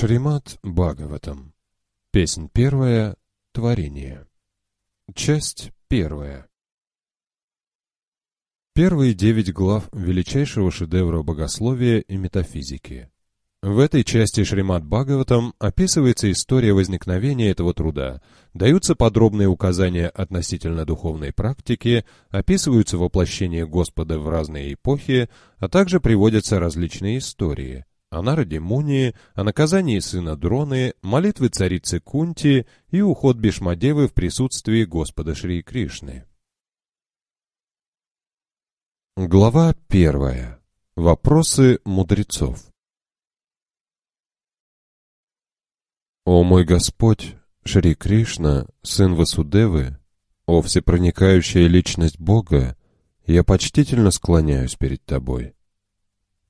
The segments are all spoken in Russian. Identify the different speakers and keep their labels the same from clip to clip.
Speaker 1: Шримат Бхагаватам. Песнь первая. Творение. Часть первая. Первые девять глав величайшего шедевра богословия и метафизики. В этой части Шримат Бхагаватам описывается история возникновения этого труда, даются подробные указания относительно духовной практики, описываются воплощения Господа в разные эпохи, а также приводятся различные истории – о народе о наказании сына Дроны, молитвы царицы Кунти и уход Бишмадевы в присутствии Господа Шри Кришны. Глава первая. Вопросы мудрецов. О мой Господь, Шри Кришна, сын Васудевы, о всепроникающая личность Бога, я почтительно склоняюсь перед Тобой.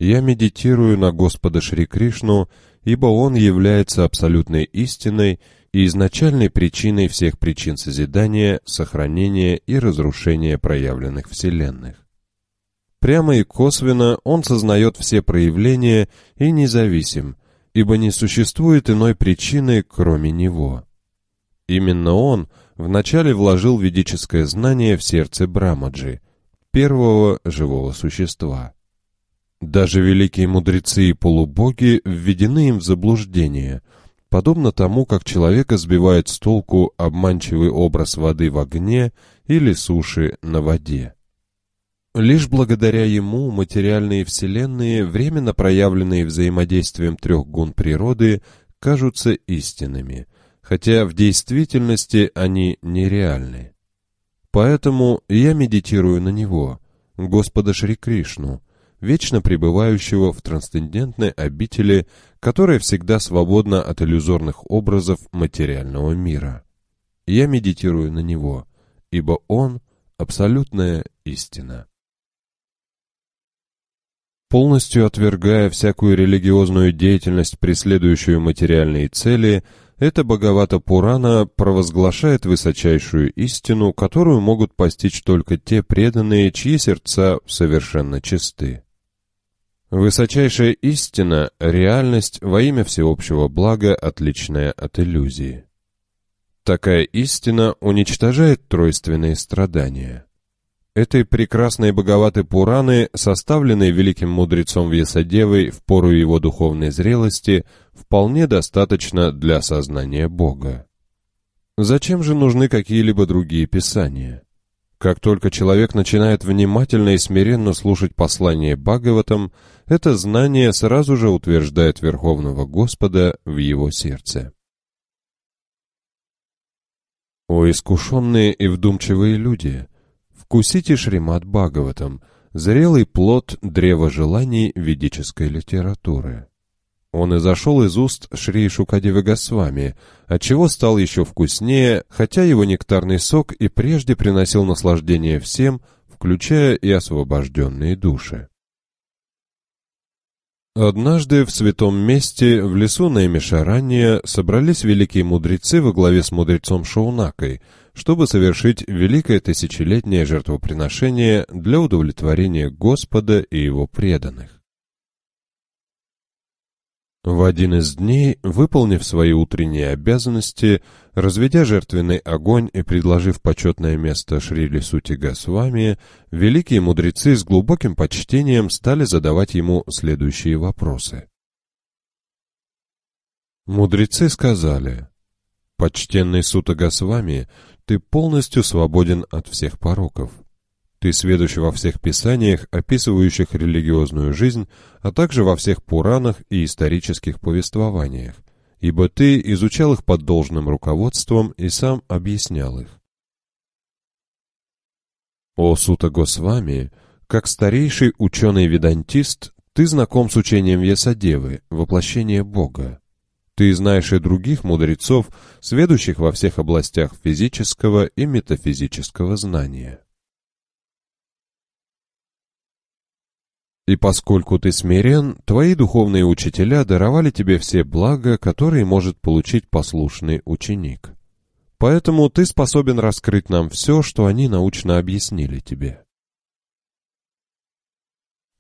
Speaker 1: Я медитирую на Господа Шри Кришну, ибо Он является абсолютной истиной и изначальной причиной всех причин созидания, сохранения и разрушения проявленных вселенных. Прямо и косвенно Он сознает все проявления и независим, ибо не существует иной причины, кроме Него. Именно Он вначале вложил ведическое знание в сердце Брамаджи, первого живого существа. Даже великие мудрецы и полубоги введены им в заблуждение, подобно тому, как человека сбивает с толку обманчивый образ воды в огне или суши на воде. Лишь благодаря ему материальные вселенные, временно проявленные взаимодействием трех гун природы, кажутся истинными, хотя в действительности они нереальны. Поэтому я медитирую на него, Господа Шри Кришну, вечно пребывающего в трансцендентной обители, которая всегда свободна от иллюзорных образов материального мира. Я медитирую на него, ибо он — абсолютная истина. Полностью отвергая всякую религиозную деятельность, преследующую материальные цели, эта Бхагавата Пурана провозглашает высочайшую истину, которую могут постичь только те преданные, чьи сердца совершенно чисты. Высочайшая истина — реальность во имя всеобщего блага, отличная от иллюзии. Такая истина уничтожает тройственные страдания. Этой прекрасной боговатой Пураны, составленной великим мудрецом Вьясадевой в пору его духовной зрелости, вполне достаточно для осознания Бога. Зачем же нужны какие-либо другие писания? Как только человек начинает внимательно и смиренно слушать послание Бхагаватам, это знание сразу же утверждает Верховного Господа в его сердце. О искушенные и вдумчивые люди! Вкусите Шримад Бхагаватам, зрелый плод древа желаний ведической литературы. Он изошел из уст Шри Шукадевы Госвами, отчего стал еще вкуснее, хотя его нектарный сок и прежде приносил наслаждение всем, включая и освобожденные души. Однажды в святом месте, в лесу Наймишарания, собрались великие мудрецы во главе с мудрецом Шаунакой, чтобы совершить великое тысячелетнее жертвоприношение для удовлетворения Господа и его преданных. В один из дней, выполнив свои утренние обязанности, разведя жертвенный огонь и предложив почетное место Шрили Сути Госвами, великие мудрецы с глубоким почтением стали задавать ему следующие вопросы. Мудрецы сказали, «Почтенный Сута Госвами, ты полностью свободен от всех пороков. Ты сведущ во всех писаниях, описывающих религиозную жизнь, а также во всех Пуранах и исторических повествованиях, ибо ты изучал их под должным руководством и сам объяснял их. О Сута Госвами, как старейший ученый-ведантист, ты знаком с учением Ясадевы, воплощение Бога. Ты знаешь и других мудрецов, сведущих во всех областях физического и метафизического знания. И поскольку ты смирен, твои духовные учителя даровали тебе все блага, которые может получить послушный ученик. Поэтому ты способен раскрыть нам все, что они научно объяснили тебе.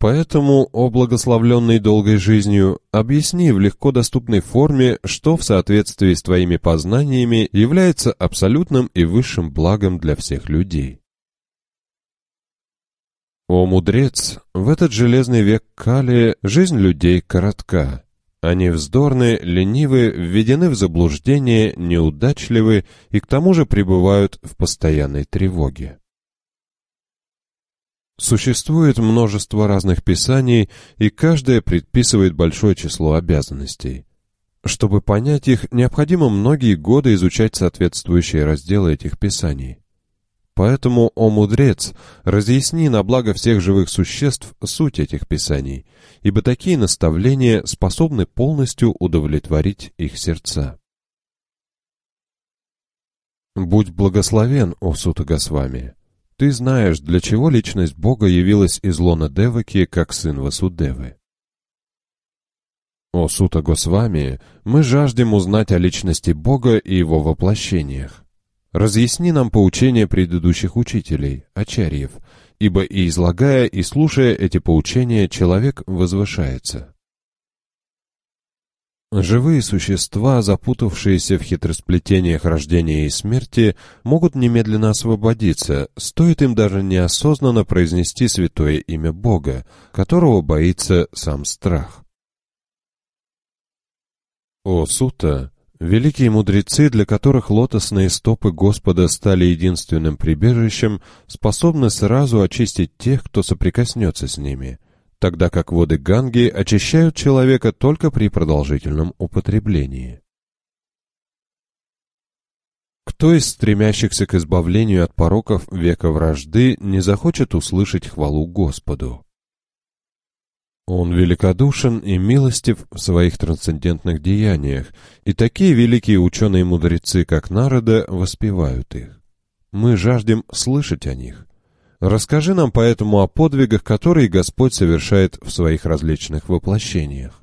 Speaker 1: Поэтому, о благословленный долгой жизнью, объясни в легко доступной форме, что в соответствии с твоими познаниями является абсолютным и высшим благом для всех людей. О мудрец, в этот железный век Кали жизнь людей коротка. Они вздорны, ленивы, введены в заблуждение, неудачливы и к тому же пребывают в постоянной тревоге. Существует множество разных писаний, и каждое предписывает большое число обязанностей. Чтобы понять их, необходимо многие годы изучать соответствующие разделы этих писаний. Поэтому, о мудрец, разъясни на благо всех живых существ суть этих писаний, ибо такие наставления способны полностью удовлетворить их сердца. Будь благословен, о Сута Госвами! Ты знаешь, для чего личность Бога явилась из лона Деваки, как сын Васудевы. О Сута Госвами, мы жаждем узнать о личности Бога и его воплощениях. Разъясни нам поучения предыдущих учителей, ачарьев, ибо и излагая, и слушая эти поучения, человек возвышается. Живые существа, запутавшиеся в хитросплетениях рождения и смерти, могут немедленно освободиться, стоит им даже неосознанно произнести святое имя Бога, которого боится сам страх. О Сута, великие мудрецы, для которых лотосные стопы Господа стали единственным прибежищем, способны сразу очистить тех, кто соприкоснется с ними – тогда как воды Ганги очищают человека только при продолжительном употреблении. Кто из стремящихся к избавлению от пороков века вражды не захочет услышать хвалу Господу? Он великодушен и милостив в своих трансцендентных деяниях, и такие великие ученые-мудрецы, как Народа, воспевают их. Мы жаждем слышать о них. Расскажи нам поэтому о подвигах, которые Господь совершает в своих различных воплощениях.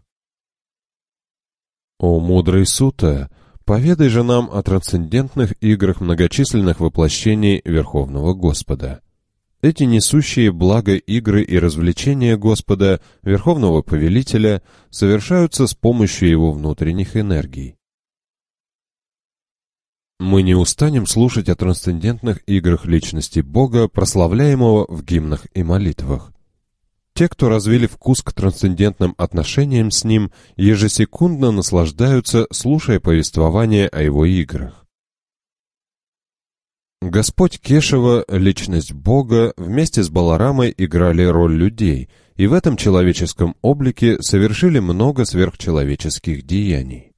Speaker 1: О мудрый Сута, поведай же нам о трансцендентных играх многочисленных воплощений Верховного Господа. Эти несущие благо игры и развлечения Господа, Верховного Повелителя, совершаются с помощью Его внутренних энергий. Мы не устанем слушать о трансцендентных играх личности Бога, прославляемого в гимнах и молитвах. Те, кто развили вкус к трансцендентным отношениям с Ним, ежесекундно наслаждаются, слушая повествование о Его играх. Господь Кешева, личность Бога, вместе с Баларамой играли роль людей, и в этом человеческом облике совершили много сверхчеловеческих деяний.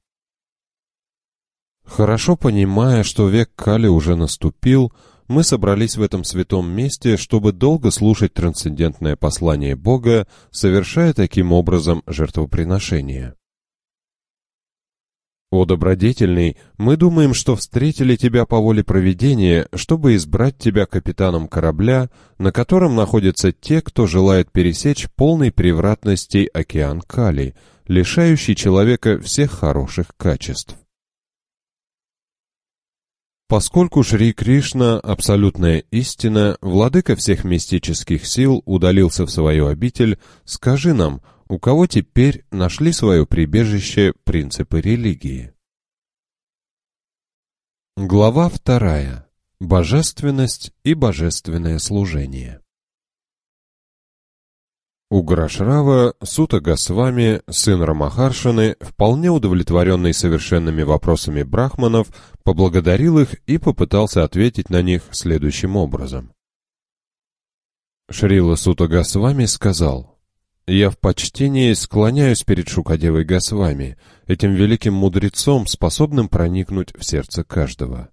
Speaker 1: Хорошо понимая, что век Кали уже наступил, мы собрались в этом святом месте, чтобы долго слушать трансцендентное послание Бога, совершая таким образом жертвоприношение. О добродетельный, мы думаем, что встретили тебя по воле провидения, чтобы избрать тебя капитаном корабля, на котором находятся те, кто желает пересечь полный превратностей океан Кали, лишающий человека всех хороших качеств. Поскольку Шри Кришна, абсолютная истина, владыка всех мистических сил, удалился в свою обитель, скажи нам, у кого теперь нашли свое прибежище принципы религии? Глава вторая. Божественность и божественное служение. Уграшрава Сута Госвами, сын Рамахаршаны, вполне удовлетворенный совершенными вопросами брахманов, поблагодарил их и попытался ответить на них следующим образом. Шрила Сута Госвами сказал, «Я в почтении склоняюсь перед Шукадевой Госвами, этим великим мудрецом, способным проникнуть в сердце каждого»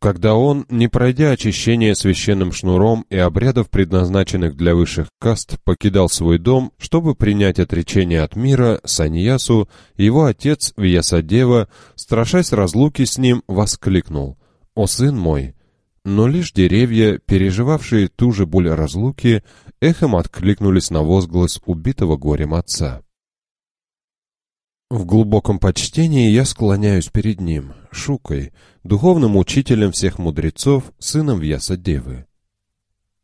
Speaker 1: когда он, не пройдя очищение священным шнуром и обрядов, предназначенных для высших каст, покидал свой дом, чтобы принять отречение от мира, Саньясу, его отец Вьясадева, страшась разлуки с ним, воскликнул «О сын мой!» Но лишь деревья, переживавшие ту же боль разлуки, эхом откликнулись на возглас убитого горем отца. В глубоком почтении я склоняюсь перед ним, Шукой, духовным учителем всех мудрецов, сыном Вьясадевы.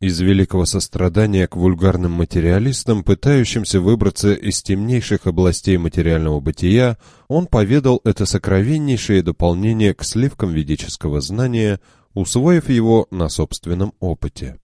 Speaker 1: из великого сострадания к вульгарным материалистам, пытающимся выбраться из темнейших областей материального бытия, он поведал это сокровеннейшее дополнение к сливкам ведического знания, усвоив его на собственном опыте.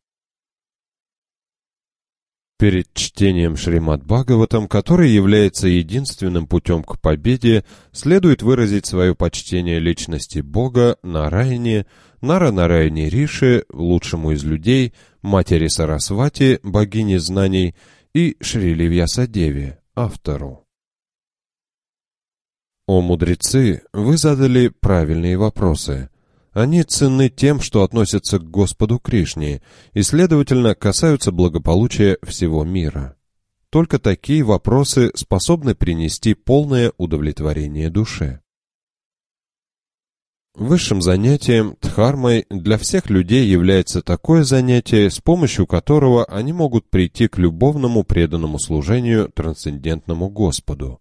Speaker 1: Перед чтением Шримад Бхагаватам, который является единственным путем к победе, следует выразить свое почтение личности Бога, Нараяне, Нара Нараяне Риши, лучшему из людей, матери Сарасвати, богине знаний, и Шрили Вьясадеве, автору. О мудрецы, вы задали правильные вопросы. Они ценны тем, что относятся к Господу Кришне и, следовательно, касаются благополучия всего мира. Только такие вопросы способны принести полное удовлетворение душе. Высшим занятием, дхармой, для всех людей является такое занятие, с помощью которого они могут прийти к любовному преданному служению трансцендентному Господу.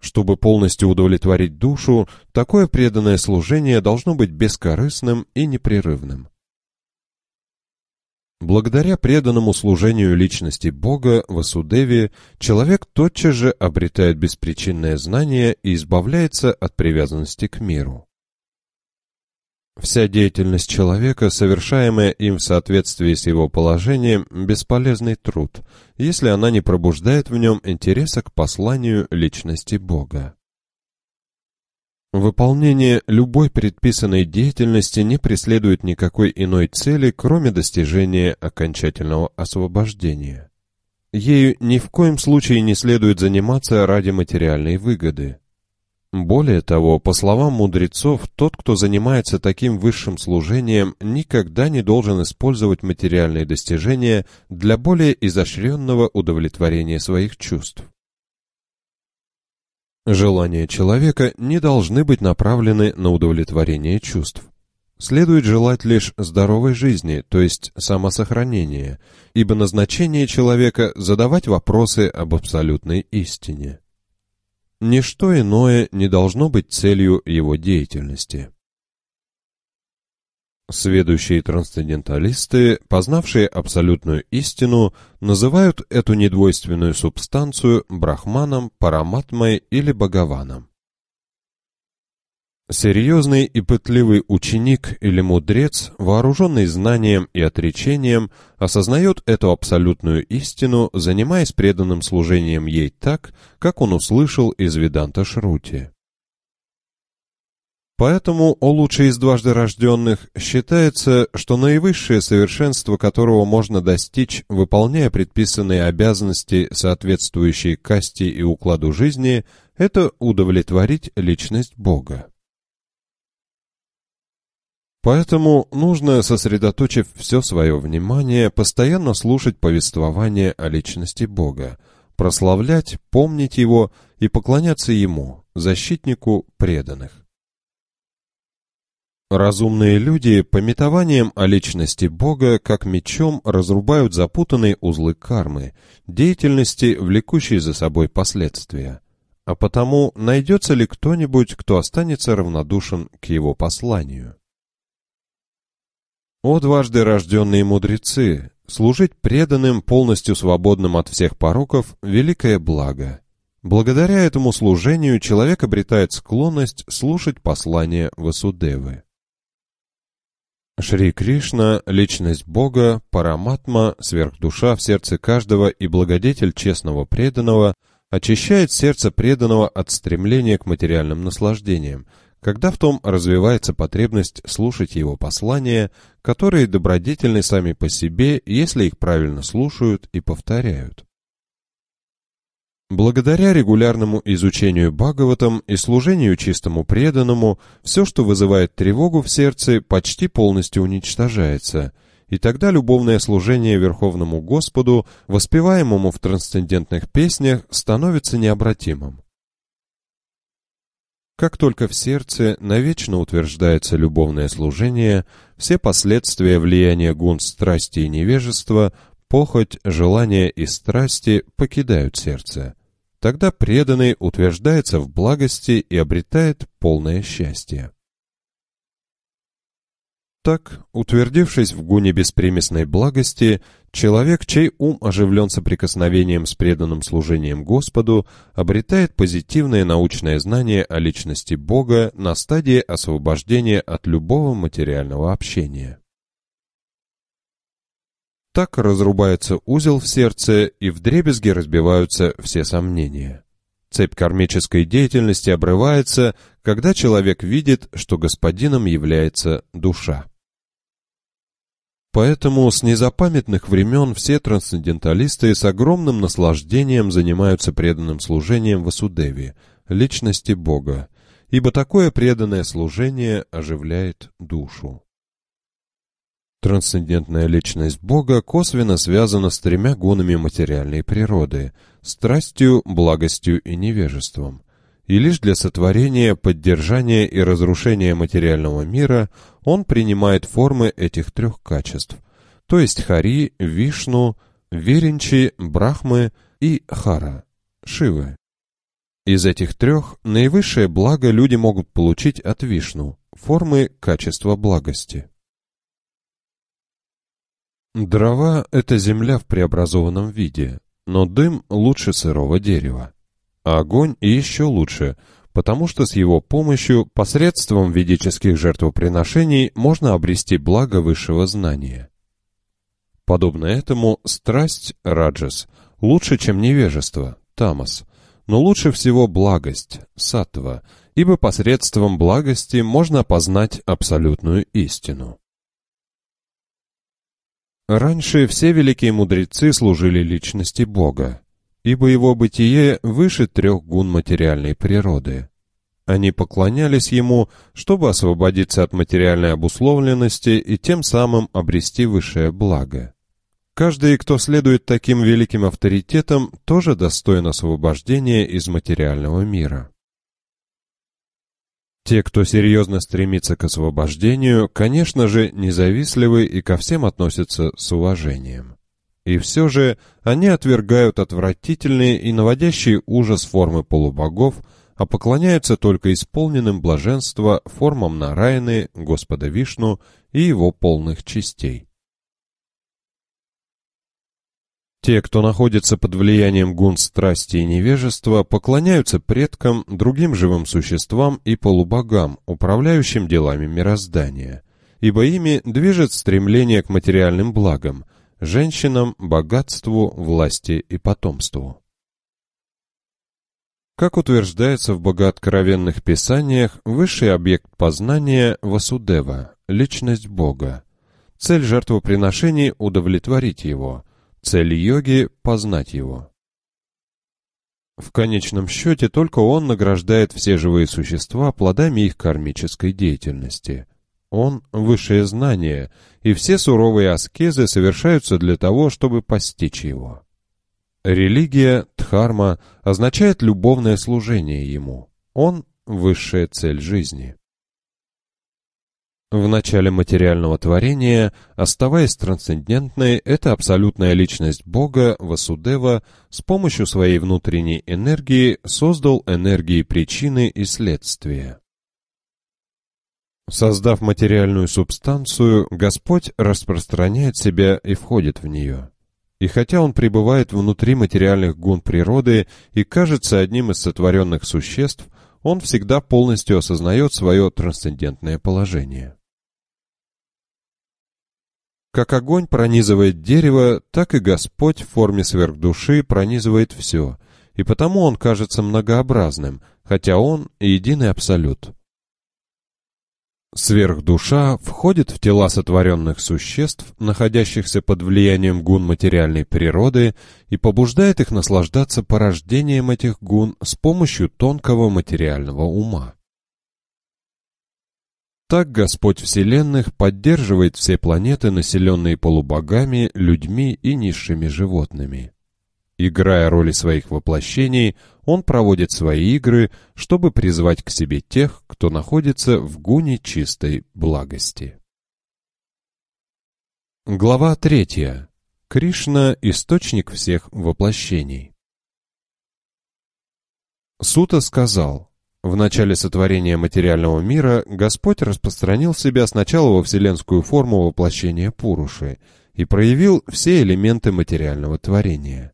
Speaker 1: Чтобы полностью удовлетворить душу, такое преданное служение должно быть бескорыстным и непрерывным. Благодаря преданному служению личности Бога в Асудеве, человек тотчас же обретает беспричинное знание и избавляется от привязанности к миру. Вся деятельность человека, совершаемая им в соответствии с его положением, бесполезный труд, если она не пробуждает в нем интереса к посланию личности Бога. Выполнение любой предписанной деятельности не преследует никакой иной цели, кроме достижения окончательного освобождения. Ею ни в коем случае не следует заниматься ради материальной выгоды. Более того, по словам мудрецов, тот, кто занимается таким высшим служением, никогда не должен использовать материальные достижения для более изощренного удовлетворения своих чувств. Желания человека не должны быть направлены на удовлетворение чувств. Следует желать лишь здоровой жизни, то есть самосохранения, ибо назначение человека – задавать вопросы об абсолютной истине. Ничто иное не должно быть целью его деятельности. Сведущие трансценденталисты, познавшие абсолютную истину, называют эту недвойственную субстанцию брахманом, параматмой или бхагаваном. Серьезный и пытливый ученик или мудрец, вооруженный знанием и отречением, осознает эту абсолютную истину, занимаясь преданным служением ей так, как он услышал из Веданта Шрути. Поэтому, о лучший из дважды рожденных, считается, что наивысшее совершенство которого можно достичь, выполняя предписанные обязанности, соответствующие касте и укладу жизни, это удовлетворить личность Бога. Поэтому нужно, сосредоточив все свое внимание, постоянно слушать повествование о личности Бога, прославлять, помнить Его и поклоняться Ему, защитнику преданных. Разумные люди пометованием о личности Бога как мечом разрубают запутанные узлы кармы, деятельности, влекущей за собой последствия. А потому найдется ли кто-нибудь, кто останется равнодушен к его посланию? О дважды рожденные мудрецы! Служить преданным, полностью свободным от всех пороков – великое благо. Благодаря этому служению человек обретает склонность слушать послания Васудевы. Шри Кришна – личность Бога, параматма, сверхдуша в сердце каждого и благодетель честного преданного, очищает сердце преданного от стремления к материальным наслаждениям, когда в том развивается потребность слушать его послания, которые добродетельны сами по себе, если их правильно слушают и повторяют. Благодаря регулярному изучению Бхагаватам и служению чистому преданному, все, что вызывает тревогу в сердце, почти полностью уничтожается, и тогда любовное служение Верховному Господу, воспеваемому в трансцендентных песнях, становится необратимым. Как только в сердце навечно утверждается любовное служение, все последствия влияния гун страсти и невежества, похоть, желания и страсти покидают сердце. Тогда преданный утверждается в благости и обретает полное счастье. Так, утвердившись в гуне беспримесной благости, человек, чей ум оживлен соприкосновением с преданным служением Господу, обретает позитивное научное знание о личности Бога на стадии освобождения от любого материального общения. Так разрубается узел в сердце, и вдребезги разбиваются все сомнения. Цепь кармической деятельности обрывается, когда человек видит, что господином является душа. Поэтому с незапамятных времен все трансценденталисты с огромным наслаждением занимаются преданным служением Васудеви, личности Бога, ибо такое преданное служение оживляет душу. Трансцендентная личность Бога косвенно связана с тремя гунами материальной природы – страстью, благостью и невежеством – и лишь для сотворения, поддержания и разрушения материального мира он принимает формы этих трех качеств, то есть Хари, Вишну, Веринчи, Брахмы и Хара, Шивы. Из этих трех наивысшее благо люди могут получить от Вишну, формы качества благости. Дрова – это земля в преобразованном виде, но дым лучше сырого дерева. А огонь еще лучше, потому что с его помощью, посредством ведических жертвоприношений, можно обрести благо высшего знания. Подобно этому, страсть, раджас, лучше, чем невежество, тамас, но лучше всего благость, саттва, ибо посредством благости можно познать абсолютную истину. Раньше все великие мудрецы служили личности Бога, ибо его бытие выше трех гун материальной природы. Они поклонялись ему, чтобы освободиться от материальной обусловленности и тем самым обрести высшее благо. Каждый, кто следует таким великим авторитетам, тоже достоин освобождения из материального мира. Те, кто серьезно стремится к освобождению, конечно же, независливы и ко всем относятся с уважением. И все же они отвергают отвратительные и наводящие ужас формы полубогов, а поклоняются только исполненным блаженства формам Нараяны, Господа Вишну и его полных частей. Те, кто находится под влиянием гун страсти и невежества, поклоняются предкам, другим живым существам и полубогам, управляющим делами мироздания, ибо ими движет стремление к материальным благам – женщинам, богатству, власти и потомству. Как утверждается в богооткровенных писаниях, высший объект познания – Васудева, личность Бога. Цель жертвоприношений – удовлетворить его, цель йоги – познать его. В конечном счете только он награждает все живые существа плодами их кармической деятельности. Он — высшее знание, и все суровые аскезы совершаются для того, чтобы постичь его. Религия, дхарма, означает любовное служение ему. Он — высшая цель жизни. В начале материального творения, оставаясь трансцендентной, эта абсолютная личность Бога, Васудева, с помощью своей внутренней энергии создал энергии причины и следствия. Создав материальную субстанцию, Господь распространяет себя и входит в нее. И хотя Он пребывает внутри материальных гун природы и кажется одним из сотворенных существ, Он всегда полностью осознает свое трансцендентное положение. Как огонь пронизывает дерево, так и Господь в форме сверхдуши пронизывает все, и потому Он кажется многообразным, хотя Он — единый абсолют. Сверхдуша входит в тела сотворенных существ, находящихся под влиянием гун материальной природы, и побуждает их наслаждаться порождением этих гун с помощью тонкого материального ума. Так Господь Вселенных поддерживает все планеты, населенные полубогами, людьми и низшими животными. Играя роли своих воплощений, он проводит свои игры, чтобы призвать к себе тех, кто находится в гуне чистой благости. Глава третья. Кришна – источник всех воплощений. Сута сказал, В начале сотворения материального мира Господь распространил себя сначала во вселенскую форму воплощения Пуруши и проявил все элементы материального творения.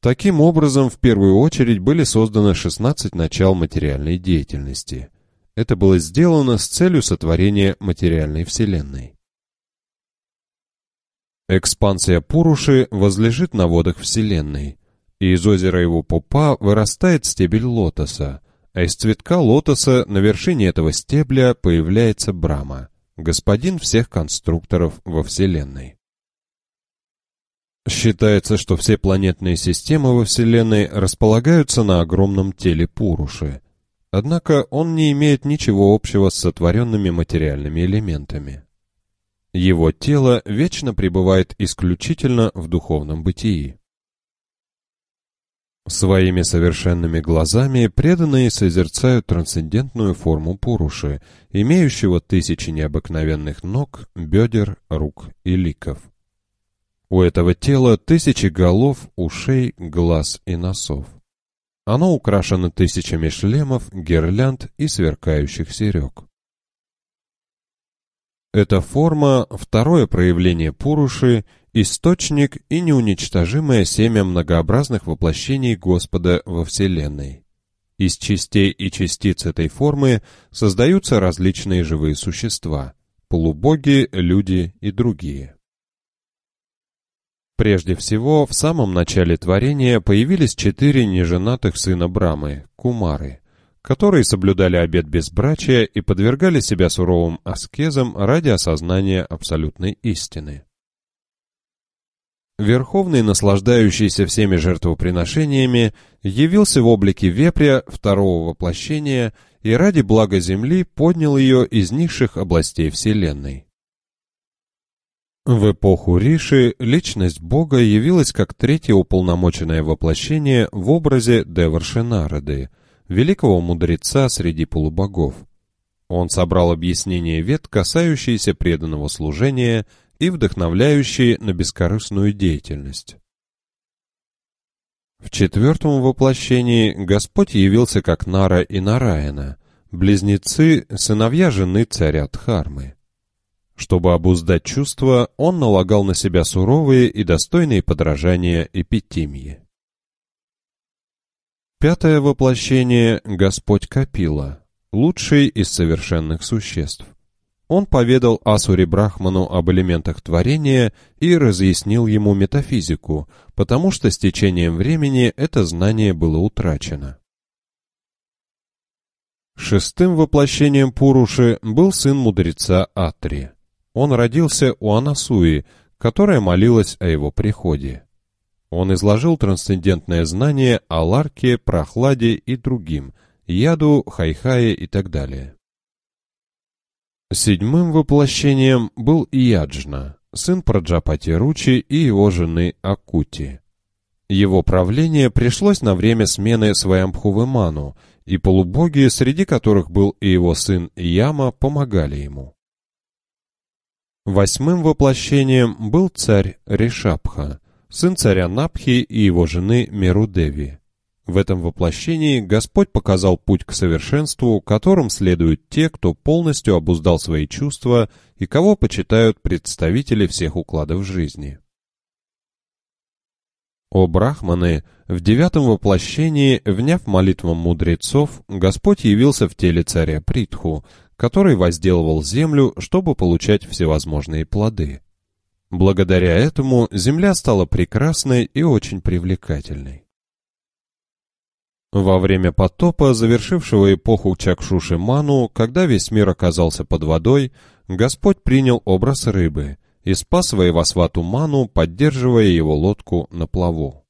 Speaker 1: Таким образом, в первую очередь были созданы 16 начал материальной деятельности. Это было сделано с целью сотворения материальной вселенной. Экспансия Пуруши возлежит на водах Вселенной, и из озера его пупа вырастает стебель лотоса, а из цветка лотоса на вершине этого стебля появляется Брама, господин всех конструкторов во Вселенной. Считается, что все планетные системы во Вселенной располагаются на огромном теле Пуруши, однако он не имеет ничего общего с сотворенными материальными элементами. Его тело вечно пребывает исключительно в духовном бытии. Своими совершенными глазами преданные созерцают трансцендентную форму Пуруши, имеющего тысячи необыкновенных ног, бедер, рук и ликов. У этого тела тысячи голов, ушей, глаз и носов. Оно украшено тысячами шлемов, гирлянд и сверкающих серег. Эта форма – второе проявление Пуруши, источник и неуничтожимое семя многообразных воплощений Господа во Вселенной. Из частей и частиц этой формы создаются различные живые существа – полубоги, люди и другие. Прежде всего, в самом начале творения появились четыре неженатых сына Брамы – Кумары которые соблюдали обет безбрачия и подвергали себя суровым аскезам ради осознания абсолютной истины. Верховный, наслаждающийся всеми жертвоприношениями, явился в облике вепря второго воплощения и ради блага Земли поднял ее из низших областей Вселенной. В эпоху Риши личность Бога явилась как третье уполномоченное воплощение в образе Деваршинарады – великого мудреца среди полубогов. Он собрал объяснения вет, касающиеся преданного служения и вдохновляющие на бескорыстную деятельность. В четвертом воплощении Господь явился как Нара и Нараина, близнецы, сыновья жены царя Дхармы. Чтобы обуздать чувства, он налагал на себя суровые и достойные подражания эпитимии. Пятое воплощение — Господь Капила, лучший из совершенных существ. Он поведал Асуре Брахману об элементах творения и разъяснил ему метафизику, потому что с течением времени это знание было утрачено. Шестым воплощением Пуруши был сын мудреца Атри. Он родился у Анасуи, которая молилась о его приходе. Он изложил трансцендентное знание о ларке, прохладе и другим, яду, хайхае и так далее. Седьмым воплощением был Ияджна, сын Праджапати Ручи и его жены Акути. Его правление пришлось на время смены Сваямбхувы Ману, и полубоги, среди которых был и его сын Яма, помогали ему. Восьмым воплощением был царь Ришабха, сын царя Напхи и его жены Мерудеви. В этом воплощении Господь показал путь к совершенству, которым следуют те, кто полностью обуздал свои чувства и кого почитают представители всех укладов жизни. О брахманы, в девятом воплощении, вняв молитвам мудрецов, Господь явился в теле царя Притху, который возделывал землю, чтобы получать всевозможные плоды. Благодаря этому Земля стала прекрасной и очень привлекательной. Во время потопа, завершившего эпоху Чакшуши Ману, когда весь мир оказался под водой, Господь принял образ рыбы и спас Ваевасвату Ману, поддерживая его лодку на плаву.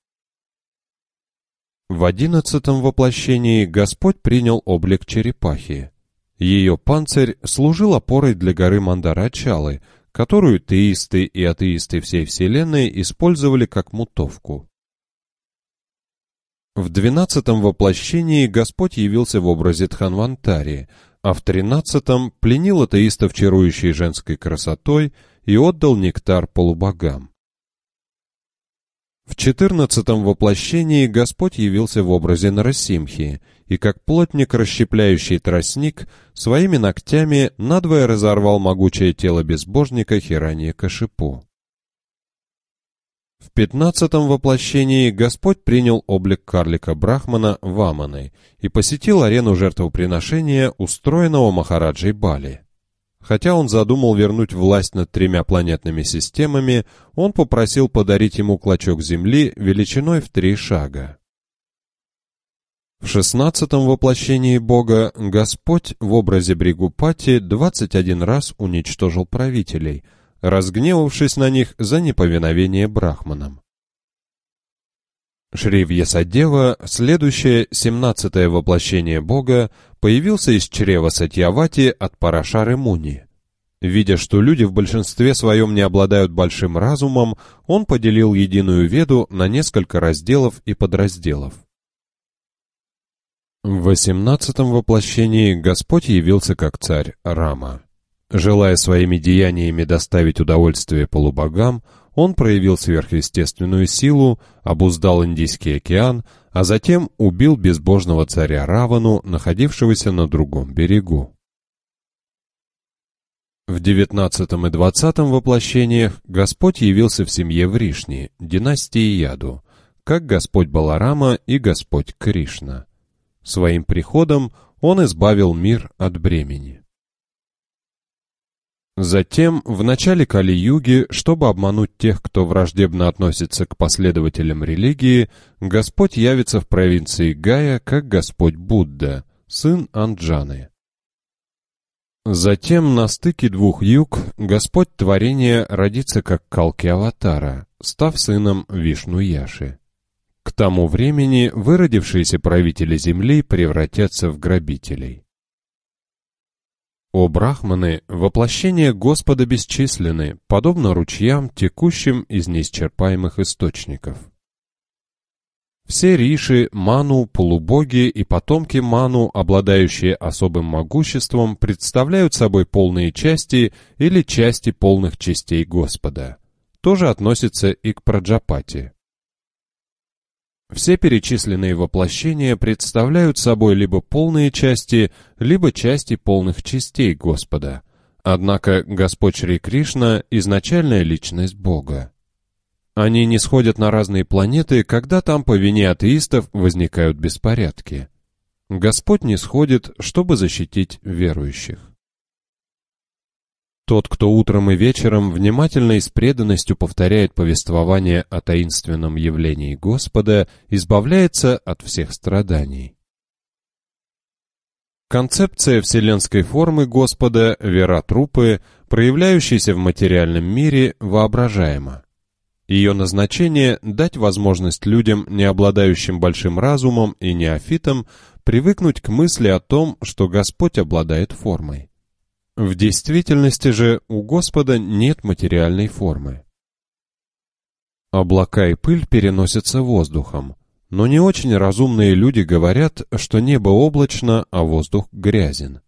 Speaker 1: В одиннадцатом воплощении Господь принял облик черепахи. Ее панцирь служил опорой для горы Мандарачалы, которую теисты и атеисты всей Вселенной использовали как мутовку. В двенадцатом воплощении Господь явился в образе Тханвантари, а в тринадцатом пленил атеистов чарующей женской красотой и отдал нектар полубогам. В четырнадцатом воплощении Господь явился в образе Нарасимхи, и как плотник, расщепляющий тростник, своими ногтями надвое разорвал могучее тело безбожника Хиранья Кашипу. В пятнадцатом воплощении Господь принял облик карлика Брахмана Ваманы и посетил арену жертвоприношения, устроенного Махараджей Бали. Хотя он задумал вернуть власть над тремя планетными системами, он попросил подарить ему клочок земли величиной в три шага. В шестнадцатом воплощении Бога Господь в образе Бригупати 21 раз уничтожил правителей, разгневавшись на них за неповиновение брахманам. Шри Вьясадева, следующее семнадцатое воплощение Бога, появился из чрева Сатьявати от Парашары Муни. Видя, что люди в большинстве своем не обладают большим разумом, он поделил единую веду на несколько разделов и подразделов. В восемнадцатом воплощении Господь явился как царь Рама. Желая своими деяниями доставить удовольствие полубогам, он проявил сверхъестественную силу, обуздал Индийский океан, а затем убил безбожного царя Равану, находившегося на другом берегу. В девятнадцатом и двадцатом воплощениях Господь явился в семье Вришни, династии Яду, как Господь Баларама и Господь Кришна. Своим приходом он избавил мир от бремени. Затем, в начале Кали-юги, чтобы обмануть тех, кто враждебно относится к последователям религии, Господь явится в провинции Гая как Господь Будда, сын Анджаны. Затем на стыке двух юг Господь творения родится как Калки Аватара, став сыном Вишну Яши. К тому времени выродившиеся правители земли превратятся в грабителей. О брахманы, воплощение Господа бесчисленны, подобно ручьям, текущим из неисчерпаемых источников. Все риши, ману, полубоги и потомки ману, обладающие особым могуществом, представляют собой полные части или части полных частей Господа. Тоже относится и к Праджапати. Все перечисленные воплощения представляют собой либо полные части, либо части полных частей Господа. Однако Господь Шри Кришна – изначальная личность Бога. Они не сходят на разные планеты, когда там по вине атеистов возникают беспорядки. Господь не сходит, чтобы защитить верующих. Тот, кто утром и вечером внимательно и с преданностью повторяет повествование о таинственном явлении Господа, избавляется от всех страданий. Концепция вселенской формы Господа, вера трупы, проявляющаяся в материальном мире, воображаема. Ее назначение – дать возможность людям, не обладающим большим разумом и неофитом, привыкнуть к мысли о том, что Господь обладает формой. В действительности же у Господа нет материальной формы. Облака и пыль переносятся воздухом, но не очень разумные люди говорят, что небо облачно, а воздух грязен.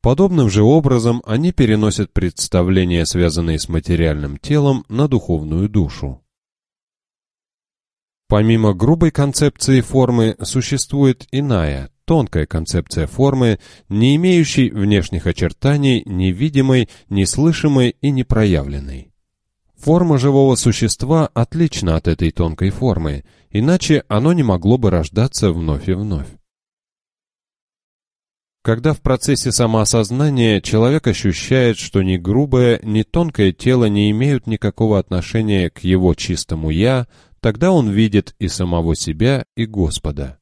Speaker 1: Подобным же образом они переносят представления, связанные с материальным телом, на духовную душу. Помимо грубой концепции формы, существует иная, тонкая концепция формы, не имеющей внешних очертаний, невидимой, неслышимой и непроявленной. Форма живого существа отлична от этой тонкой формы, иначе оно не могло бы рождаться вновь и вновь. Когда в процессе самоосознания человек ощущает, что ни грубое, ни тонкое тело не имеют никакого отношения к его чистому «я», тогда он видит и самого себя, и Господа.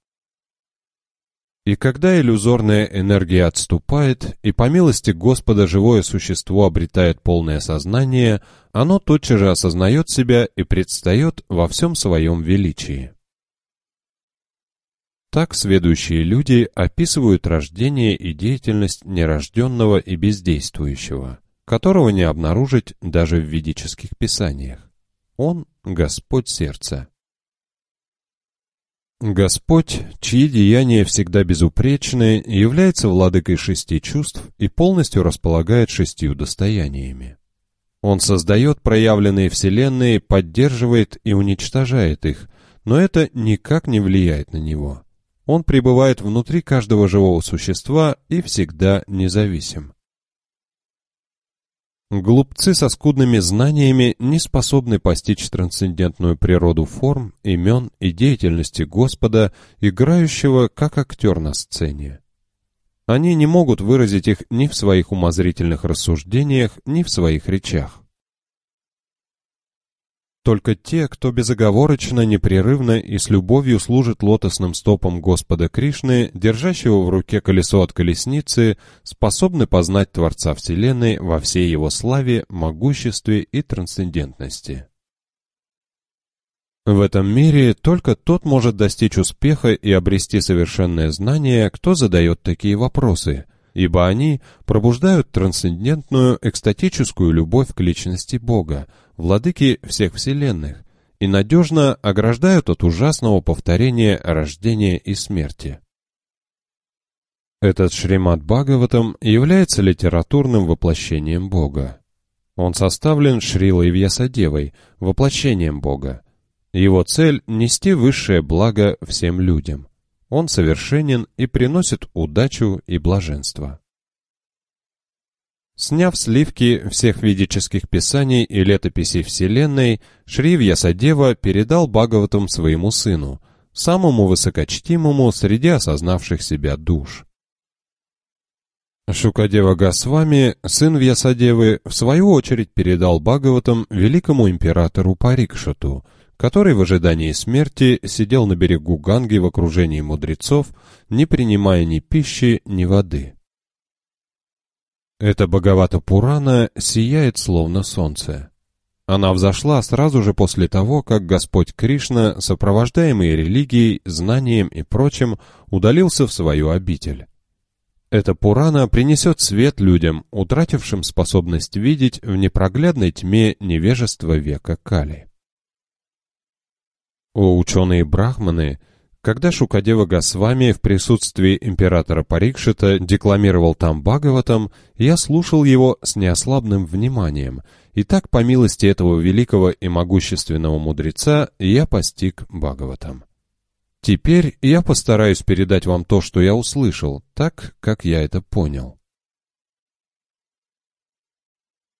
Speaker 1: И когда иллюзорная энергия отступает, и по милости Господа живое существо обретает полное сознание, оно тотчас же осознает себя и предстает во всем своем величии. Так сведущие люди описывают рождение и деятельность нерожденного и бездействующего, которого не обнаружить даже в ведических писаниях. Он — Господь сердца. Господь, чьи деяния всегда безупречны, является владыкой шести чувств и полностью располагает шестью достояниями. Он создает проявленные вселенные, поддерживает и уничтожает их, но это никак не влияет на него. Он пребывает внутри каждого живого существа и всегда независим. Глупцы со скудными знаниями не способны постичь трансцендентную природу форм, имен и деятельности Господа, играющего как актер на сцене. Они не могут выразить их ни в своих умозрительных рассуждениях, ни в своих речах. Только те, кто безоговорочно, непрерывно и с любовью служит лотосным стопам Господа Кришны, держащего в руке колесо от колесницы, способны познать Творца Вселенной во всей его славе, могуществе и трансцендентности. В этом мире только тот может достичь успеха и обрести совершенное знание, кто задает такие вопросы, ибо они пробуждают трансцендентную экстатическую любовь к личности Бога, владыки всех вселенных, и надежно ограждают от ужасного повторения рождения и смерти. Этот Шримад Бхагаватам является литературным воплощением Бога. Он составлен Шрилой Вьясадевой, воплощением Бога. Его цель — нести высшее благо всем людям. Он совершенен и приносит удачу и блаженство. Сняв сливки всех ведических писаний и летописей Вселенной, Шри Вьясадева передал Бхагаватам своему сыну, самому высокочтимому среди осознавших себя душ. Шукадева Госвами, сын Вьясадевы, в свою очередь передал Бхагаватам великому императору Парикшату, который в ожидании смерти сидел на берегу Ганги в окружении мудрецов, не принимая ни пищи, ни воды. Эта Бхагавата Пурана сияет словно солнце. Она взошла сразу же после того, как Господь Кришна, сопровождаемый религией, знанием и прочим, удалился в свою обитель. Эта Пурана принесет свет людям, утратившим способность видеть в непроглядной тьме невежества века Кали. О ученые-брахманы, когда Шукадева Госвами в присутствии императора Парикшита декламировал там Бхагаватам, я слушал его с неослабным вниманием, и так, по милости этого великого и могущественного мудреца, я постиг Бхагаватам. Теперь я постараюсь передать вам то, что я услышал, так, как я это понял.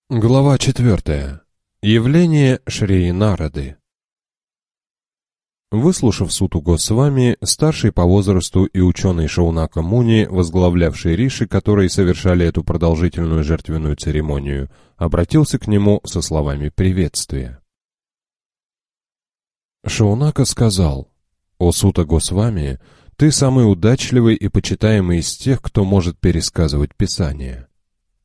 Speaker 1: Глава четвертая. Явление Шри Нарады. Выслушав Суту Госвами, старший по возрасту и ученый Шаунака Муни, возглавлявший Риши, которые совершали эту продолжительную жертвенную церемонию, обратился к нему со словами приветствия. Шаунака сказал, «О Сута Госвами, ты самый удачливый и почитаемый из тех, кто может пересказывать Писание.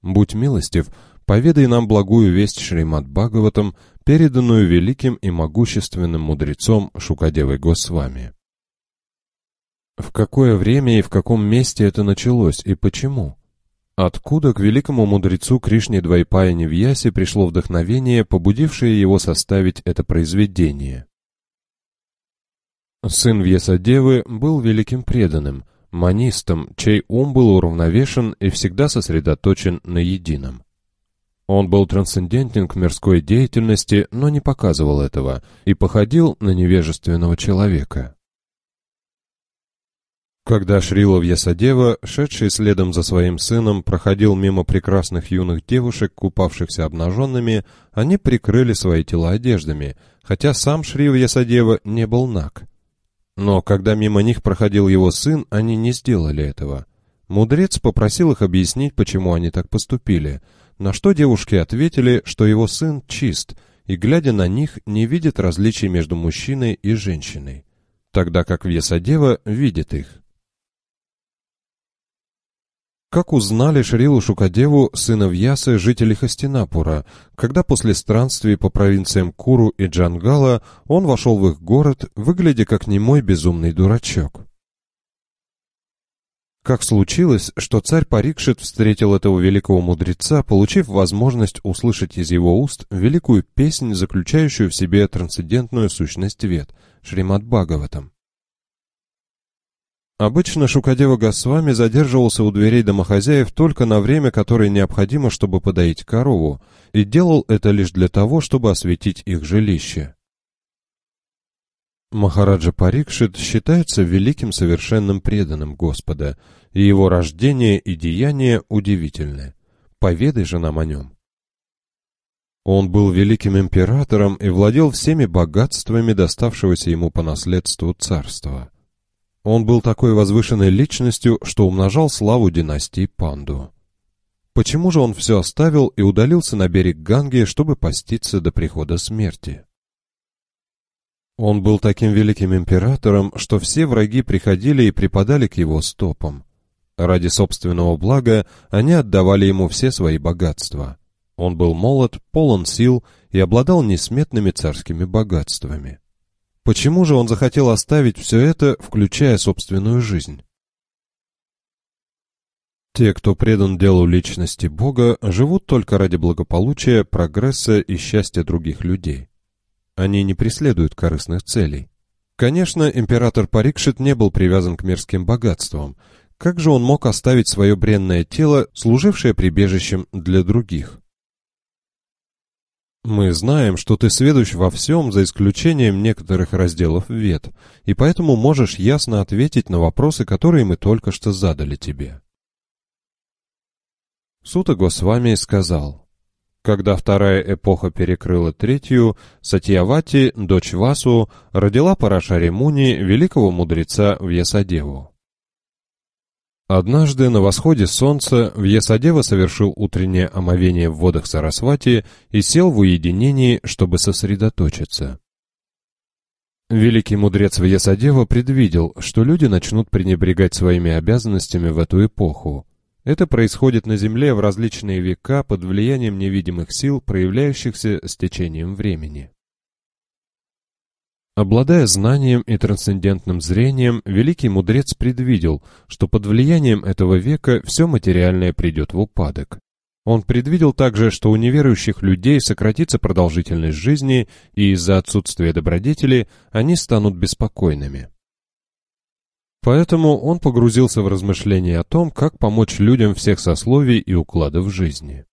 Speaker 1: Будь милостив, поведай нам благую весть Шримад Бхагаватам, переданную великим и могущественным мудрецом Шукадевой Госвами. В какое время и в каком месте это началось, и почему? Откуда к великому мудрецу Кришне Двайпаяне Вьясе пришло вдохновение, побудившее его составить это произведение? Сын Вьясадевы был великим преданным, манистом, чей ум был уравновешен и всегда сосредоточен на едином. Он был трансцендентен к мирской деятельности, но не показывал этого, и походил на невежественного человека. Когда Шрила Вьясадева, шедший следом за своим сыном, проходил мимо прекрасных юных девушек, купавшихся обнаженными, они прикрыли свои тела одеждами, хотя сам Шри Вьясадева не был наг. Но когда мимо них проходил его сын, они не сделали этого. Мудрец попросил их объяснить, почему они так поступили — на что девушки ответили, что его сын чист, и, глядя на них, не видит различий между мужчиной и женщиной, тогда как Вьясадева видит их. Как узнали Шрилу Шукадеву, сына Вьясы, жители Хастинапура, когда после странствий по провинциям Куру и Джангала он вошел в их город, выглядя как немой безумный дурачок? Как случилось, что царь Парикшит встретил этого великого мудреца, получив возможность услышать из его уст великую песнь, заключающую в себе трансцендентную сущность вет, Шримад Бхагаватам. Обычно Шукадева Госвами задерживался у дверей домохозяев только на время, которое необходимо, чтобы подоить корову, и делал это лишь для того, чтобы осветить их жилище. Махараджа Парикшит считается великим совершенным преданным Господа, и его рождение и деяния удивительны. Поведай же нам о нем. Он был великим императором и владел всеми богатствами доставшегося ему по наследству царства. Он был такой возвышенной личностью, что умножал славу династии Панду. Почему же он все оставил и удалился на берег Ганги, чтобы поститься до прихода смерти? Он был таким великим императором, что все враги приходили и припадали к его стопам. Ради собственного блага они отдавали ему все свои богатства. Он был молод, полон сил и обладал несметными царскими богатствами. Почему же он захотел оставить все это, включая собственную жизнь? Те, кто предан делу личности Бога, живут только ради благополучия, прогресса и счастья других людей. Они не преследуют корыстных целей. Конечно, император Парикшит не был привязан к мирским богатствам. Как же он мог оставить свое бренное тело, служившее прибежищем для других? Мы знаем, что ты сведущ во всем, за исключением некоторых разделов вет, и поэтому можешь ясно ответить на вопросы, которые мы только что задали тебе. Сута Госвами сказал, когда вторая эпоха перекрыла третью, Сатьявати, дочь Васу, родила Парашари Муни, великого мудреца Вьясадеву. Однажды на восходе солнца Вьясадева совершил утреннее омовение в водах Сарасвати и сел в уединении, чтобы сосредоточиться. Великий мудрец Вьясадева предвидел, что люди начнут пренебрегать своими обязанностями в эту эпоху. Это происходит на Земле в различные века под влиянием невидимых сил, проявляющихся с течением времени. Обладая знанием и трансцендентным зрением, великий мудрец предвидел, что под влиянием этого века все материальное придет в упадок. Он предвидел также, что у неверующих людей сократится продолжительность жизни, и из-за отсутствия добродетели они станут беспокойными. Поэтому он погрузился в размышления о том, как помочь людям всех сословий и укладов жизни.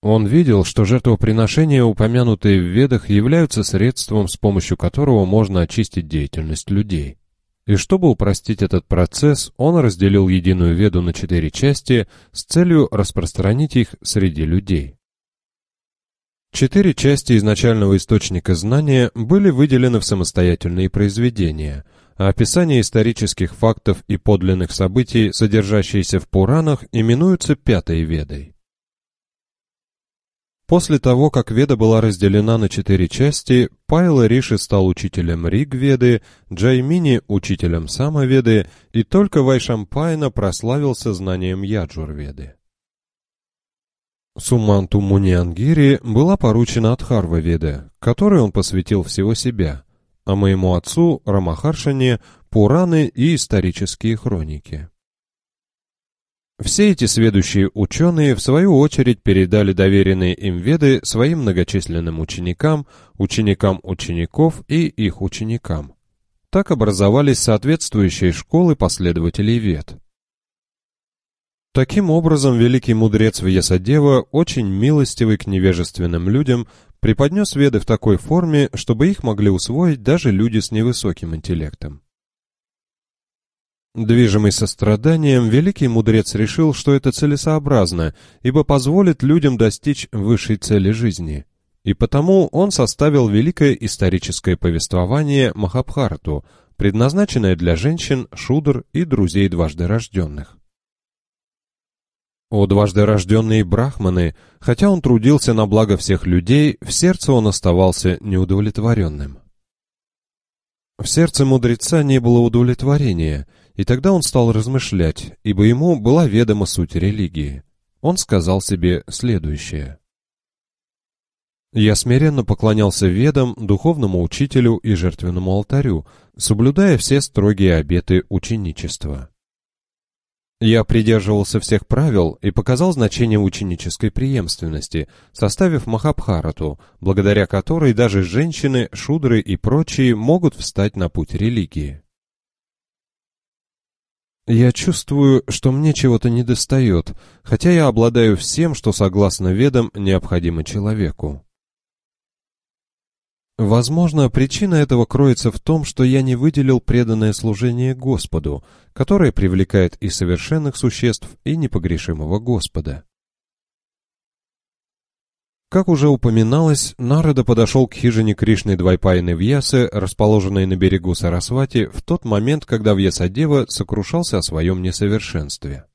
Speaker 1: Он видел, что жертвоприношения, упомянутые в Ведах, являются средством, с помощью которого можно очистить деятельность людей. И чтобы упростить этот процесс, он разделил единую Веду на четыре части с целью распространить их среди людей. Четыре части изначального источника знания были выделены в самостоятельные произведения, а описание исторических фактов и подлинных событий, содержащиеся в Пуранах, именуются Пятой Ведой. После того, как Веда была разделена на четыре части, Пайла Риши стал учителем Риг-Веды, Джаймини – учителем Самоведы, и только Вайшампайна прославился знанием Яджур-Веды. Суманту Муниангири была поручена Адхарва-Веды, которой он посвятил всего себя, а моему отцу Рамахаршане – Пураны и исторические хроники. Все эти сведущие ученые, в свою очередь, передали доверенные им веды своим многочисленным ученикам, ученикам учеников и их ученикам. Так образовались соответствующие школы последователей вед. Таким образом, великий мудрец Вьясадева, очень милостивый к невежественным людям, преподнес веды в такой форме, чтобы их могли усвоить даже люди с невысоким интеллектом. Движимый состраданием, великий мудрец решил, что это целесообразно, ибо позволит людям достичь высшей цели жизни. И потому он составил великое историческое повествование Махабхарату, предназначенное для женщин, шудр и друзей дважды рожденных. О дважды рожденные брахманы, хотя он трудился на благо всех людей, в сердце он оставался неудовлетворенным. В сердце мудреца не было удовлетворения, и тогда он стал размышлять, ибо ему была ведома суть религии. Он сказал себе следующее. «Я смиренно поклонялся ведам, духовному учителю и жертвенному алтарю, соблюдая все строгие обеты ученичества. Я придерживался всех правил и показал значение ученической преемственности, составив Махабхарату, благодаря которой даже женщины, шудры и прочие могут встать на путь религии. Я чувствую, что мне чего-то недостает, хотя я обладаю всем, что согласно ведам необходимо человеку. Возможно, причина этого кроется в том, что я не выделил преданное служение Господу, которое привлекает и совершенных существ, и непогрешимого Господа. Как уже упоминалось, Нарада подошел к хижине Кришны Двайпайны Вьясы, расположенной на берегу Сарасвати, в тот момент, когда Вьясадева сокрушался о своем несовершенстве.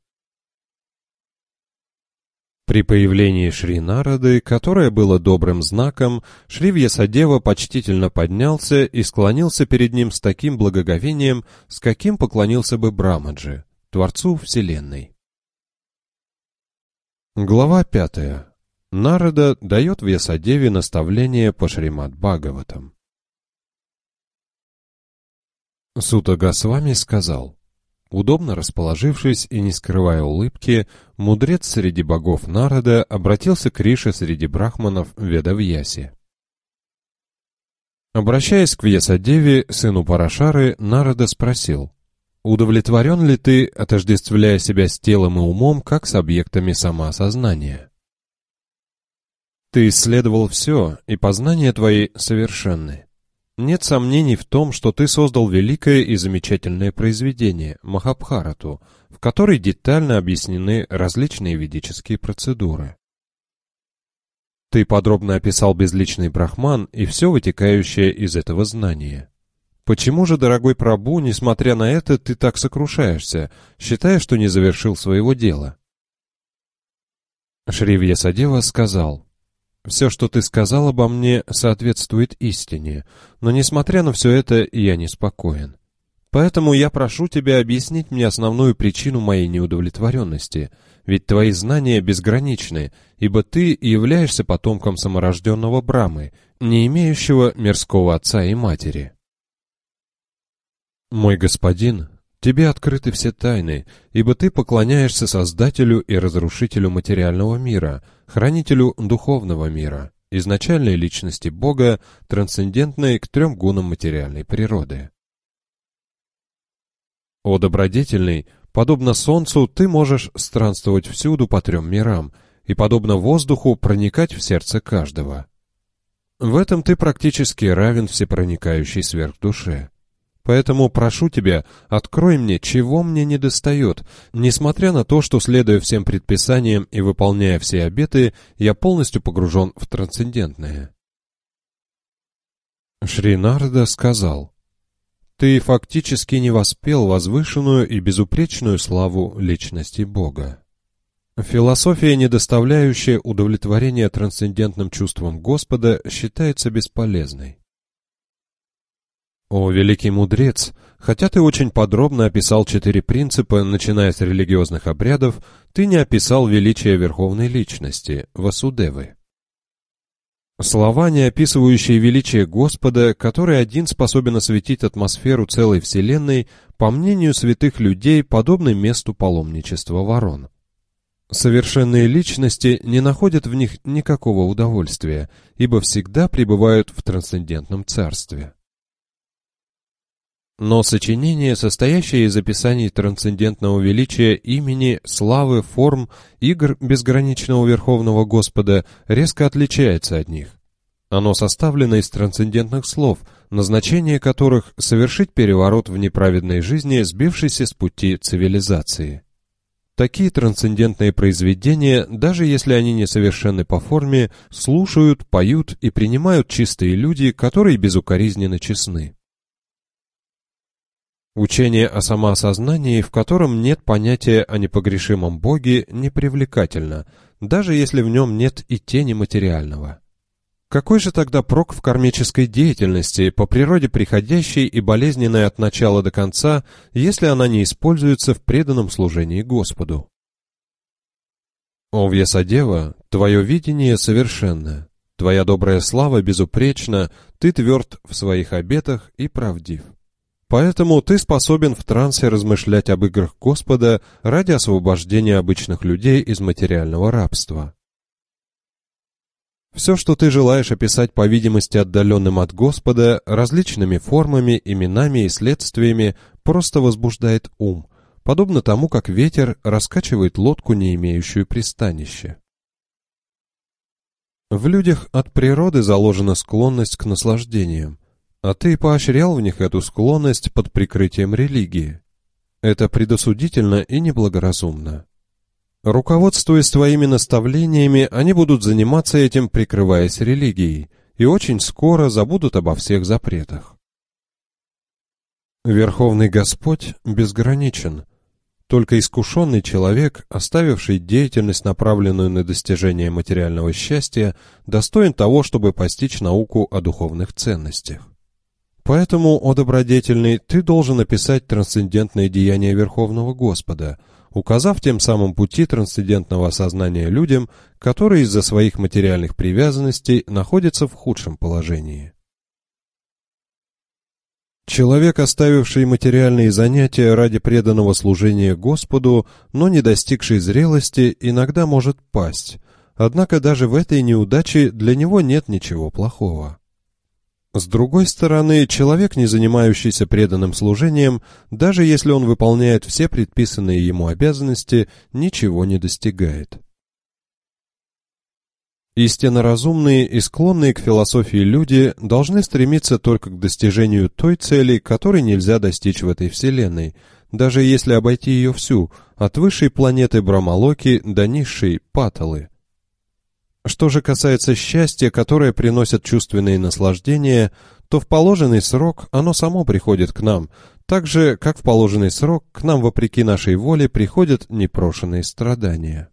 Speaker 1: При появлении Шри Нарады, которое было добрым знаком, Шри Вьясадева почтительно поднялся и склонился перед ним с таким благоговением, с каким поклонился бы Брамаджи, Творцу Вселенной. Глава пятая. Нарада дает Вьясадеве наставление по Шримад Бхагаватам. Сута Госвами сказал, Удобно расположившись и не скрывая улыбки, мудрец среди богов народа обратился к Рише среди брахманов Ведавьясе. Обращаясь к Вьясадеве, сыну Парашары, Нарада спросил, «Удовлетворен ли ты, отождествляя себя с телом и умом, как с объектами самоосознания?» «Ты исследовал все, и познания твои совершенны. Нет сомнений в том, что ты создал великое и замечательное произведение Махабхарату, в которой детально объяснены различные ведические процедуры. Ты подробно описал безличный брахман и все вытекающее из этого знания. Почему же, дорогой Прабу, несмотря на это, ты так сокрушаешься, считая, что не завершил своего дела? Шри Вьясадева сказал, все, что ты сказал обо мне, соответствует истине, но, несмотря на все это, я неспокоен. Поэтому я прошу тебя объяснить мне основную причину моей неудовлетворенности, ведь твои знания безграничны, ибо ты являешься потомком саморожденного Брамы, не имеющего мирского отца и матери. Мой господин, тебе открыты все тайны, ибо ты поклоняешься Создателю и Разрушителю материального мира — хранителю духовного мира, изначальной личности Бога, трансцендентной к трем гунам материальной природы. О добродетельный, подобно солнцу, ты можешь странствовать всюду по трем мирам и, подобно воздуху, проникать в сердце каждого. В этом ты практически равен всепроникающей сверхдуше. Поэтому прошу тебя, открой мне, чего мне недостает, несмотря на то, что, следуя всем предписаниям и выполняя все обеты, я полностью погружен в трансцендентное. Шринарда сказал, «Ты фактически не воспел возвышенную и безупречную славу личности Бога. Философия, не доставляющая удовлетворения трансцендентным чувствам Господа, считается бесполезной. О, великий мудрец, хотя ты очень подробно описал четыре принципа, начиная с религиозных обрядов, ты не описал величие Верховной Личности, Васудевы. Слова, не описывающие величие Господа, который один способен осветить атмосферу целой Вселенной, по мнению святых людей, подобны месту паломничества ворон. Совершенные личности не находят в них никакого удовольствия, ибо всегда пребывают в трансцендентном царстве. Но сочинение, состоящее из описаний трансцендентного величия имени, славы, форм, игр безграничного Верховного Господа, резко отличается от них. Оно составлено из трансцендентных слов, назначение которых — совершить переворот в неправедной жизни, сбившейся с пути цивилизации. Такие трансцендентные произведения, даже если они несовершенны по форме, слушают, поют и принимают чистые люди, которые безукоризненно честны. Учение о самоосознании, в котором нет понятия о непогрешимом Боге, непривлекательно, даже если в нем нет и тени материального. Какой же тогда прок в кармической деятельности, по природе приходящей и болезненной от начала до конца, если она не используется в преданном служении Господу? О Вьясадева, твое видение совершенно, твоя добрая слава безупречна, ты тверд в своих обетах и правдив. Поэтому ты способен в трансе размышлять об играх Господа ради освобождения обычных людей из материального рабства. Все, что ты желаешь описать по видимости отдаленным от Господа, различными формами, именами и следствиями, просто возбуждает ум, подобно тому, как ветер раскачивает лодку, не имеющую пристанища. В людях от природы заложена склонность к наслаждениям, а ты поощрял в них эту склонность под прикрытием религии. Это предосудительно и неблагоразумно. Руководствуясь твоими наставлениями, они будут заниматься этим, прикрываясь религией, и очень скоро забудут обо всех запретах. Верховный Господь безграничен. Только искушенный человек, оставивший деятельность, направленную на достижение материального счастья, достоин того, чтобы постичь науку о духовных ценностях. Поэтому, о добродетельный, ты должен описать трансцендентные деяния Верховного Господа, указав тем самым пути трансцендентного сознания людям, которые из-за своих материальных привязанностей находятся в худшем положении. Человек, оставивший материальные занятия ради преданного служения Господу, но не достигший зрелости, иногда может пасть, однако даже в этой неудаче для него нет ничего плохого. С другой стороны, человек, не занимающийся преданным служением, даже если он выполняет все предписанные ему обязанности, ничего не достигает. Истинно разумные и склонные к философии люди должны стремиться только к достижению той цели, которой нельзя достичь в этой вселенной, даже если обойти ее всю, от высшей планеты Брамалоки до низшей Паталы. Что же касается счастья, которое приносит чувственные наслаждения, то в положенный срок оно само приходит к нам, так же, как в положенный срок к нам, вопреки нашей воле, приходят непрошенные страдания.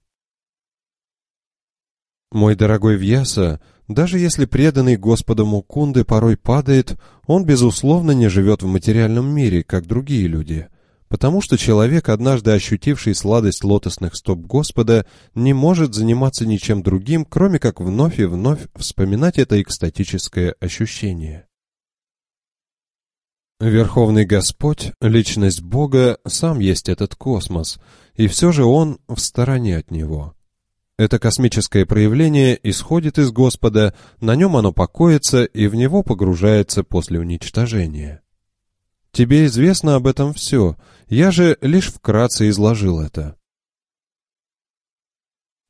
Speaker 1: Мой дорогой Вьяса, даже если преданный Господу Мукунды порой падает, он, безусловно, не живет в материальном мире, как другие люди – Потому что человек, однажды ощутивший сладость лотосных стоп Господа, не может заниматься ничем другим, кроме как вновь и вновь вспоминать это экстатическое ощущение. Верховный Господь, личность Бога, сам есть этот космос, и все же Он в стороне от него. Это космическое проявление исходит из Господа, на нем оно покоится и в него погружается после уничтожения. Тебе известно об этом все, я же лишь вкратце изложил это.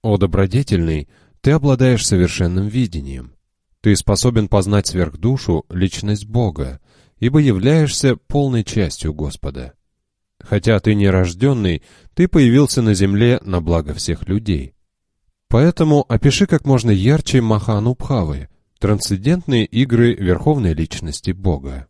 Speaker 1: О добродетельный, ты обладаешь совершенным видением. Ты способен познать сверхдушу, личность Бога, ибо являешься полной частью Господа. Хотя ты не рожденный, ты появился на земле на благо всех людей. Поэтому опиши как можно ярче Маханубхавы, трансцендентные игры Верховной Личности Бога.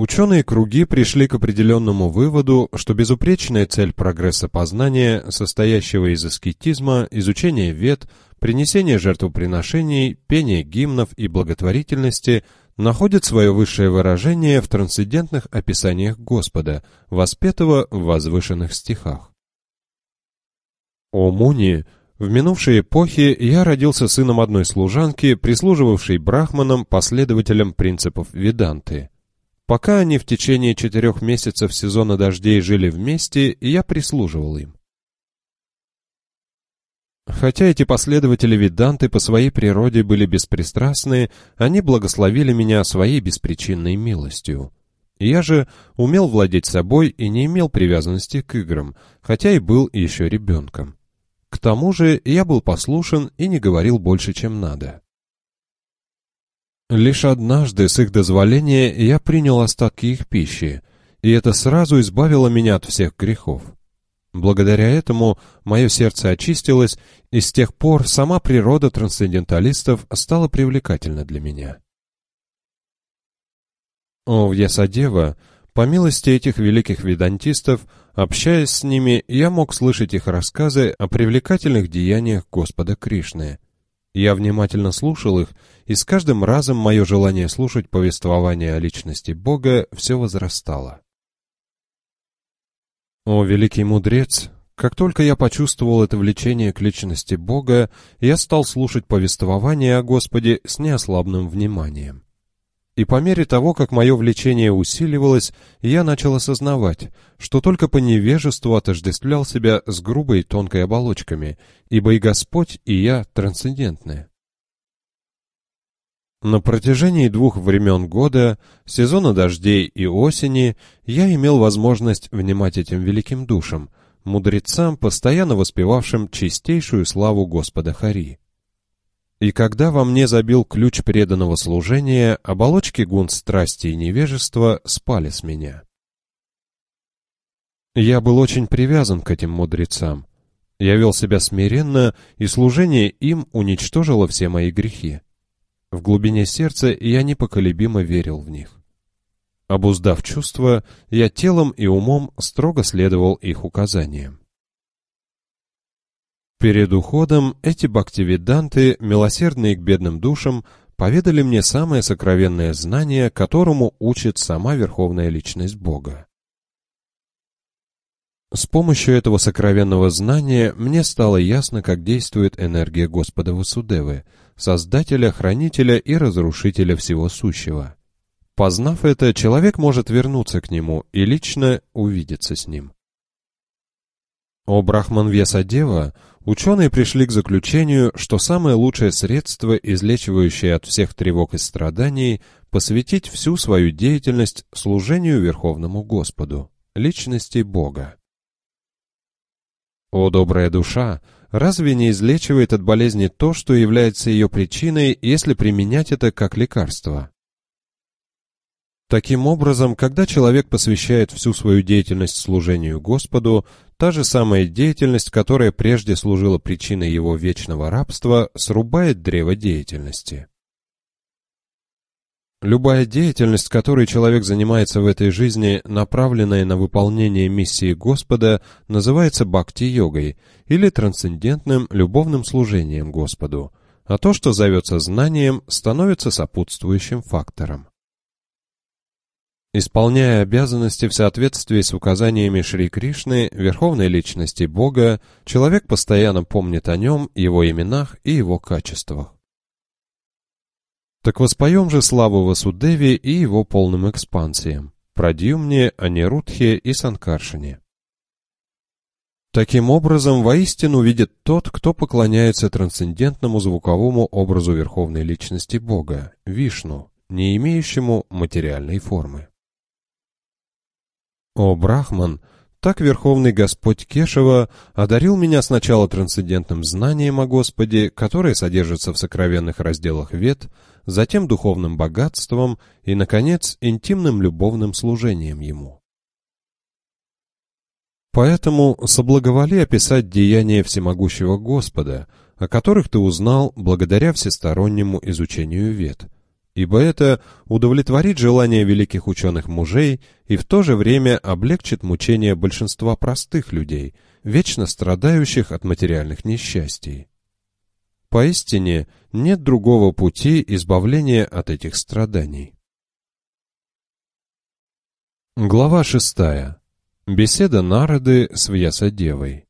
Speaker 1: Ученые круги пришли к определенному выводу, что безупречная цель прогресса познания, состоящего из аскетизма, изучения вет, принесения жертвоприношений, пения гимнов и благотворительности, находит свое высшее выражение в трансцендентных описаниях Господа, воспетого в возвышенных стихах. О Муни, в минувшей эпохе я родился сыном одной служанки, прислуживавшей брахманам, последователям принципов Веданты. Пока они в течение четырех месяцев сезона дождей жили вместе, я прислуживал им. Хотя эти последователи Веданты по своей природе были беспристрастны, они благословили меня своей беспричинной милостью. Я же умел владеть собой и не имел привязанности к играм, хотя и был еще ребенком. К тому же я был послушен и не говорил больше, чем надо. Лишь однажды, с их дозволения, я принял остатки их пищи, и это сразу избавило меня от всех грехов. Благодаря этому мое сердце очистилось, и с тех пор сама природа трансценденталистов стала привлекательна для меня. О, Вьясадева, по милости этих великих ведантистов, общаясь с ними, я мог слышать их рассказы о привлекательных деяниях Господа Кришны — я внимательно слушал их, и с каждым разом мое желание слушать повествование о личности Бога все возрастало. О, великий мудрец! Как только я почувствовал это влечение к личности Бога, я стал слушать повествование о Господе с неослабным вниманием. И по мере того, как мое влечение усиливалось, я начал осознавать, что только по невежеству отождествлял себя с грубой тонкой оболочками, ибо и Господь, и я трансцендентны. На протяжении двух времен года, сезона дождей и осени, я имел возможность внимать этим великим душам, мудрецам, постоянно воспевавшим чистейшую славу Господа Хари. И когда во мне забил ключ преданного служения, оболочки гун страсти и невежества спали с меня. Я был очень привязан к этим мудрецам. Я вел себя смиренно, и служение им уничтожило все мои грехи. В глубине сердца я непоколебимо верил в них. Обуздав чувства, я телом и умом строго следовал их указаниям. Перед уходом эти бхактивиданты, милосердные к бедным душам, поведали мне самое сокровенное знание, которому учит сама Верховная Личность Бога. С помощью этого сокровенного знания мне стало ясно, как действует энергия Господа Васудевы, Создателя, Хранителя и Разрушителя всего сущего. Познав это, человек может вернуться к нему и лично увидеться с ним. О Брахман Вьясадева, ученые пришли к заключению, что самое лучшее средство, излечивающее от всех тревог и страданий, посвятить всю свою деятельность служению Верховному Господу, личности Бога. О, добрая душа, разве не излечивает от болезни то, что является ее причиной, если применять это как лекарство? Таким образом, когда человек посвящает всю свою деятельность служению Господу, та же самая деятельность, которая прежде служила причиной его вечного рабства, срубает древо деятельности. Любая деятельность, которой человек занимается в этой жизни, направленная на выполнение миссии Господа, называется бхакти-йогой или трансцендентным любовным служением Господу, а то, что зовется знанием, становится сопутствующим фактором. Исполняя обязанности в соответствии с указаниями Шри Кришны, Верховной Личности Бога, человек постоянно помнит о нем, его именах и его качествах. Так воспоем же славу Васудеве и его полным экспансиям, Прадьюмне, Анирудхе и Санкаршине. Таким образом, воистину видит тот, кто поклоняется трансцендентному звуковому образу Верховной Личности Бога, Вишну, не имеющему материальной формы. О, Брахман, так Верховный Господь Кешева одарил меня сначала трансцендентным знанием о Господе, которое содержится в сокровенных разделах Вед, затем духовным богатством и, наконец, интимным любовным служением Ему. Поэтому соблаговоли описать деяния всемогущего Господа, о которых ты узнал благодаря всестороннему изучению вет, ибо это удовлетворит желания великих ученых мужей и в то же время облегчит мучения большинства простых людей, вечно страдающих от материальных несчастий. Поистине, нет другого пути избавления от этих страданий. Глава шестая. Беседа Нарады с Вьясадевой.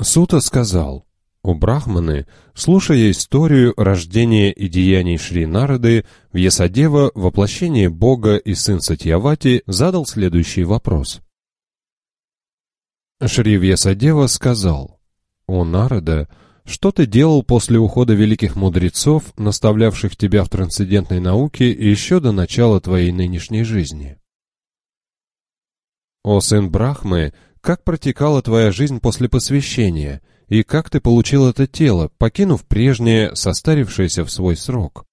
Speaker 1: Сута сказал, у Брахманы, слушая историю рождения и деяний Шри Нарады, Вьясадева, воплощение Бога и сын Сатьявати, задал следующий вопрос. Шри Вьясадева сказал, «О, Нарада, что ты делал после ухода великих мудрецов, наставлявших тебя в трансцендентной науке еще до начала твоей нынешней жизни?» «О, сын Брахмы, как протекала твоя жизнь после посвящения, и как ты получил это тело, покинув прежнее, состарившееся в свой срок?»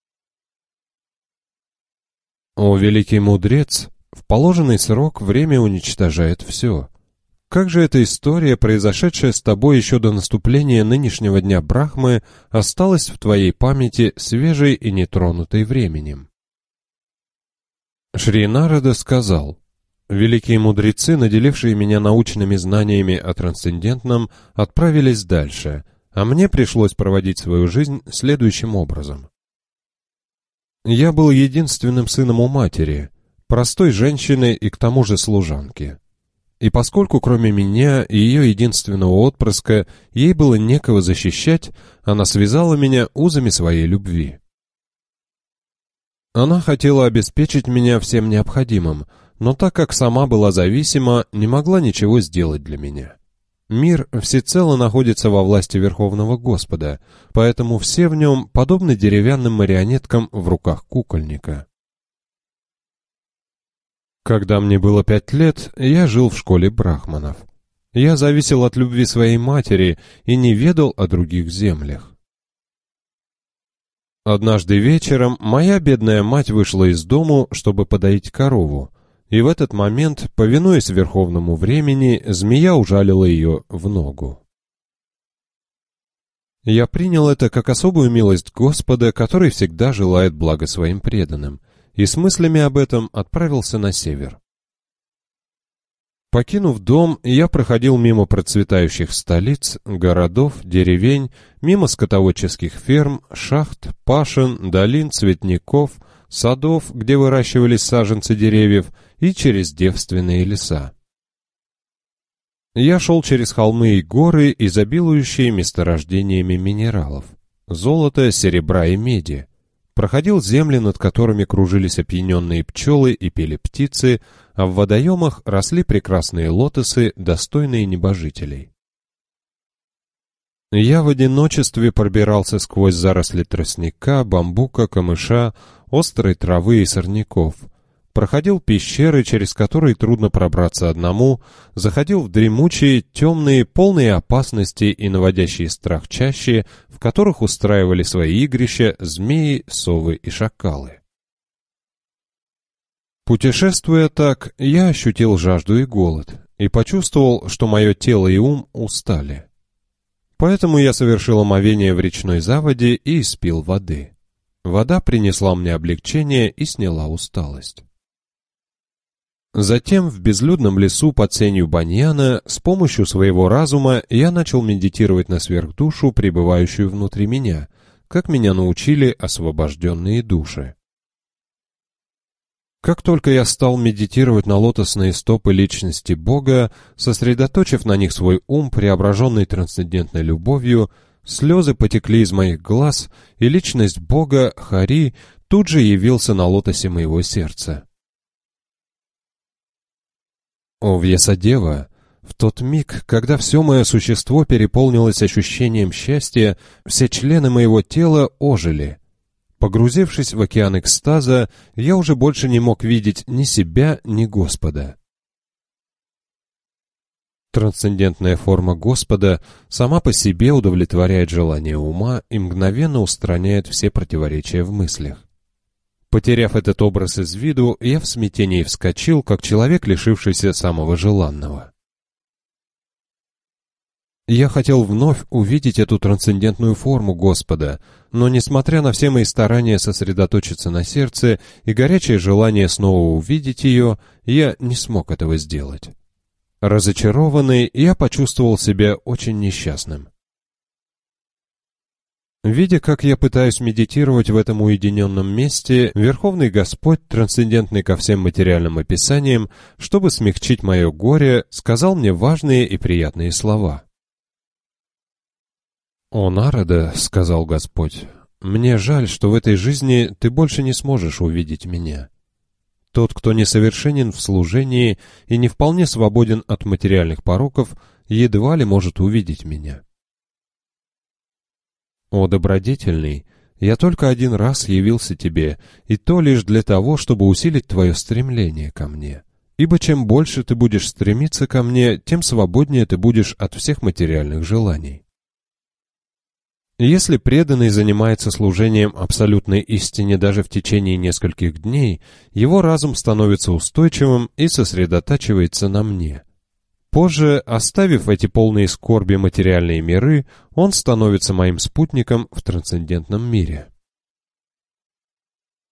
Speaker 1: «О, великий мудрец, в положенный срок время уничтожает все». Как же эта история, произошедшая с тобой еще до наступления нынешнего дня Брахмы, осталась в твоей памяти свежей и нетронутой временем? Шри Нарада сказал, «Великие мудрецы, наделившие меня научными знаниями о трансцендентном, отправились дальше, а мне пришлось проводить свою жизнь следующим образом. Я был единственным сыном у матери, простой женщины и к тому же служанки. И поскольку кроме меня и ее единственного отпрыска ей было некого защищать, она связала меня узами своей любви. Она хотела обеспечить меня всем необходимым, но так как сама была зависима, не могла ничего сделать для меня. Мир всецело находится во власти Верховного Господа, поэтому все в нем подобны деревянным марионеткам в руках кукольника. Когда мне было пять лет, я жил в школе брахманов. Я зависел от любви своей матери и не ведал о других землях. Однажды вечером моя бедная мать вышла из дому, чтобы подоить корову, и в этот момент, повинуясь верховному времени, змея ужалила ее в ногу. Я принял это как особую милость Господа, который всегда желает блага своим преданным, и с мыслями об этом отправился на север. Покинув дом, я проходил мимо процветающих столиц, городов, деревень, мимо скотоводческих ферм, шахт, пашин, долин, цветников, садов, где выращивались саженцы деревьев, и через девственные леса. Я шел через холмы и горы, изобилующие месторождениями минералов, золота, серебра и меди, проходил земли, над которыми кружились опьяненные пчелы и пели птицы, а в водоемах росли прекрасные лотосы, достойные небожителей. Я в одиночестве пробирался сквозь заросли тростника, бамбука, камыша, острой травы и сорняков — проходил пещеры, через которые трудно пробраться одному, заходил в дремучие, темные, полные опасности и наводящие страх чаще, в которых устраивали свои игрища змеи, совы и шакалы. Путешествуя так, я ощутил жажду и голод, и почувствовал, что мое тело и ум устали. Поэтому я совершил омовение в речной заводе и испил воды. Вода принесла мне облегчение и сняла усталость. Затем в безлюдном лесу под сенью баньяна с помощью своего разума я начал медитировать на сверхдушу, пребывающую внутри меня, как меня научили освобожденные души. Как только я стал медитировать на лотосные стопы личности Бога, сосредоточив на них свой ум, преображенный трансцендентной любовью, слезы потекли из моих глаз, и личность Бога, Хари, тут же явился на лотосе моего сердца. О, Вьесадева, в тот миг, когда все мое существо переполнилось ощущением счастья, все члены моего тела ожили. Погрузившись в океан экстаза, я уже больше не мог видеть ни себя, ни Господа. Трансцендентная форма Господа сама по себе удовлетворяет желание ума и мгновенно устраняет все противоречия в мыслях. Потеряв этот образ из виду, я в смятении вскочил, как человек, лишившийся самого желанного. Я хотел вновь увидеть эту трансцендентную форму Господа, но, несмотря на все мои старания сосредоточиться на сердце и горячее желание снова увидеть ее, я не смог этого сделать. Разочарованный, я почувствовал себя очень несчастным. Видя, как я пытаюсь медитировать в этом уединенном месте, Верховный Господь, трансцендентный ко всем материальным описаниям, чтобы смягчить мое горе, сказал мне важные и приятные слова. «О, Народа», — сказал Господь, — «мне жаль, что в этой жизни ты больше не сможешь увидеть меня. Тот, кто несовершенен в служении и не вполне свободен от материальных пороков, едва ли может увидеть меня». «О, добродетельный, я только один раз явился тебе, и то лишь для того, чтобы усилить твое стремление ко мне. Ибо чем больше ты будешь стремиться ко мне, тем свободнее ты будешь от всех материальных желаний». Если преданный занимается служением абсолютной истине даже в течение нескольких дней, его разум становится устойчивым и сосредотачивается на мне – Позже, оставив эти полные скорби материальные миры, он становится моим спутником в трансцендентном мире.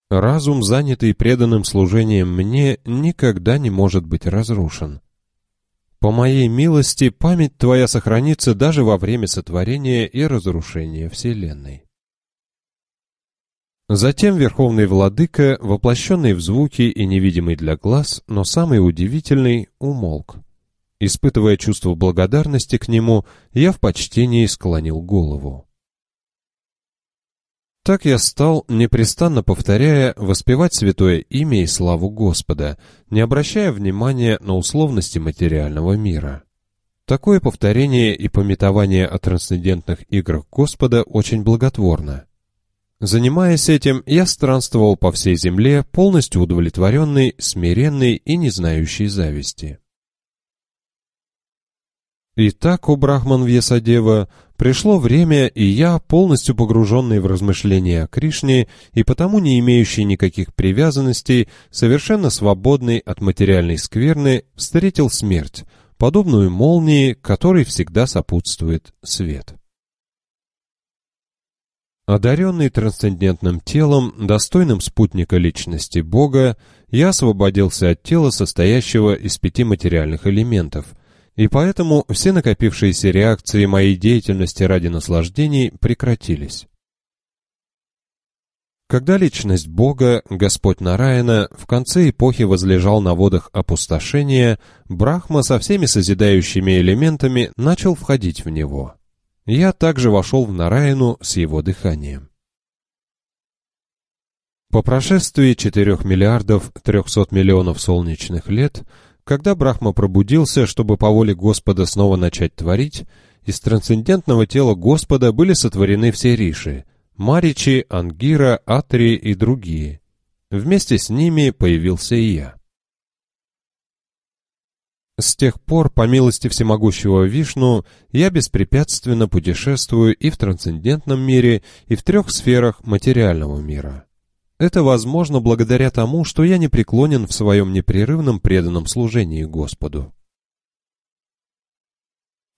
Speaker 1: Разум, занятый преданным служением мне, никогда не может быть разрушен. По моей милости память твоя сохранится даже во время сотворения и разрушения Вселенной. Затем Верховный Владыка, воплощенный в звуки и невидимый для глаз, но самый удивительный, умолк. Испытывая чувство благодарности к нему, я в почтении склонил голову. Так я стал, непрестанно повторяя, воспевать святое имя и славу Господа, не обращая внимания на условности материального мира. Такое повторение и пометование о трансцендентных играх Господа очень благотворно. Занимаясь этим, я странствовал по всей земле, полностью удовлетворенный, смиренный и не знающий зависти. Итак, у Брахман Вьесадева пришло время, и я, полностью погруженный в размышления о Кришне и потому не имеющий никаких привязанностей, совершенно свободный от материальной скверны, встретил смерть, подобную молнии, которой всегда сопутствует свет. Одаренный трансцендентным телом, достойным спутника личности Бога, я освободился от тела, состоящего из пяти материальных элементов, и поэтому все накопившиеся реакции моей деятельности ради наслаждений прекратились. Когда личность Бога, Господь Нараяна, в конце эпохи возлежал на водах опустошения, Брахма со всеми созидающими элементами начал входить в него. Я также вошел в Нараяну с его дыханием. По прошествии 4 миллиардов 300 миллионов солнечных лет, когда Брахма пробудился, чтобы по воле Господа снова начать творить, из трансцендентного тела Господа были сотворены все риши — Маричи, Ангира, Атри и другие. Вместе с ними появился и я. С тех пор, по милости всемогущего Вишну, я беспрепятственно путешествую и в трансцендентном мире, и в трех сферах материального мира. Это возможно благодаря тому, что я не преклонен в своем непрерывном преданном служении Господу.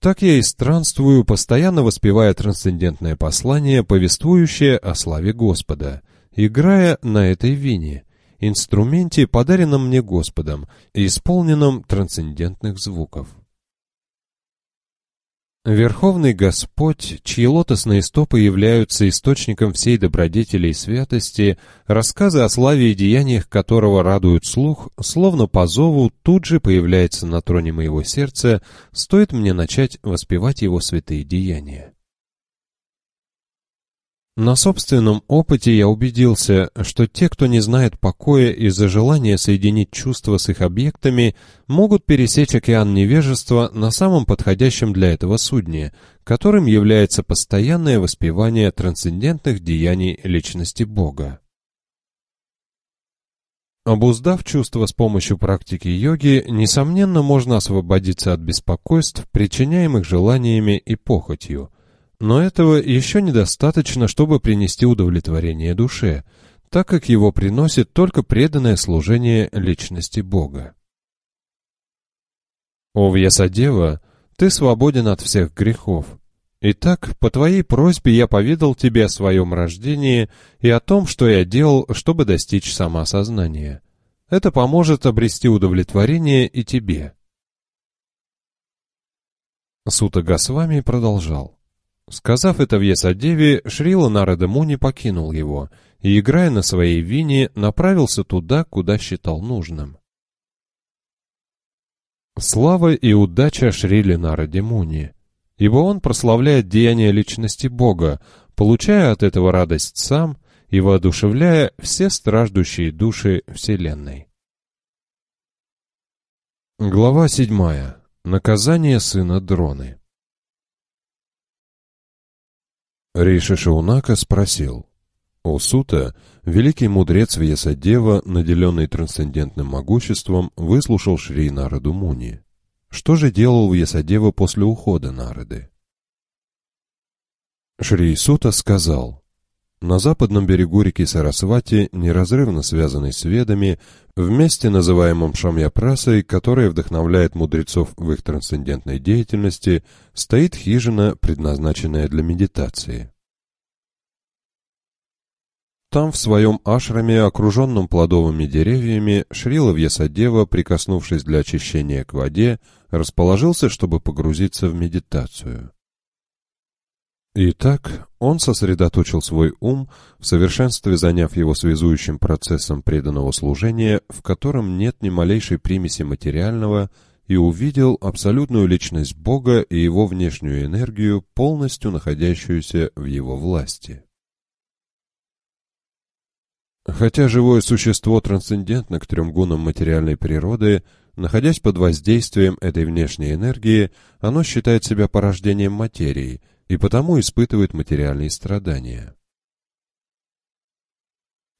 Speaker 1: Так я и странствую, постоянно воспевая трансцендентное послание, повествующее о славе Господа, играя на этой вине, инструменте, подаренном мне Господом и исполненном трансцендентных звуков. Верховный Господь, чьи лотосные стопы являются источником всей добродетели и святости, рассказы о славе и деяниях которого радуют слух, словно по зову тут же появляется на троне моего сердца, стоит мне начать воспевать его святые деяния. На собственном опыте я убедился, что те, кто не знает покоя из-за желания соединить чувства с их объектами, могут пересечь океан невежества на самом подходящем для этого судне, которым является постоянное воспевание трансцендентных деяний личности Бога. Обуздав чувства с помощью практики йоги, несомненно, можно освободиться от беспокойств, причиняемых желаниями и похотью – но этого еще недостаточно, чтобы принести удовлетворение душе, так как его приносит только преданное служение личности Бога. О Вьясадева, ты свободен от всех грехов. Итак, по твоей просьбе я поведал тебе о своем рождении и о том, что я делал, чтобы достичь самосознания. Это поможет обрести удовлетворение и тебе. Сута Госвами продолжал. Сказав это в Есадеве, Шрила Нарада Муни покинул его и, играя на своей вине, направился туда, куда считал нужным. Слава и удача Шрили Нараде Муни, ибо он прославляет деяния личности Бога, получая от этого радость сам и воодушевляя все страждущие души Вселенной. Глава седьмая. Наказание сына Дроны. Рейша Шаунака спросил. «О Сута, великий мудрец Вьясадева, наделенный трансцендентным могуществом, выслушал Шри Нараду Муни. Что же делал Вьясадева после ухода Нарады?» Шри Сута сказал, на западном берегу реки Сарасвати, неразрывно связанной с ведами, в месте, называемом Шамьяпрасой, которое вдохновляет мудрецов в их трансцендентной деятельности, стоит хижина, предназначенная для медитации. Там, в своем ашраме, окруженном плодовыми деревьями, Шрила Вьясадева, прикоснувшись для очищения к воде, расположился, чтобы погрузиться в медитацию. Итак, он сосредоточил свой ум, в совершенстве заняв его связующим процессом преданного служения, в котором нет ни малейшей примеси материального, и увидел абсолютную личность Бога и его внешнюю энергию, полностью находящуюся в его власти. Хотя живое существо трансцендентно к трем гунам материальной природы, находясь под воздействием этой внешней энергии, оно считает себя порождением материи и потому испытывает материальные страдания.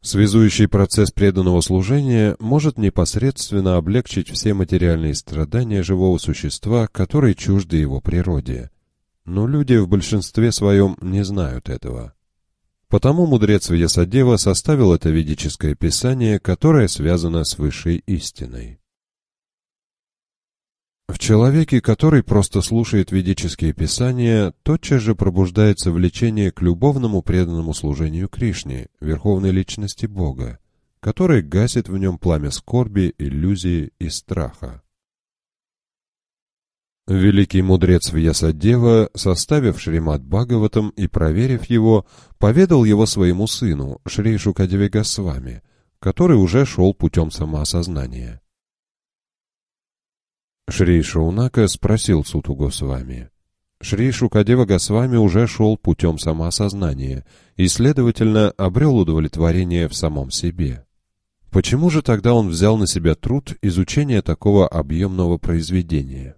Speaker 1: Связующий процесс преданного служения может непосредственно облегчить все материальные страдания живого существа, которые чужды его природе. Но люди в большинстве своем не знают этого. Потому мудрец Вьясадева составил это ведическое писание, которое связано с высшей истиной. В человеке, который просто слушает ведические писания, тотчас же пробуждается влечение к любовному преданному служению Кришне, верховной личности Бога, который гасит в нем пламя скорби, иллюзии и страха. Великий мудрец Вьясадева, составив Шримад Бхагаватам и проверив его, поведал его своему сыну, Шри Шукадеве Госвами, который уже шел путем самоосознания. Шри Шаунака спросил Суту Госвами. Шри Шукадева Госвами уже шел путем самоосознания и, следовательно, обрел удовлетворение в самом себе. Почему же тогда он взял на себя труд изучения такого объемного произведения?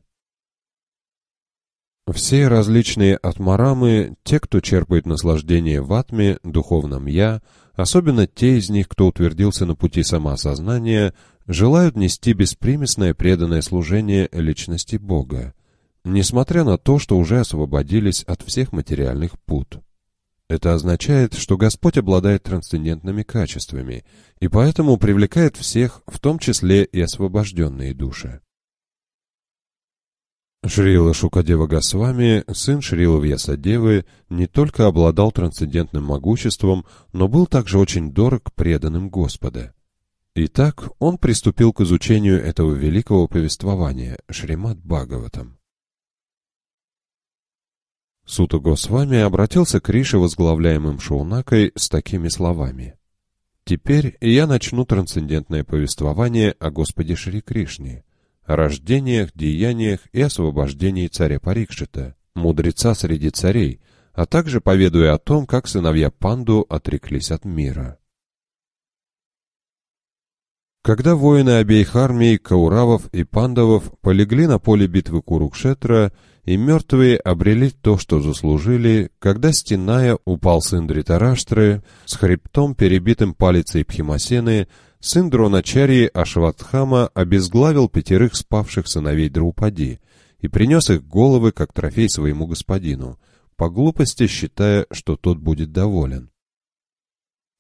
Speaker 1: Все различные атмарамы, те, кто черпает наслаждение в атме, духовном «я», особенно те из них, кто утвердился на пути самоосознания, желают нести беспримесное преданное служение личности Бога, несмотря на то, что уже освободились от всех материальных пут. Это означает, что Господь обладает трансцендентными качествами и поэтому привлекает всех, в том числе и освобожденные души. Шрила Шукадева Госвами, сын Шрила Вьясадевы, не только обладал трансцендентным могуществом, но был также очень дорог преданным Господа. Итак, он приступил к изучению этого великого повествования Шримад Бхагаватам. Сута Госвами обратился к Рише, возглавляемым Шаунакой, с такими словами. «Теперь я начну трансцендентное повествование о Господе Шри Кришне, о рождениях, деяниях и освобождении царя Парикшита, мудреца среди царей, а также поведуя о том, как сыновья Панду отреклись от мира. Когда воины обеих армий, Кауравов и Пандавов, полегли на поле битвы Курукшетра, и мертвые обрели то, что заслужили, когда, стеная, упал сын Дритараштры, с хребтом, перебитым палицей Пхимасены, сын Дроначарии Ашватхама обезглавил пятерых спавших сыновей Драупади и принес их головы как трофей своему господину, по глупости считая, что тот будет доволен.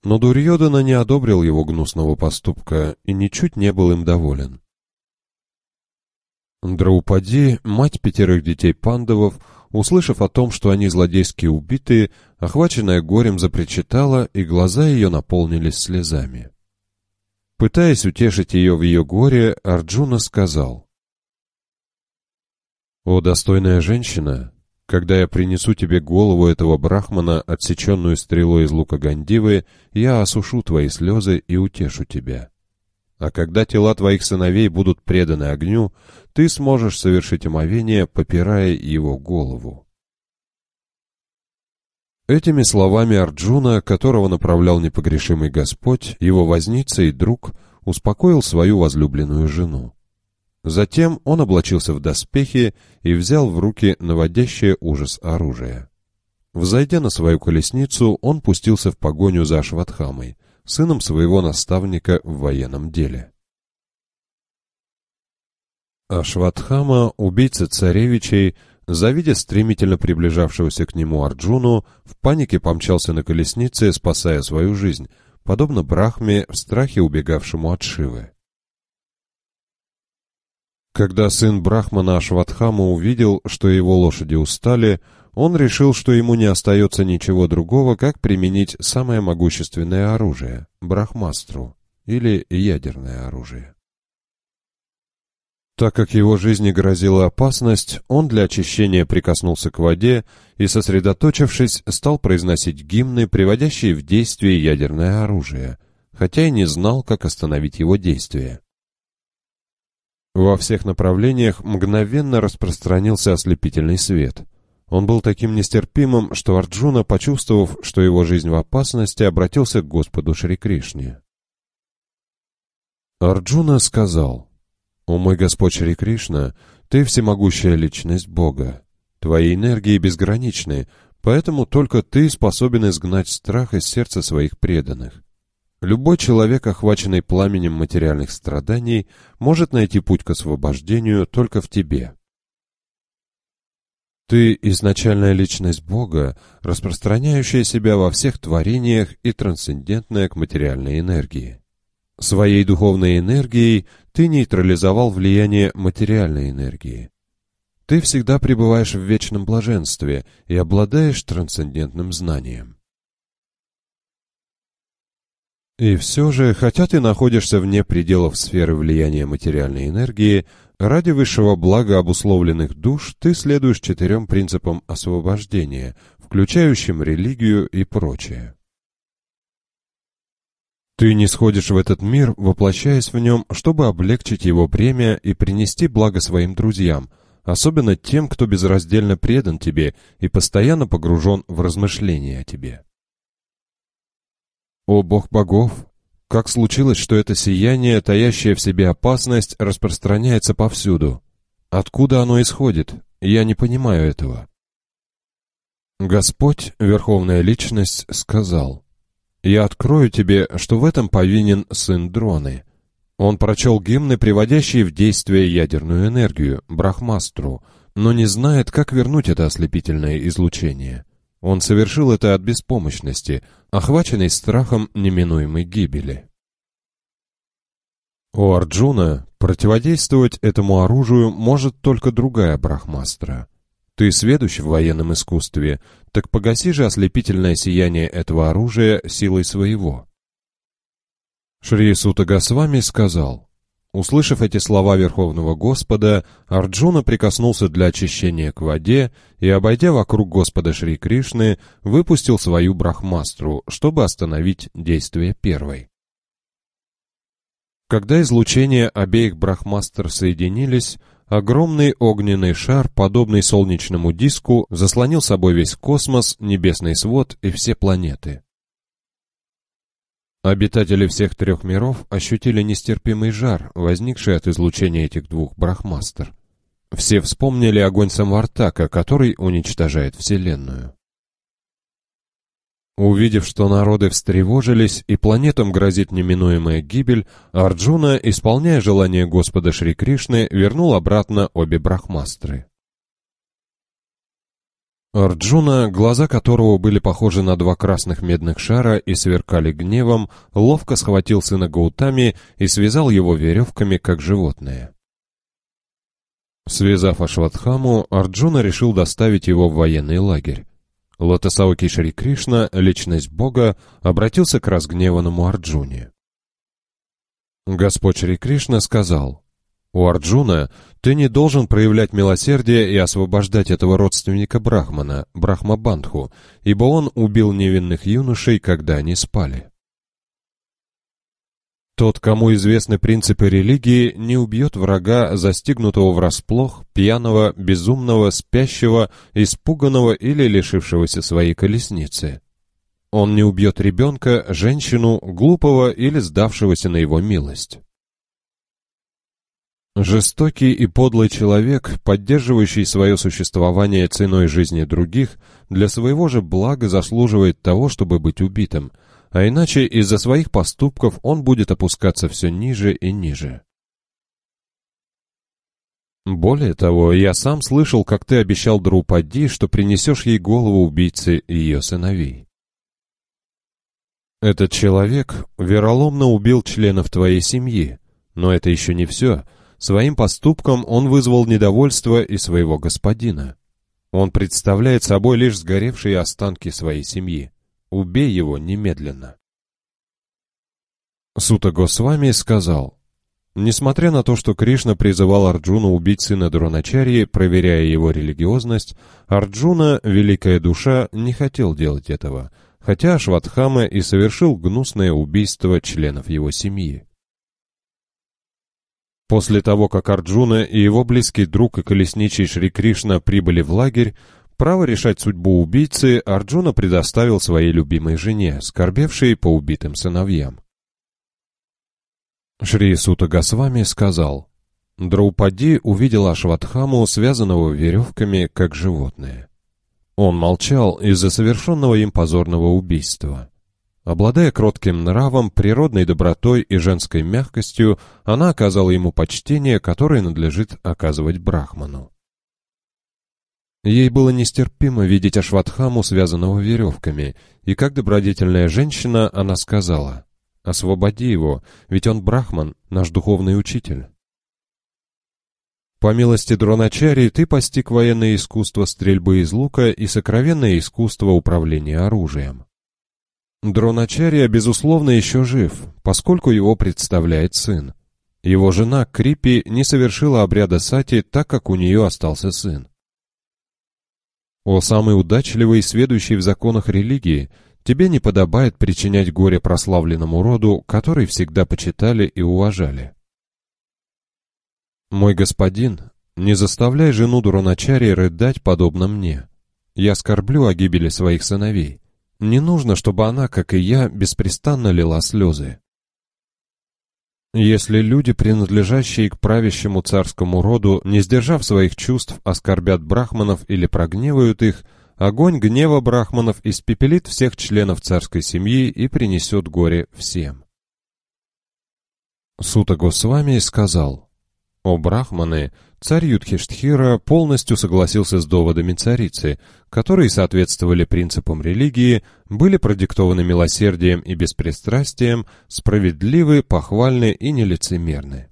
Speaker 1: Но Дурьодана не одобрил его гнусного поступка и ничуть не был им доволен. Драупади, мать пятерых детей пандавов, услышав о том, что они злодейски убиты, охваченная горем запричитала, и глаза ее наполнились слезами. Пытаясь утешить ее в ее горе, Арджуна сказал. «О, достойная женщина, когда я принесу тебе голову этого брахмана, отсеченную стрелой из лука Гандивы, я осушу твои слезы и утешу тебя. А когда тела твоих сыновей будут преданы огню, ты сможешь совершить омовение, попирая его голову». Этими словами Арджуна, которого направлял непогрешимый Господь, его возница и друг, успокоил свою возлюбленную жену. Затем он облачился в доспехи и взял в руки наводящее ужас оружие. Взойдя на свою колесницу, он пустился в погоню за Ашватхамой, сыном своего наставника в военном деле. Ашватхама, убийца царевичей, Завидя стремительно приближавшегося к нему Арджуну, в панике помчался на колеснице, спасая свою жизнь, подобно Брахме в страхе убегавшему от Шивы. Когда сын Брахмана Ашватхама увидел, что его лошади устали, он решил, что ему не остается ничего другого, как применить самое могущественное оружие — брахмастру, или ядерное оружие. Так как его жизни грозила опасность, он для очищения прикоснулся к воде и, сосредоточившись, стал произносить гимны, приводящие в действие ядерное оружие, хотя и не знал, как остановить его действие. Во всех направлениях мгновенно распространился ослепительный свет. Он был таким нестерпимым, что Арджуна, почувствовав, что его жизнь в опасности, обратился к Господу Шри Кришне. Арджуна сказал, «О мой Господь Шри Кришна, Ты всемогущая личность Бога. Твои энергии безграничны, поэтому только Ты способен изгнать страх из сердца своих преданных. Любой человек, охваченный пламенем материальных страданий, может найти путь к освобождению только в Тебе. Ты — изначальная личность Бога, распространяющая себя во всех творениях и трансцендентная к материальной энергии. Своей духовной энергией ты нейтрализовал влияние материальной энергии. Ты всегда пребываешь в вечном блаженстве и обладаешь трансцендентным знанием. И все же, хотя ты находишься вне пределов сферы влияния материальной энергии, ради высшего блага обусловленных душ ты следуешь четырем принципам освобождения, включающим религию и прочее. Ты не сходишь в этот мир, воплощаясь в нем, чтобы облегчить его бремя и принести благо своим друзьям, особенно тем, кто безраздельно предан тебе и постоянно погружен в размышления о тебе. О Бог богов! Как случилось, что это сияние, таящее в себе опасность, распространяется повсюду? Откуда оно исходит? Я не понимаю этого. Господь, Верховная Личность, сказал — я открою тебе, что в этом повинен сын Дроны. Он прочел гимны, приводящие в действие ядерную энергию, Брахмастру, но не знает, как вернуть это ослепительное излучение. Он совершил это от беспомощности, охваченный страхом неминуемой гибели. У Арджуна противодействовать этому оружию может только другая Брахмастра — ты сведущ в военном искусстве, так погаси же ослепительное сияние этого оружия силой своего. Шри Сута Госвами сказал, Услышав эти слова Верховного Господа, Арджуна прикоснулся для очищения к воде и, обойдя вокруг Господа Шри Кришны, выпустил свою брахмастру, чтобы остановить действие первой. Когда излучения обеих брахмастр соединились, Огромный огненный шар, подобный солнечному диску, заслонил собой весь космос, небесный свод и все планеты. Обитатели всех трех миров ощутили нестерпимый жар, возникший от излучения этих двух брахмастер. Все вспомнили огонь Самвартака, который уничтожает Вселенную. Увидев, что народы встревожились и планетам грозит неминуемая гибель, Арджуна, исполняя желание Господа Шри Кришны, вернул обратно обе брахмастры. Арджуна, глаза которого были похожи на два красных медных шара и сверкали гневом, ловко схватил сына Гаутами и связал его веревками, как животное. Связав Ашватхаму, Арджуна решил доставить его в военный лагерь. Лотосауки Шри Кришна, личность Бога, обратился к разгневанному Арджуне. Господь Шри Кришна сказал, «У Арджуна ты не должен проявлять милосердие и освобождать этого родственника Брахмана, Брахмабандху, ибо он убил невинных юношей, когда они спали». Тот, кому известны принципы религии, не убьет врага, застигнутого врасплох, пьяного, безумного, спящего, испуганного или лишившегося своей колесницы. Он не убьет ребенка, женщину, глупого или сдавшегося на его милость. Жестокий и подлый человек, поддерживающий свое существование ценой жизни других, для своего же блага заслуживает того, чтобы быть убитым – а иначе из-за своих поступков он будет опускаться все ниже и ниже. Более того, я сам слышал, как ты обещал Друпади, что принесешь ей голову убийцы и ее сыновей. Этот человек вероломно убил членов твоей семьи, но это еще не все. Своим поступком он вызвал недовольство и своего господина. Он представляет собой лишь сгоревшие останки своей семьи. Убей его немедленно. Сута Госвами сказал, Несмотря на то, что Кришна призывал Арджуну убить сына Дроначарьи, проверяя его религиозность, Арджуна, великая душа, не хотел делать этого, хотя Ашватхама и совершил гнусное убийство членов его семьи. После того, как Арджуна и его близкий друг и колесничий Шри Кришна прибыли в лагерь, Право решать судьбу убийцы Арджуна предоставил своей любимой жене, скорбевшей по убитым сыновьям. Шри Сута Госвами сказал, Драупади увидел Ашватхаму, связанного веревками, как животное. Он молчал из-за совершенного им позорного убийства. Обладая кротким нравом, природной добротой и женской мягкостью, она оказала ему почтение, которое надлежит оказывать Брахману. Ей было нестерпимо видеть Ашватхаму, связанного веревками, и как добродетельная женщина, она сказала, «Освободи его, ведь он Брахман, наш духовный учитель». По милости Дроначари ты постиг военное искусство стрельбы из лука и сокровенное искусство управления оружием. Дроначария, безусловно, еще жив, поскольку его представляет сын. Его жена Крипи не совершила обряда сати, так как у нее остался сын. О самый удачливый и сведущий в законах религии, тебе не подобает причинять горе прославленному роду, который всегда почитали и уважали. Мой господин, не заставляй жену Дуроначари рыдать подобно мне. Я скорблю о гибели своих сыновей. Не нужно, чтобы она, как и я, беспрестанно лила слезы. Если люди, принадлежащие к правящему царскому роду, не сдержав своих чувств, оскорбят брахманов или прогневают их, огонь гнева брахманов испепелит всех членов царской семьи и принесет горе всем. Сута Госвами сказал, «О брахманы, царь Юдхиштхира полностью согласился с доводами царицы, которые соответствовали принципам религии, были продиктованы милосердием и беспристрастием, справедливы, похвальны и нелицемерны.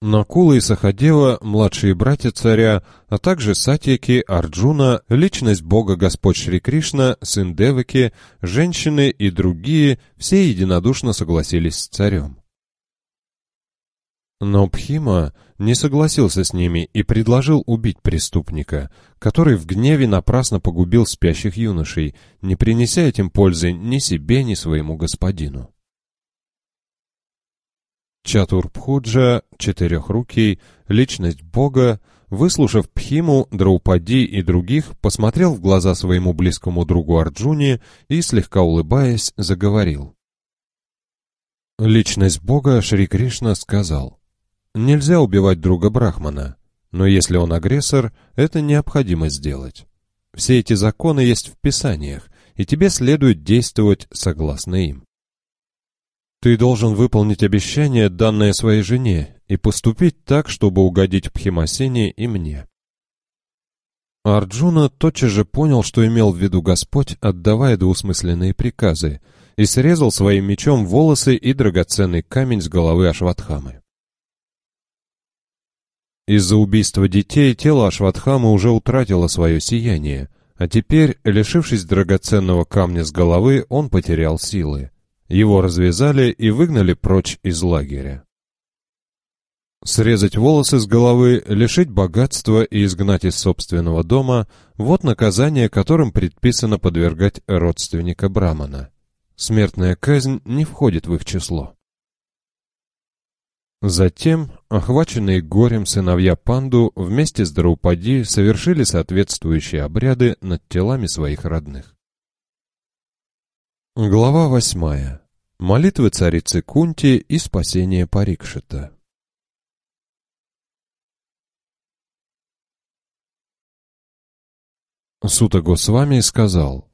Speaker 1: Накула и Сахадева, младшие братья царя, а также Сатьяки, Арджуна, личность бога Господь Шри Кришна, сын Деваки, женщины и другие, все единодушно согласились с царем. Но Пхима не согласился с ними и предложил убить преступника, который в гневе напрасно погубил спящих юношей, не принеся этим пользы ни себе, ни своему господину. Чатурпхуджа, четырехрукий, личность бога, выслушав Пхиму, Драупади и других, посмотрел в глаза своему близкому другу Арджуне и, слегка улыбаясь, заговорил. Личность бога Шри Кришна сказал, Нельзя убивать друга Брахмана, но если он агрессор, это необходимо сделать. Все эти законы есть в Писаниях, и тебе следует действовать согласно им. Ты должен выполнить обещание, данное своей жене, и поступить так, чтобы угодить Пхимасене и мне. Арджуна тотчас же понял, что имел в виду Господь, отдавая двусмысленные приказы, и срезал своим мечом волосы и драгоценный камень с головы Ашватхамы. Из-за убийства детей тело Ашватхамы уже утратило свое сияние, а теперь, лишившись драгоценного камня с головы, он потерял силы. Его развязали и выгнали прочь из лагеря. Срезать волосы с головы, лишить богатства и изгнать из собственного дома – вот наказание, которым предписано подвергать родственника Брамана. Смертная казнь не входит в их число. Затем, охваченные горем сыновья Панду вместе с Драупади совершили соответствующие обряды над телами своих родных. Глава восьмая. Молитвы царицы Кунти и спасение Парикшита. Сута Госвами сказал,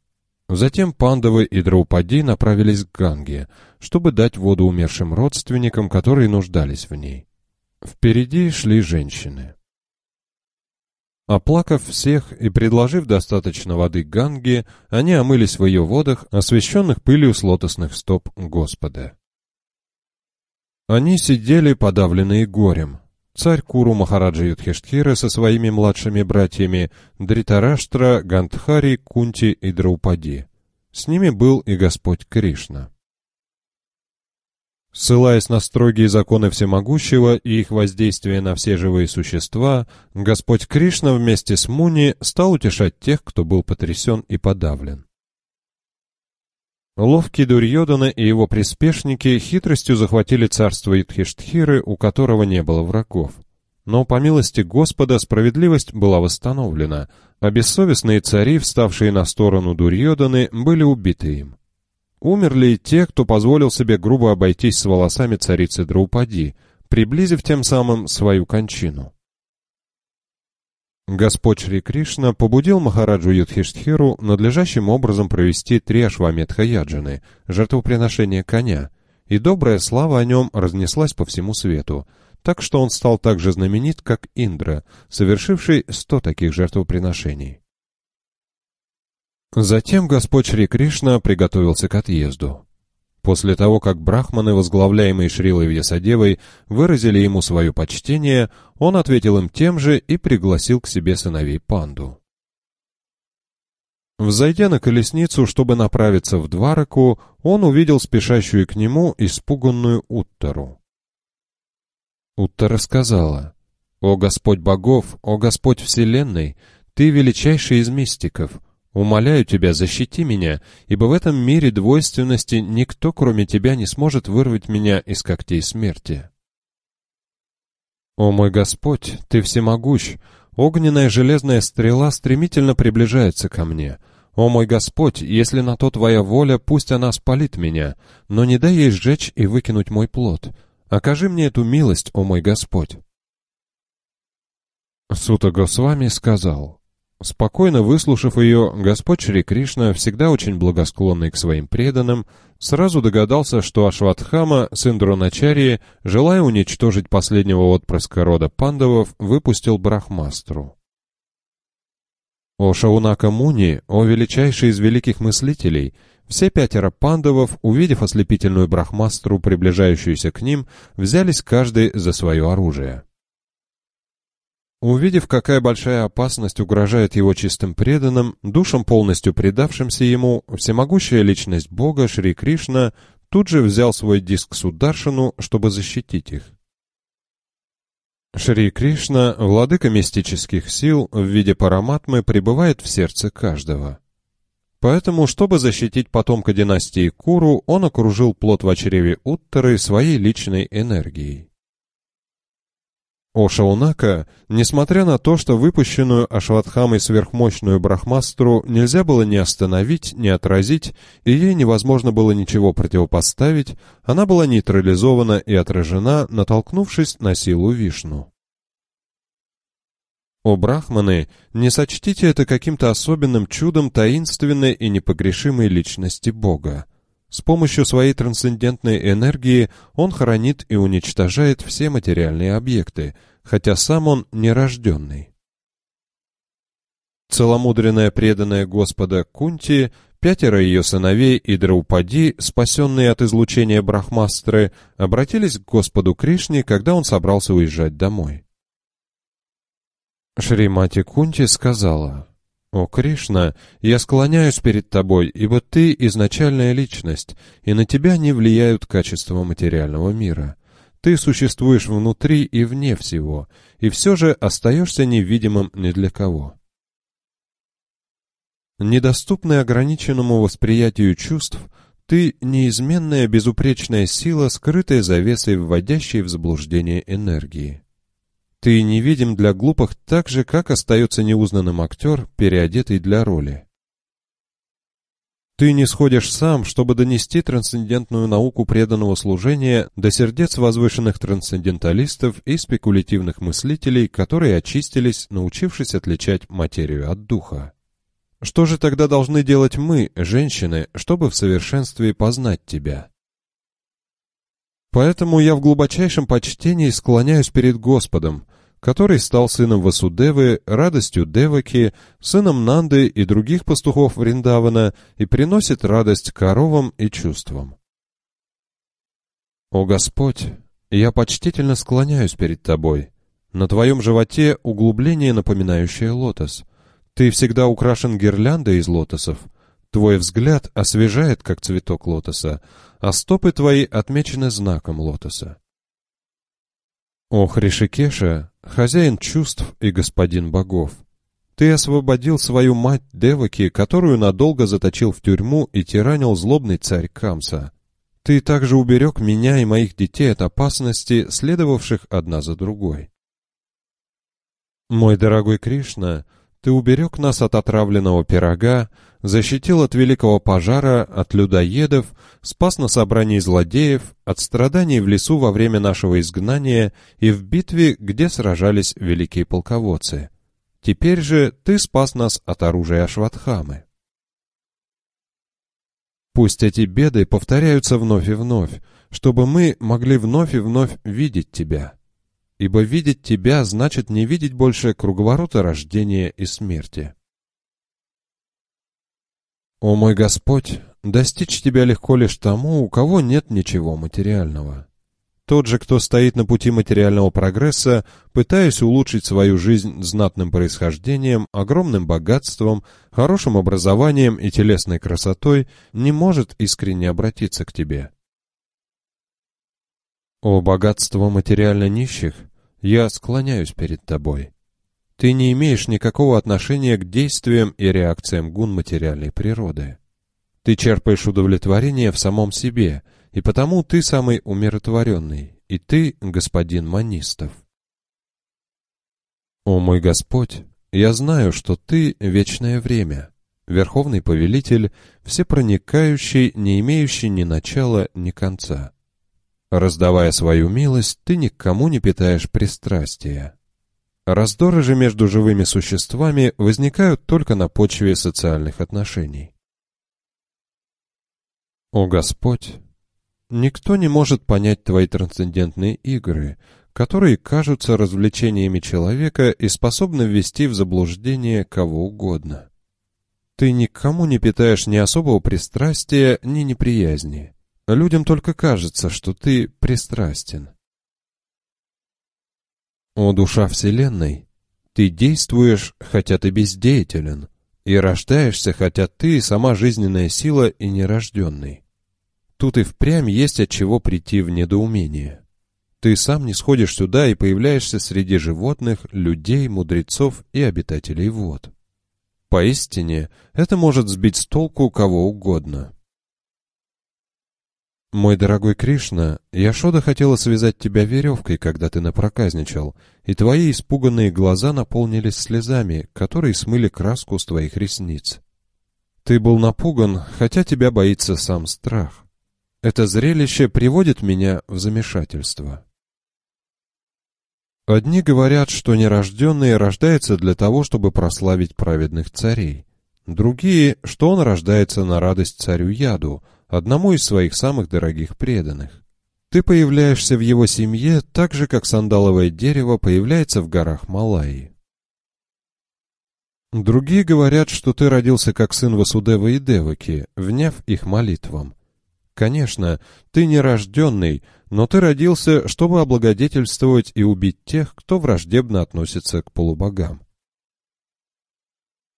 Speaker 1: Затем Пандавы и Драупади направились к Ганге, чтобы дать воду умершим родственникам, которые нуждались в ней. Впереди шли женщины. Оплакав всех и предложив достаточно воды Ганге, они омылись в ее водах, освященных пылью с лотосных стоп Господа. Они сидели, подавленные горем. Царь Куру Махараджа Юдхиштхира со своими младшими братьями Дритараштра, Гандхари, Кунти и Драупади. С ними был и Господь Кришна. Ссылаясь на строгие законы Всемогущего и их воздействие на все живые существа, Господь Кришна вместе с Муни стал утешать тех, кто был потрясен и подавлен. Ловкий Дурьодана и его приспешники хитростью захватили царство Юдхиштхиры, у которого не было врагов. Но по милости Господа справедливость была восстановлена, а бессовестные цари, вставшие на сторону Дурьоданы, были убиты им. Умерли и те, кто позволил себе грубо обойтись с волосами царицы Драупади, приблизив тем самым свою кончину. Господь Шри Кришна побудил Махараджу Юдхиштхиру надлежащим образом провести три ашваметха яджаны, жертвоприношение коня, и добрая слава о нем разнеслась по всему свету, так что он стал так же знаменит, как Индра, совершивший сто таких жертвоприношений. Затем Господь Шри Кришна приготовился к отъезду. После того, как брахманы, возглавляемые Шрилой Вьясадевой, выразили ему свое почтение, он ответил им тем же и пригласил к себе сыновей Панду. Взойдя на колесницу, чтобы направиться в Двараку, он увидел спешащую к нему испуганную Уттару. Уттара сказала, «О Господь богов, о Господь вселенной, ты величайший из мистиков, Умоляю тебя, защити меня, ибо в этом мире двойственности никто, кроме тебя, не сможет вырвать меня из когтей смерти. О мой Господь, ты всемогущ, огненная железная стрела стремительно приближается ко мне. О мой Господь, если на то твоя воля, пусть она спалит меня, но не дай ей сжечь и выкинуть мой плод. Окажи мне эту милость, о мой Господь. Сута Госвами сказал, Спокойно выслушав ее, Господь Шри Кришна, всегда очень благосклонный к своим преданным, сразу догадался, что Ашватхама, сын Дроначарии, желая уничтожить последнего отпрыска рода пандавов, выпустил Брахмастру. О Шаунака Муни, о величайший из великих мыслителей, все пятеро пандавов, увидев ослепительную Брахмастру, приближающуюся к ним, взялись каждый за свое оружие. Увидев, какая большая опасность угрожает его чистым преданным, душам полностью предавшимся ему, всемогущая личность Бога Шри Кришна тут же взял свой диск Сударшину, чтобы защитить их. Шри Кришна, владыка мистических сил, в виде параматмы пребывает в сердце каждого. Поэтому, чтобы защитить потомка династии Куру, он окружил плод в чреве Уттары своей личной энергией. О Шаунака, несмотря на то, что выпущенную Ашватхамой сверхмощную брахмастру нельзя было ни остановить, ни отразить, и ей невозможно было ничего противопоставить, она была нейтрализована и отражена, натолкнувшись на силу Вишну. О брахманы, не сочтите это каким-то особенным чудом таинственной и непогрешимой личности Бога. С помощью своей трансцендентной энергии он хранит и уничтожает все материальные объекты, хотя сам он нерожденный. Целомудренная преданная Господа Кунти, пятеро ее сыновей и Драупади, спасенные от излучения Брахмастры, обратились к Господу Кришне, когда он собрался уезжать домой. Шримати Кунти сказала, «О, Кришна, я склоняюсь перед тобой, ибо ты изначальная личность, и на тебя не влияют качества материального мира. Ты существуешь внутри и вне всего, и все же остаешься невидимым ни для кого». Недоступный ограниченному восприятию чувств, ты — неизменная безупречная сила, скрытая завесой, вводящей в заблуждение энергии. Ты невидим для глупых так же, как остается неузнанным актер, переодетый для роли. Ты не сходишь сам, чтобы донести трансцендентную науку преданного служения до сердец возвышенных трансценденталистов и спекулятивных мыслителей, которые очистились, научившись отличать материю от духа. Что же тогда должны делать мы, женщины, чтобы в совершенстве познать тебя? Поэтому я в глубочайшем почтении склоняюсь перед Господом, который стал сыном Васудевы, радостью Деваки, сыном Нанды и других пастухов Вриндавана и приносит радость коровам и чувствам. О Господь, я почтительно склоняюсь перед Тобой. На Твоем животе углубление, напоминающее лотос. Ты всегда украшен гирляндой из лотосов. Твой взгляд освежает, как цветок лотоса, а стопы Твои отмечены знаком лотоса. О Хришикеша, хозяин чувств и господин богов, ты освободил свою мать Деваки, которую надолго заточил в тюрьму и тиранил злобный царь Камса. Ты также уберег меня и моих детей от опасности, следовавших одна за другой. Мой дорогой Кришна, ты уберег нас от отравленного пирога, защитил от великого пожара, от людоедов, спас на собрании злодеев, от страданий в лесу во время нашего изгнания и в битве, где сражались великие полководцы. Теперь же ты спас нас от оружия Ашватхамы. Пусть эти беды повторяются вновь и вновь, чтобы мы могли вновь и вновь видеть Тебя. Ибо видеть Тебя значит не видеть больше круговорота рождения и смерти. О мой Господь, достичь Тебя легко лишь тому, у кого нет ничего материального. Тот же, кто стоит на пути материального прогресса, пытаясь улучшить свою жизнь знатным происхождением, огромным богатством, хорошим образованием и телесной красотой, не может искренне обратиться к тебе. О богатство материально нищих, я склоняюсь перед тобой. Ты не имеешь никакого отношения к действиям и реакциям гун материальной природы. Ты черпаешь удовлетворение в самом себе, и потому ты самый умиротворенный, и ты господин Манистов. О мой Господь, я знаю, что ты — вечное время, верховный повелитель, всепроникающий, не имеющий ни начала, ни конца. Раздавая свою милость, ты никому не питаешь пристрастия. Раздоры же между живыми существами возникают только на почве социальных отношений. О Господь, никто не может понять Твои трансцендентные игры, которые кажутся развлечениями человека и способны ввести в заблуждение кого угодно. Ты никому не питаешь ни особого пристрастия, ни неприязни. Людям только кажется, что ты пристрастен. О, душа Вселенной, ты действуешь, хотя ты бездеятелен, и рождаешься, хотя ты сама жизненная сила и нерожденный. Тут и впрямь есть от чего прийти в недоумение. Ты сам не сходишь сюда и появляешься среди животных, людей, мудрецов и обитателей вод. Поистине, это может сбить с толку кого угодно. «Мой дорогой Кришна, Яшода хотела связать тебя веревкой, когда ты напроказничал, и твои испуганные глаза наполнились слезами, которые смыли краску с твоих ресниц. Ты был напуган, хотя тебя боится сам страх. Это зрелище приводит меня в замешательство». Одни говорят, что нерожденный рождается для того, чтобы прославить праведных царей. Другие, что он рождается на радость царю Яду — одному из своих самых дорогих преданных. Ты появляешься в его семье так же, как сандаловое дерево появляется в горах Малайи. Другие говорят, что ты родился как сын Васудева и Деваки, вняв их молитвам. Конечно, ты не рожденный, но ты родился, чтобы облагодетельствовать и убить тех, кто враждебно относится к полубогам.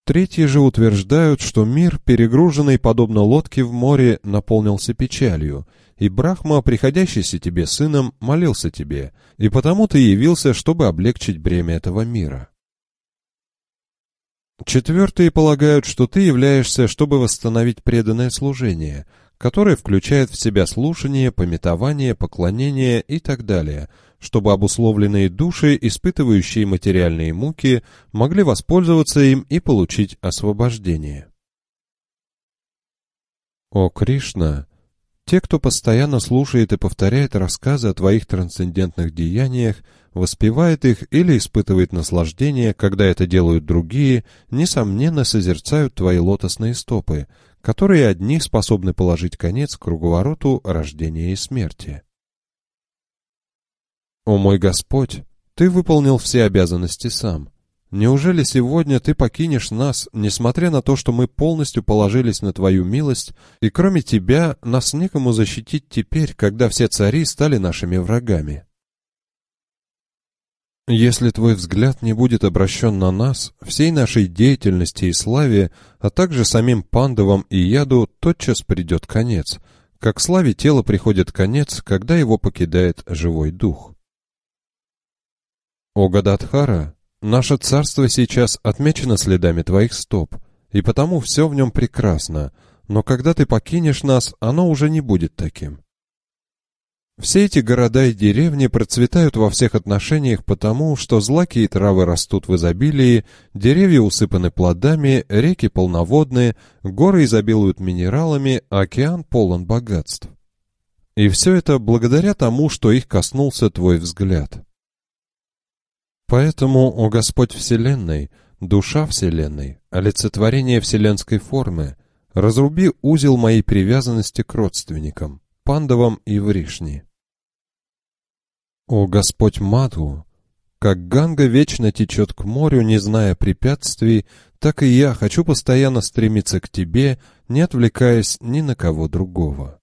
Speaker 1: Третьи же утверждают, что мир, перегруженный подобно лодке в море, наполнился печалью, и Брахма, приходящийся тебе сыном, молился тебе, и потому ты явился, чтобы облегчить бремя этого мира. Четвертые полагают, что ты являешься, чтобы восстановить преданное служение, которое включает в себя слушание, пометование, поклонение и так далее – чтобы обусловленные души, испытывающие материальные муки, могли воспользоваться им и получить освобождение. О Кришна! Те, кто постоянно слушает и повторяет рассказы о твоих трансцендентных деяниях, воспевает их или испытывает наслаждение, когда это делают другие, несомненно созерцают твои лотосные стопы, которые одни способны положить конец круговороту рождения и смерти. «О мой Господь, Ты выполнил все обязанности сам. Неужели сегодня Ты покинешь нас, несмотря на то, что мы полностью положились на Твою милость, и кроме Тебя нас некому защитить теперь, когда все цари стали нашими врагами?» Если твой взгляд не будет обращен на нас, всей нашей деятельности и славе, а также самим пандавам и яду, тотчас придет конец, как славе тела приходит конец, когда его покидает живой дух. «О Гададхара, наше царство сейчас отмечено следами твоих стоп, и потому все в нем прекрасно, но когда ты покинешь нас, оно уже не будет таким». Все эти города и деревни процветают во всех отношениях потому, что злаки и травы растут в изобилии, деревья усыпаны плодами, реки полноводные, горы изобилуют минералами, а океан полон богатств. И все это благодаря тому, что их коснулся твой взгляд. Поэтому, о Господь Вселенной, душа Вселенной, олицетворение вселенской формы, разруби узел моей привязанности к родственникам, Пандавам и Вришни. О Господь Мату, как Ганга вечно течет к морю, не зная препятствий, так и я хочу постоянно стремиться к Тебе, не отвлекаясь ни на кого другого.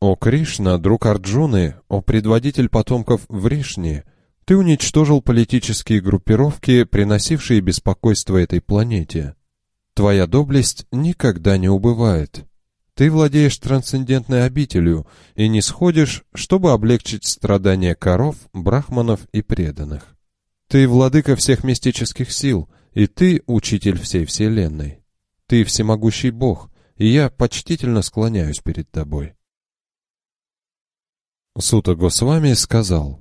Speaker 1: О Кришна, друг Арджуны, о предводитель потомков Вришни, ты уничтожил политические группировки, приносившие беспокойство этой планете. Твоя доблесть никогда не убывает. Ты владеешь трансцендентной обителью и не сходишь, чтобы облегчить страдания коров, брахманов и преданных. Ты владыка всех мистических сил, и ты учитель всей вселенной. Ты всемогущий Бог, и я почтительно склоняюсь перед тобой. Сута Госвами сказал,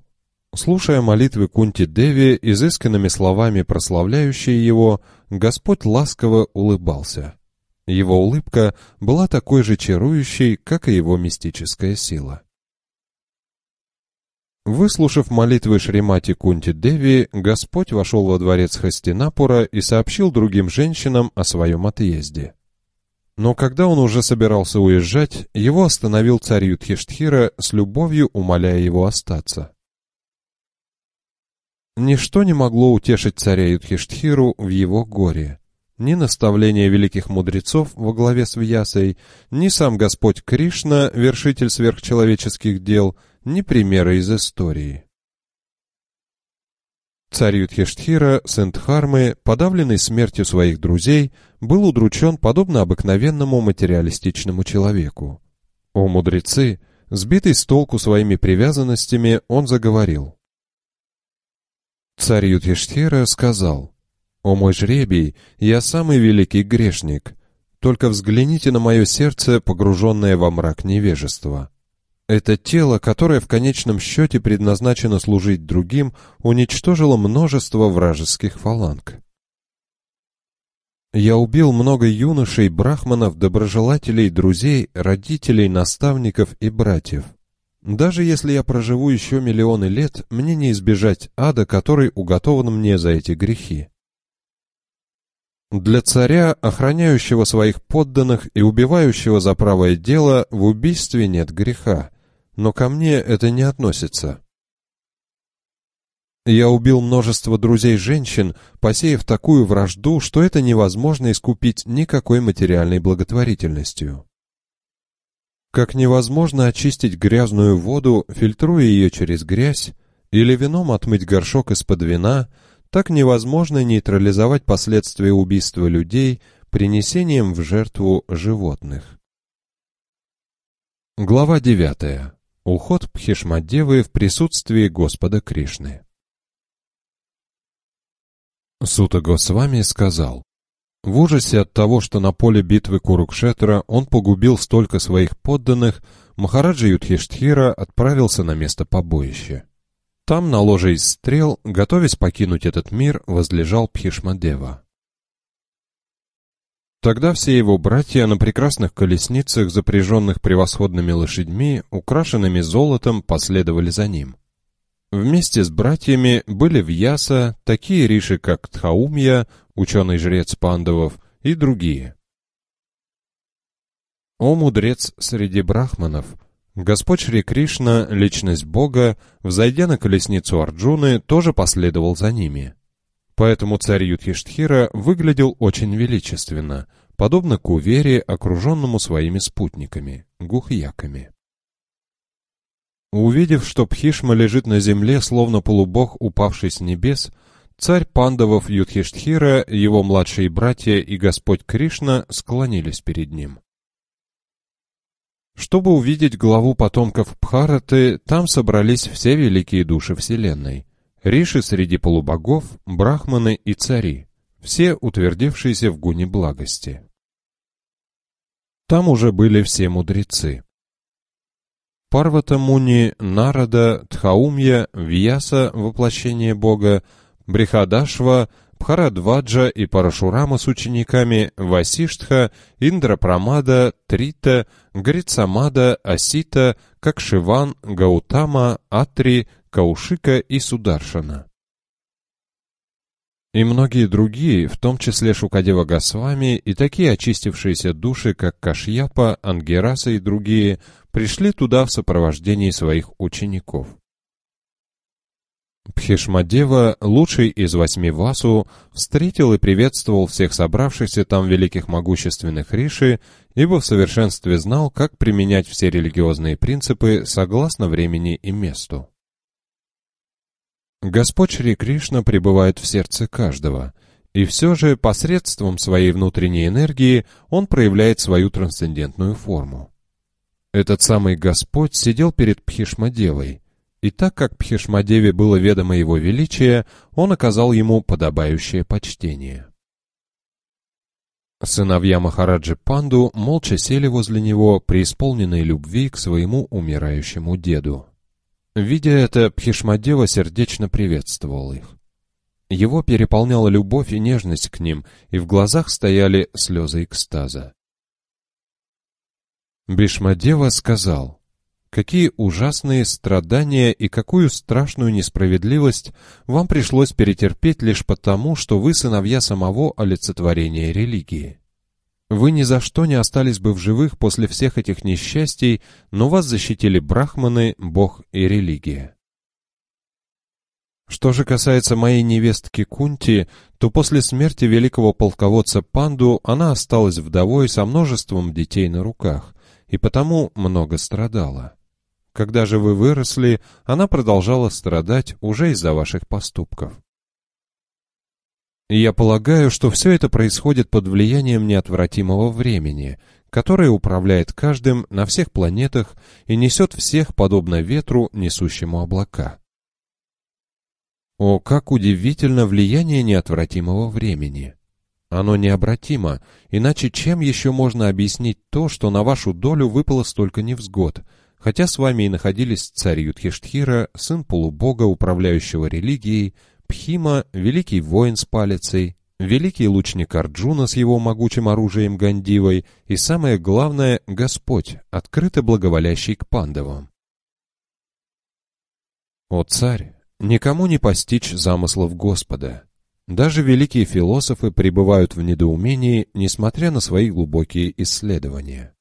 Speaker 1: Слушая молитвы Кунти Деви, изысканными словами прославляющие его, Господь ласково улыбался. Его улыбка была такой же чарующей, как и его мистическая сила. Выслушав молитвы Шримати Кунти Деви, Господь вошел во дворец Хастинапура и сообщил другим женщинам о своем отъезде. Но когда он уже собирался уезжать, его остановил царь Юдхиштхира с любовью умоляя его остаться. Ничто не могло утешить царя Юдхиштхиру в его горе ни наставления великих мудрецов во главе с Вьясой, ни сам Господь Кришна, вершитель сверхчеловеческих дел, ни примеры из истории. Царь Юдхиштхира, сын Дхармы, подавленный смертью своих друзей, был удручен подобно обыкновенному материалистичному человеку. О мудрецы, сбитый с толку своими привязанностями, он заговорил. Царь Юдхиштхира сказал, «О мой жребий, я самый великий грешник. Только взгляните на мое сердце, погруженное во мрак невежества. Это тело, которое в конечном счете предназначено служить другим, уничтожило множество вражеских фаланг. Я убил много юношей, брахманов, доброжелателей, друзей, родителей, наставников и братьев. Даже если я проживу еще миллионы лет, мне не избежать ада, который уготован мне за эти грехи. Для царя, охраняющего своих подданных и убивающего за правое дело, в убийстве нет греха, но ко мне это не относится. Я убил множество друзей женщин, посеяв такую вражду, что это невозможно искупить никакой материальной благотворительностью. Как невозможно очистить грязную воду, фильтруя ее через грязь, или вином отмыть горшок из-под вина – так невозможно нейтрализовать последствия убийства людей принесением в жертву животных. Глава 9. Уход Пхишмадевы в присутствии Господа Кришны. Сута Госвами сказал, в ужасе от того, что на поле битвы Курукшетра он погубил столько своих подданных, Махараджа Юдхиштхира отправился на место побоища. Там, на ложе из стрел, готовясь покинуть этот мир, возлежал Пхишмадева. Тогда все его братья на прекрасных колесницах, запряженных превосходными лошадьми, украшенными золотом, последовали за ним. Вместе с братьями были в Яса такие риши, как Тхаумья, ученый-жрец пандавов, и другие. О мудрец среди брахманов, Господь Шри Кришна, личность Бога, взойдя на колесницу Арджуны, тоже последовал за ними. Поэтому царь Юдхиштхира выглядел очень величественно, подобно Кувере, окруженному своими спутниками, гухьяками. Увидев, что Пхишма лежит на земле, словно полубог, упавший с небес, царь пандавов Юдхиштхира, его младшие братья и Господь Кришна склонились перед ним. Чтобы увидеть главу потомков Бхараты, там собрались все великие души Вселенной. Риши среди полубогов, брахманы и цари, все утвердившиеся в гуне благости. Там уже были все мудрецы. Парвата Муни, Нарада, Тхаумья, Вьяса, воплощение Бога, Брихадашва, Бхарадваджа и Парашурама с учениками, Васиштха, Индрапрамада, Трита, Грицамада, Асита, Какшиван, Гаутама, Атри, Каушика и Сударшана. И многие другие, в том числе Шукадева Госвами и такие очистившиеся души, как Кашьяпа, Ангераса и другие, пришли туда в сопровождении своих учеников. Пхишмадева, лучший из восьми Васу, встретил и приветствовал всех собравшихся там великих могущественных риши, ибо в совершенстве знал, как применять все религиозные принципы согласно времени и месту. Господь Шри Кришна пребывает в сердце каждого, и все же посредством своей внутренней энергии он проявляет свою трансцендентную форму. Этот самый Господь сидел перед Пхишмадевой, и так как Пхишмадеве было ведомо его величие, он оказал ему подобающее почтение. Сыновья Махараджи Панду молча сели возле него, преисполненные любви к своему умирающему деду. Видя это, Пхишмадева сердечно приветствовал их. Его переполняла любовь и нежность к ним, и в глазах стояли слезы экстаза. Бишмадева сказал, «Какие ужасные страдания и какую страшную несправедливость вам пришлось перетерпеть лишь потому, что вы сыновья самого олицетворения религии. Вы ни за что не остались бы в живых после всех этих несчастий, но вас защитили брахманы, бог и религия». Что же касается моей невестки Кунти, то после смерти великого полководца Панду она осталась вдовой со множеством детей на руках, и потому много страдала. Когда же вы выросли, она продолжала страдать уже из-за ваших поступков. Я полагаю, что все это происходит под влиянием неотвратимого времени, которое управляет каждым на всех планетах и несет всех, подобно ветру, несущему облака. О, как удивительно влияние неотвратимого времени! Оно необратимо, иначе чем еще можно объяснить то, что на вашу долю выпало столько невзгод, хотя с вами и находились царь Юдхиштхира, сын полубога, управляющего религией, Пхима, великий воин с палицей, великий лучник Арджуна с его могучим оружием Гандивой и, самое главное, Господь, открыто благоволящий к пандавам. О царь, никому не постичь замыслов Господа, даже великие философы пребывают в недоумении, несмотря на свои глубокие исследования.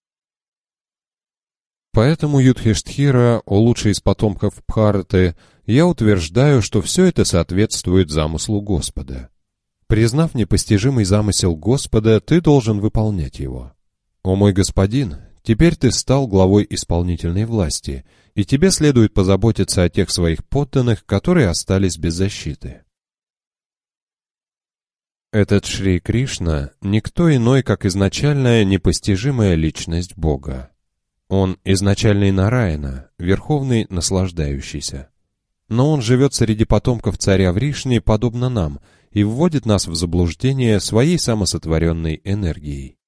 Speaker 1: Поэтому Юдхиштхира, о лучший из потомков Бхараты, я утверждаю, что все это соответствует замыслу Господа. Признав непостижимый замысел Господа, ты должен выполнять его. О мой господин, теперь ты стал главой исполнительной власти, и тебе следует позаботиться о тех своих подданных, которые остались без защиты. Этот Шри Кришна — никто иной, как изначальная непостижимая личность Бога. Он изначальный Нараяна, верховный наслаждающийся. Но он живет среди потомков царя Вришни, подобно нам, и вводит нас в заблуждение своей самосотворенной энергией.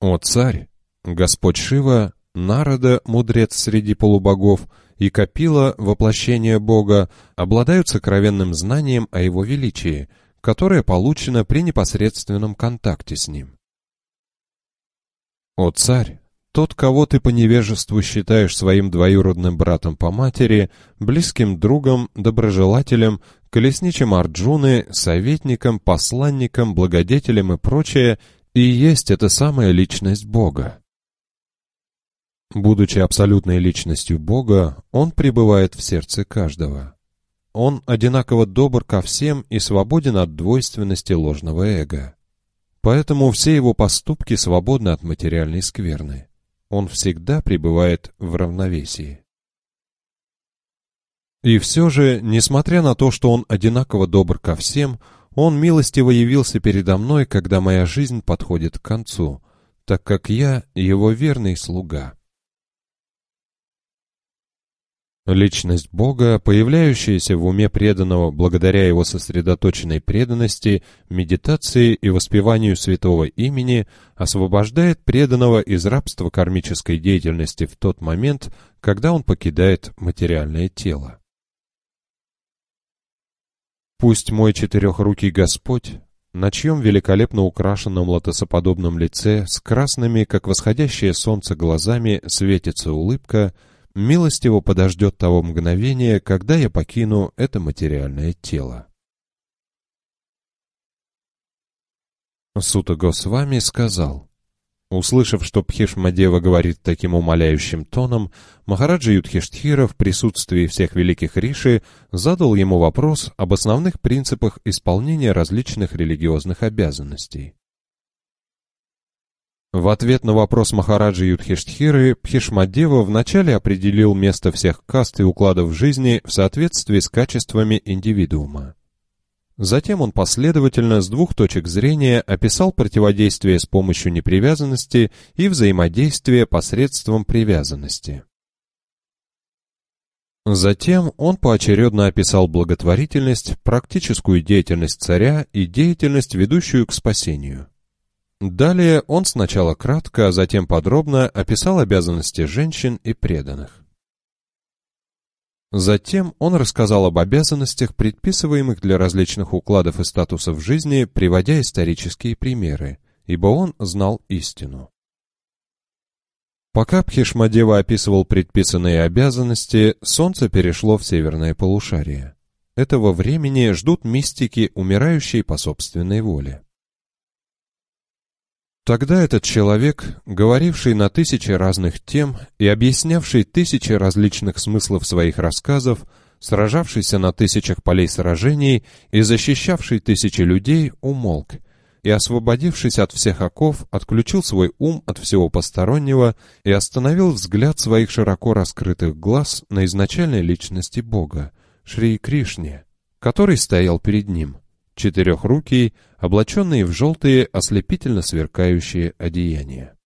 Speaker 1: О царь! Господь Шива, Нарада, мудрец среди полубогов — и Капила, воплощение Бога, обладают сокровенным знанием о Его величии, которое получено при непосредственном контакте с Ним. О царь! Тот, кого ты по невежеству считаешь своим двоюродным братом по матери, близким другом, доброжелателем, колесничем Арджуны, советником, посланником, благодетелем и прочее, и есть эта самая личность Бога. Будучи абсолютной личностью Бога, Он пребывает в сердце каждого. Он одинаково добр ко всем и свободен от двойственности ложного эго. Поэтому все его поступки свободны от материальной скверны. Он всегда пребывает в равновесии. И все же, несмотря на то, что он одинаково добр ко всем, он милостиво явился передо мной, когда моя жизнь подходит к концу, так как я его верный слуга. Личность Бога, появляющаяся в уме преданного благодаря его сосредоточенной преданности, медитации и воспеванию святого имени, освобождает преданного из рабства кармической деятельности в тот момент, когда он покидает материальное тело. Пусть мой четырехрукий Господь, на чьем великолепно украшенном лотосоподобном лице с красными, как восходящее солнце, глазами светится улыбка — милостиво подождет того мгновения, когда я покину это материальное тело. Сута Госвами сказал, Услышав, что Пхишмадева говорит таким умоляющим тоном, Махараджа Юдхиштхира в присутствии всех великих риши задал ему вопрос об основных принципах исполнения различных религиозных обязанностей. В ответ на вопрос Махараджи Юдхиштхиры, Пхишмадева вначале определил место всех каст и укладов жизни в соответствии с качествами индивидуума. Затем он последовательно с двух точек зрения описал противодействие с помощью непривязанности и взаимодействие посредством привязанности. Затем он поочередно описал благотворительность, практическую деятельность царя и деятельность, ведущую к спасению. Далее он сначала кратко, а затем подробно описал обязанности женщин и преданных. Затем он рассказал об обязанностях, предписываемых для различных укладов и статусов жизни, приводя исторические примеры, ибо он знал истину. Пока Пхишмадева описывал предписанные обязанности, солнце перешло в северное полушарие. Этого времени ждут мистики, умирающие по собственной воле. Тогда этот человек, говоривший на тысячи разных тем и объяснявший тысячи различных смыслов своих рассказов, сражавшийся на тысячах полей сражений и защищавший тысячи людей, умолк, и, освободившись от всех оков, отключил свой ум от всего постороннего и остановил взгляд своих широко раскрытых глаз на изначальной личности Бога, Шри Кришне, который стоял перед ним — четырехрукий, облаченный в желтые, ослепительно сверкающие одеяния.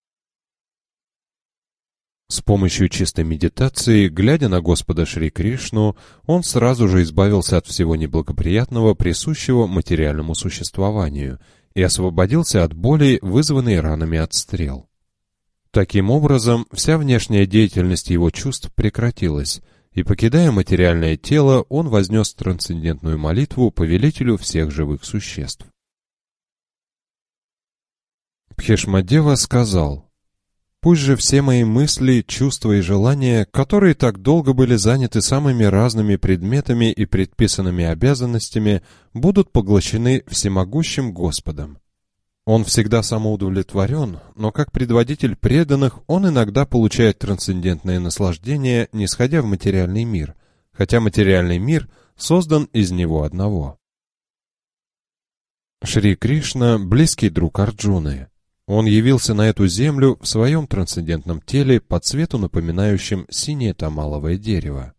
Speaker 1: С помощью чистой медитации, глядя на Господа Шри Кришну, он сразу же избавился от всего неблагоприятного, присущего материальному существованию, и освободился от боли, вызванной ранами от стрел. Таким образом, вся внешняя деятельность его чувств прекратилась, и, покидая материальное тело, он вознес трансцендентную молитву повелителю всех живых существ. Пхешмадева сказал, «Пусть же все мои мысли, чувства и желания, которые так долго были заняты самыми разными предметами и предписанными обязанностями, будут поглощены всемогущим Господом. Он всегда самоудовлетворен, но как предводитель преданных он иногда получает трансцендентное наслаждение, не сходя в материальный мир, хотя материальный мир создан из него одного. Шри Кришна – близкий друг Арджуны. Он явился на эту землю в своем трансцендентном теле по цвету напоминающем синее тамаловое дерево.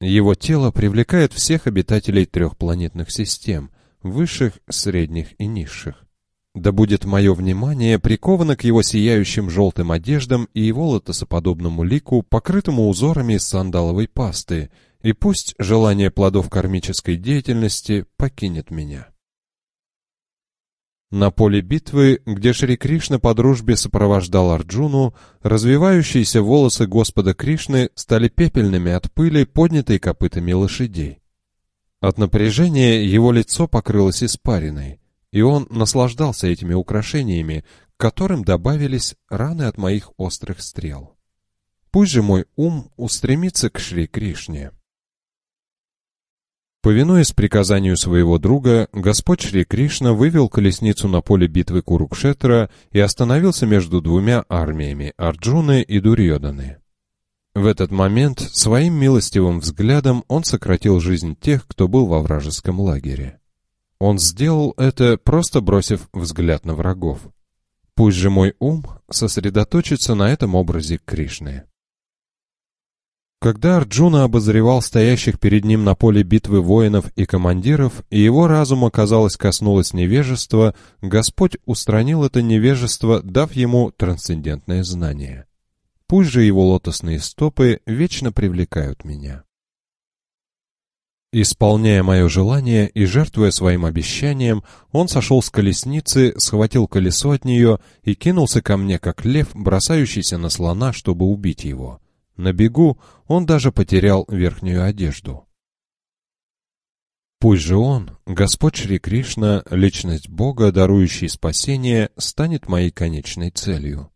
Speaker 1: Его тело привлекает всех обитателей трех планетных систем – высших, средних и низших. Да будет мое внимание приковано к его сияющим желтым одеждам и его лотосоподобному лику, покрытому узорами из сандаловой пасты, и пусть желание плодов кармической деятельности покинет меня. На поле битвы, где Шри Кришна по дружбе сопровождал Арджуну, развивающиеся волосы Господа Кришны стали пепельными от пыли, поднятой копытами лошадей. От напряжения его лицо покрылось испариной и он наслаждался этими украшениями, к которым добавились раны от моих острых стрел. Пусть же мой ум устремится к Шри Кришне. Повинуясь приказанию своего друга, Господь Шри Кришна вывел колесницу на поле битвы Курукшетра и остановился между двумя армиями Арджуны и Дурьоданы. В этот момент своим милостивым взглядом он сократил жизнь тех, кто был во вражеском лагере. Он сделал это, просто бросив взгляд на врагов. Пусть же мой ум сосредоточится на этом образе Кришны. Когда Арджуна обозревал стоящих перед ним на поле битвы воинов и командиров, и его разума, казалось, коснулось невежества, Господь устранил это невежество, дав ему трансцендентное знание. пусть же его лотосные стопы вечно привлекают меня. Исполняя мое желание и жертвуя своим обещанием, он сошел с колесницы, схватил колесо от нее и кинулся ко мне, как лев, бросающийся на слона, чтобы убить его. На бегу он даже потерял верхнюю одежду. Пусть же он, Господь Шри Кришна, личность Бога, дарующий спасение, станет моей конечной целью.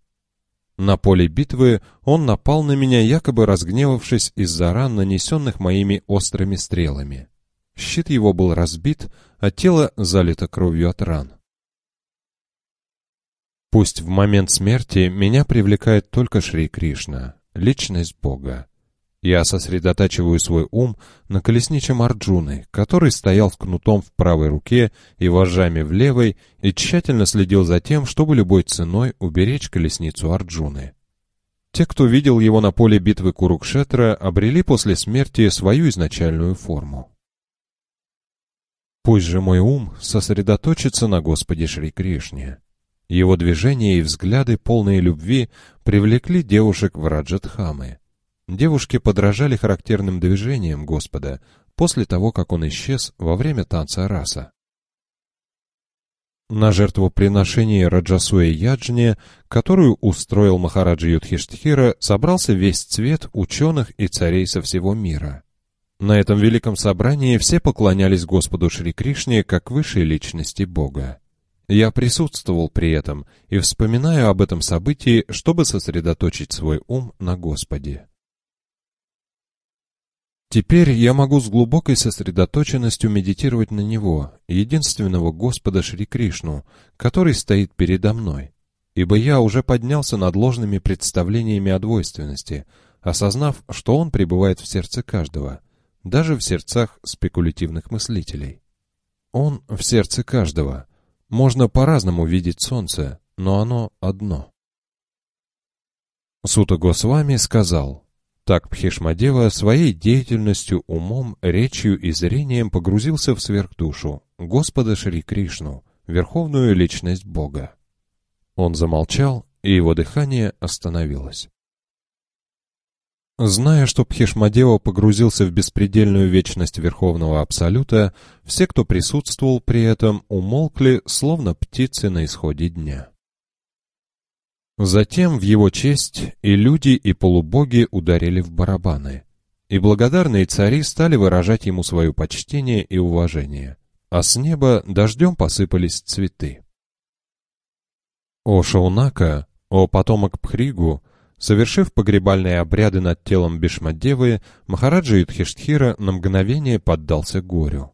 Speaker 1: На поле битвы он напал на меня, якобы разгневавшись из-за ран, нанесенных моими острыми стрелами. Щит его был разбит, а тело залито кровью от ран. Пусть в момент смерти меня привлекает только Шри Кришна, личность Бога. Я сосредотачиваю свой ум на колесничем Арджуны, который стоял с кнутом в правой руке и вожжами в левой, и тщательно следил за тем, чтобы любой ценой уберечь колесницу Арджуны. Те, кто видел его на поле битвы Курукшетра, обрели после смерти свою изначальную форму. Пусть же мой ум сосредоточится на Господе Шри Кришне. Его движения и взгляды, полные любви, привлекли девушек в Раджатхамы. Девушки подражали характерным движениям Господа после того, как он исчез во время танца раса. На жертвоприношении Раджасуя Яджне, которую устроил Махараджа Юдхиштхира, собрался весь цвет ученых и царей со всего мира. На этом великом собрании все поклонялись Господу Шри Кришне как высшей личности Бога. Я присутствовал при этом и вспоминаю об этом событии, чтобы сосредоточить свой ум на Господе. Теперь я могу с глубокой сосредоточенностью медитировать на Него, единственного Господа Шри Кришну, который стоит передо мной, ибо я уже поднялся над ложными представлениями о двойственности, осознав, что Он пребывает в сердце каждого, даже в сердцах спекулятивных мыслителей. Он в сердце каждого. Можно по-разному видеть солнце, но оно одно. Сута Госвами сказал, так Пхишмадева своей деятельностью, умом, речью и зрением погрузился в сверхдушу, Господа Шри Кришну, верховную личность Бога. Он замолчал, и его дыхание остановилось. Зная, что Пхишмадева погрузился в беспредельную вечность Верховного Абсолюта, все, кто присутствовал при этом, умолкли, словно птицы на исходе дня. Затем в его честь и люди, и полубоги ударили в барабаны, и благодарные цари стали выражать ему свое почтение и уважение, а с неба дождем посыпались цветы. О Шаунака, о потомок Пхригу, совершив погребальные обряды над телом Бишмадевы, Махараджа Юдхиштхира на мгновение поддался горю.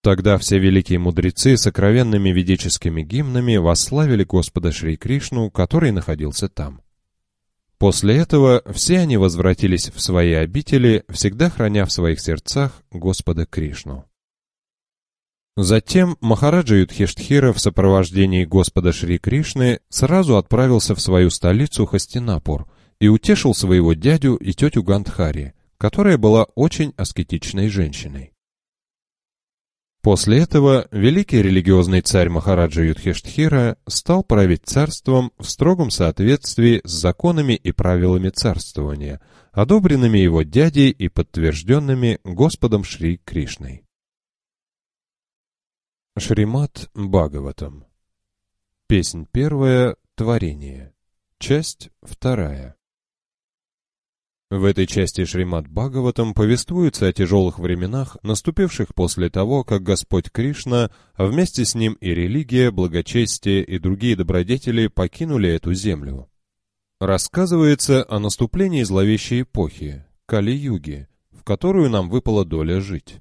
Speaker 1: Тогда все великие мудрецы сокровенными ведическими гимнами восславили Господа Шри Кришну, который находился там. После этого все они возвратились в свои обители, всегда храня в своих сердцах Господа Кришну. Затем Махараджа Юдхиштхира в сопровождении Господа Шри Кришны сразу отправился в свою столицу Хастинапур и утешил своего дядю и тетю Гандхари, которая была очень аскетичной женщиной. После этого великий религиозный царь Махараджа Юдхиштхира стал править царством в строгом соответствии с законами и правилами царствования, одобренными его дядей и подтвержденными Господом Шри Кришной. Шримат Бхагаватам Песнь первая Творение Часть вторая в этой части Шримад Бхагаватам повествуется о тяжелых временах, наступивших после того, как Господь Кришна, а вместе с ним и религия, благочестие и другие добродетели покинули эту землю. Рассказывается о наступлении зловещей эпохи, Кали-юги, в которую нам выпала доля жить.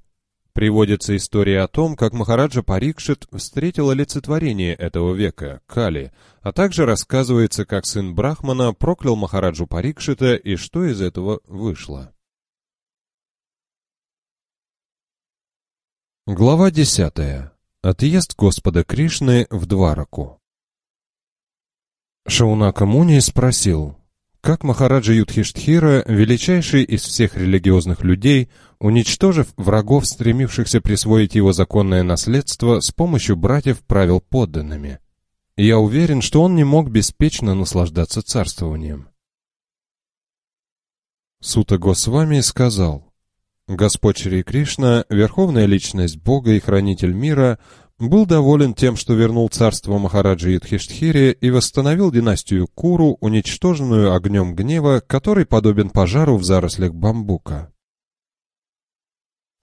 Speaker 1: Приводится история о том, как Махараджа Парикшит встретил олицетворение этого века, Кали, а также рассказывается, как сын Брахмана проклял Махараджу Парикшита и что из этого вышло. Глава десятая. Отъезд Господа Кришны в Двараку. Шаунака Муни спросил, как Махараджа Юдхиштхира, величайший из всех религиозных людей, уничтожив врагов, стремившихся присвоить его законное наследство, с помощью братьев правил подданными. я уверен, что он не мог беспечно наслаждаться царствованием. Сута Госвами сказал, Господь Шри Кришна, верховная личность Бога и хранитель мира, был доволен тем, что вернул царство Махараджи Юдхиштхире и восстановил династию Куру, уничтоженную огнем гнева, который подобен пожару в зарослях бамбука.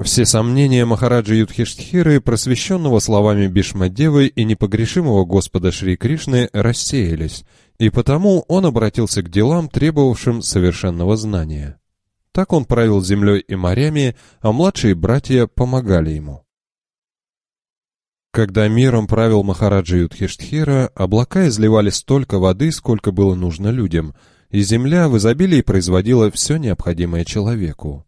Speaker 1: Все сомнения Махараджи Юдхиштхиры, просвещенного словами Бишмадевы и непогрешимого Господа Шри Кришны, рассеялись, и потому он обратился к делам, требовавшим совершенного знания. Так он правил землей и морями, а младшие братья помогали ему. Когда миром правил Махараджа Юдхиштхира, облака изливали столько воды, сколько было нужно людям, и земля в изобилии производила все необходимое человеку.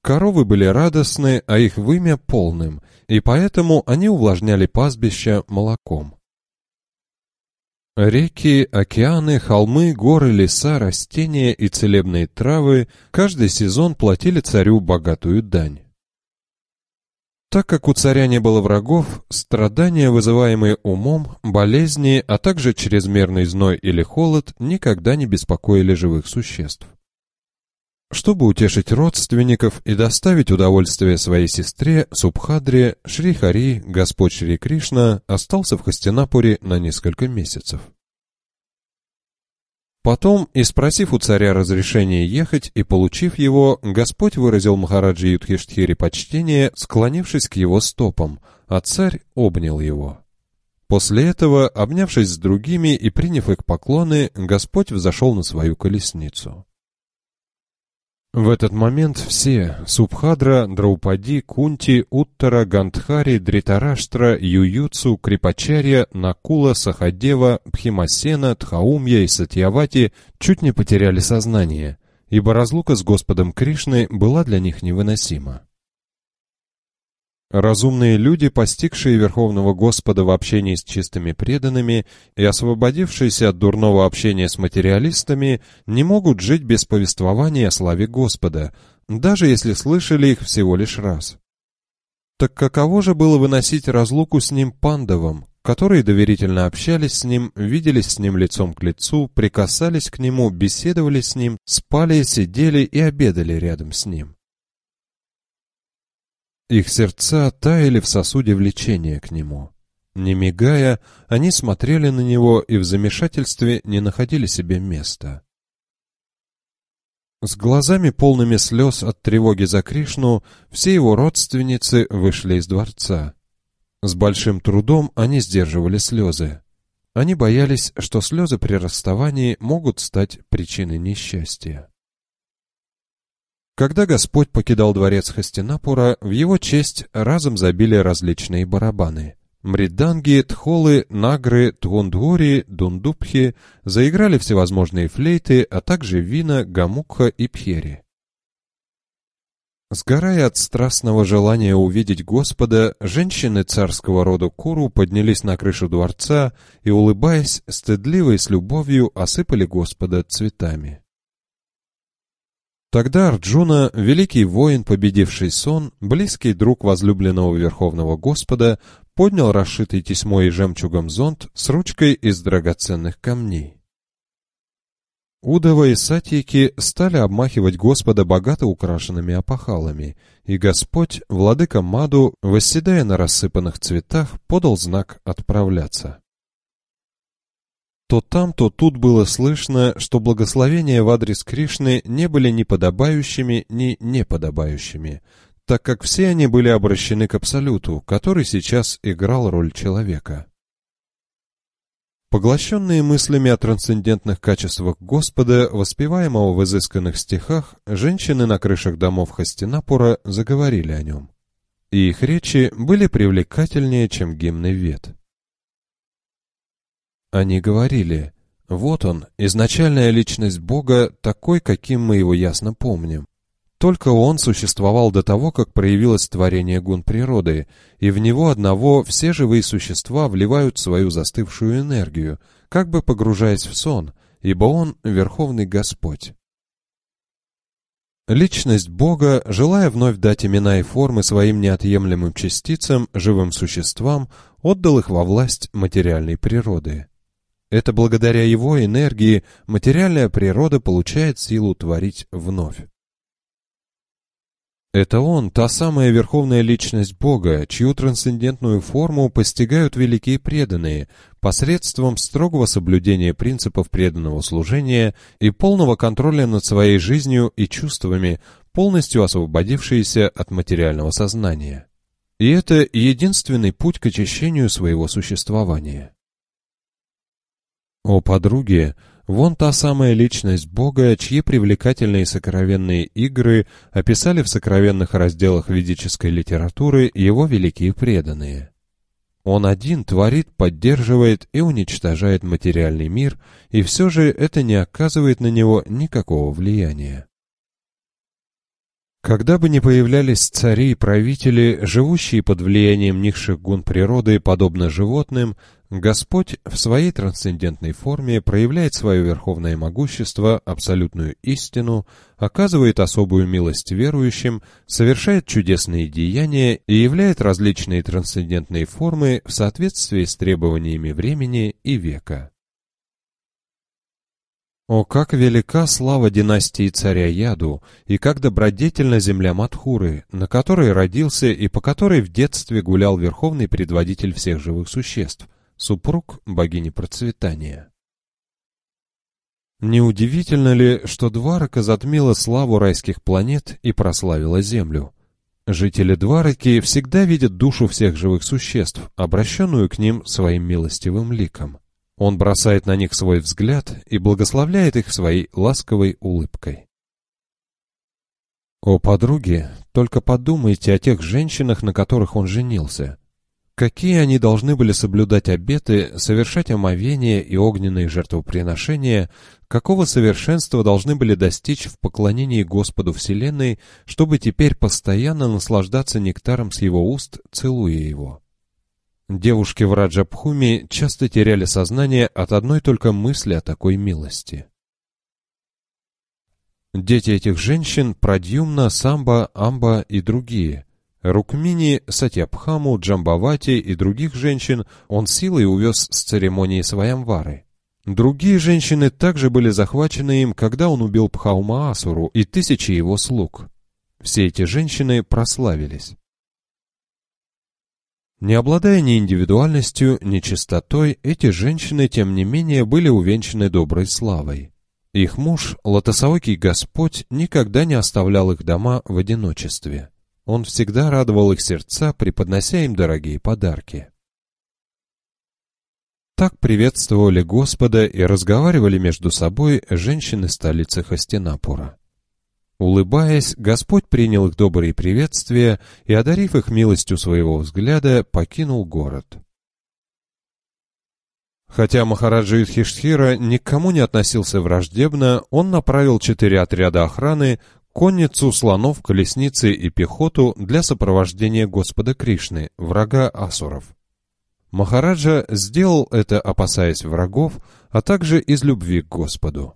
Speaker 1: Коровы были радостны, а их вымя полным, и поэтому они увлажняли пастбища молоком. Реки, океаны, холмы, горы, леса, растения и целебные травы каждый сезон платили царю богатую дань. Так как у царя не было врагов, страдания, вызываемые умом, болезни, а также чрезмерный зной или холод, никогда не беспокоили живых существ. Чтобы утешить родственников и доставить удовольствие своей сестре Субхадре, Шри Хари, Господь Шри Кришна, остался в Хастинапуре на несколько месяцев. Потом, и спросив у царя разрешения ехать и получив его, Господь выразил Махараджи Юдхиштхире почтение, склонившись к его стопам, а царь обнял его. После этого, обнявшись с другими и приняв их поклоны, Господь взошел на свою колесницу. В этот момент все — Субхадра, Драупади, Кунти, Уттара, Гандхари, Дритараштра, Ююцу, Крипачарья, Накула, Сахадева, Пхимасена, Тхаумья и Сатьявати чуть не потеряли сознание, ибо разлука с Господом Кришной была для них невыносима. Разумные люди, постигшие Верховного Господа в общении с чистыми преданными и освободившиеся от дурного общения с материалистами, не могут жить без повествования о славе Господа, даже если слышали их всего лишь раз. Так каково же было выносить разлуку с ним пандавам, которые доверительно общались с ним, виделись с ним лицом к лицу, прикасались к нему, беседовали с ним, спали, сидели и обедали рядом с ним? Их сердца таяли в сосуде влечения к нему. Не мигая, они смотрели на него и в замешательстве не находили себе места. С глазами полными слез от тревоги за Кришну все его родственницы вышли из дворца. С большим трудом они сдерживали слезы. Они боялись, что слезы при расставании могут стать причиной несчастья. Когда Господь покидал дворец Хастинапура, в его честь разом забили различные барабаны. Мриданги, тхолы, нагры, туондгори, дундубхи заиграли всевозможные флейты, а также вина, гамукха и пхери. Сгорая от страстного желания увидеть Господа, женщины царского рода Куру поднялись на крышу дворца и, улыбаясь, стыдливо и с любовью осыпали Господа цветами. Тогда Арджуна, великий воин, победивший сон, близкий друг возлюбленного Верховного Господа, поднял расшитый тесьмой и жемчугом зонт с ручкой из драгоценных камней. Удова и Сатьяки стали обмахивать Господа богато украшенными опахалами, и Господь, владыка Маду, восседая на рассыпанных цветах, подал знак отправляться. То там, то тут было слышно, что благословения в адрес Кришны не были ни подобающими, ни неподобающими, так как все они были обращены к Абсолюту, который сейчас играл роль человека. Поглощенные мыслями о трансцендентных качествах Господа, воспеваемого в изысканных стихах, женщины на крышах домов Хастинапура заговорили о нем. И их речи были привлекательнее, чем гимны Вет. Они говорили, вот он, изначальная личность Бога, такой, каким мы его ясно помним. Только он существовал до того, как проявилось творение гун природы, и в него одного все живые существа вливают свою застывшую энергию, как бы погружаясь в сон, ибо он — Верховный Господь. Личность Бога, желая вновь дать имена и формы своим неотъемлемым частицам, живым существам, отдал их во власть материальной природы. Это благодаря его энергии материальная природа получает силу творить вновь. Это он, та самая верховная личность Бога, чью трансцендентную форму постигают великие преданные посредством строгого соблюдения принципов преданного служения и полного контроля над своей жизнью и чувствами, полностью освободившиеся от материального сознания. И это единственный путь к очищению своего существования. О подруге, Вон та самая личность Бога, чьи привлекательные сокровенные игры описали в сокровенных разделах ведической литературы его великие преданные. Он один творит, поддерживает и уничтожает материальный мир, и все же это не оказывает на него никакого влияния. Когда бы ни появлялись цари и правители, живущие под влиянием низших гун природы, подобно животным, Господь в своей трансцендентной форме проявляет свое верховное могущество, абсолютную истину, оказывает особую милость верующим, совершает чудесные деяния и являет различные трансцендентные формы в соответствии с требованиями времени и века. О, как велика слава династии царя Яду, и как добродетельна земля Матхуры, на которой родился и по которой в детстве гулял верховный предводитель всех живых существ, супруг богини процветания. Неудивительно ли, что Дварака затмила славу райских планет и прославила Землю? Жители Двараки всегда видят душу всех живых существ, обращенную к ним своим милостивым ликом. Он бросает на них свой взгляд и благословляет их своей ласковой улыбкой. О, подруги, только подумайте о тех женщинах, на которых он женился. Какие они должны были соблюдать обеты, совершать омовения и огненные жертвоприношения, какого совершенства должны были достичь в поклонении Господу Вселенной, чтобы теперь постоянно наслаждаться нектаром с его уст, целуя его. Девушки в Раджабхуме часто теряли сознание от одной только мысли о такой милости. Дети этих женщин – Прадьюмна, Самба, Амба и другие – Рукмини, Сатьябхаму, Джамбавати и других женщин он силой увез с церемонии Сваямвары. Другие женщины также были захвачены им, когда он убил Пхаумаасуру и тысячи его слуг. Все эти женщины прославились. Не обладая ни индивидуальностью, ни чистотой, эти женщины, тем не менее, были увенчаны доброй славой. Их муж, лотосоокий Господь, никогда не оставлял их дома в одиночестве. Он всегда радовал их сердца, преподнося им дорогие подарки. Так приветствовали Господа и разговаривали между собой женщины столицы Хастинапура. Улыбаясь, Господь принял их добрые приветствия и, одарив их милостью своего взгляда, покинул город. Хотя Махараджа Юдхиштхира никому не относился враждебно, он направил четыре отряда охраны конницу, слонов, колесницы и пехоту для сопровождения Господа Кришны, врага асуров. Махараджа сделал это, опасаясь врагов, а также из любви к Господу.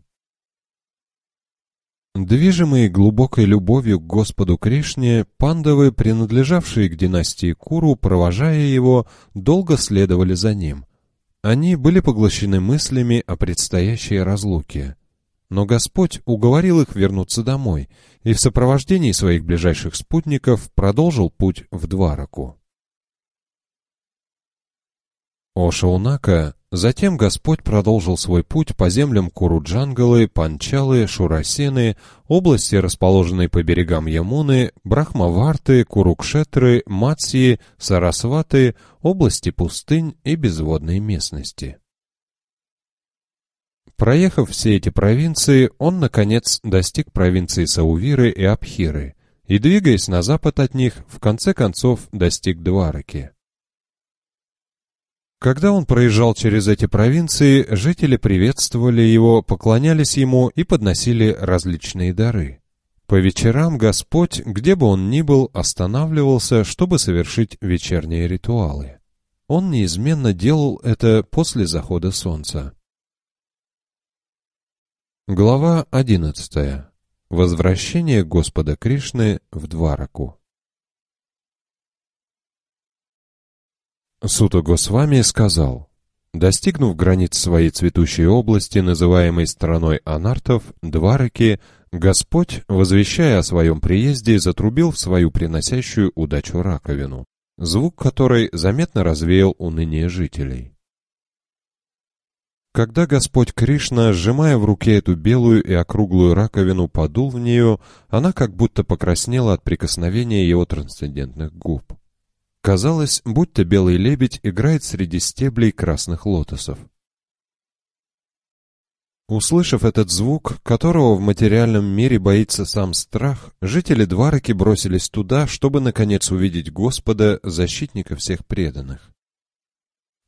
Speaker 1: Движимые глубокой любовью к Господу Кришне, пандавы, принадлежавшие к династии Куру, провожая его, долго следовали за ним. Они были поглощены мыслями о предстоящей разлуке. Но Господь уговорил их вернуться домой и в сопровождении своих ближайших спутников продолжил путь в Двараку. О Шаунака, затем Господь продолжил свой путь по землям Куруджангалы, Панчалы, Шурасены, области, расположенной по берегам Ямуны, Брахмаварты, Курукшетры, Матсии, Сарасваты, области пустынь и безводной местности. Проехав все эти провинции, он, наконец, достиг провинции Саувиры и Абхиры, и, двигаясь на запад от них, в конце концов достиг Двараки. Когда он проезжал через эти провинции, жители приветствовали его, поклонялись ему и подносили различные дары. По вечерам Господь, где бы он ни был, останавливался, чтобы совершить вечерние ритуалы. Он неизменно делал это после захода солнца. Глава одиннадцатая. Возвращение Господа Кришны в Двараку. Сута Госвами сказал, Достигнув границ своей цветущей области, называемой страной анартов, Двараки, Господь, возвещая о своем приезде, затрубил в свою приносящую удачу раковину, звук которой заметно развеял уныние жителей. Когда Господь Кришна, сжимая в руке эту белую и округлую раковину, подул в нее, она как будто покраснела от прикосновения его трансцендентных губ. Казалось, будто белый лебедь играет среди стеблей красных лотосов. Услышав этот звук, которого в материальном мире боится сам страх, жители Двараки бросились туда, чтобы наконец увидеть Господа, защитника всех преданных.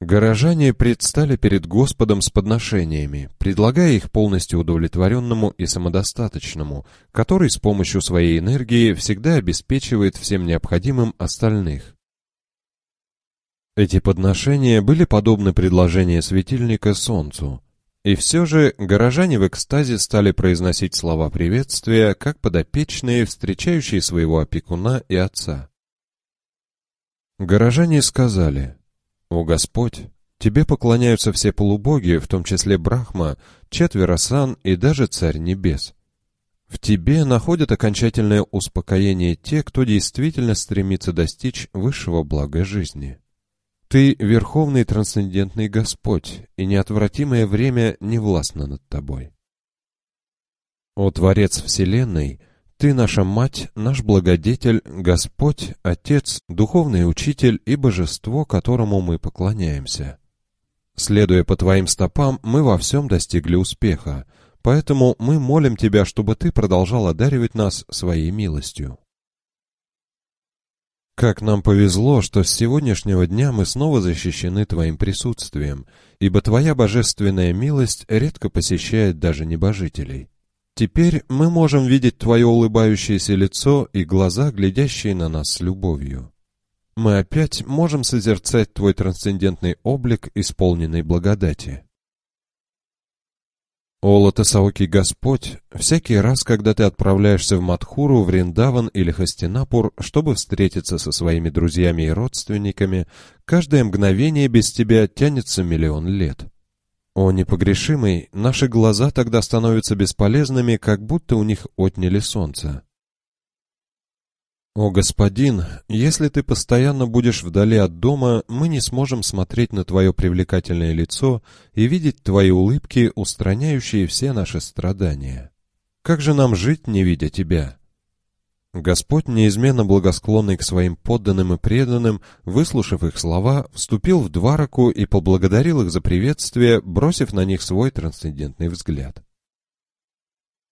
Speaker 1: Горожане предстали перед Господом с подношениями, предлагая их полностью удовлетворенному и самодостаточному, который с помощью своей энергии всегда обеспечивает всем необходимым остальных. Эти подношения были подобны предложению светильника солнцу. И все же горожане в экстазе стали произносить слова приветствия, как подопечные, встречающие своего опекуна и отца. Горожане сказали, «О Господь, Тебе поклоняются все полубоги, в том числе Брахма, четверо сан и даже Царь Небес. В Тебе находят окончательное успокоение те, кто действительно стремится достичь высшего блага жизни». Ты — верховный трансцендентный Господь, и неотвратимое время не властно над тобой. О Творец Вселенной, Ты наша Мать, наш Благодетель, Господь, Отец, Духовный Учитель и Божество, которому мы поклоняемся. Следуя по Твоим стопам, мы во всем достигли успеха, поэтому мы молим Тебя, чтобы Ты продолжал одаривать нас своей милостью. Как нам повезло, что с сегодняшнего дня мы снова защищены Твоим присутствием, ибо Твоя божественная милость редко посещает даже небожителей. Теперь мы можем видеть Твое улыбающееся лицо и глаза, глядящие на нас с любовью. Мы опять можем созерцать Твой трансцендентный облик, исполненный благодати. О, Лотосаокий Господь, всякий раз, когда ты отправляешься в Мадхуру, Вриндаван или Хастинапур, чтобы встретиться со своими друзьями и родственниками, каждое мгновение без тебя тянется миллион лет. О, непогрешимый, наши глаза тогда становятся бесполезными, как будто у них отняли солнце. «О, господин, если ты постоянно будешь вдали от дома, мы не сможем смотреть на твое привлекательное лицо и видеть твои улыбки, устраняющие все наши страдания. Как же нам жить, не видя тебя?» Господь, неизменно благосклонный к своим подданным и преданным, выслушав их слова, вступил в Двараку и поблагодарил их за приветствие, бросив на них свой трансцендентный взгляд.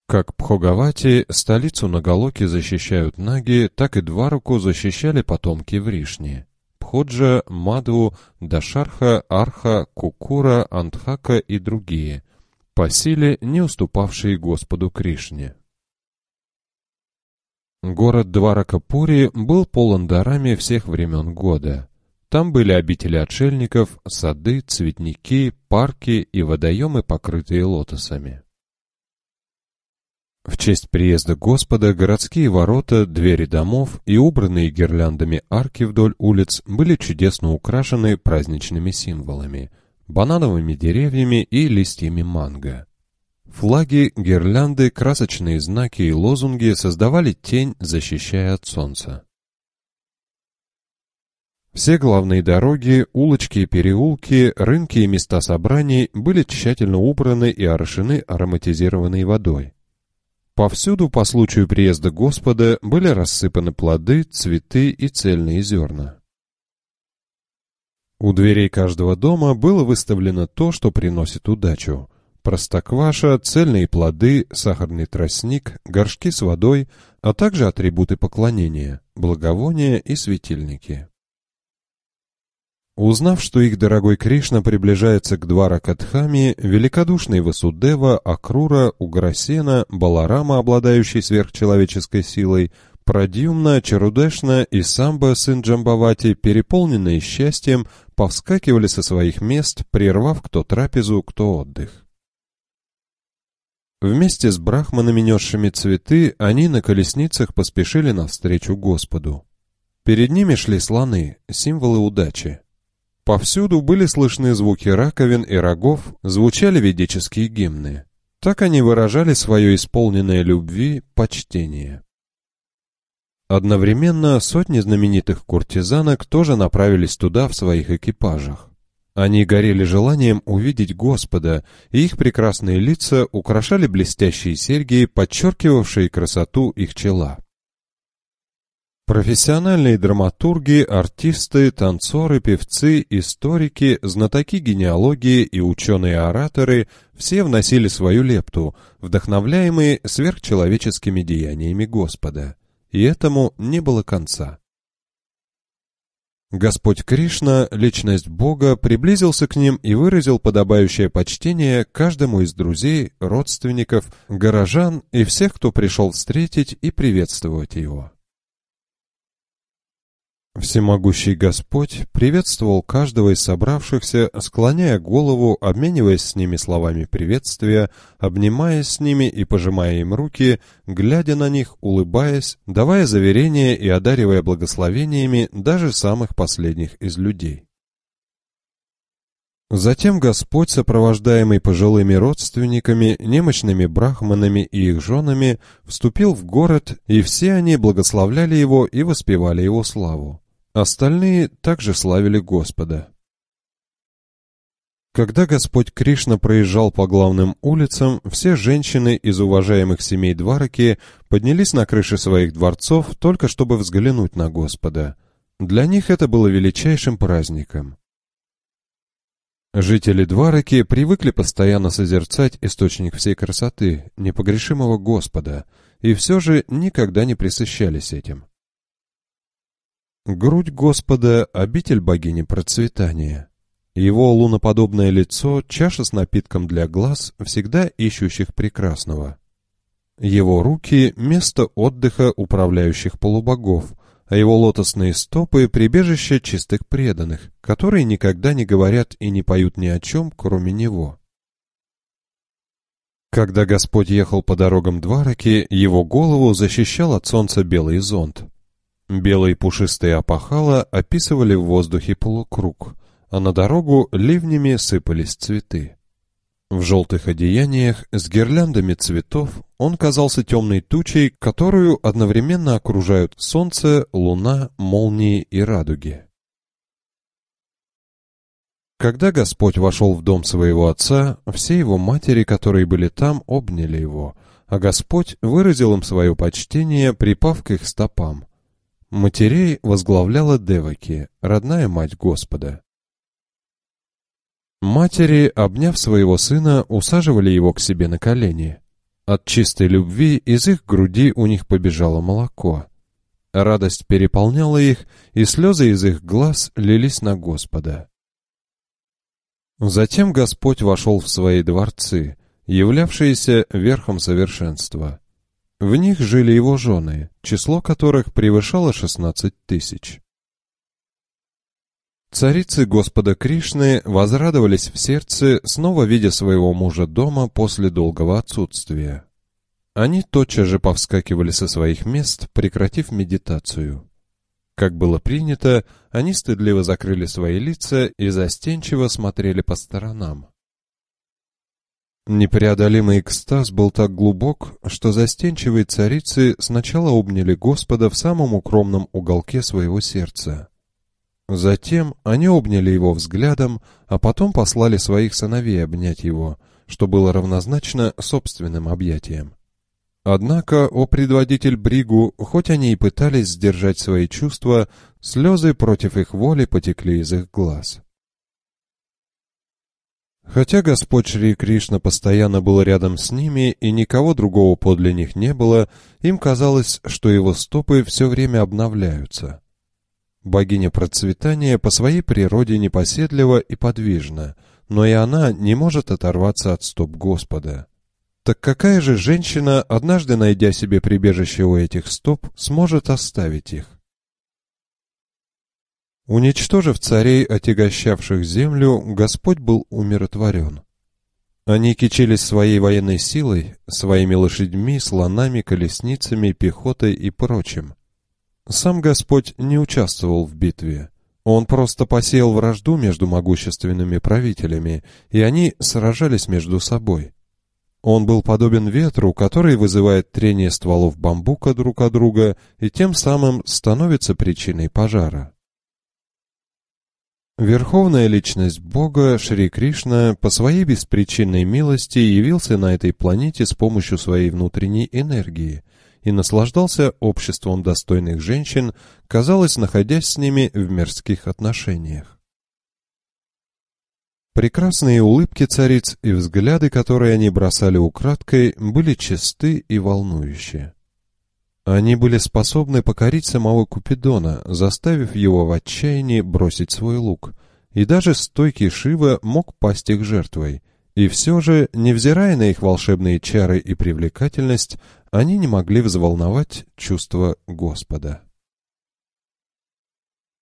Speaker 1: Как Пхогавати, столицу Нагалоки защищают наги, так и Дваруку защищали потомки Вришни. Пходжа, Мадву, Дашарха, Арха, Кукура, Антхака и другие, по силе не уступавшие Господу Кришне. Город Дваракапури был полон дарами всех времен года. Там были обители отшельников, сады, цветники, парки и водоемы, покрытые лотосами. В честь приезда Господа городские ворота, двери домов и убранные гирляндами арки вдоль улиц были чудесно украшены праздничными символами – банановыми деревьями и листьями манго. Флаги, гирлянды, красочные знаки и лозунги создавали тень, защищая от солнца. Все главные дороги, улочки и переулки, рынки и места собраний были тщательно убраны и орошены ароматизированной водой. Повсюду по случаю приезда Господа были рассыпаны плоды, цветы и цельные зерна. У дверей каждого дома было выставлено то, что приносит удачу. Простокваша, цельные плоды, сахарный тростник, горшки с водой, а также атрибуты поклонения, благовония и светильники. Узнав, что их дорогой Кришна приближается к Дваракатхами, великодушный Васудева, Акрура, Уграсена, Баларама, обладающий сверхчеловеческой силой, Прадьюмна, Чарудешна и Самба, сын Джамбавати, переполненные счастьем, повскакивали со своих мест, прервав кто трапезу, кто отдых. Вместе с брахманами, несшими цветы, они на колесницах поспешили навстречу Господу. Перед ними шли слоны, символы удачи. Повсюду были слышны звуки раковин и рогов, звучали ведические гимны. Так они выражали свое исполненное любви почтение. Одновременно сотни знаменитых куртизанок тоже направились туда в своих экипажах. Они горели желанием увидеть Господа, и их прекрасные лица украшали блестящие серьги, подчеркивавшие красоту их чела. Профессиональные драматурги, артисты, танцоры, певцы, историки, знатоки генеалогии и ученые-ораторы все вносили свою лепту, вдохновляемые сверхчеловеческими деяниями Господа. И этому не было конца. Господь Кришна, личность Бога, приблизился к ним и выразил подобающее почтение каждому из друзей, родственников, горожан и всех, кто пришел встретить и приветствовать его. Всемогущий Господь приветствовал каждого из собравшихся, склоняя голову, обмениваясь с ними словами приветствия, обнимаясь с ними и пожимая им руки, глядя на них, улыбаясь, давая заверения и одаривая благословениями даже самых последних из людей. Затем Господь, сопровождаемый пожилыми родственниками, немощными брахманами и их женами, вступил в город, и все они благословляли его и воспевали его славу. Остальные также славили Господа. Когда Господь Кришна проезжал по главным улицам, все женщины из уважаемых семей Двараки поднялись на крыши своих дворцов только чтобы взглянуть на Господа. Для них это было величайшим праздником. Жители Двараки привыкли постоянно созерцать источник всей красоты, непогрешимого Господа, и все же никогда не присыщались этим. Грудь Господа — обитель богини процветания. Его луноподобное лицо — чаша с напитком для глаз, всегда ищущих прекрасного. Его руки — место отдыха управляющих полубогов, а его лотосные стопы — прибежище чистых преданных, которые никогда не говорят и не поют ни о чем, кроме него. Когда Господь ехал по дорогам Двараки, его голову защищал от солнца белый зонт. Белые пушистые опахала описывали в воздухе полукруг, а на дорогу ливнями сыпались цветы. В желтых одеяниях с гирляндами цветов он казался темной тучей, которую одновременно окружают солнце, луна, молнии и радуги. Когда Господь вошел в дом своего отца, все его матери, которые были там, обняли его, а Господь выразил им свое почтение, припав к их стопам. Матерей возглавляла Деваки, родная мать Господа. Матери, обняв своего сына, усаживали его к себе на колени. От чистой любви из их груди у них побежало молоко. Радость переполняла их, и слезы из их глаз лились на Господа. Затем Господь вошел в свои дворцы, являвшиеся верхом совершенства. В них жили его жены, число которых превышало шестнадцать тысяч. Царицы Господа Кришны возрадовались в сердце, снова видя своего мужа дома после долгого отсутствия. Они тотчас же повскакивали со своих мест, прекратив медитацию. Как было принято, они стыдливо закрыли свои лица и застенчиво смотрели по сторонам. Непреодолимый экстаз был так глубок, что застенчивые царицы сначала обняли Господа в самом укромном уголке своего сердца. Затем они обняли его взглядом, а потом послали своих сыновей обнять его, что было равнозначно собственным объятиям. Однако, о предводитель Бригу, хоть они и пытались сдержать свои чувства, слезы против их воли потекли из их глаз. Хотя Господь Шри Кришна постоянно был рядом с ними и никого другого подле них не было, им казалось, что его стопы все время обновляются. Богиня процветания по своей природе непоседлива и подвижна, но и она не может оторваться от стоп Господа. Так какая же женщина, однажды найдя себе прибежище у этих стоп, сможет оставить их? Уничтожив царей, отягощавших землю, Господь был умиротворен. Они кичились своей военной силой, своими лошадьми, слонами, колесницами, пехотой и прочим. Сам Господь не участвовал в битве. Он просто посеял вражду между могущественными правителями, и они сражались между собой. Он был подобен ветру, который вызывает трение стволов бамбука друг от друга и тем самым становится причиной пожара. Верховная личность Бога Шри Кришна по своей беспричинной милости явился на этой планете с помощью своей внутренней энергии и наслаждался обществом достойных женщин, казалось, находясь с ними в мирских отношениях. Прекрасные улыбки цариц и взгляды, которые они бросали украдкой, были чисты и волнующие. Они были способны покорить самого Купидона, заставив его в отчаянии бросить свой лук, и даже стойкий Шива мог пасть их жертвой. И все же, невзирая на их волшебные чары и привлекательность, они не могли взволновать чувство Господа.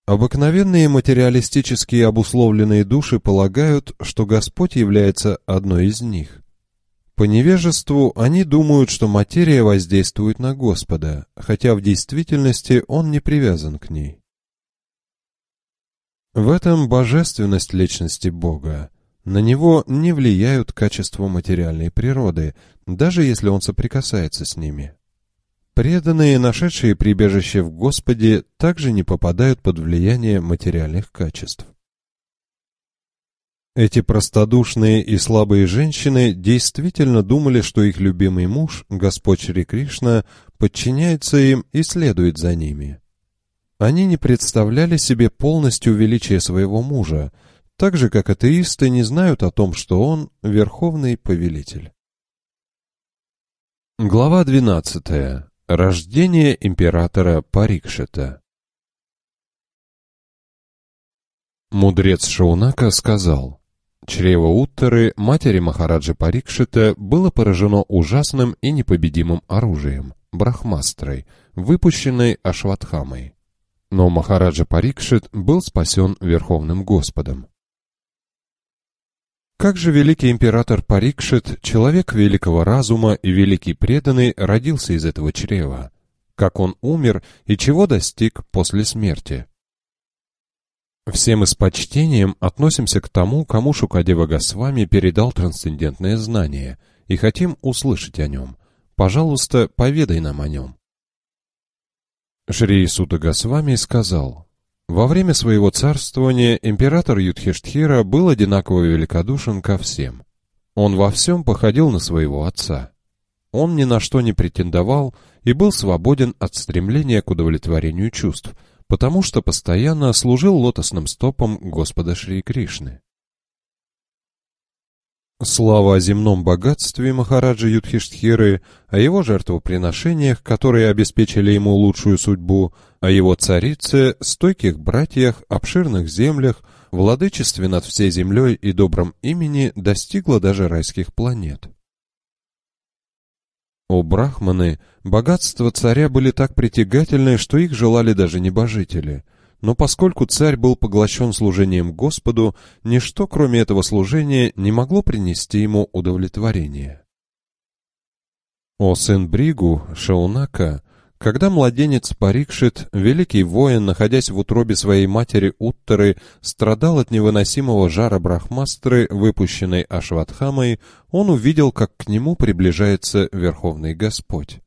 Speaker 1: Обыкновенные материалистические обусловленные души полагают, что Господь является одной из них. По невежеству они думают, что материя воздействует на Господа, хотя в действительности Он не привязан к ней. В этом божественность личности Бога. На него не влияют качества материальной природы, даже если он соприкасается с ними. Преданные, нашедшие прибежище в Господе, также не попадают под влияние материальных качеств. Эти простодушные и слабые женщины действительно думали, что их любимый муж, Господь Шри Кришна, подчиняется им и следует за ними. Они не представляли себе полностью величие своего мужа, так же, как атеисты не знают о том, что он — верховный повелитель. Глава двенадцатая. Рождение императора Парикшета Мудрец Шаунака сказал, чрево Уттары, матери Махараджи Парикшета, было поражено ужасным и непобедимым оружием – брахмастрой, выпущенной Ашватхамой. Но Махараджа Парикшет был спасен Верховным Господом. Как же великий император Парикшит, человек великого разума и великий преданный, родился из этого чрева? Как он умер и чего достиг после смерти? Все мы с почтением относимся к тому, кому Шукадева Госвами передал трансцендентное знание, и хотим услышать о нем. Пожалуйста, поведай нам о нем. Шри Сута Госвами сказал, во время своего царствования император Юдхиштхира был одинаково великодушен ко всем. Он во всем походил на своего отца. Он ни на что не претендовал и был свободен от стремления к удовлетворению чувств, потому что постоянно служил лотосным стопом Господа Шри Кришны. Слава о земном богатстве Махараджи Юдхиштхиры, о его жертвоприношениях, которые обеспечили ему лучшую судьбу, о его царице, стойких братьях, обширных землях, владычестве над всей землей и добром имени достигла даже райских планет. О брахманы, богатства царя были так притягательны, что их желали даже небожители — но поскольку царь был поглощен служением Господу, ничто, кроме этого служения, не могло принести ему удовлетворение. О сын Бригу, Шаунака, когда младенец Парикшит, великий воин, находясь в утробе своей матери Уттары, страдал от невыносимого жара брахмастры, выпущенной Ашватхамой, он увидел, как к нему приближается Верховный Господь.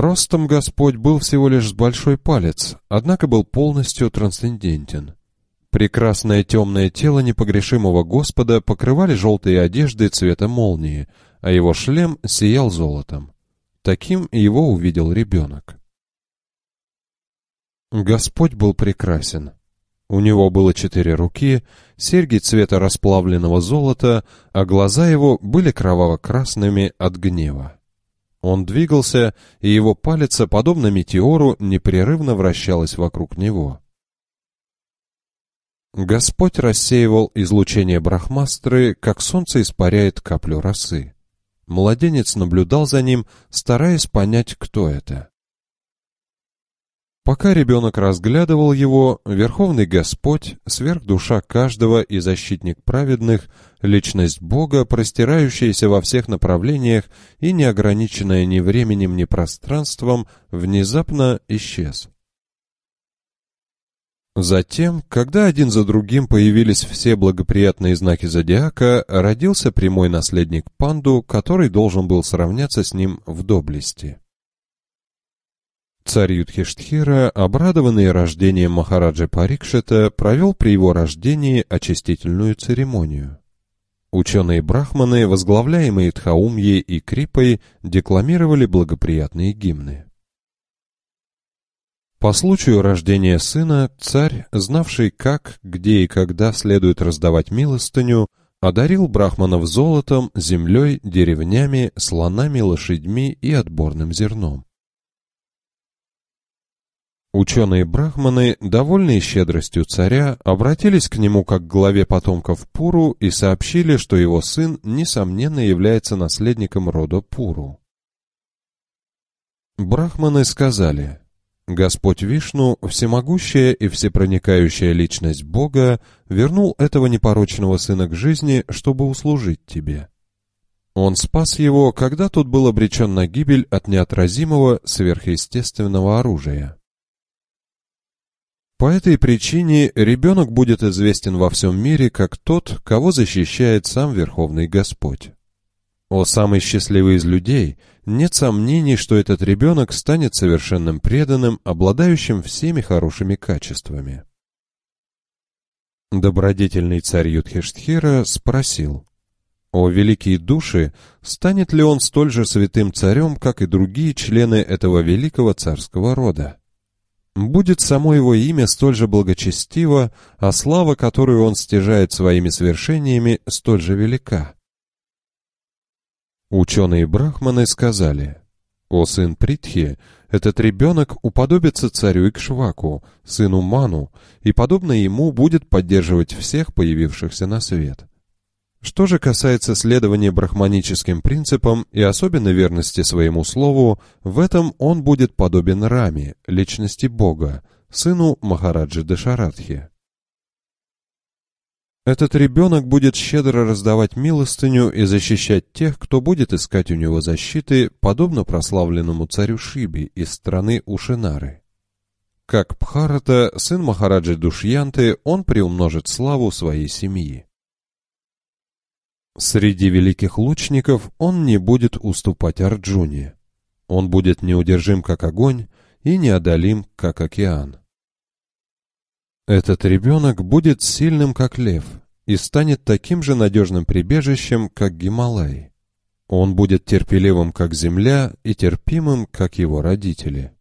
Speaker 1: Ростом Господь был всего лишь с большой палец, однако был полностью трансцендентен. Прекрасное темное тело непогрешимого Господа покрывали желтые одежды цвета молнии, а его шлем сиял золотом. Таким его увидел ребенок. Господь был прекрасен. У него было четыре руки, серьги цвета расплавленного золота, а глаза его были кроваво-красными от гнева. Он двигался, и его палец, подобно метеору, непрерывно вращалась вокруг него. Господь рассеивал излучение брахмастры, как солнце испаряет каплю росы. Младенец наблюдал за ним, стараясь понять, кто это. Пока ребенок разглядывал его, Верховный Господь, сверхдуша каждого и защитник праведных, личность Бога, простирающаяся во всех направлениях и не ограниченная ни временем, ни пространством, внезапно исчез. Затем, когда один за другим появились все благоприятные знаки зодиака, родился прямой наследник Панду, который должен был сравняться с ним в доблести. Царь Юдхиштхира, обрадованный рождением Махараджи Парикшета, провел при его рождении очистительную церемонию. Ученые-брахманы, возглавляемые Тхаумьей и Крипой, декламировали благоприятные гимны. По случаю рождения сына, царь, знавший как, где и когда следует раздавать милостыню, одарил брахманов золотом, землей, деревнями, слонами, лошадьми и отборным зерном. Ученые-брахманы, довольные щедростью царя, обратились к нему как к главе потомков Пуру и сообщили, что его сын, несомненно, является наследником рода Пуру. Брахманы сказали, Господь Вишну, всемогущая и всепроникающая личность Бога, вернул этого непорочного сына к жизни, чтобы услужить тебе. Он спас его, когда тот был обречен на гибель от неотразимого сверхъестественного оружия. По этой причине ребенок будет известен во всем мире как тот, кого защищает сам Верховный Господь. О самый счастливый из людей, нет сомнений, что этот ребенок станет совершенным преданным, обладающим всеми хорошими качествами. Добродетельный царь Юдхиштхира спросил, «О великие души, станет ли он столь же святым царем, как и другие члены этого великого царского рода? Будет само его имя столь же благочестиво, а слава, которую он стяжает своими свершениями, столь же велика?» Ученые-брахманы сказали, «О сын Притхи, этот ребенок уподобится царю Икшваку, сыну Ману, и, подобно ему, будет поддерживать всех появившихся на свет». Что же касается следования брахманическим принципам и особенно верности своему слову, в этом он будет подобен Раме, личности Бога, сыну Махараджи Дашарадхи. Этот ребенок будет щедро раздавать милостыню и защищать тех, кто будет искать у него защиты, подобно прославленному царю Шиби из страны Ушинары. Как Пхарата, сын Махараджи Душьянты, он приумножит славу своей семьи. Среди великих лучников он не будет уступать Арджуне. Он будет неудержим, как огонь, и неодолим, как океан. Этот ребенок будет сильным, как лев, и станет таким же надежным прибежищем, как Гималай. Он будет терпеливым, как земля, и терпимым, как его родители.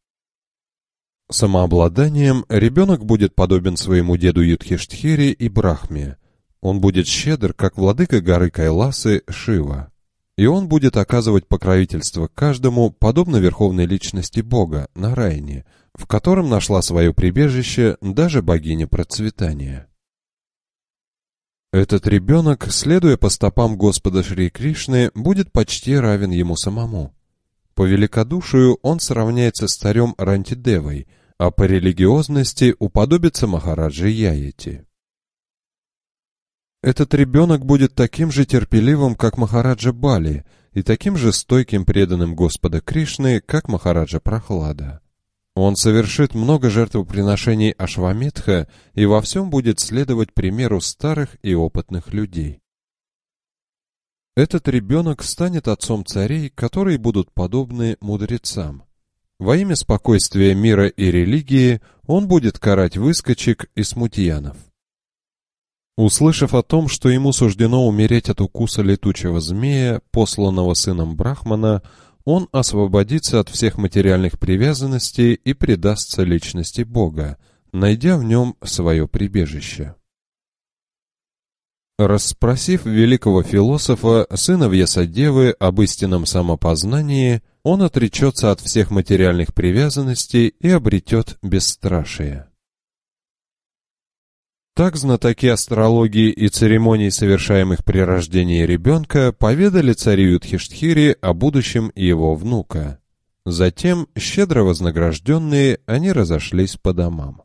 Speaker 1: Самообладанием ребенок будет подобен своему деду Юдхиштхире и Брахме. Он будет щедр, как владыка горы Кайласы Шива. И он будет оказывать покровительство каждому, подобно верховной личности Бога, на Райне – в котором нашла свое прибежище даже богиня процветания. Этот ребенок, следуя по стопам Господа Шри Кришны, будет почти равен ему самому. По великодушию он сравняется с царем Рантидевой, а по религиозности уподобится Махараджи Яйти. Этот ребенок будет таким же терпеливым, как Махараджа Бали, и таким же стойким преданным Господа Кришны, как Махараджа Прохлада. Он совершит много жертвоприношений Ашваметха и во всем будет следовать примеру старых и опытных людей. Этот ребенок станет отцом царей, которые будут подобны мудрецам. Во имя спокойствия мира и религии он будет карать выскочек и смутьянов. Услышав о том, что ему суждено умереть от укуса летучего змея, посланного сыном Брахмана, он освободится от всех материальных привязанностей и предастся личности Бога, найдя в нем свое прибежище. Расспросив великого философа, сына Вьясадевы, об истинном самопознании, он отречется от всех материальных привязанностей и обретет бесстрашие. Так знатоки астрологии и церемоний, совершаемых при рождении ребенка, поведали царю Юдхиштхире о будущем его внука. Затем, щедро вознагражденные, они разошлись по домам.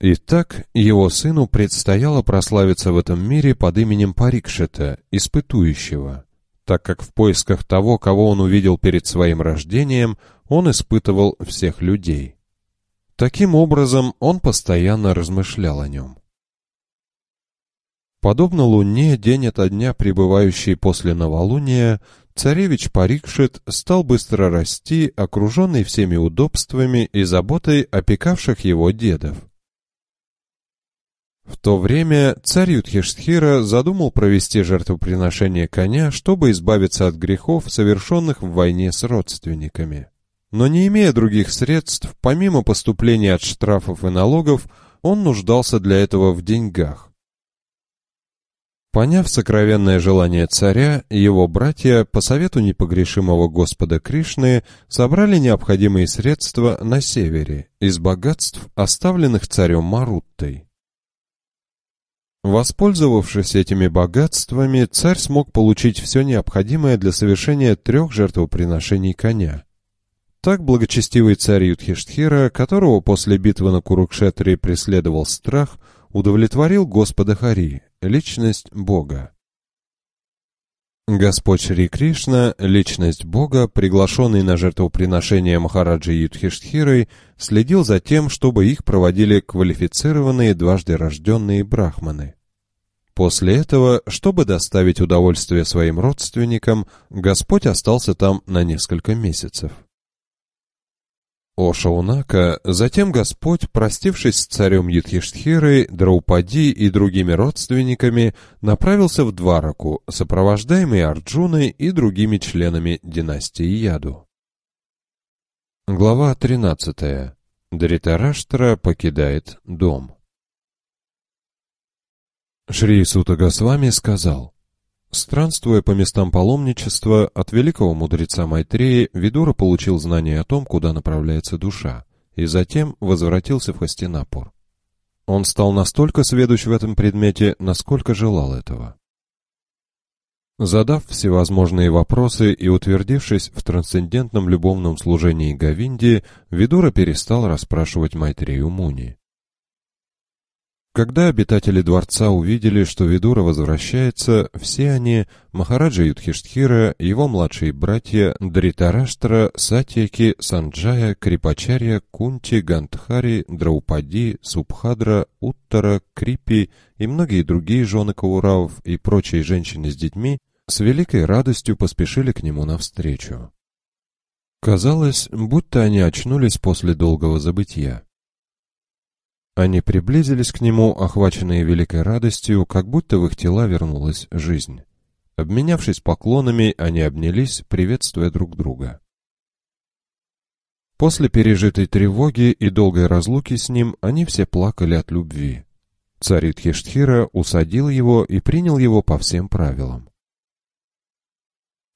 Speaker 1: Итак, его сыну предстояло прославиться в этом мире под именем Парикшета, испытующего, так как в поисках того, кого он увидел перед своим рождением, он испытывал всех людей. Таким образом, он постоянно размышлял о нем. Подобно луне, день ото дня пребывающий после новолуния, царевич Парикшит стал быстро расти, окруженный всеми удобствами и заботой опекавших его дедов. В то время царь Юдхиштхира задумал провести жертвоприношение коня, чтобы избавиться от грехов, совершенных в войне с родственниками. Но не имея других средств, помимо поступления от штрафов и налогов, он нуждался для этого в деньгах. Поняв сокровенное желание царя, его братья, по совету непогрешимого Господа Кришны, собрали необходимые средства на севере, из богатств, оставленных царем Маруттой. Воспользовавшись этими богатствами, царь смог получить все необходимое для совершения трех жертвоприношений коня. Так благочестивый царь Юдхиштхира, которого после битвы на Курукшетре преследовал страх, удовлетворил Господа Хари, личность Бога. Господь Шри Кришна, личность Бога, приглашенный на жертвоприношение Махараджи Юдхиштхирой, следил за тем, чтобы их проводили квалифицированные дважды рожденные брахманы. После этого, чтобы доставить удовольствие своим родственникам, Господь остался там на несколько месяцев. О Шаунака, затем Господь, простившись с царем Юдхиштхирой, Драупади и другими родственниками, направился в Двараку, сопровождаемый Арджуной и другими членами династии Яду. Глава 13. Дритараштра покидает дом. Шри Сута Госвами сказал, Странствуя по местам паломничества, от великого мудреца Майтреи Видура получил знание о том, куда направляется душа, и затем возвратился в Хастинапур. Он стал настолько сведущ в этом предмете, насколько желал этого. Задав всевозможные вопросы и утвердившись в трансцендентном любовном служении Гавинди, Видура перестал расспрашивать Майтрею Муни. Когда обитатели дворца увидели, что Видура возвращается, все они, Махараджа Юдхиштхира, его младшие братья Дритараштра, Сатьяки, Санджая, Крипачарья, Кунти, Гандхари, Драупади, Субхадра, Уттара, Крипи и многие другие жены Кауравов и прочие женщины с детьми, с великой радостью поспешили к нему навстречу. Казалось, будто они очнулись после долгого забытия. Они приблизились к нему, охваченные великой радостью, как будто в их тела вернулась жизнь. Обменявшись поклонами, они обнялись, приветствуя друг друга. После пережитой тревоги и долгой разлуки с ним они все плакали от любви. Царь Тхештхира усадил его и принял его по всем правилам.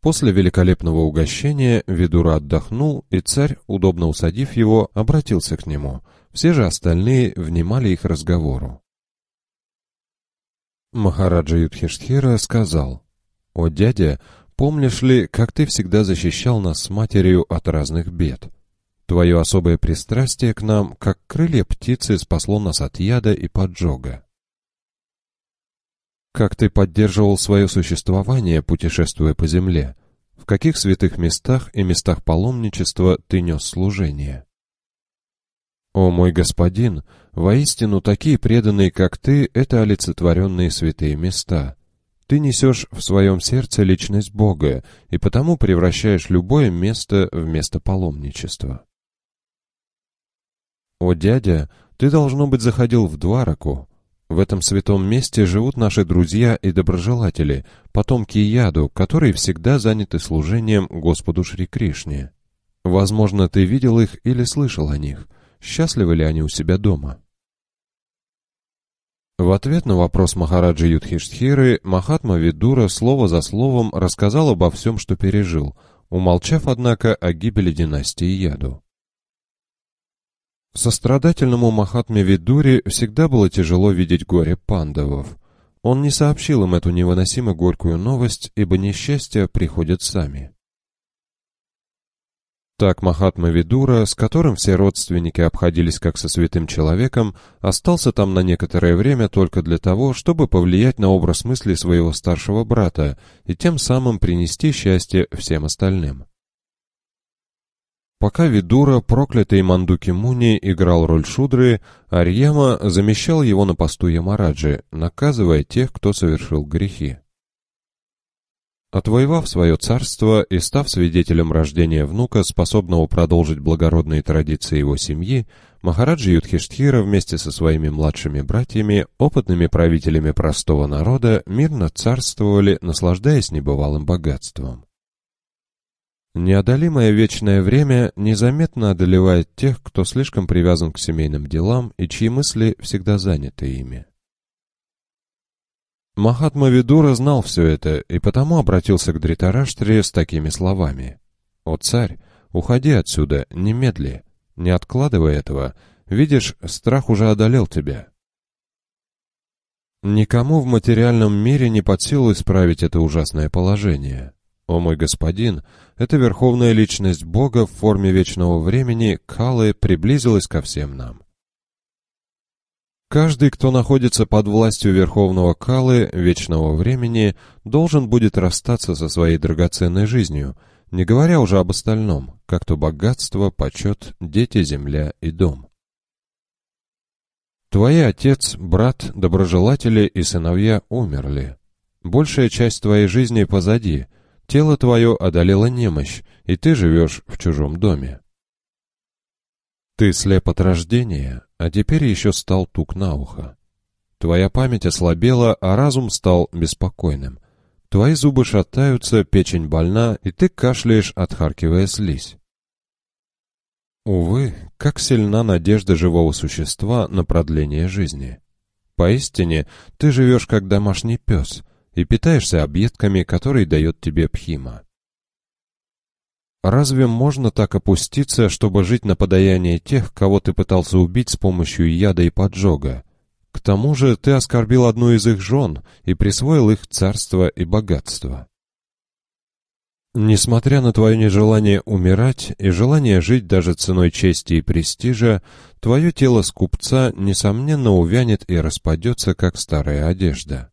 Speaker 1: После великолепного угощения Видура отдохнул, и царь, удобно усадив его, обратился к нему. Все же остальные внимали их разговору. Махараджа Юдхиштхира сказал, «О, дядя, помнишь ли, как ты всегда защищал нас с матерью от разных бед? Твое особое пристрастие к нам, как крылья птицы, спасло нас от яда и поджога. Как ты поддерживал свое существование, путешествуя по земле? В каких святых местах и местах паломничества ты нес служение? О мой господин, воистину такие преданные, как ты, это олицетворенные святые места. Ты несешь в своем сердце личность Бога, и потому превращаешь любое место в место паломничества. О дядя, ты, должно быть, заходил в Двараку, в этом святом месте живут наши друзья и доброжелатели, потомки Яду, которые всегда заняты служением Господу Шри Кришне. Возможно, ты видел их или слышал о них. Счастливы ли они у себя дома? В ответ на вопрос Махараджи Юдхиштхиры Махатма Видура слово за словом рассказал обо всем, что пережил, умолчав, однако, о гибели династии Яду. Сострадательному Махатме Видуре всегда было тяжело видеть горе пандавов. Он не сообщил им эту невыносимо горькую новость, ибо несчастья приходят сами. Так Махатма Видура, с которым все родственники обходились как со святым человеком, остался там на некоторое время только для того, чтобы повлиять на образ мысли своего старшего брата и тем самым принести счастье всем остальным. Пока Видура, проклятый Мандуки Муни, играл роль Шудры, Арьяма замещал его на посту Ямараджи, наказывая тех, кто совершил грехи. Отвоевав свое царство и став свидетелем рождения внука, способного продолжить благородные традиции его семьи, Махараджи Юдхиштхира вместе со своими младшими братьями, опытными правителями простого народа, мирно царствовали, наслаждаясь небывалым богатством. Неодолимое вечное время незаметно одолевает тех, кто слишком привязан к семейным делам и чьи мысли всегда заняты ими. Махатма Видура знал все это и потому обратился к Дритараштре с такими словами. «О царь, уходи отсюда, немедли, не откладывай этого, видишь, страх уже одолел тебя». Никому в материальном мире не под силу исправить это ужасное положение. «О мой господин, эта верховная личность Бога в форме вечного времени, Калы, приблизилась ко всем нам. Каждый, кто находится под властью Верховного Калы, вечного времени, должен будет расстаться со своей драгоценной жизнью, не говоря уже об остальном, как то богатство, почет, дети, земля и дом. Твои отец, брат, доброжелатели и сыновья умерли. Большая часть твоей жизни позади, Тело твое одолела немощь, и ты живешь в чужом доме. Ты слеп от рождения, а теперь еще стал тук на ухо. Твоя память ослабела, а разум стал беспокойным. Твои зубы шатаются, печень больна, и ты кашляешь, отхаркивая слизь. Увы, как сильна надежда живого существа на продление жизни. Поистине, ты живешь как домашний пес — и питаешься объедками, которые дает тебе Пхима. Разве можно так опуститься, чтобы жить на подаяние тех, кого ты пытался убить с помощью яда и поджога? К тому же ты оскорбил одну из их жен и присвоил их царство и богатство. Несмотря на твое нежелание умирать и желание жить даже ценой чести и престижа, твое тело скупца, несомненно, увянет и распадется, как старая одежда.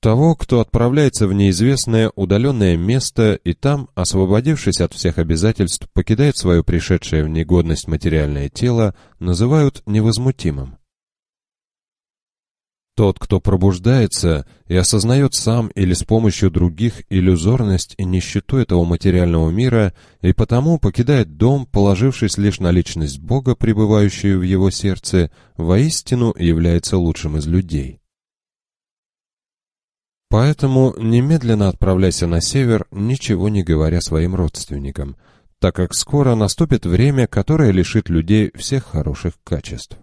Speaker 1: Того, кто отправляется в неизвестное удаленное место и там, освободившись от всех обязательств, покидает свое пришедшее в негодность материальное тело, называют невозмутимым. Тот, кто пробуждается и осознает сам или с помощью других иллюзорность и нищету этого материального мира, и потому покидает дом, положившись лишь на личность Бога, пребывающую в его сердце, воистину является лучшим из людей. Поэтому немедленно отправляйся на север, ничего не говоря своим родственникам, так как скоро наступит время, которое лишит людей всех хороших качеств.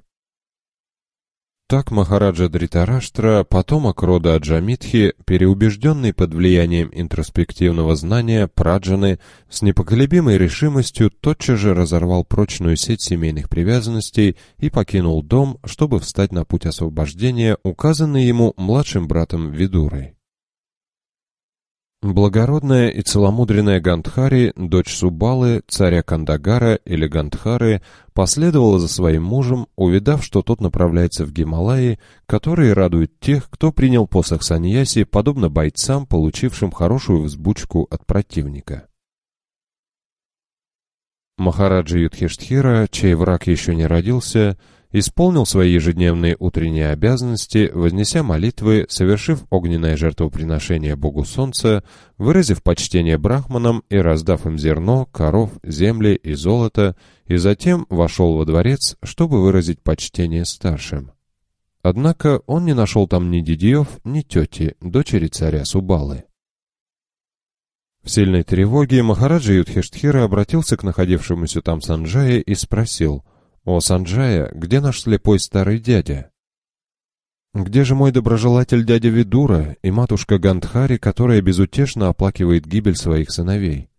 Speaker 1: Так Махараджа Дритараштра, потомок рода Аджамитхи, переубежденный под влиянием интроспективного знания Праджаны, с непоколебимой решимостью тотчас же разорвал прочную сеть семейных привязанностей и покинул дом, чтобы встать на путь освобождения, указанный ему младшим братом Видурой. Благородная и целомудренная Гандхари, дочь Субалы, царя Кандагара или Гандхары, последовала за своим мужем, увидав, что тот направляется в Гималаи, которые радуют тех, кто принял посох Саньяси, подобно бойцам, получившим хорошую взбучку от противника. Махараджа Юдхиштхира, чей враг еще не родился, исполнил свои ежедневные утренние обязанности, вознеся молитвы, совершив огненное жертвоприношение Богу Солнца, выразив почтение брахманам и раздав им зерно, коров, земли и золото, и затем вошел во дворец, чтобы выразить почтение старшим. Однако он не нашел там ни дидьев, ни тети, дочери царя Субалы. В сильной тревоге Махараджа Юдхиштхира обратился к находившемуся там Санджае и спросил — «О, Санджая, где наш слепой старый дядя?» «Где же мой доброжелатель дядя Видура и матушка Гандхари, которая безутешно оплакивает гибель своих сыновей?»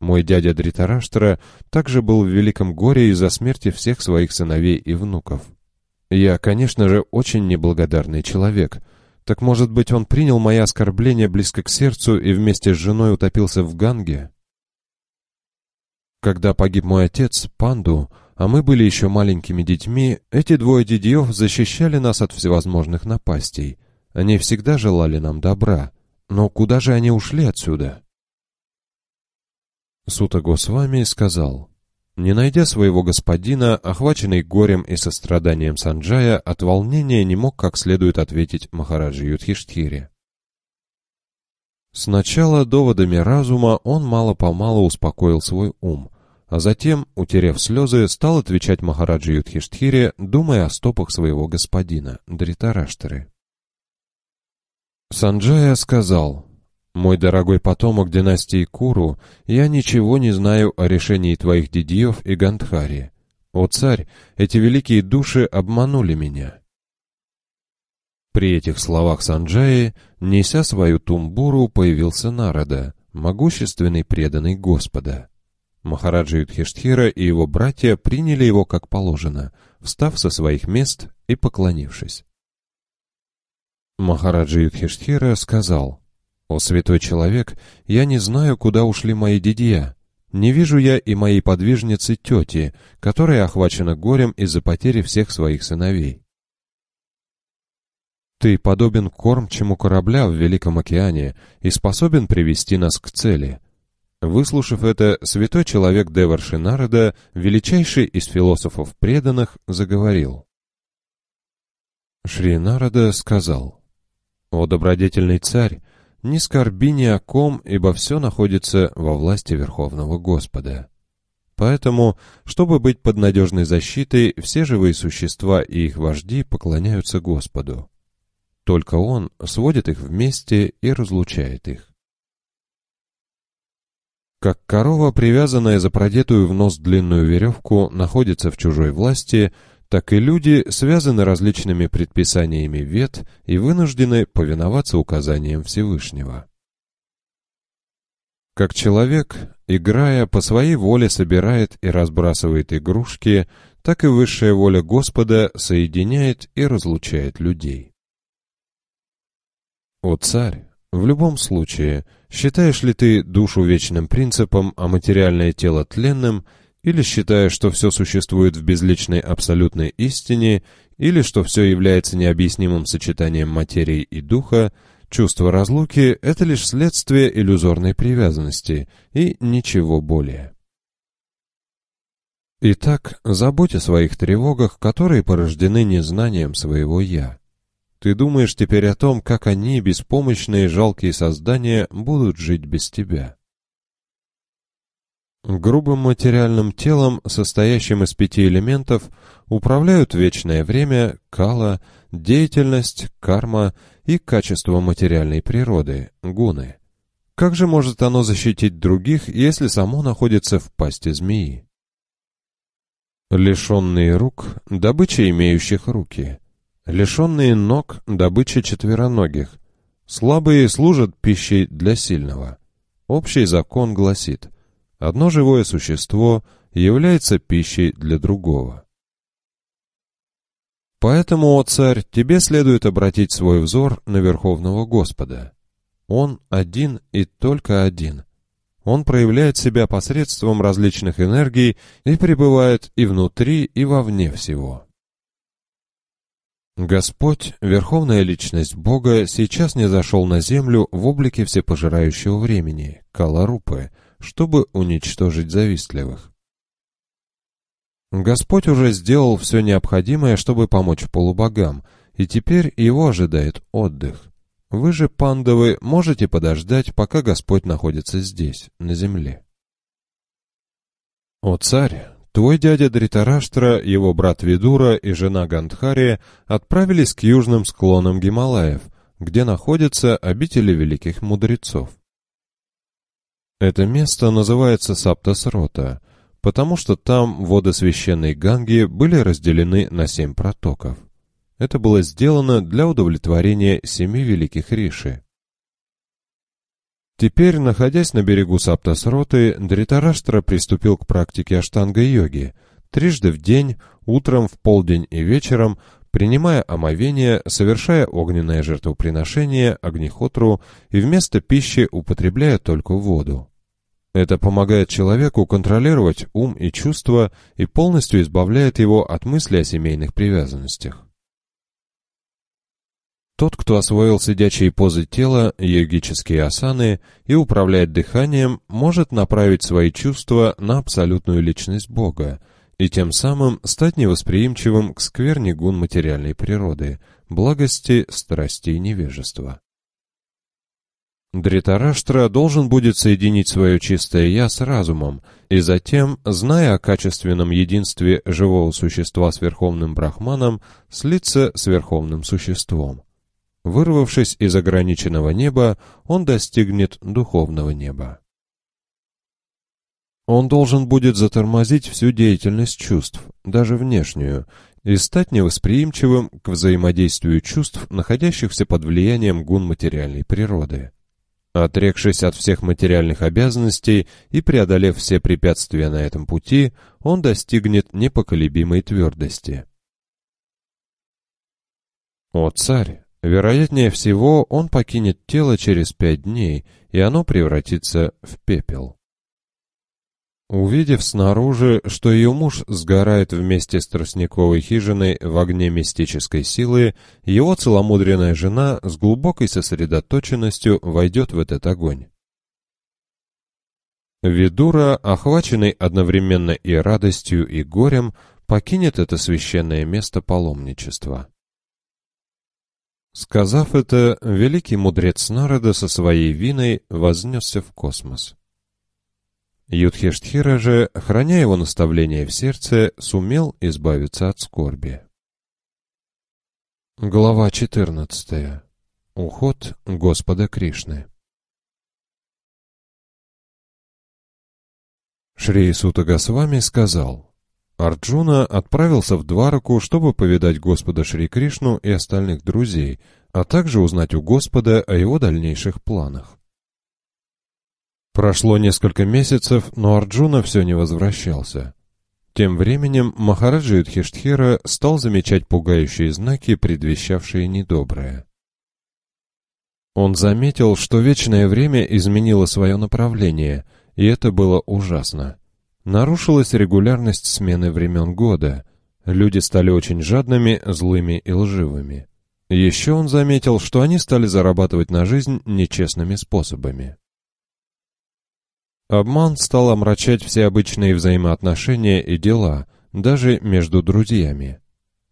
Speaker 1: Мой дядя Дритараштра также был в великом горе из-за смерти всех своих сыновей и внуков. Я, конечно же, очень неблагодарный человек. Так, может быть, он принял мои оскорбления близко к сердцу и вместе с женой утопился в Ганге? Когда погиб мой отец, Панду, а мы были еще маленькими детьми, эти двое дядьев защищали нас от всевозможных напастей. Они всегда желали нам добра. Но куда же они ушли отсюда? Сута Госвами сказал, «Не найдя своего господина, охваченный горем и состраданием Санджая, от волнения не мог как следует ответить Махараджи Юдхиштхире. Сначала доводами разума он мало-помалу успокоил свой ум, а затем, утерев слезы, стал отвечать Махараджи Юдхиштхире, думая о стопах своего господина, Дритараштры. Санджая сказал, «Мой дорогой потомок династии Куру, я ничего не знаю о решении твоих дидьев и Гандхари. О царь, эти великие души обманули меня». При этих словах Санджаи, неся свою тумбуру, появился Нарада, могущественный преданный Господа. Махараджа Юдхиштхира и его братья приняли его как положено, встав со своих мест и поклонившись. Махараджа Юдхиштхира сказал, «О святой человек, я не знаю, куда ушли мои дедья. Не вижу я и моей подвижницы тети, которая охвачена горем из-за потери всех своих сыновей. Ты подобен кормчему корабля в Великом океане и способен привести нас к цели». Выслушав это, святой человек Деварши Народа, величайший из философов преданных, заговорил. Шри Нарада сказал, «О добродетельный царь, не скорби ни о ком, ибо все находится во власти Верховного Господа. Поэтому, чтобы быть под надежной защитой, все живые существа и их вожди поклоняются Господу. Только Он сводит их вместе и разлучает их. Как корова, привязанная за продетую в нос длинную веревку, находится в чужой власти, так и люди связаны различными предписаниями вет и вынуждены повиноваться указаниям Всевышнего. Как человек, играя, по своей воле собирает и разбрасывает игрушки, так и высшая воля Господа соединяет и разлучает людей. О царь, в любом случае, считаешь ли ты душу вечным принципом, а материальное тело тленным, или считаешь, что все существует в безличной абсолютной истине, или что все является необъяснимым сочетанием материи и духа, чувство разлуки — это лишь следствие иллюзорной привязанности и ничего более. Итак, забудь о своих тревогах, которые порождены незнанием своего «я». Ты думаешь теперь о том, как они, беспомощные жалкие создания, будут жить без тебя. Грубым материальным телом, состоящим из пяти элементов, управляют вечное время, кала, деятельность, карма и качество материальной природы, гуны. Как же может оно защитить других, если само находится в пасти змеи? Лишенные рук, добыча имеющих руки – Лишенные ног – добыча четвероногих. Слабые служат пищей для сильного. Общий закон гласит, одно живое существо является пищей для другого. Поэтому, о царь, тебе следует обратить свой взор на Верховного Господа. Он один и только один. Он проявляет себя посредством различных энергий и пребывает и внутри, и вовне всего. Господь, Верховная Личность Бога, сейчас не зашел на землю в облике всепожирающего времени, Каларупы, чтобы уничтожить завистливых. Господь уже сделал все необходимое, чтобы помочь полубогам, и теперь его ожидает отдых. Вы же, пандавы, можете подождать, пока Господь находится здесь, на земле. О царь, Твой дядя Дритараштра, его брат Видура и жена Гандхария отправились к южным склонам Гималаев, где находятся обители великих мудрецов. Это место называется Саптасрота, потому что там воды священной Ганги были разделены на семь протоков. Это было сделано для удовлетворения семи великих риши. Теперь, находясь на берегу Саптасроты, Дритараштра приступил к практике аштанга-йоги. Трижды в день, утром, в полдень и вечером, принимая омовение, совершая огненное жертвоприношение, огнехотру и вместо пищи употребляя только воду. Это помогает человеку контролировать ум и чувства и полностью избавляет его от мысли о семейных привязанностях. Тот, кто освоил сидячие позы тела, йогические асаны и управляет дыханием, может направить свои чувства на абсолютную личность Бога и тем самым стать невосприимчивым к скверне гун материальной природы, благости, страсти и невежества. Дритараштра должен будет соединить свое чистое «я» с разумом, и затем, зная о качественном единстве живого существа с Верховным Брахманом, слиться с Верховным Существом. Вырвавшись из ограниченного неба, он достигнет духовного неба. Он должен будет затормозить всю деятельность чувств, даже внешнюю, и стать невосприимчивым к взаимодействию чувств, находящихся под влиянием гун материальной природы. Отрекшись от всех материальных обязанностей и преодолев все препятствия на этом пути, он достигнет непоколебимой твердости. О царь! Вероятнее всего, он покинет тело через пять дней, и оно превратится в пепел. Увидев снаружи, что ее муж сгорает вместе с тростниковой хижиной в огне мистической силы, его целомудренная жена с глубокой сосредоточенностью войдет в этот огонь. Ведура, охваченный одновременно и радостью, и горем, покинет это священное место паломничества. Сказав это, великий мудрец народа со своей виной вознесся в космос. Юдхиштхира же, храня его наставление в сердце, сумел избавиться от скорби. Глава 14. Уход Господа Кришны Шри Сута Госвами сказал, Арджуна отправился в Двараку, чтобы повидать Господа Шри Кришну и остальных друзей, а также узнать у Господа о его дальнейших планах. Прошло несколько месяцев, но Арджуна все не возвращался. Тем временем Махараджа Юдхиштхира стал замечать пугающие знаки, предвещавшие недоброе. Он заметил, что вечное время изменило свое направление, и это было ужасно. Нарушилась регулярность смены времен года. Люди стали очень жадными, злыми и лживыми. Еще он заметил, что они стали зарабатывать на жизнь нечестными способами. Обман стал омрачать все обычные взаимоотношения и дела, даже между друзьями.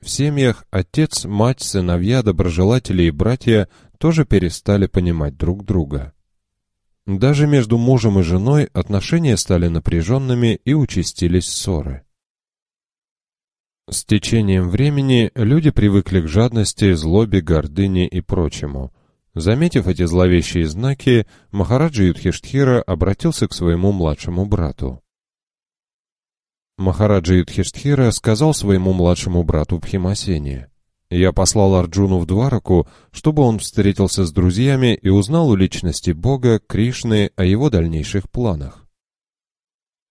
Speaker 1: В семьях отец, мать, сыновья, доброжелатели и братья тоже перестали понимать друг друга. Даже между мужем и женой отношения стали напряженными и участились ссоры. С течением времени люди привыкли к жадности, злобе, гордыне и прочему. Заметив эти зловещие знаки, Махараджа Юдхиштхира обратился к своему младшему брату. Махараджа Юдхиштхира сказал своему младшему брату Бхимасене, я послал Арджуну в Двараку, чтобы он встретился с друзьями и узнал у личности Бога, Кришны, о его дальнейших планах.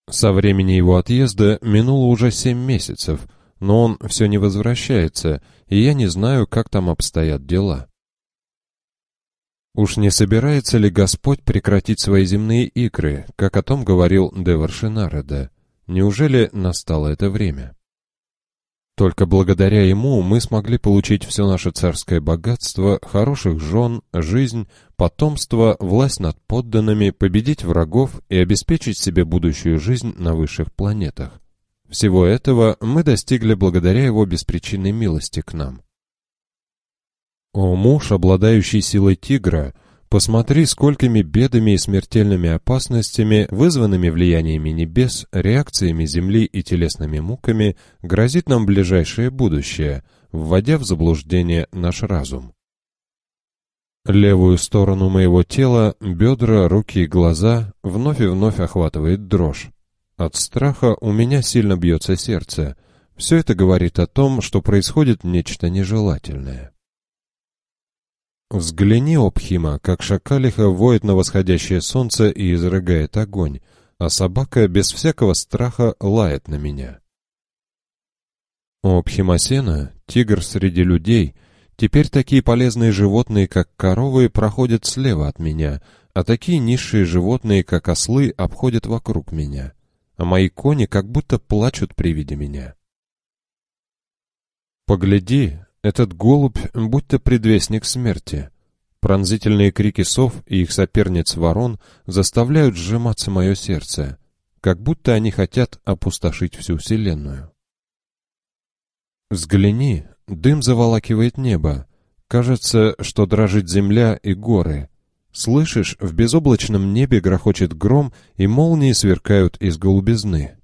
Speaker 1: Со времени его отъезда минуло уже семь месяцев, но он все не возвращается, и я не знаю, как там обстоят дела. Уж не собирается ли Господь прекратить свои земные игры, как о том говорил Деваршинареда? Неужели настало это время? Только благодаря ему мы смогли получить все наше царское богатство, хороших жен, жизнь, потомство, власть над подданными, победить врагов и обеспечить себе будущую жизнь на высших планетах. Всего этого мы достигли благодаря его беспричинной милости к нам. О муж, обладающий силой тигра, Посмотри, сколькими бедами и смертельными опасностями, вызванными влияниями небес, реакциями Земли и телесными муками, грозит нам ближайшее будущее, вводя в заблуждение наш разум. Левую сторону моего тела, бедра, руки и глаза вновь и вновь охватывает дрожь. От страха у меня сильно бьется сердце. Все это говорит о том, что происходит нечто нежелательное. Взгляни, Обхима, как шакалиха воет на восходящее солнце и изрыгает огонь, а собака без всякого страха лает на меня. Обхимасена, тигр среди людей, теперь такие полезные животные, как коровы, проходят слева от меня, а такие низшие животные, как ослы, обходят вокруг меня, а мои кони как будто плачут при виде меня. Погляди, Этот голубь будто предвестник смерти. Пронзительные крики сов и их соперниц ворон заставляют сжиматься мое сердце, как будто они хотят опустошить всю вселенную. Взгляни, дым заволакивает небо. Кажется, что дрожит земля и горы. Слышишь, в безоблачном небе грохочет гром, и молнии сверкают из голубизны.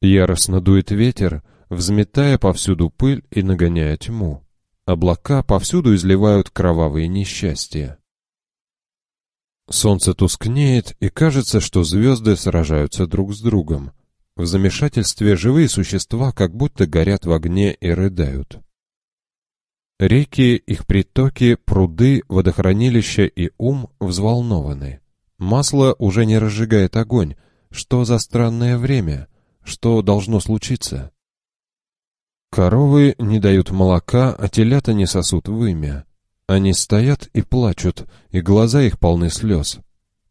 Speaker 1: Яростно дует ветер, взметая повсюду пыль и нагоняя тьму. Облака повсюду изливают кровавые несчастья. Солнце тускнеет, и кажется, что звезды сражаются друг с другом. В замешательстве живые существа как будто горят в огне и рыдают. Реки, их притоки, пруды, водохранилища и ум взволнованы. Масло уже не разжигает огонь. Что за странное время? Что должно случиться? Коровы не дают молока, а телята не сосут вымя. Они стоят и плачут, и глаза их полны слез.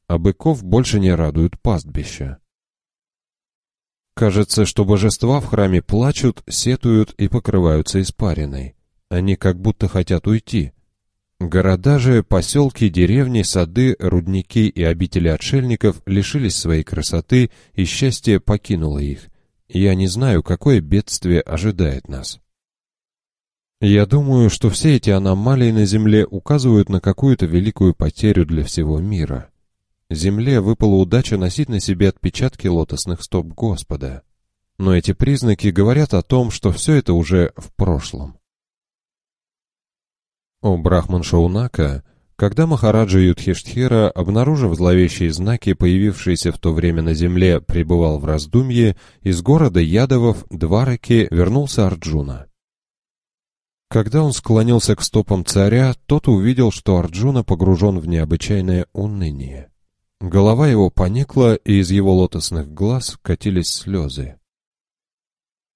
Speaker 1: А быков больше не радуют пастбища. Кажется, что божества в храме плачут, сетуют и покрываются испариной. Они как будто хотят уйти. Города же, поселки, деревни, сады, рудники и обители отшельников лишились своей красоты, и счастье покинуло их, я не знаю, какое бедствие ожидает нас. Я думаю, что все эти аномалии на Земле указывают на какую-то великую потерю для всего мира. Земле выпала удача носить на себе отпечатки лотосных стоп Господа. Но эти признаки говорят о том, что все это уже в прошлом. О Брахман Шаунака когда Махараджа Юдхиштхира, обнаружив зловещие знаки, появившиеся в то время на земле, пребывал в раздумье, из города Ядовов, Двараки, вернулся Арджуна. Когда он склонился к стопам царя, тот увидел, что Арджуна погружен в необычайное уныние. Голова его поникла, и из его лотосных глаз катились слезы.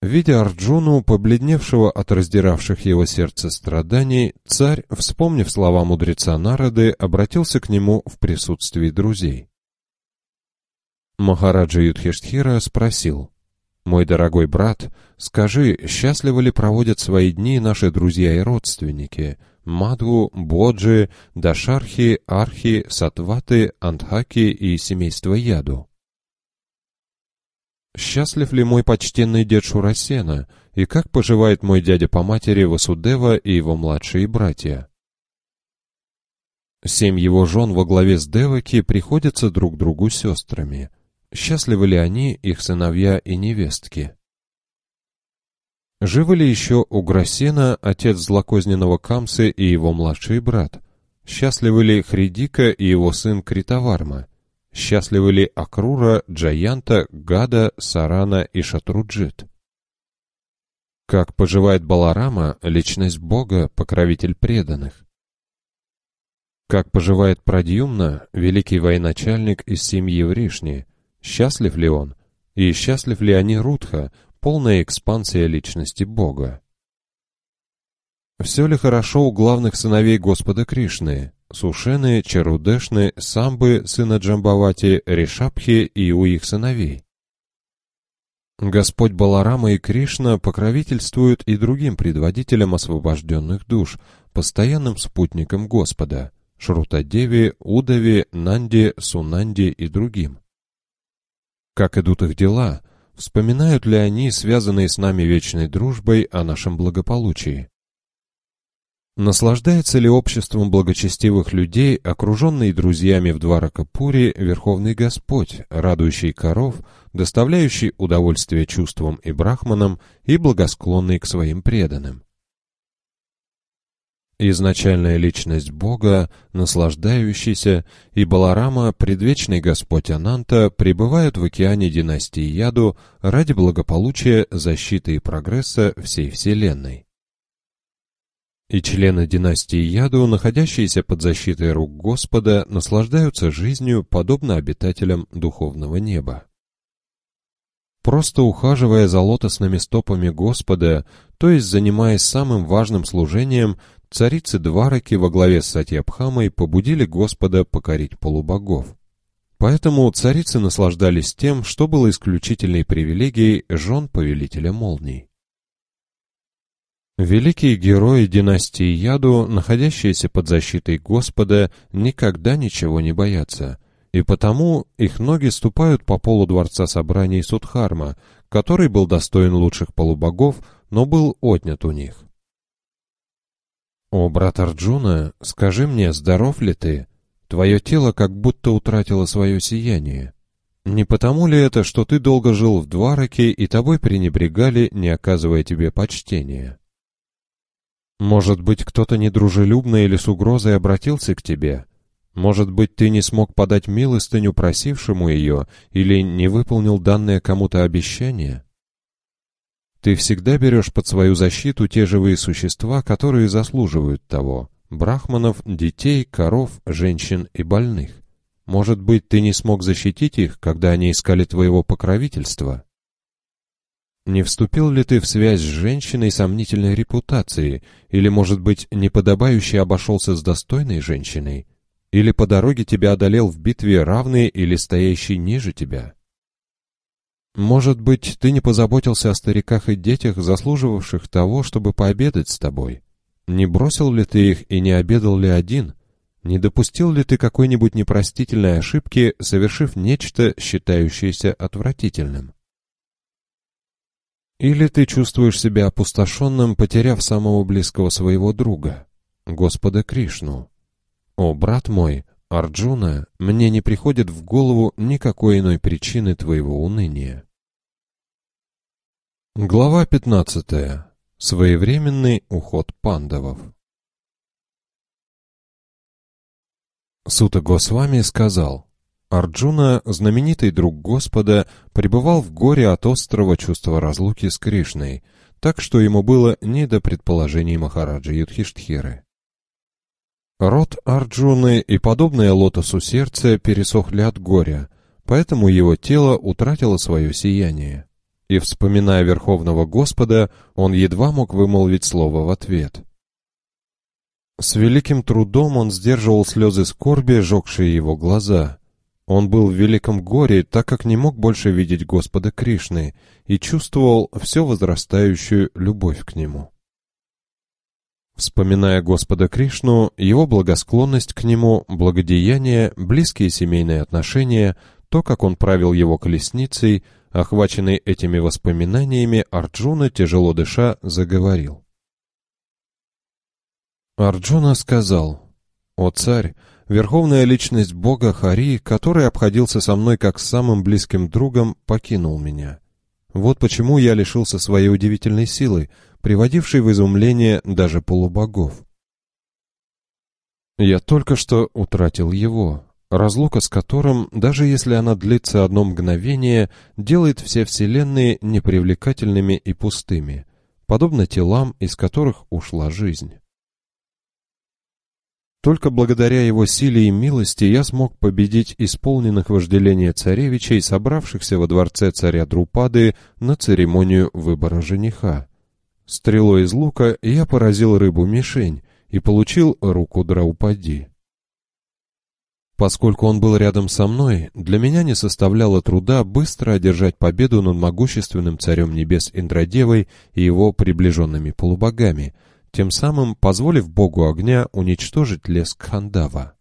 Speaker 1: Видя Арджуну, побледневшего от раздиравших его сердце страданий, царь, вспомнив слова мудреца Народы, обратился к нему в присутствии друзей. Махараджа Юдхиштхира спросил, «Мой дорогой брат, скажи, счастливо ли проводят свои дни наши друзья и родственники, Мадху, Боджи, Дашархи, Архи, Сатваты, Антхаки и семейство Яду?» Счастлив ли мой почтенный дед Шурасена, и как поживает мой дядя по матери Васудева и его младшие братья? Семь его жен во главе с Деваки приходятся друг другу сестрами. Счастливы ли они, их сыновья и невестки? Живы ли еще у Грасена отец злокозненного Камсы и его младший брат? Счастливы ли Хридика и его сын Критаварма? Счастливы ли Акрура, Джаянта, Гада, Сарана и Шатруджит? Как поживает Баларама, личность Бога, покровитель преданных? Как поживает Прадьюмна, великий военачальник из семьи Вришни? Счастлив ли он? И счастлив ли они Рудха, полная экспансия личности Бога? Все ли хорошо у главных сыновей Господа Кришны? Сушены, Чарудешны, Самбы, сына Джамбавати, Ришабхи и у их сыновей. Господь Баларама и Кришна покровительствуют и другим предводителям освобожденных душ, постоянным спутникам Господа, Шрутадеви, Удави, Нанди, Сунанди и другим. Как идут их дела? Вспоминают ли они, связанные с нами вечной дружбой, о нашем благополучии? Наслаждается ли обществом благочестивых людей, окруженный друзьями в Дваракапуре, Верховный Господь, радующий коров, доставляющий удовольствие чувствам и брахманам и благосклонный к своим преданным? Изначальная личность Бога, наслаждающийся, и Баларама, предвечный Господь Ананта, пребывают в океане династии Яду ради благополучия, защиты и прогресса всей Вселенной и члены династии Яду, находящиеся под защитой рук Господа, наслаждаются жизнью, подобно обитателям духовного неба. Просто ухаживая за лотосными стопами Господа, то есть занимаясь самым важным служением, царицы Двараки во главе с Сатьябхамой побудили Господа покорить полубогов. Поэтому царицы наслаждались тем, что было исключительной привилегией жен повелителя молний. Великие герои династии Яду, находящиеся под защитой Господа, никогда ничего не боятся, и потому их ноги ступают по полу дворца собраний Судхарма, который был достоин лучших полубогов, но был отнят у них. «О, брат Арджуна, скажи мне, здоров ли ты? Твое тело как будто утратило свое сияние. Не потому ли это, что ты долго жил в Двараке и тобой пренебрегали, не оказывая тебе почтения?» Может быть, кто-то недружелюбно или с угрозой обратился к тебе? Может быть, ты не смог подать милостыню просившему ее или не выполнил данное кому-то обещание? Ты всегда берешь под свою защиту те живые существа, которые заслуживают того. Брахманов, детей, коров, женщин и больных. Может быть, ты не смог защитить их, когда они искали твоего покровительства? Не вступил ли ты в связь с женщиной сомнительной репутации, или, может быть, неподобающе обошелся с достойной женщиной, или по дороге тебя одолел в битве равный или стоящий ниже тебя? Может быть, ты не позаботился о стариках и детях, заслуживавших того, чтобы пообедать с тобой? Не бросил ли ты их и не обедал ли один? Не допустил ли ты какой-нибудь непростительной ошибки, совершив нечто, считающееся отвратительным? Или ты чувствуешь себя опустошенным, потеряв самого близкого своего друга, Господа Кришну? О, брат мой, Арджуна, мне не приходит в голову никакой иной причины твоего уныния. Глава 15. Своевременный уход пандавов. Сута Госвами сказал, Арджуна, знаменитый друг Господа, пребывал в горе от острого чувства разлуки с Кришной, так что ему было не до предположений Махараджи Юдхиштхиры. Рот Арджуны и подобное лотосу сердце пересохли от горя, поэтому его тело утратило свое сияние. И, вспоминая Верховного Господа, он едва мог вымолвить слово в ответ. С великим трудом он сдерживал слезы скорби, жегшие его глаза — он был в великом горе, так как не мог больше видеть Господа Кришны и чувствовал все возрастающую любовь к Нему. Вспоминая Господа Кришну, его благосклонность к Нему, благодеяние, близкие семейные отношения, то, как он правил его колесницей, охваченный этими воспоминаниями, Арджуна, тяжело дыша, заговорил. Арджуна сказал, «О царь, Верховная личность Бога Хари, который обходился со мной как с самым близким другом, покинул меня. Вот почему я лишился своей удивительной силы, приводившей в изумление даже полубогов. Я только что утратил его, разлука с которым, даже если она длится одно мгновение, делает все вселенные непривлекательными и пустыми, подобно телам, из которых ушла жизнь. Только благодаря его силе и милости я смог победить исполненных вожделения царевичей, собравшихся во дворце царя Друпады на церемонию выбора жениха. Стрелой из лука я поразил рыбу-мишень и получил руку Драупади. Поскольку он был рядом со мной, для меня не составляло труда быстро одержать победу над могущественным царем небес Индрадевой и его приближенными полубогами — тем самым позволив богу огня уничтожить лес Кхандава.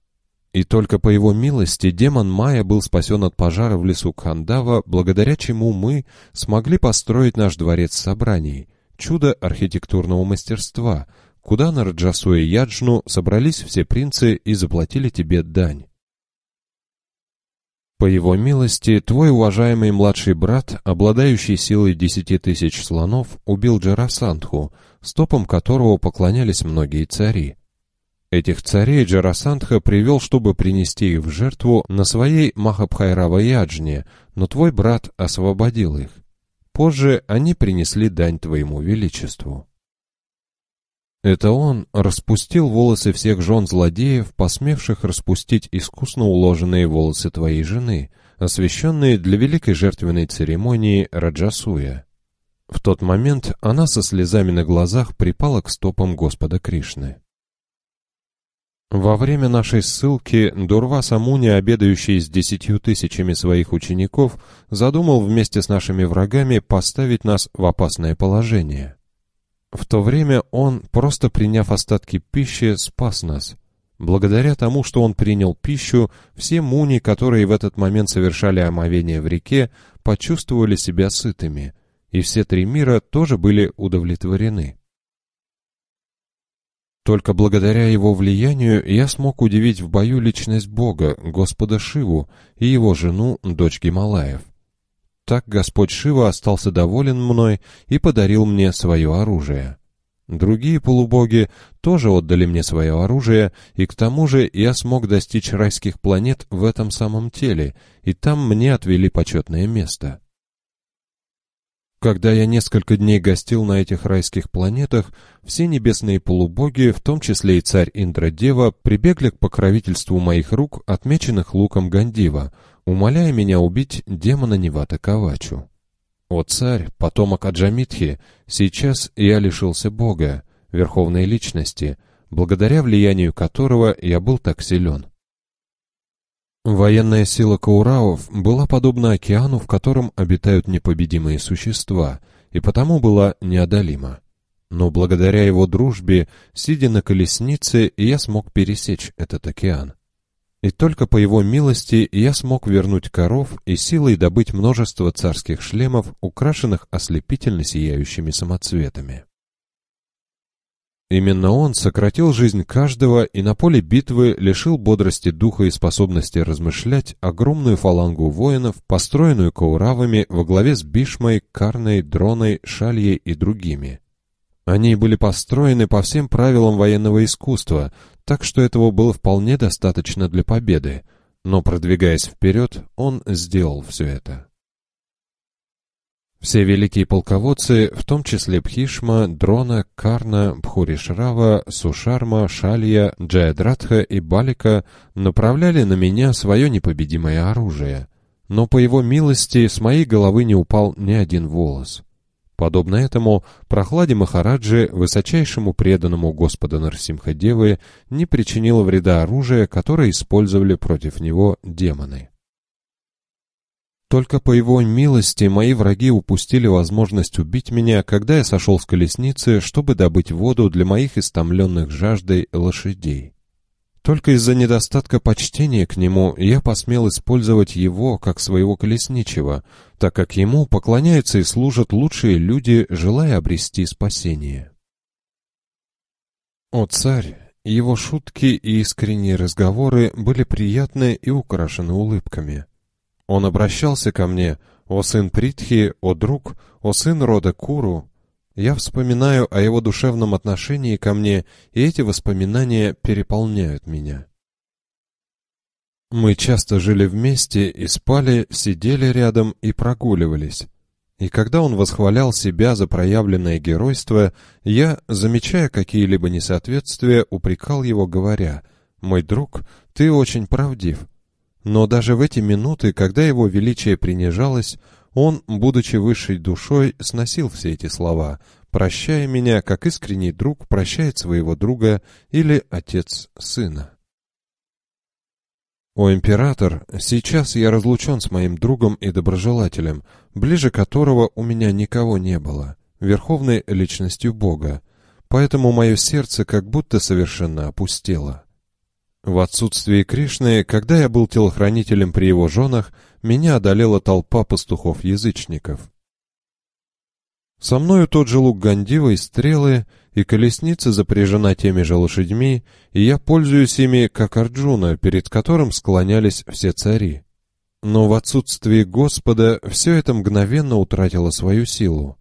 Speaker 1: И только по его милости демон Майя был спасен от пожара в лесу Кхандава, благодаря чему мы смогли построить наш дворец собраний, чудо архитектурного мастерства, куда на Раджасу и Яджну собрались все принцы и заплатили тебе дань. По его милости, твой уважаемый младший брат, обладающий силой десяти тысяч слонов, убил Джарасандху, стопам которого поклонялись многие цари. Этих царей Джарасандха привел, чтобы принести их в жертву на своей Махабхайрава-яджне, но твой брат освободил их. Позже они принесли дань твоему величеству. Это он распустил волосы всех жен злодеев, посмевших распустить искусно уложенные волосы твоей жены, освященные для великой жертвенной церемонии Раджасуя. В тот момент она со слезами на глазах припала к стопам Господа Кришны. Во время нашей ссылки Дурва Самуни, обедающий с десятью тысячами своих учеников, задумал вместе с нашими врагами поставить нас в опасное положение. В то время он, просто приняв остатки пищи, спас нас. Благодаря тому, что он принял пищу, все муни, которые в этот момент совершали омовение в реке, почувствовали себя сытыми, и все три мира тоже были удовлетворены. Только благодаря его влиянию я смог удивить в бою личность Бога, Господа Шиву, и его жену, дочь Гималаев. Так Господь Шива остался доволен мной и подарил мне свое оружие. Другие полубоги тоже отдали мне свое оружие, и к тому же я смог достичь райских планет в этом самом теле, и там мне отвели почетное место. Когда я несколько дней гостил на этих райских планетах, все небесные полубоги, в том числе и царь Индрадева, прибегли к покровительству моих рук, отмеченных луком Гандива, умоляя меня убить демона Невата Кавачу. О царь, потомок Аджамитхи, сейчас я лишился Бога, верховной личности, благодаря влиянию которого я был так силен. Военная сила Каурауов была подобна океану, в котором обитают непобедимые существа, и потому была неодолима. Но благодаря его дружбе, сидя на колеснице, я смог пересечь этот океан. И только по его милости я смог вернуть коров и силой добыть множество царских шлемов, украшенных ослепительно сияющими самоцветами. Именно он сократил жизнь каждого и на поле битвы лишил бодрости духа и способности размышлять огромную фалангу воинов, построенную кауравами во главе с Бишмой, Карной, Дроной, Шальей и другими. Они были построены по всем правилам военного искусства, так что этого было вполне достаточно для победы, но продвигаясь вперед, он сделал все это. Все великие полководцы, в том числе Бхишма, Дрона, Карна, Бхуришрава, Сушарма, Шалья, Джаядратха и Балика, направляли на меня свое непобедимое оружие. Но по его милости с моей головы не упал ни один волос. Подобно этому, прохладе Махараджи, высочайшему преданному Господа Нарсимхадевы, не причинило вреда оружие, которое использовали против него демоны. Только по его милости мои враги упустили возможность убить меня, когда я сошел с колесницы, чтобы добыть воду для моих истомленных жаждой лошадей. Только из-за недостатка почтения к нему я посмел использовать его как своего колесничего, так как ему поклоняются и служат лучшие люди, желая обрести спасение. О царь! Его шутки и искренние разговоры были приятны и украшены улыбками. Он обращался ко мне, «О сын Притхи, о друг, о сын рода Куру». Я вспоминаю о его душевном отношении ко мне, и эти воспоминания переполняют меня. Мы часто жили вместе и спали, сидели рядом и прогуливались. И когда он восхвалял себя за проявленное геройство, я, замечая какие-либо несоответствия, упрекал его, говоря, «Мой друг, ты очень правдив». Но даже в эти минуты, когда его величие принижалось, он, будучи высшей душой, сносил все эти слова, прощая меня, как искренний друг прощает своего друга или отец сына. О император, сейчас я разлучен с моим другом и доброжелателем, ближе которого у меня никого не было, верховной личностью Бога, поэтому мое сердце как будто совершенно опустело. В отсутствие Кришны, когда я был телохранителем при его женах, меня одолела толпа пастухов-язычников. Со мною тот же лук Гандива и стрелы, и колесница запряжена теми же лошадьми, и я пользуюсь ими, как Арджуна, перед которым склонялись все цари. Но в отсутствии Господа все это мгновенно утратило свою силу.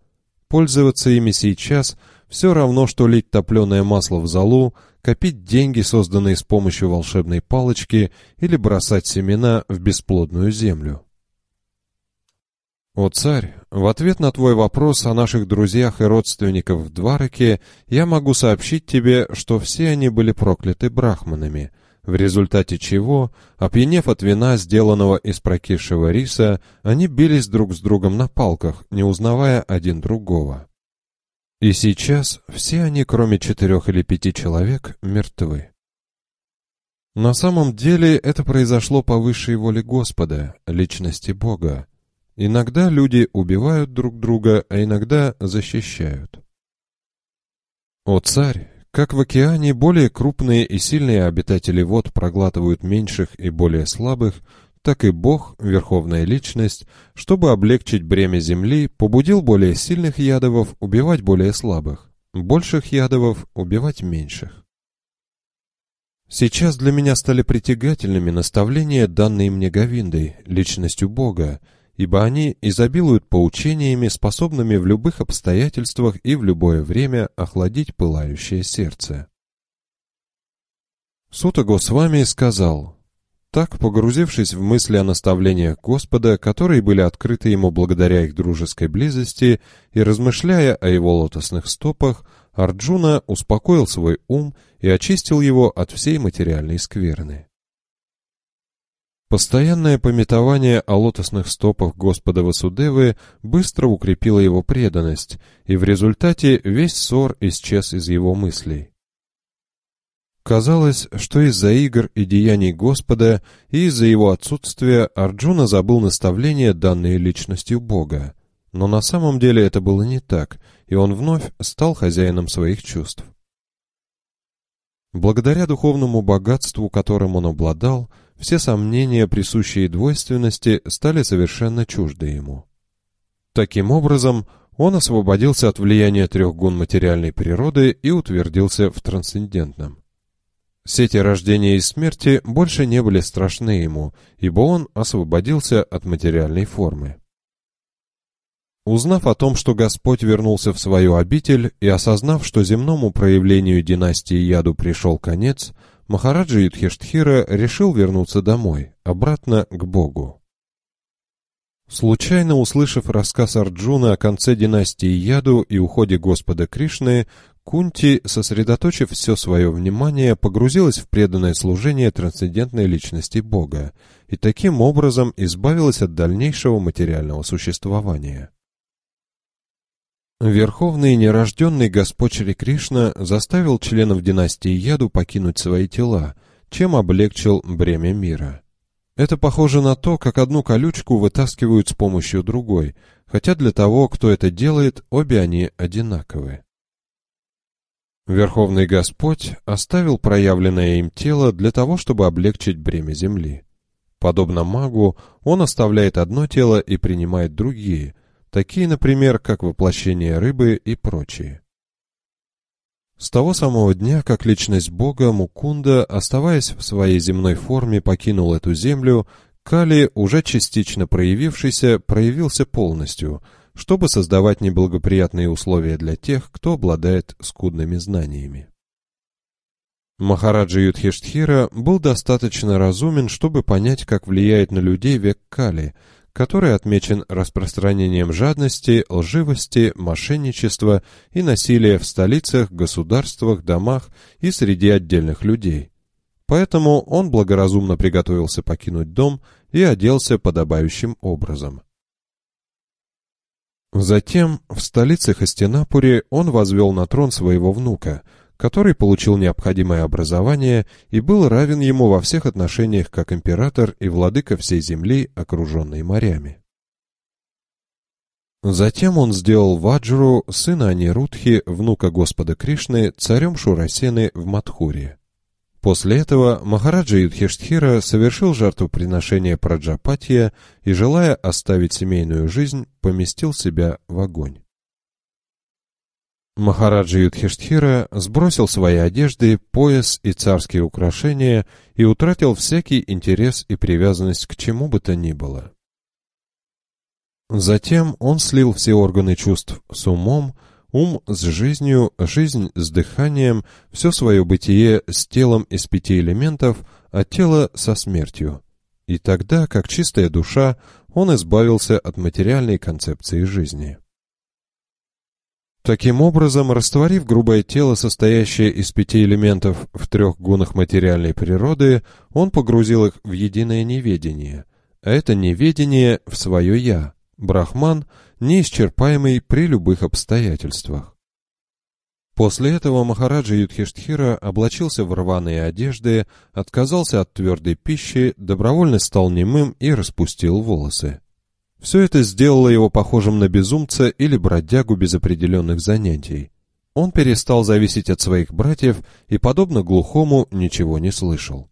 Speaker 1: Пользоваться ими сейчас все равно, что лить топленое масло в золу, копить деньги, созданные с помощью волшебной палочки, или бросать семена в бесплодную землю. «О, царь, в ответ на твой вопрос о наших друзьях и родственниках в Двараке я могу сообщить тебе, что все они были прокляты брахманами, в результате чего, опьянев от вина, сделанного из прокисшего риса, они бились друг с другом на палках, не узнавая один другого. И сейчас все они, кроме четырех или пяти человек, мертвы. На самом деле это произошло по высшей воле Господа, личности Бога, Иногда люди убивают друг друга, а иногда защищают. «О царь, как в океане более крупные и сильные обитатели вод проглатывают меньших и более слабых, так и Бог, Верховная Личность, чтобы облегчить бремя земли, побудил более сильных ядовов убивать более слабых, больших ядовов убивать меньших. Сейчас для меня стали притягательными наставления, данные мне Говиндой, личностью Бога, ибо они изобилуют поучениями, способными в любых обстоятельствах и в любое время охладить пылающее сердце. Сута Госвами сказал, так, погрузившись в мысли о наставлениях Господа, которые были открыты ему благодаря их дружеской близости, и размышляя о его лотосных стопах, Арджуна успокоил свой ум и очистил его от всей материальной скверны. Постоянное пометование о лотосных стопах Господа Васудевы быстро укрепило его преданность, и в результате весь ссор исчез из его мыслей. Казалось, что из-за игр и деяний Господа и из-за его отсутствия Арджуна забыл наставления, данные личностью Бога. Но на самом деле это было не так, и он вновь стал хозяином своих чувств. Благодаря духовному богатству, которым он обладал, все сомнения, присущие двойственности, стали совершенно чужды ему. Таким образом, он освободился от влияния трех гун материальной природы и утвердился в трансцендентном. Сети рождения и смерти больше не были страшны ему, ибо он освободился от материальной формы. Узнав о том, что Господь вернулся в свою обитель и осознав, что земному проявлению династии Яду пришел конец, Махараджа Юдхештхира решил вернуться домой, обратно к Богу. Случайно услышав рассказ Арджуна о конце династии Яду и уходе Господа Кришны, Кунти, сосредоточив все свое внимание, погрузилась в преданное служение трансцендентной личности Бога и таким образом избавилась от дальнейшего материального существования. Верховный нерожденный Господь Шри Кришна заставил членов династии Яду покинуть свои тела, чем облегчил бремя мира. Это похоже на то, как одну колючку вытаскивают с помощью другой, хотя для того, кто это делает, обе они одинаковые. Верховный Господь оставил проявленное им тело для того, чтобы облегчить бремя земли. Подобно магу, он оставляет одно тело и принимает другие, такие, например, как воплощение рыбы и прочие. С того самого дня, как личность Бога Мукунда, оставаясь в своей земной форме, покинул эту землю, Кали, уже частично проявившийся, проявился полностью – чтобы создавать неблагоприятные условия для тех, кто обладает скудными знаниями. Махараджа Юдхиштхира был достаточно разумен, чтобы понять, как влияет на людей век Кали, который отмечен распространением жадности, лживости, мошенничества и насилия в столицах, государствах, домах и среди отдельных людей. Поэтому он благоразумно приготовился покинуть дом и оделся подобающим образом. Затем в столице Хастинапуре он возвел на трон своего внука, который получил необходимое образование и был равен ему во всех отношениях как император и владыка всей земли, окруженной морями. Затем он сделал Ваджру, сына Анирудхи, внука Господа Кришны, царем Шурасены в Мадхуре. После этого Махараджа Юдхиштхира совершил жертвоприношение Праджапатья и, желая оставить семейную жизнь, поместил себя в огонь. Махараджа Юдхиштхира сбросил свои одежды, пояс и царские украшения и утратил всякий интерес и привязанность к чему бы то ни было. Затем он слил все органы чувств с умом, ум с жизнью, жизнь с дыханием, все свое бытие с телом из пяти элементов, а тело со смертью. И тогда, как чистая душа, он избавился от материальной концепции жизни. Таким образом, растворив грубое тело, состоящее из пяти элементов в трех гунах материальной природы, он погрузил их в единое неведение, а это неведение в свое «я», Брахман – неисчерпаемый при любых обстоятельствах. После этого Махараджа Юдхиштхира облачился в рваные одежды, отказался от твердой пищи, добровольно стал немым и распустил волосы. Все это сделало его похожим на безумца или бродягу без определенных занятий. он перестал зависеть от своих братьев и, подобно глухому, ничего не слышал.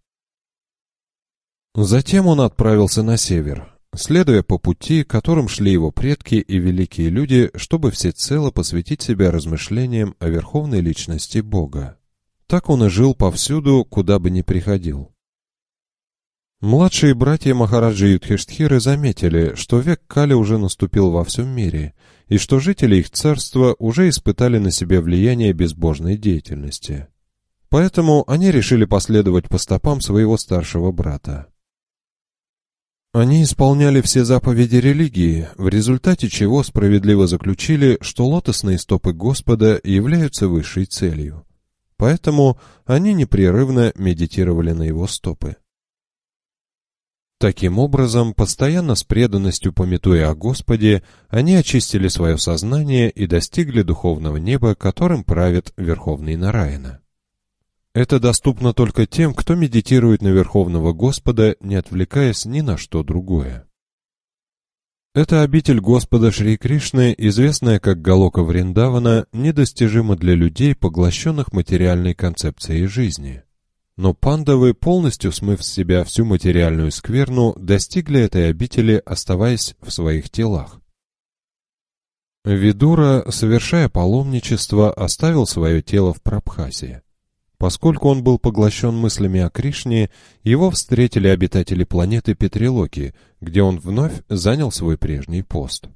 Speaker 1: Затем он отправился на север, следуя по пути, которым шли его предки и великие люди, чтобы всецело посвятить себя размышлениям о верховной личности Бога. Так он и жил повсюду, куда бы ни приходил. Младшие братья Махараджи Юдхиштхиры заметили, что век Кали уже наступил во всем мире, и что жители их царства уже испытали на себе влияние безбожной деятельности. Поэтому они решили последовать по стопам своего старшего брата. Они исполняли все заповеди религии, в результате чего справедливо заключили, что лотосные стопы Господа являются высшей целью. Поэтому они непрерывно медитировали на его стопы. Таким образом, постоянно с преданностью пометуя о Господе, они очистили свое сознание и достигли духовного неба, которым правит Верховный Нараина. Это доступно только тем, кто медитирует на Верховного Господа, не отвлекаясь ни на что другое. Эта обитель Господа Шри Кришны, известная как Галока Вриндавана, недостижима для людей, поглощенных материальной концепцией жизни. Но пандавы, полностью смыв с себя всю материальную скверну, достигли этой обители, оставаясь в своих телах. Видура, совершая паломничество, оставил свое тело в Прабхасе. Поскольку он был поглощен мыслями о Кришне, его встретили обитатели планеты Петрилоки, где он вновь занял свой прежний пост.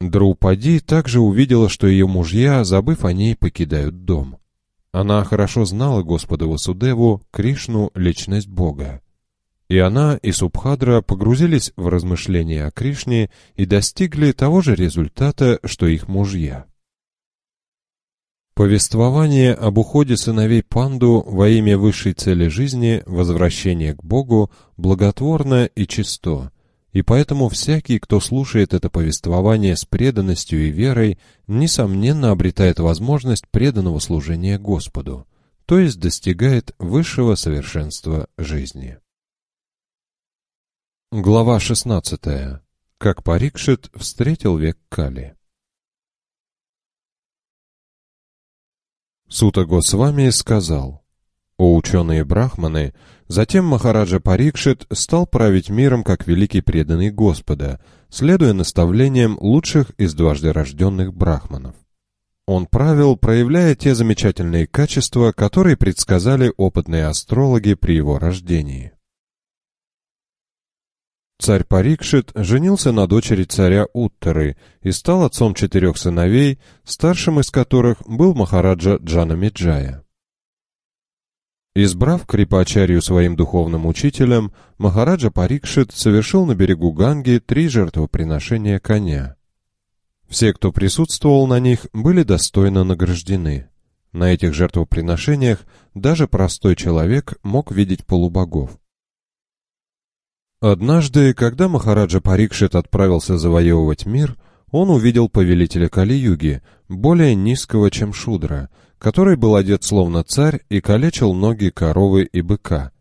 Speaker 1: Друпади также увидела, что ее мужья, забыв о ней, покидают дом. Она хорошо знала Господа Васудеву, Кришну, личность Бога. И она, и Субхадра погрузились в размышления о Кришне и достигли того же результата, что их мужья. Повествование об уходе сыновей Панду во имя высшей цели жизни, возвращение к Богу, благотворно и чисто, и поэтому всякий, кто слушает это повествование с преданностью и верой, несомненно обретает возможность преданного служения Господу, то есть достигает высшего совершенства жизни. Глава 16. Как Парикшит встретил век Кали. Сута Госвами сказал, «О ученые брахманы, затем Махараджа Парикшит стал править миром как великий преданный Господа, следуя наставлениям лучших из дважды рожденных брахманов. Он правил, проявляя те замечательные качества, которые предсказали опытные астрологи при его рождении. Царь Парикшит женился на дочери царя Уттары и стал отцом четырех сыновей, старшим из которых был Махараджа Джанамиджая. Избрав Крипачарью своим духовным учителем, Махараджа Парикшит совершил на берегу Ганги три жертвоприношения коня. Все, кто присутствовал на них, были достойно награждены. На этих жертвоприношениях даже простой человек мог видеть полубогов. Однажды, когда Махараджа Парикшит отправился завоевывать мир, он увидел повелителя Кали-юги, более низкого, чем Шудра, который был одет словно царь и калечил ноги коровы и быка.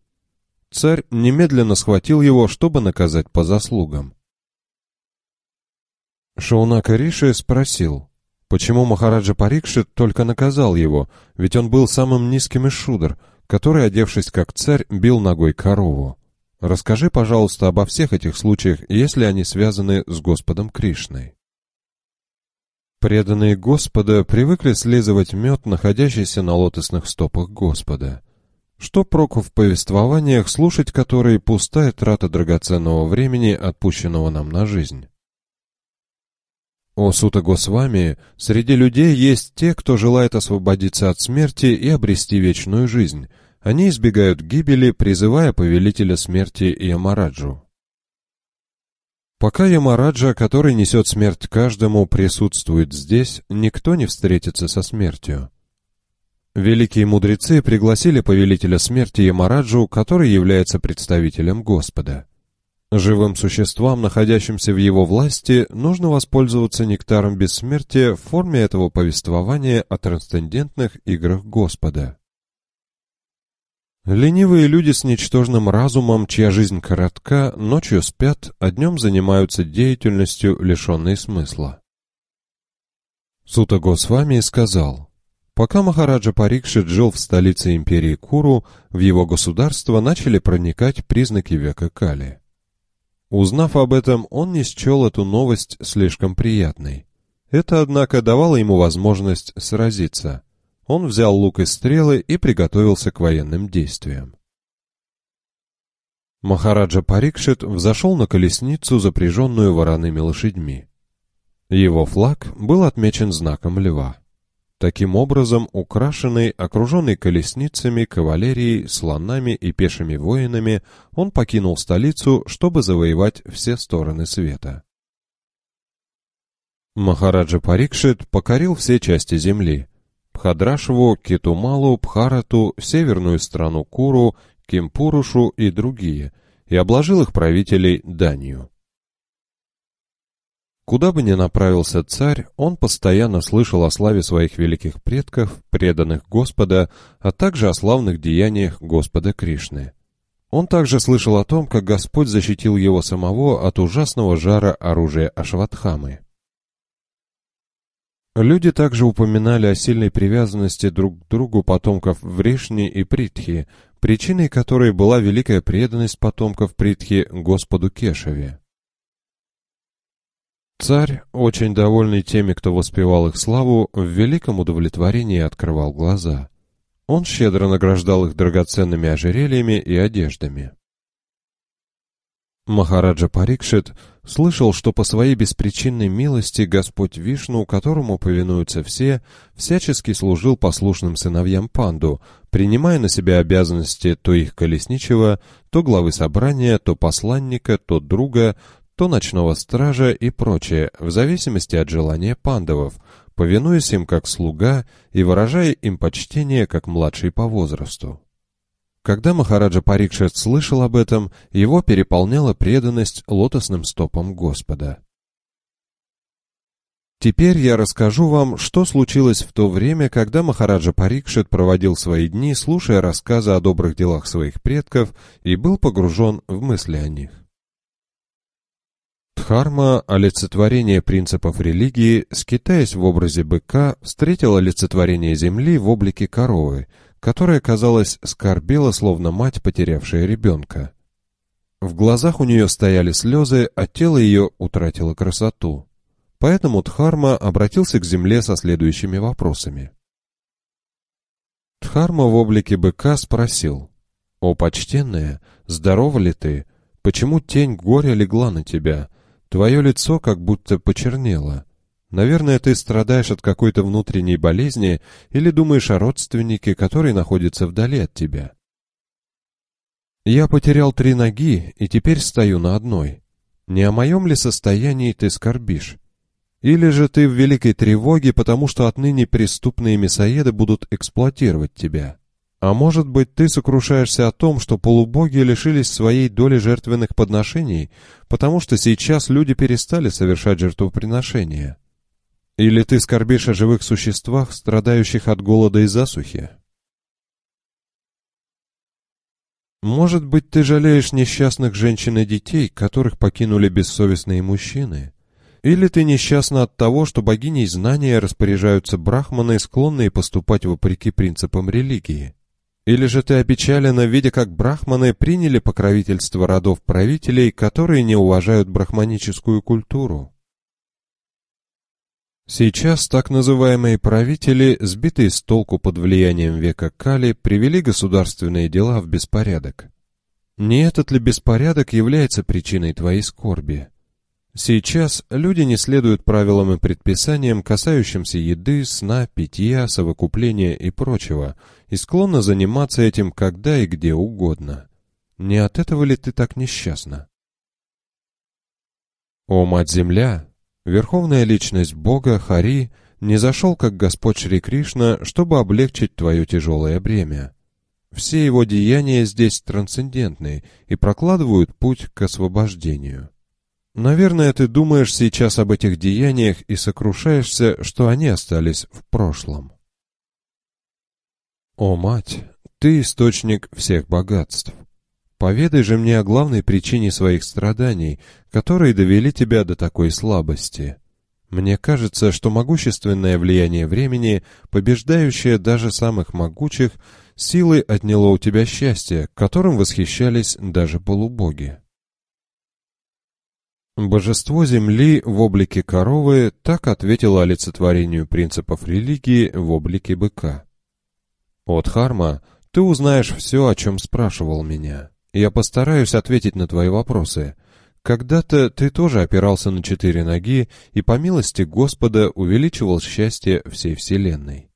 Speaker 1: Царь немедленно схватил его, чтобы наказать по заслугам. Шаунака Риши спросил, почему Махараджа Парикшит только наказал его, ведь он был самым низким из шудр, который, одевшись как царь, бил ногой корову. Расскажи, пожалуйста, обо всех этих случаях, если они связаны с Господом Кришной. Преданные Господа привыкли слизывать мед, находящийся на лотосных стопах Господа. Что проку в повествованиях, слушать которые пустая трата драгоценного времени, отпущенного нам на жизнь? О Сута Госвами, среди людей есть те, кто желает освободиться от смерти и обрести вечную жизнь, они избегают гибели, призывая повелителя смерти Ямараджу. Пока Ямараджа, который несет смерть каждому, присутствует здесь, никто не встретится со смертью. Великие мудрецы пригласили повелителя смерти Ямараджу, который является представителем Господа. Живым существам, находящимся в его власти, нужно воспользоваться нектаром бессмертия в форме этого повествования о трансцендентных играх Господа. Ленивые люди с ничтожным разумом, чья жизнь коротка, ночью спят, а днем занимаются деятельностью, лишенной смысла. Сута Госвами сказал, пока Махараджа Парикшит жил в столице империи Куру, в его государство начали проникать признаки века Кали. Узнав об этом, он не счел эту новость слишком приятной. Это, однако, давало ему возможность сразиться. Он взял лук и стрелы и приготовился к военным действиям. Махараджа Парикшит взошел на колесницу, запряженную вороными лошадьми. Его флаг был отмечен знаком льва. Таким образом, украшенный, окруженный колесницами, кавалерией, слонами и пешими воинами, он покинул столицу, чтобы завоевать все стороны света. Махараджа Парикшит покорил все части земли. Пхадрашву, Китумалу, Пхарату, северную страну Куру, Кимпурушу и другие, и обложил их правителей данью. Куда бы ни направился царь, он постоянно слышал о славе своих великих предков, преданных Господа, а также о славных деяниях Господа Кришны. Он также слышал о том, как Господь защитил его самого от ужасного жара оружия Ашватхамы. Люди также упоминали о сильной привязанности друг к другу потомков Вришни и Притхи, причиной которой была великая преданность потомков Притхи Господу Кешеве. Царь, очень довольный теми, кто воспевал их славу, в великом удовлетворении открывал глаза. Он щедро награждал их драгоценными ожерельями и одеждами. Махараджа Парикшит слышал, что по своей беспричинной милости Господь Вишну, которому повинуются все, всячески служил послушным сыновьям Панду, принимая на себя обязанности то их колесничего, то главы собрания, то посланника, то друга, то ночного стража и прочее, в зависимости от желания пандавов, повинуясь им как слуга и выражая им почтение как младший по возрасту. Когда Махараджа Парикшит слышал об этом, его переполняла преданность лотосным стопам Господа. Теперь я расскажу вам, что случилось в то время, когда Махараджа Парикшит проводил свои дни, слушая рассказы о добрых делах своих предков и был погружен в мысли о них. Дхарма, олицетворение принципов религии, скитаясь в образе быка, встретила олицетворение земли в облике коровы, которая, казалось, скорбела, словно мать, потерявшая ребенка. В глазах у нее стояли слезы, а тело ее утратило красоту. Поэтому Дхарма обратился к земле со следующими вопросами. Дхарма в облике быка спросил, «О, почтенная, здорова ли ты? Почему тень горя легла на тебя?» Твое лицо как будто почернело. Наверное, ты страдаешь от какой-то внутренней болезни или думаешь о родственнике, который находится вдали от тебя. Я потерял три ноги и теперь стою на одной. Не о моем ли состоянии ты скорбишь? Или же ты в великой тревоге, потому что отныне преступные мясоеды будут эксплуатировать тебя? А может быть, ты сокрушаешься о том, что полубоги лишились своей доли жертвенных подношений, потому что сейчас люди перестали совершать жертвоприношения? Или ты скорбишь о живых существах, страдающих от голода и засухи? Может быть, ты жалеешь несчастных женщин и детей, которых покинули бессовестные мужчины? Или ты несчастна от того, что богиней знания распоряжаются брахманы, склонные поступать вопреки принципам религии? Или же ты опечалена, видя, как брахманы приняли покровительство родов правителей, которые не уважают брахманическую культуру? Сейчас так называемые правители, сбитые с толку под влиянием века Кали, привели государственные дела в беспорядок. Не этот ли беспорядок является причиной твоей скорби? Сейчас люди не следуют правилам и предписаниям, касающимся еды, сна, питья, совокупления и прочего, и склонны заниматься этим когда и где угодно. Не от этого ли ты так несчастна? О, Мать-Земля! Верховная личность Бога, Хари, не зашел, как Господь Шри Кришна, чтобы облегчить твое тяжелое бремя. Все его деяния здесь трансцендентны и прокладывают путь к освобождению. Наверное, ты думаешь сейчас об этих деяниях и сокрушаешься, что они остались в прошлом. О, мать, ты источник всех богатств. Поведай же мне о главной причине своих страданий, которые довели тебя до такой слабости. Мне кажется, что могущественное влияние времени, побеждающее даже самых могучих, силой отняло у тебя счастье, которым восхищались даже полубоги. Божество Земли в облике коровы так ответило олицетворению принципов религии в облике быка. «От Харма, ты узнаешь все, о чем спрашивал меня. Я постараюсь ответить на твои вопросы. Когда-то ты тоже опирался на четыре ноги и, по милости Господа, увеличивал счастье всей Вселенной.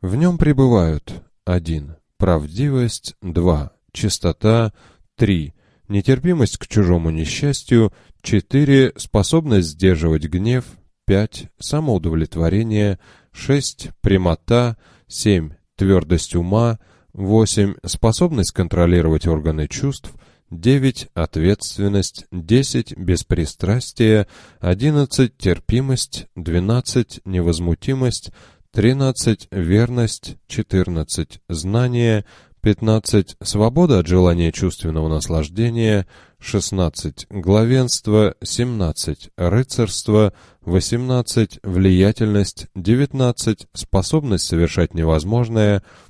Speaker 1: В нем пребывают один Правдивость два Чистота три Нетерпимость к чужому несчастью четыре Способность сдерживать гнев пять Самоудовлетворение шесть Прямота семь Твердость ума восемь Способность контролировать органы чувств 9. Ответственность. 10. Беспристрастие. 11. Терпимость. 12. Невозмутимость. 13. Верность. 14. Знание. 15. Свобода от желания чувственного наслаждения. 16. Главенство. 17. Рыцарство. 18. Влиятельность. 19. Способность совершать невозможное. 20.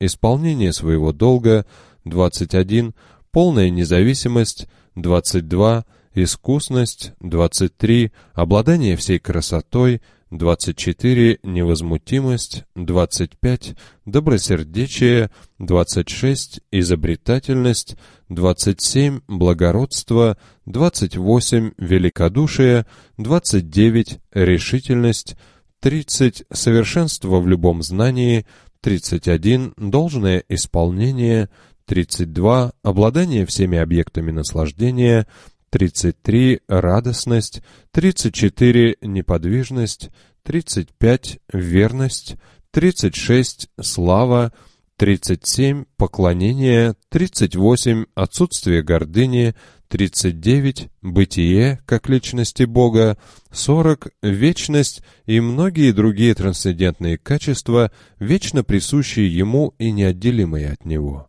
Speaker 1: Исполнение своего долга. 21 полная независимость, 22, искусность, 23, обладание всей красотой, 24, невозмутимость, 25, добросердечие, 26, изобретательность, 27, благородство, 28, великодушие, 29, решительность, 30, совершенство в любом знании, 31, должное исполнение, 32. Обладание всеми объектами наслаждения. 33. Радостность. 34. Неподвижность. 35. Верность. 36. Слава. 37. Поклонение. 38. Отсутствие гордыни. 39. Бытие, как личности Бога. 40. Вечность и многие другие трансцендентные качества, вечно присущие Ему и неотделимые от Него.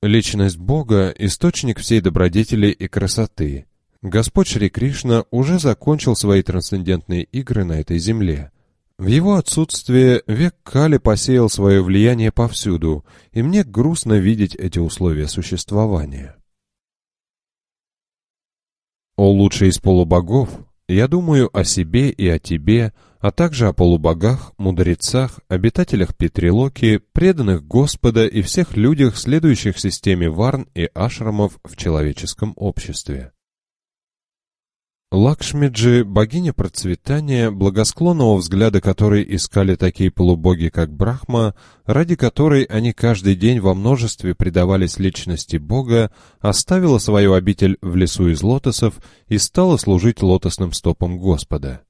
Speaker 1: Личность Бога – источник всей добродетели и красоты. Господь Шри Кришна уже закончил свои трансцендентные игры на этой земле. В его отсутствие век Кали посеял свое влияние повсюду, и мне грустно видеть эти условия существования. О лучший из полубогов, я думаю о себе и о тебе – а также о полубогах, мудрецах, обитателях Петрилоки, преданных Господа и всех людях, следующих системе варн и ашрамов в человеческом обществе. Лакшмиджи, богиня процветания, благосклонного взгляда которой искали такие полубоги, как Брахма, ради которой они каждый день во множестве предавались личности Бога, оставила свою обитель в лесу из лотосов и стала служить лотосным стопам Господа.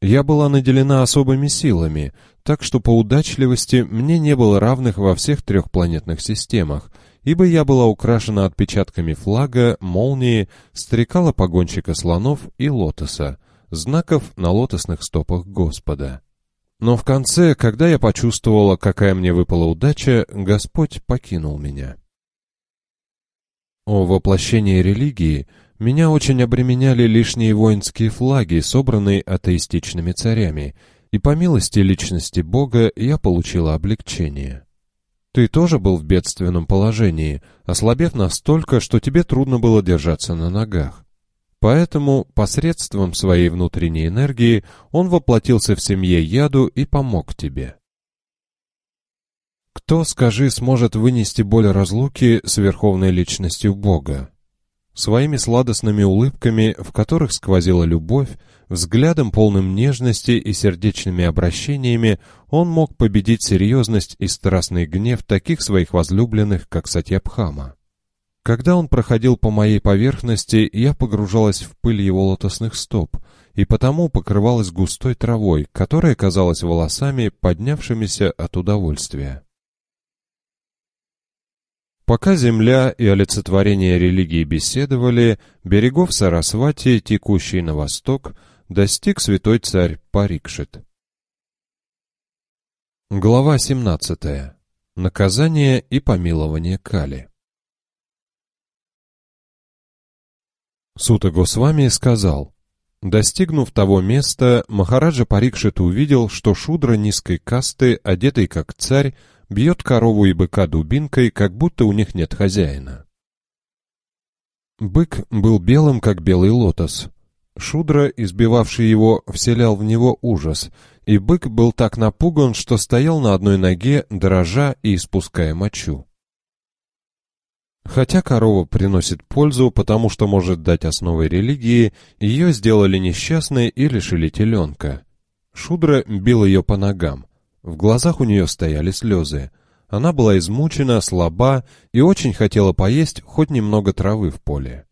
Speaker 1: Я была наделена особыми силами, так что по удачливости мне не было равных во всех трех планетных системах, ибо я была украшена отпечатками флага, молнии, стрекала погонщика слонов и лотоса, знаков на лотосных стопах Господа. Но в конце, когда я почувствовала, какая мне выпала удача, Господь покинул меня. О воплощении религии меня очень обременяли лишние воинские флаги, собранные атеистичными царями, и по милости личности Бога я получила облегчение. Ты тоже был в бедственном положении, ослабев настолько, что тебе трудно было держаться на ногах. Поэтому посредством своей внутренней энергии он воплотился в семье Яду и помог тебе. Кто, скажи, сможет вынести боль разлуки с верховной личностью Бога? Своими сладостными улыбками, в которых сквозила любовь, взглядом полным нежности и сердечными обращениями он мог победить серьезность и страстный гнев таких своих возлюбленных, как Сатьябхама. Когда он проходил по моей поверхности, я погружалась в пыль его лотосных стоп, и потому покрывалась густой травой, которая казалась волосами, поднявшимися от удовольствия. Пока земля и олицетворение религии беседовали, берегов Сарасвати, текущий на восток, достиг святой царь Парикшит. Глава 17. Наказание и помилование Кали. Сута Госвами сказал, Достигнув того места, Махараджа Парикшит увидел, что шудра низкой касты, одетый как царь, бьет корову и быка дубинкой, как будто у них нет хозяина. Бык был белым, как белый лотос. Шудра, избивавший его, вселял в него ужас, и бык был так напуган, что стоял на одной ноге, дрожа и испуская мочу. Хотя корова приносит пользу, потому что может дать основы религии, ее сделали несчастной и лишили теленка. Шудра бил ее по ногам. В глазах у нее стояли слезы. Она была измучена, слаба и очень хотела поесть хоть немного травы в поле.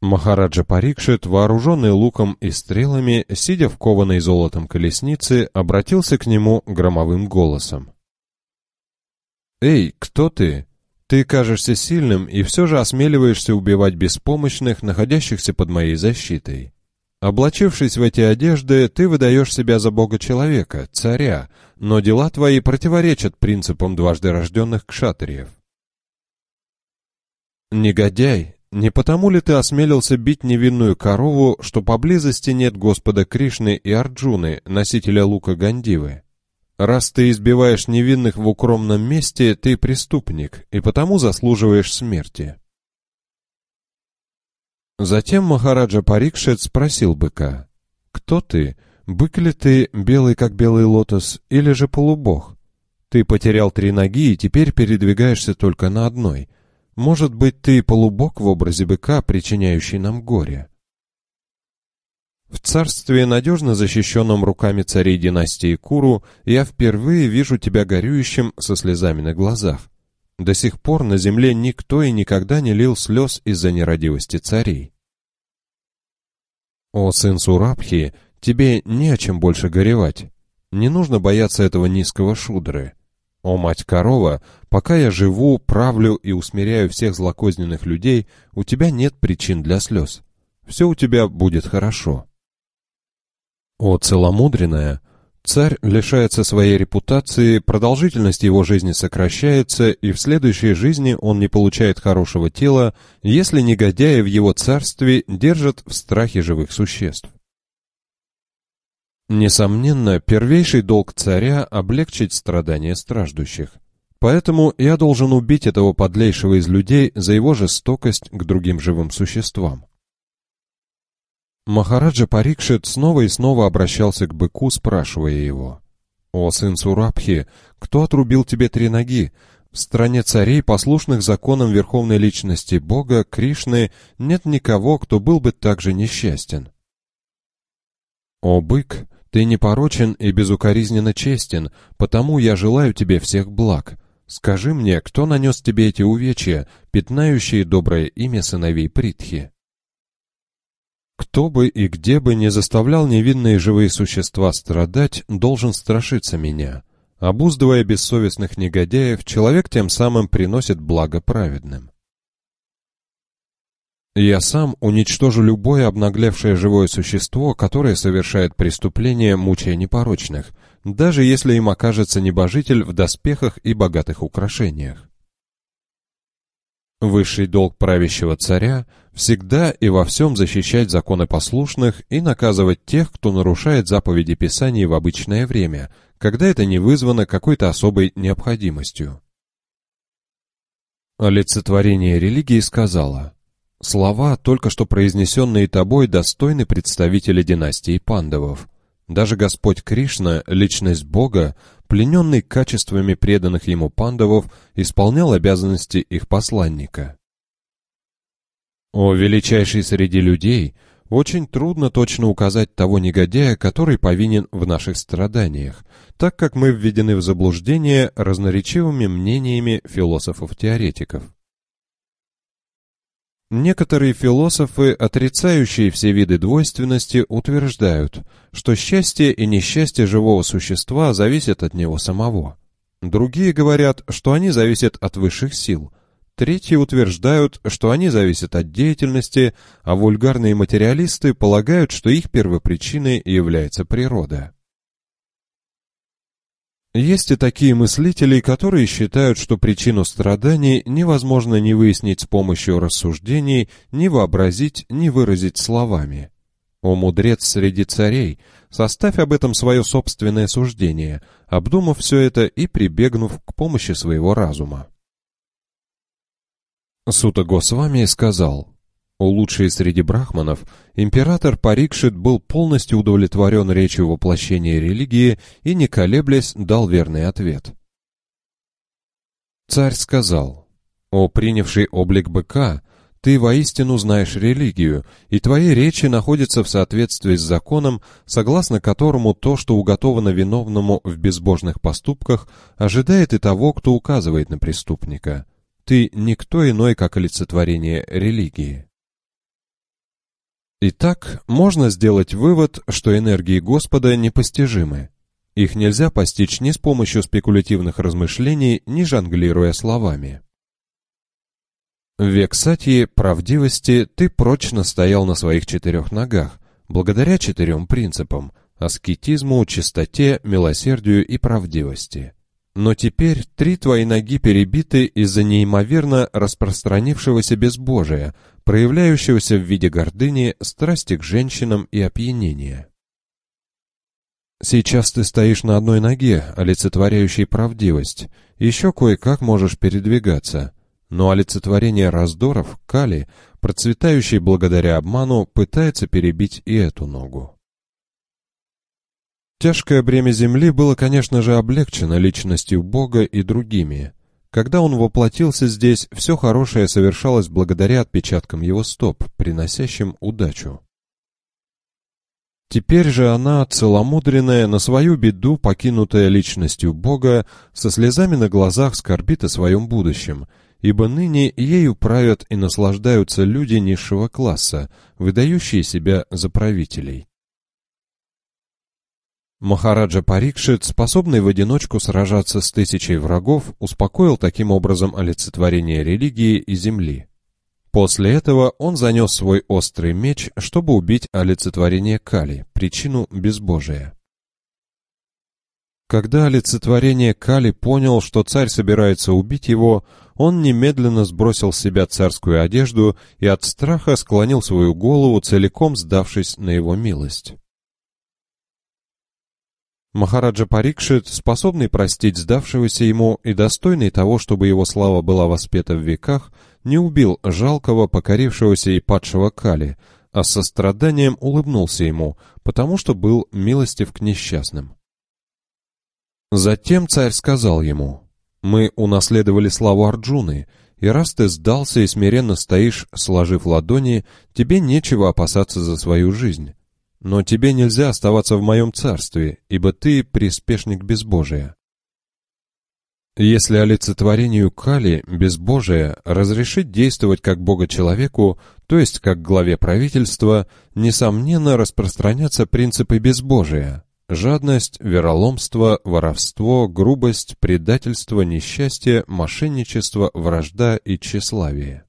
Speaker 1: Махараджа Парикшит, вооруженный луком и стрелами, сидя в кованой золотом колеснице, обратился к нему громовым голосом. «Эй, кто ты? Ты кажешься сильным и все же осмеливаешься убивать беспомощных, находящихся под моей защитой. Облачившись в эти одежды, ты выдаешь себя за бога-человека, царя, но дела твои противоречат принципам дважды рожденных кшатриев. Негодяй, не потому ли ты осмелился бить невинную корову, что поблизости нет Господа Кришны и Арджуны, носителя лука Гандивы? Раз ты избиваешь невинных в укромном месте, ты преступник, и потому заслуживаешь смерти. Затем Махараджа Парикшет спросил быка, «Кто ты? Бык ли ты, белый как белый лотос, или же полубог? Ты потерял три ноги и теперь передвигаешься только на одной. Может быть, ты полубог в образе быка, причиняющий нам горе?» В царстве, надежно защищенном руками царей династии Куру, я впервые вижу тебя горюющим со слезами на глазах. До сих пор на земле никто и никогда не лил слез из-за нерадивости царей. О, сын Сурабхи, тебе не о чем больше горевать. Не нужно бояться этого низкого шудры. О, мать-корова, пока я живу, правлю и усмиряю всех злокозненных людей, у тебя нет причин для слез. Все у тебя будет хорошо. О, целомудренная! Царь лишается своей репутации, продолжительность его жизни сокращается, и в следующей жизни он не получает хорошего тела, если негодяи в его царстве держат в страхе живых существ. Несомненно, первейший долг царя — облегчить страдания страждущих. Поэтому я должен убить этого подлейшего из людей за его жестокость к другим живым существам. Махараджа Парикшит снова и снова обращался к быку, спрашивая его. «О, сын Сурабхи, кто отрубил тебе три ноги? В стране царей, послушных законам верховной личности Бога, Кришны, нет никого, кто был бы так же несчастен». «О, бык, ты непорочен и безукоризненно честен, потому я желаю тебе всех благ. Скажи мне, кто нанес тебе эти увечья, пятнающие доброе имя сыновей Притхи?» Кто бы и где бы не заставлял невинные живые существа страдать, должен страшиться меня. Обуздывая бессовестных негодяев, человек тем самым приносит благо праведным. Я сам уничтожу любое обнаглевшее живое существо, которое совершает преступление, мучая непорочных, даже если им окажется небожитель в доспехах и богатых украшениях. Высший долг правящего царя — всегда и во всем защищать законы послушных и наказывать тех, кто нарушает заповеди Писаний в обычное время, когда это не вызвано какой-то особой необходимостью. Олицетворение религии сказала, «Слова, только что произнесенные тобой, достойны представителя династии пандавов. Даже Господь Кришна, личность Бога, плененный качествами преданных ему пандавов, исполнял обязанности их посланника. О величайший среди людей, очень трудно точно указать того негодяя, который повинен в наших страданиях, так как мы введены в заблуждение разноречивыми мнениями философов-теоретиков. Некоторые философы, отрицающие все виды двойственности, утверждают, что счастье и несчастье живого существа зависят от него самого. Другие говорят, что они зависят от высших сил. Третьи утверждают, что они зависят от деятельности, а вульгарные материалисты полагают, что их первопричиной является природа. Есть и такие мыслители, которые считают, что причину страданий невозможно ни выяснить с помощью рассуждений, ни вообразить, ни выразить словами. О мудрец среди царей, составь об этом свое собственное суждение, обдумав все это и прибегнув к помощи своего разума. Сута Госвами сказал, у лучшей среди брахманов, император Парикшит был полностью удовлетворен речью воплощения религии и, не колеблясь, дал верный ответ. Царь сказал, «О принявший облик быка, ты воистину знаешь религию, и твои речи находятся в соответствии с законом, согласно которому то, что уготовано виновному в безбожных поступках, ожидает и того, кто указывает на преступника. Ты никто иной, как олицетворение религии». Итак, можно сделать вывод, что энергии Господа непостижимы. Их нельзя постичь ни с помощью спекулятивных размышлений, ни жонглируя словами. В век сатьи, правдивости, ты прочно стоял на своих четырех ногах, благодаря четырем принципам – аскетизму, чистоте, милосердию и правдивости. Но теперь три твои ноги перебиты из-за неимоверно распространившегося безбожия – проявляющегося в виде гордыни, страсти к женщинам и опьянения. Сейчас ты стоишь на одной ноге, олицетворяющей правдивость, еще кое-как можешь передвигаться, но олицетворение раздоров, кали, процветающий благодаря обману, пытается перебить и эту ногу. Тяжкое бремя земли было, конечно же, облегчено личностью Бога и другими, когда он воплотился здесь, все хорошее совершалось благодаря отпечаткам его стоп, приносящим удачу. Теперь же она, целомудренная, на свою беду, покинутая личностью Бога, со слезами на глазах скорбит о своем будущем, ибо ныне ею правят и наслаждаются люди низшего класса, выдающие себя за правителей. Махараджа Парикшит, способный в одиночку сражаться с тысячей врагов, успокоил таким образом олицетворение религии и земли. После этого он занес свой острый меч, чтобы убить олицетворение Кали, причину безбожия. Когда олицетворение Кали понял, что царь собирается убить его, он немедленно сбросил с себя царскую одежду и от страха склонил свою голову, целиком сдавшись на его милость. Махараджа Парикшит, способный простить сдавшегося ему и достойный того, чтобы его слава была воспета в веках, не убил жалкого, покорившегося и падшего Кали, а с состраданием улыбнулся ему, потому что был милостив к несчастным. Затем царь сказал ему, «Мы унаследовали славу Арджуны, и раз ты сдался и смиренно стоишь, сложив ладони, тебе нечего опасаться за свою жизнь». Но тебе нельзя оставаться в моем царстве, ибо ты приспешник безбожия. Если олицетворению Кали, безбожия, разрешить действовать как Бога человеку, то есть как главе правительства, несомненно распространятся принципы безбожия. Жадность, вероломство, воровство, грубость, предательство, несчастье, мошенничество, вражда и тщеславие.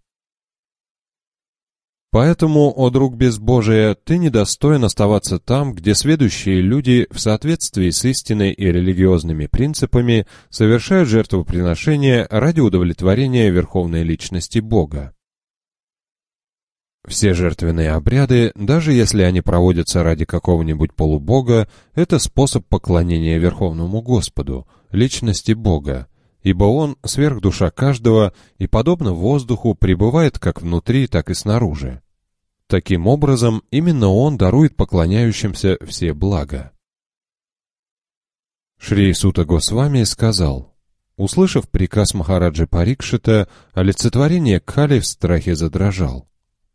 Speaker 1: Поэтому, о друг безбожия, ты недостоин оставаться там, где следующие люди в соответствии с истиной и религиозными принципами совершают жертвоприношения ради удовлетворения верховной личности Бога. Все жертвенные обряды, даже если они проводятся ради какого-нибудь полубога, это способ поклонения Верховному Господу, личности Бога, ибо Он — сверхдуша каждого и, подобно воздуху, пребывает как внутри, так и снаружи. Таким образом, именно Он дарует поклоняющимся все блага. Шри Сута Госвами сказал, услышав приказ Махараджи Парикшита, олицетворение Кали в страхе задрожал.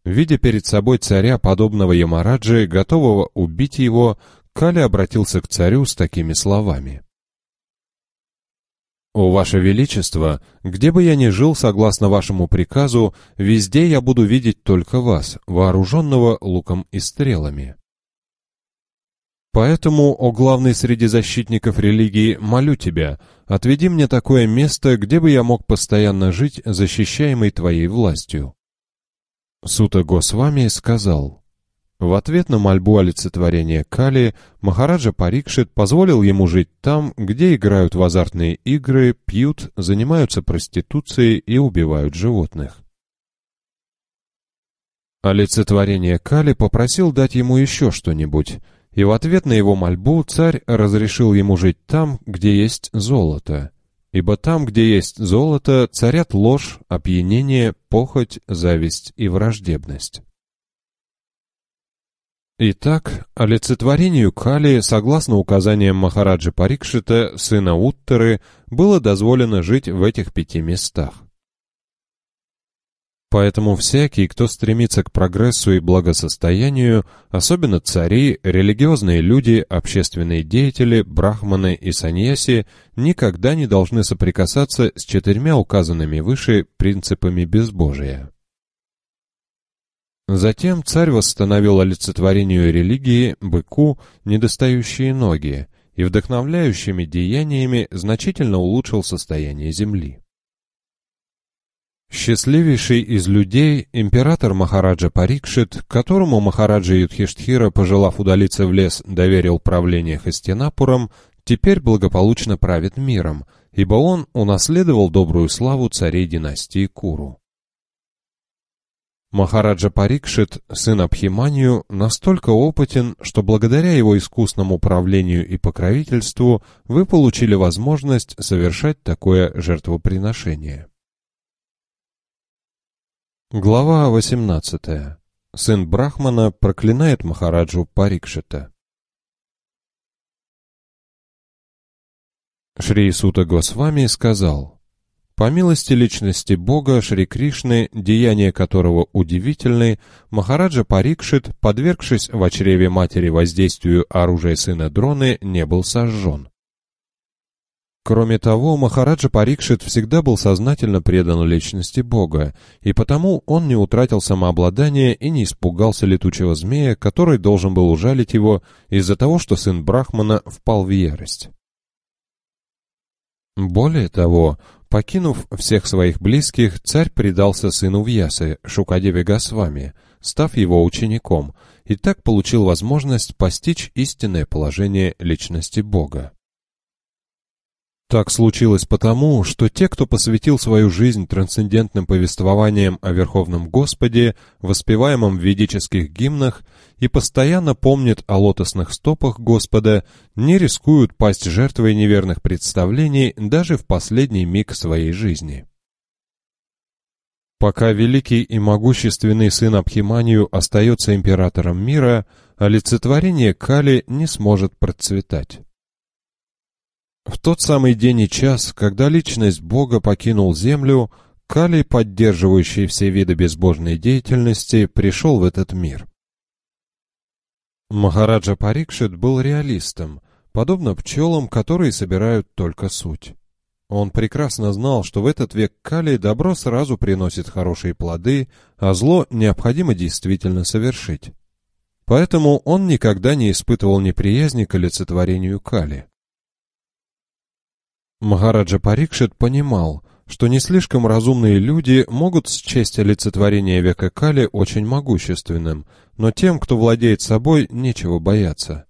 Speaker 1: Видя перед собой царя, подобного Ямараджи, готового убить его, Кали обратился к царю с такими словами. «О, Ваше Величество, где бы я ни жил, согласно вашему приказу, везде я буду видеть только вас, вооруженного луком и стрелами. Поэтому, о главный среди защитников религии, молю тебя, отведи мне такое место, где бы я мог постоянно жить, защищаемый твоей властью». Сута Госвами сказал, В ответ на мольбу олицетворения Кали, Махараджа Парикшит позволил ему жить там, где играют в азартные игры, пьют, занимаются проституцией и убивают животных. Олицетворение Кали попросил дать ему еще что-нибудь, и в ответ на его мольбу царь разрешил ему жить там, где есть золото. Ибо там, где есть золото, царят ложь, опьянение, похоть, зависть и враждебность. Итак, олицетворению Кали, согласно указаниям Махараджи Парикшита, сына Уттары, было дозволено жить в этих пяти местах. Поэтому всякий, кто стремится к прогрессу и благосостоянию, особенно цари, религиозные люди, общественные деятели, брахманы и саньяси, никогда не должны соприкасаться с четырьмя указанными выше принципами безбожия. Затем царь восстановил олицетворению религии, быку, недостающие ноги, и вдохновляющими деяниями значительно улучшил состояние земли. Счастливейший из людей, император Махараджа Парикшит, которому Махараджа Юдхиштхира, пожелав удалиться в лес, доверил правление Хастинапуром, теперь благополучно правит миром, ибо он унаследовал добрую славу царей династии Куру. Махараджа Парикшит, сын Абхиманию, настолько опытен, что благодаря его искусному управлению и покровительству вы получили возможность совершать такое жертвоприношение. Глава 18. Сын Брахмана проклинает Махараджу Парикшита. Шри Сута Госвами сказал, по милости личности Бога Шри Кришны, деяния которого удивительны, Махараджа Парикшит, подвергшись в чреве матери воздействию оружия сына Дроны, не был сожжен. Кроме того, Махараджа Парикшит всегда был сознательно предан личности Бога, и потому он не утратил самообладание и не испугался летучего змея, который должен был ужалить его из-за того, что сын Брахмана впал в ярость. Более того, Покинув всех своих близких, царь предался сыну Вьясы, Шукадеве Госвами, став его учеником, и так получил возможность постичь истинное положение личности Бога. Так случилось потому, что те, кто посвятил свою жизнь трансцендентным повествованиям о Верховном Господе, воспеваемом в ведических гимнах, и постоянно помнят о лотосных стопах Господа, не рискуют пасть жертвой неверных представлений даже в последний миг своей жизни. Пока великий и могущественный сын Абхиманию остается императором мира, олицетворение Кали не сможет процветать. В тот самый день и час, когда личность Бога покинул землю, Калий, поддерживающий все виды безбожной деятельности, пришел в этот мир. Махараджа Парикшит был реалистом, подобно пчелам, которые собирают только суть. Он прекрасно знал, что в этот век Кали добро сразу приносит хорошие плоды, а зло необходимо действительно совершить. Поэтому он никогда не испытывал неприязни к олицетворению Кали. Махараджа Парикшит понимал, что не слишком разумные люди могут счесть олицетворение века Кали очень могущественным, но тем, кто владеет собой, нечего бояться.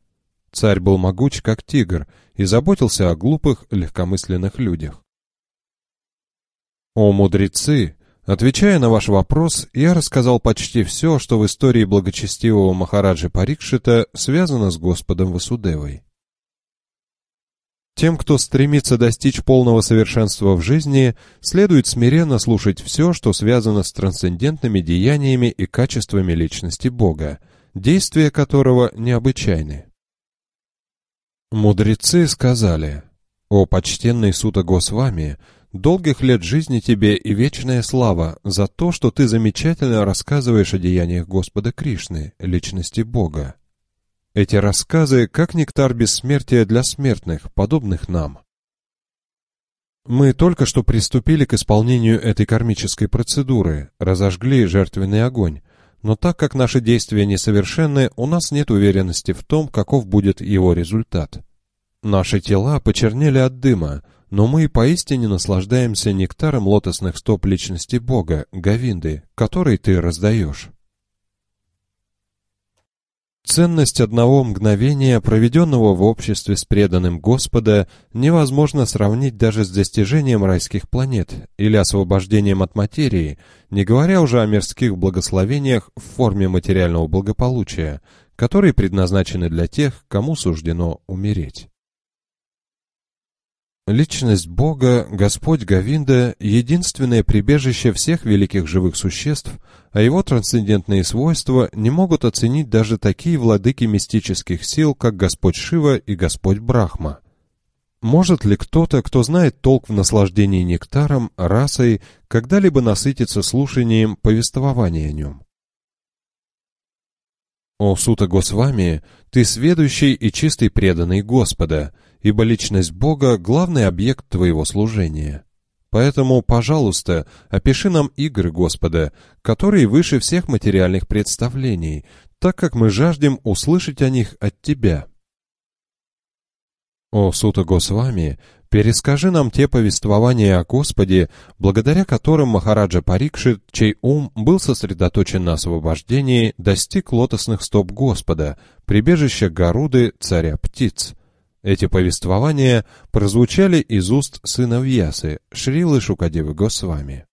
Speaker 1: Царь был могуч, как тигр, и заботился о глупых, легкомысленных людях. О мудрецы! Отвечая на ваш вопрос, я рассказал почти все, что в истории благочестивого Махараджи Парикшита связано с Господом Васудевой. Тем, кто стремится достичь полного совершенства в жизни, следует смиренно слушать все, что связано с трансцендентными деяниями и качествами личности Бога, действия которого необычайны. Мудрецы сказали, «О почтенный Сута Госвами, долгих лет жизни тебе и вечная слава за то, что ты замечательно рассказываешь о деяниях Господа Кришны, личности Бога. Эти рассказы как нектар бессмертия для смертных, подобных нам. Мы только что приступили к исполнению этой кармической процедуры, разожгли жертвенный огонь, но так как наши действия несовершенны, у нас нет уверенности в том, каков будет его результат. Наши тела почернели от дыма, но мы поистине наслаждаемся нектаром лотосных стоп личности Бога, Гавинды, который ты раздаешь. Ценность одного мгновения, проведенного в обществе с преданным Господа, невозможно сравнить даже с достижением райских планет или освобождением от материи, не говоря уже о мирских благословениях в форме материального благополучия, которые предназначены для тех, кому суждено умереть. Личность Бога, Господь Гавинда, единственное прибежище всех великих живых существ, а его трансцендентные свойства не могут оценить даже такие владыки мистических сил, как Господь Шива и Господь Брахма. Может ли кто-то, кто знает толк в наслаждении нектаром, расой, когда-либо насытиться слушанием повествования о нем? О Сута Госвами, ты сведущий и чистый преданный Господа — ибо личность Бога — главный объект твоего служения. Поэтому, пожалуйста, опиши нам игры Господа, которые выше всех материальных представлений, так как мы жаждем услышать о них от Тебя. О Сута Госвами, перескажи нам те повествования о Господе, благодаря которым Махараджа Парикшит, чей ум был сосредоточен на освобождении, достиг лотосных стоп Господа, прибежища Гаруды, царя птиц — эти повествования прозвучали из уст сына Вьясы, Шрилы Шукадевы Госвами.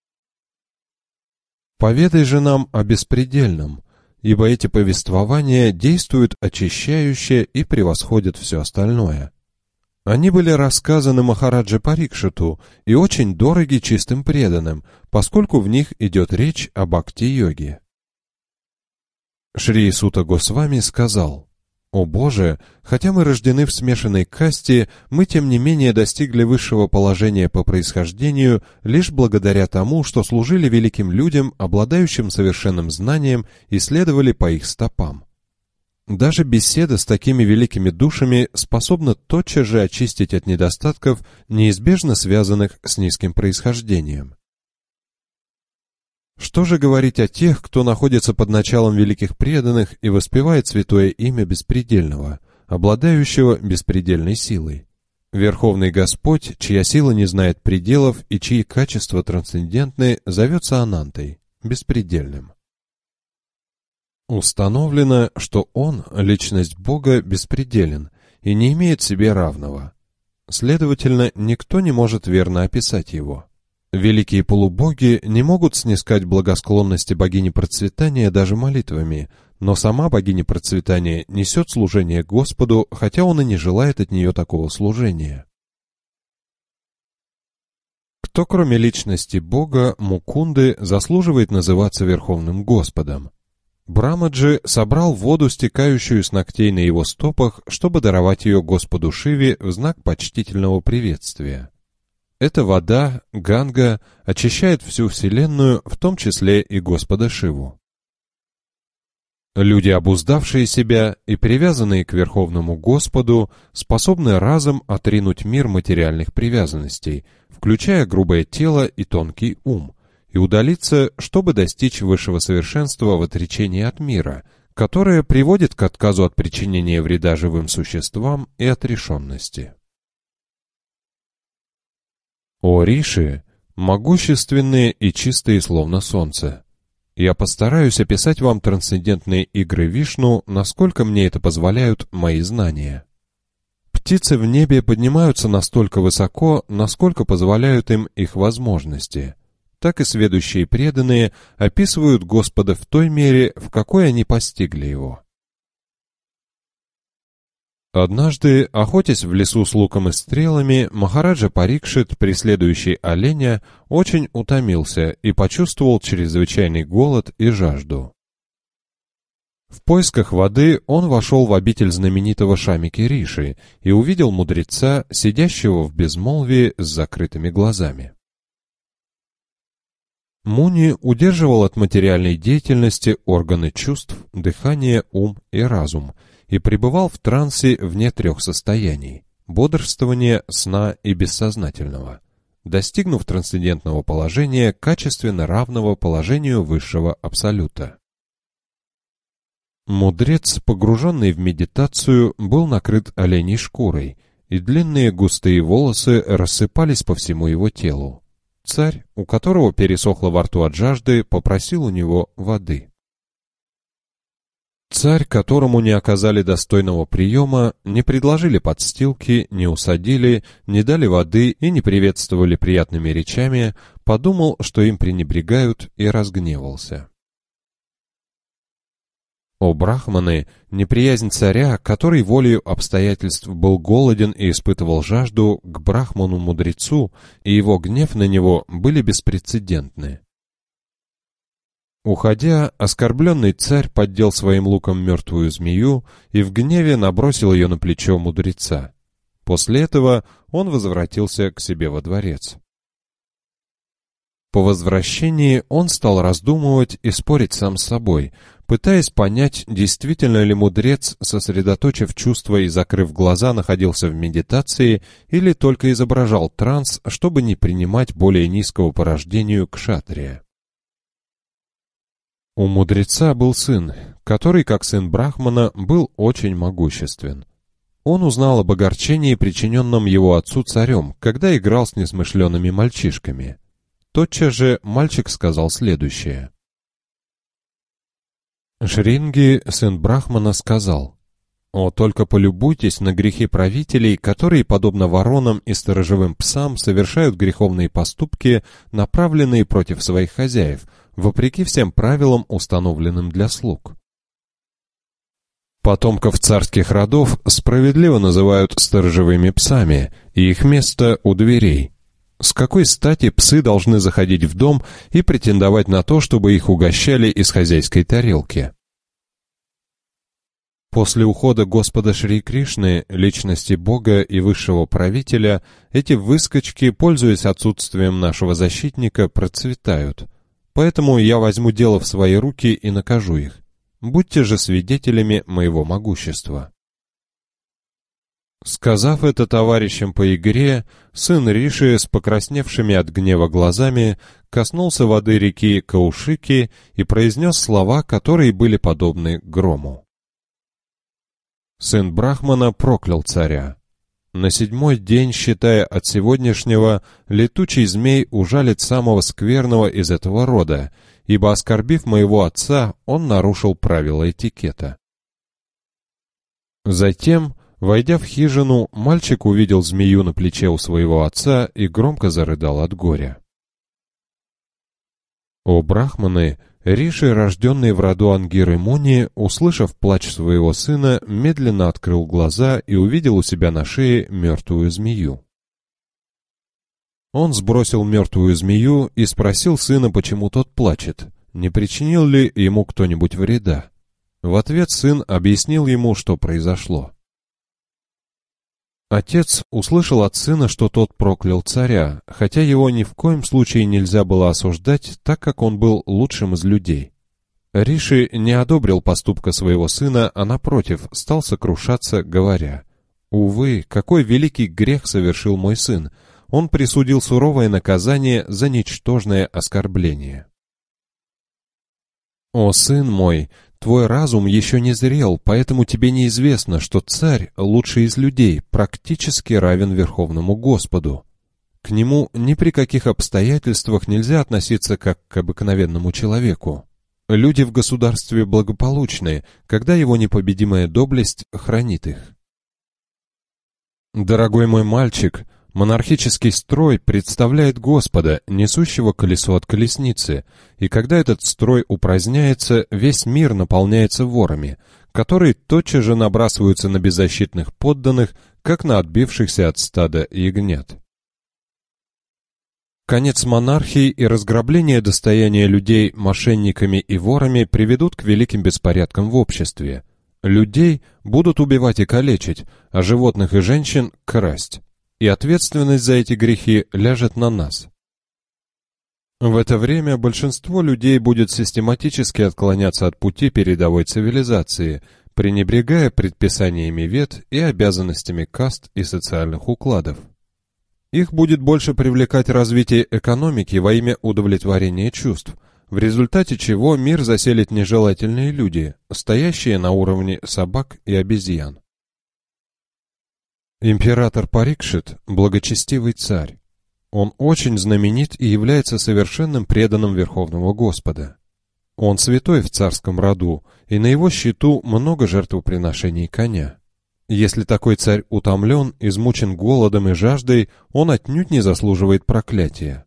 Speaker 1: «Поведай же нам о беспредельном, ибо эти повествования действуют очищающе и превосходят все остальное. Они были рассказаны Махараджа Парикшиту и очень дороги чистым преданным, поскольку в них идет речь об бхакти-йоге. Шри Сута Госвами сказал, о Боже, хотя мы рождены в смешанной касте, мы тем не менее достигли высшего положения по происхождению лишь благодаря тому, что служили великим людям, обладающим совершенным знанием и следовали по их стопам. Даже беседа с такими великими душами способна тотчас же очистить от недостатков, неизбежно связанных с низким происхождением. Что же говорить о тех, кто находится под началом великих преданных и воспевает святое имя Беспредельного, обладающего беспредельной силой? Верховный Господь, чья сила не знает пределов и чьи качества трансцендентны, зовется Анантой, беспредельным. Установлено, что Он, личность Бога, беспределен и не имеет себе равного. Следовательно, никто не может верно описать Его. Великие полубоги не могут снискать благосклонности богини процветания даже молитвами, но сама богиня процветания несет служение Господу, хотя он и не желает от нее такого служения. Кто, кроме личности Бога, Мукунды, заслуживает называться Верховным Господом? Брамаджи собрал воду, стекающую с ногтей на его стопах, чтобы даровать ее Господу Шиве в знак почтительного приветствия. Эта вода, Ганга, очищает всю Вселенную, в том числе и Господа Шиву. Люди, обуздавшие себя и привязанные к Верховному Господу, способны разом отринуть мир материальных привязанностей, включая грубое тело и тонкий ум, и удалиться, чтобы достичь высшего совершенства в отречении от мира, которое приводит к отказу от причинения вреда живым существам и отрешенности. О Риши, могущественные и чистые, словно солнце. Я постараюсь описать вам трансцендентные игры Вишну, насколько мне это позволяют мои знания. Птицы в небе поднимаются настолько высоко, насколько позволяют им их возможности. Так и следующие преданные описывают Господа в той мере, в какой они постигли Его. Однажды, охотясь в лесу с луком и стрелами, Махараджа Парикшит, преследующий оленя, очень утомился и почувствовал чрезвычайный голод и жажду. В поисках воды он вошел в обитель знаменитого Шамики Риши и увидел мудреца, сидящего в безмолвии с закрытыми глазами. Муни удерживал от материальной деятельности органы чувств, дыхание, ум и разум – и пребывал в трансе вне трех состояний – бодрствования, сна и бессознательного, достигнув трансцендентного положения, качественно равного положению высшего абсолюта. Мудрец, погруженный в медитацию, был накрыт оленей шкурой, и длинные густые волосы рассыпались по всему его телу. Царь, у которого пересохло во рту от жажды, попросил у него воды. Царь, которому не оказали достойного приема, не предложили подстилки, не усадили, не дали воды и не приветствовали приятными речами, подумал, что им пренебрегают, и разгневался. О брахманы, неприязнь царя, который волею обстоятельств был голоден и испытывал жажду, к брахману-мудрецу, и его гнев на него были беспрецедентны. Уходя, оскорбленный царь поддел своим луком мертвую змею и в гневе набросил ее на плечо мудреца. После этого он возвратился к себе во дворец. По возвращении он стал раздумывать и спорить сам с собой, пытаясь понять, действительно ли мудрец, сосредоточив чувства и закрыв глаза, находился в медитации или только изображал транс, чтобы не принимать более низкого по рождению кшатрия. У мудреца был сын, который, как сын Брахмана, был очень могуществен. Он узнал об огорчении, причиненном его отцу царем, когда играл с несмышленными мальчишками. Тотчас же мальчик сказал следующее. Шринги, сын Брахмана, сказал, «О, только полюбуйтесь на грехи правителей, которые, подобно воронам и сторожевым псам, совершают греховные поступки, направленные против своих хозяев, вопреки всем правилам, установленным для слуг. Потомков царских родов справедливо называют сторожевыми псами, и их место у дверей. С какой стати псы должны заходить в дом и претендовать на то, чтобы их угощали из хозяйской тарелки? После ухода Господа Шри Кришны, личности Бога и высшего правителя, эти выскочки, пользуясь отсутствием нашего защитника, процветают. Поэтому я возьму дело в свои руки и накажу их. Будьте же свидетелями моего могущества». Сказав это товарищам по игре, сын Риши с покрасневшими от гнева глазами коснулся воды реки Каушики и произнес слова, которые были подобны грому. Сын Брахмана проклял царя. На седьмой день, считая от сегодняшнего, летучий змей ужалит самого скверного из этого рода, ибо, оскорбив моего отца, он нарушил правила этикета. Затем, войдя в хижину, мальчик увидел змею на плече у своего отца и громко зарыдал от горя. О брахманы, Риши, рожденный в роду Ангиры Муни, услышав плач своего сына, медленно открыл глаза и увидел у себя на шее мертвую змею. Он сбросил мертвую змею и спросил сына, почему тот плачет, не причинил ли ему кто-нибудь вреда. В ответ сын объяснил ему, что произошло. Отец услышал от сына, что тот проклял царя, хотя его ни в коем случае нельзя было осуждать, так как он был лучшим из людей. Риши не одобрил поступка своего сына, а напротив, стал сокрушаться, говоря, «Увы, какой великий грех совершил мой сын! Он присудил суровое наказание за ничтожное оскорбление». «О, сын мой, Твой разум еще не зрел, поэтому тебе неизвестно, что царь, лучший из людей, практически равен Верховному Господу. К нему ни при каких обстоятельствах нельзя относиться как к обыкновенному человеку. Люди в государстве благополучны, когда его непобедимая доблесть хранит их. Дорогой мой мальчик, Монархический строй представляет Господа, несущего колесо от колесницы, и когда этот строй упраздняется, весь мир наполняется ворами, которые тотчас же набрасываются на беззащитных подданных, как на отбившихся от стада ягнят. Конец монархии и разграбление достояния людей мошенниками и ворами приведут к великим беспорядкам в обществе. Людей будут убивать и калечить, а животных и женщин – красть и ответственность за эти грехи ляжет на нас. В это время большинство людей будет систематически отклоняться от пути передовой цивилизации, пренебрегая предписаниями вет и обязанностями каст и социальных укладов. Их будет больше привлекать развитие экономики во имя удовлетворения чувств, в результате чего мир заселит нежелательные люди, стоящие на уровне собак и обезьян. Император Парикшит – благочестивый царь. Он очень знаменит и является совершенным преданным Верховного Господа. Он святой в царском роду, и на его счету много жертвоприношений коня. Если такой царь утомлен, измучен голодом и жаждой, он отнюдь не заслуживает проклятия.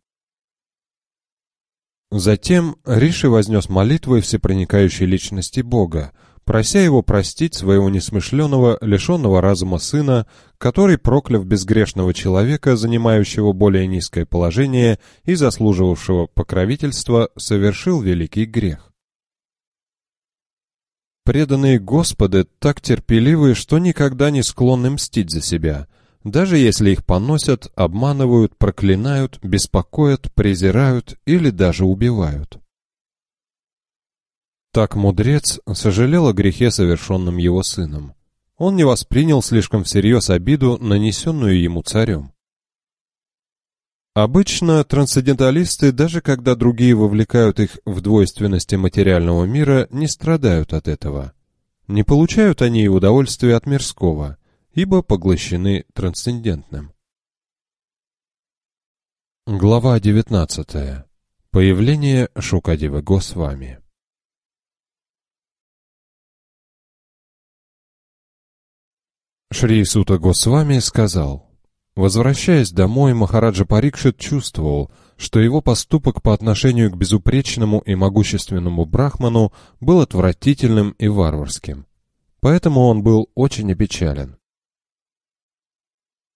Speaker 1: Затем Риши вознес молитвы всепроникающей личности Бога, прося его простить своего несмышленного, лишенного разума сына, который, прокляв безгрешного человека, занимающего более низкое положение и заслуживавшего покровительства, совершил великий грех. Преданные Господы так терпеливы, что никогда не склонны мстить за себя, даже если их поносят, обманывают, проклинают, беспокоят, презирают или даже убивают. Так мудрец сожалел о грехе, совершенном его сыном. Он не воспринял слишком всерьез обиду, нанесенную ему царем. Обычно трансценденталисты, даже когда другие вовлекают их в двойственности материального мира, не страдают от этого. Не получают они и удовольствия от мирского, ибо поглощены трансцендентным. Глава 19. Появление Шукадева Госвами Шри Сута Госвами сказал, возвращаясь домой, Махараджа Парикшит чувствовал, что его поступок по отношению к безупречному и могущественному брахману был отвратительным и варварским. Поэтому он был очень опечален.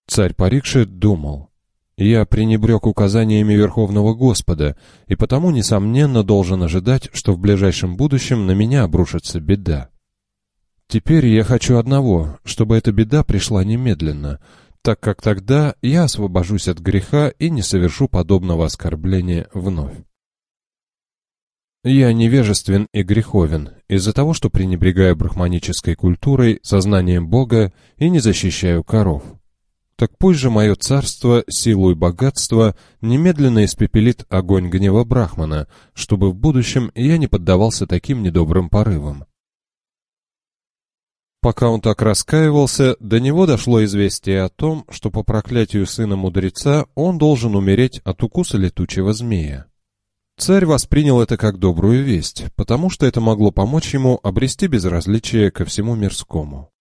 Speaker 1: Царь Парикшит думал, «Я пренебрег указаниями Верховного Господа, и потому, несомненно, должен ожидать, что в ближайшем будущем на меня обрушится беда. Теперь я хочу одного, чтобы эта беда пришла немедленно, так как тогда я освобожусь от греха и не совершу подобного оскорбления вновь. Я невежествен и греховен из-за того, что пренебрегаю брахманической культурой, сознанием Бога и не защищаю коров. Так пусть же мое царство, силу и богатство немедленно испепелит огонь гнева Брахмана, чтобы в будущем я не поддавался таким недобрым порывам. Пока он так раскаивался, до него дошло известие о том, что по проклятию сына мудреца он должен умереть от укуса летучего змея. Царь воспринял это как добрую весть, потому что это могло помочь ему обрести безразличие ко всему мирскому.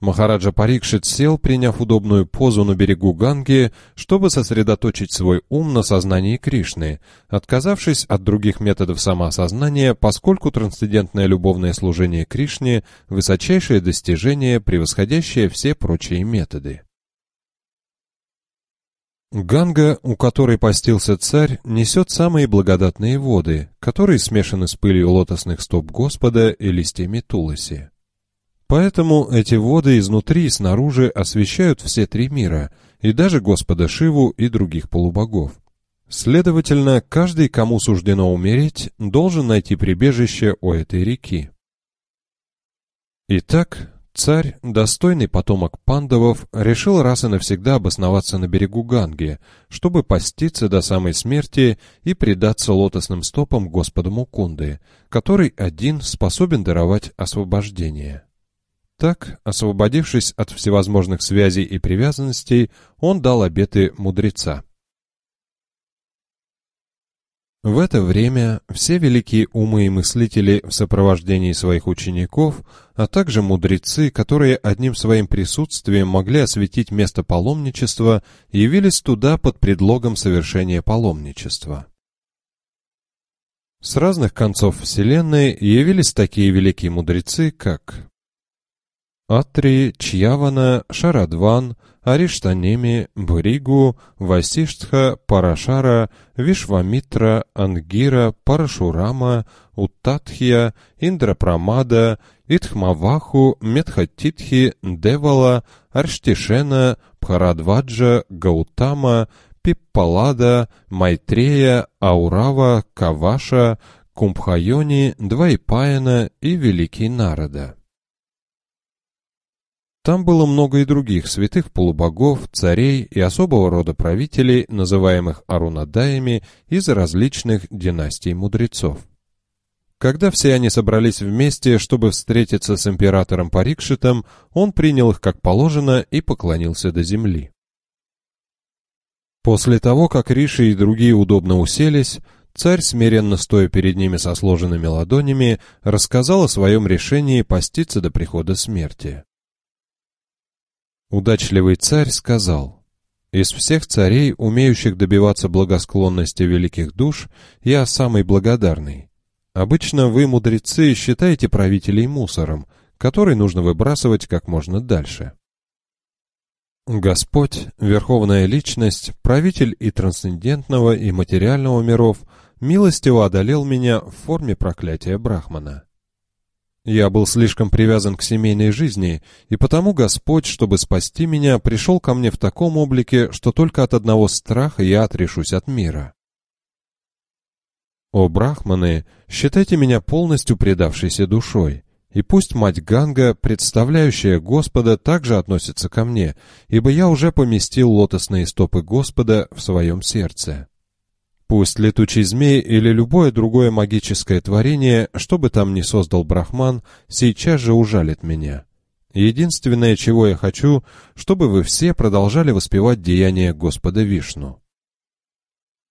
Speaker 1: Махараджа Парикшит сел, приняв удобную позу на берегу Ганги, чтобы сосредоточить свой ум на сознании Кришны, отказавшись от других методов самоосознания, поскольку трансцендентное любовное служение Кришне – высочайшее достижение, превосходящее все прочие методы. Ганга, у которой постился царь, несет самые благодатные воды, которые смешаны с пылью лотосных стоп Господа и листьями Туласи. Поэтому эти воды изнутри и снаружи освещают все три мира, и даже Господа Шиву и других полубогов. Следовательно, каждый, кому суждено умереть, должен найти прибежище у этой реки. Итак, царь, достойный потомок пандавов, решил раз и навсегда обосноваться на берегу Ганги, чтобы поститься до самой смерти и предаться лотосным стопам Господа Мукунды, который один способен даровать освобождение. Так, освободившись от всевозможных связей и привязанностей, он дал обеты мудреца. В это время все великие умы и мыслители в сопровождении своих учеников, а также мудрецы, которые одним своим присутствием могли осветить место паломничества, явились туда под предлогом совершения паломничества. С разных концов Вселенной явились такие великие мудрецы, как Атри, Чьявана, Шарадван, Ариштанеми, Бригу, Васиштха, Парашара, Вишвамитра, Ангира, Парашурама, Уттатхия, Индрапрамада, Итхмаваху, Медхатитхи, Девала, Арштишена, Пхарадваджа, Гаутама, Пиппалада, Майтрея, Аурава, Каваша, Кумбхайони, Двайпаяна и Великий Народа. Там было много и других святых полубогов, царей и особого рода правителей, называемых арунадаями, из различных династий мудрецов. Когда все они собрались вместе, чтобы встретиться с императором Парикшитом, он принял их как положено и поклонился до земли. После того, как Риши и другие удобно уселись, царь, смиренно стоя перед ними со сложенными ладонями, рассказал о своем решении поститься до прихода смерти. Удачливый царь сказал, «Из всех царей, умеющих добиваться благосклонности великих душ, я самый благодарный. Обычно вы, мудрецы, считаете правителей мусором, который нужно выбрасывать как можно дальше. Господь, Верховная Личность, правитель и трансцендентного, и материального миров, милостиво одолел меня в форме проклятия Брахмана. Я был слишком привязан к семейной жизни, и потому Господь, чтобы спасти меня, пришел ко мне в таком облике, что только от одного страха я отрешусь от мира. О, брахманы, считайте меня полностью предавшейся душой, и пусть мать Ганга, представляющая Господа, также относится ко мне, ибо я уже поместил лотосные стопы Господа в своем сердце. Пусть летучий змей или любое другое магическое творение, что бы там ни создал Брахман, сейчас же ужалит меня. Единственное, чего я хочу, чтобы вы все продолжали воспевать деяния Господа Вишну.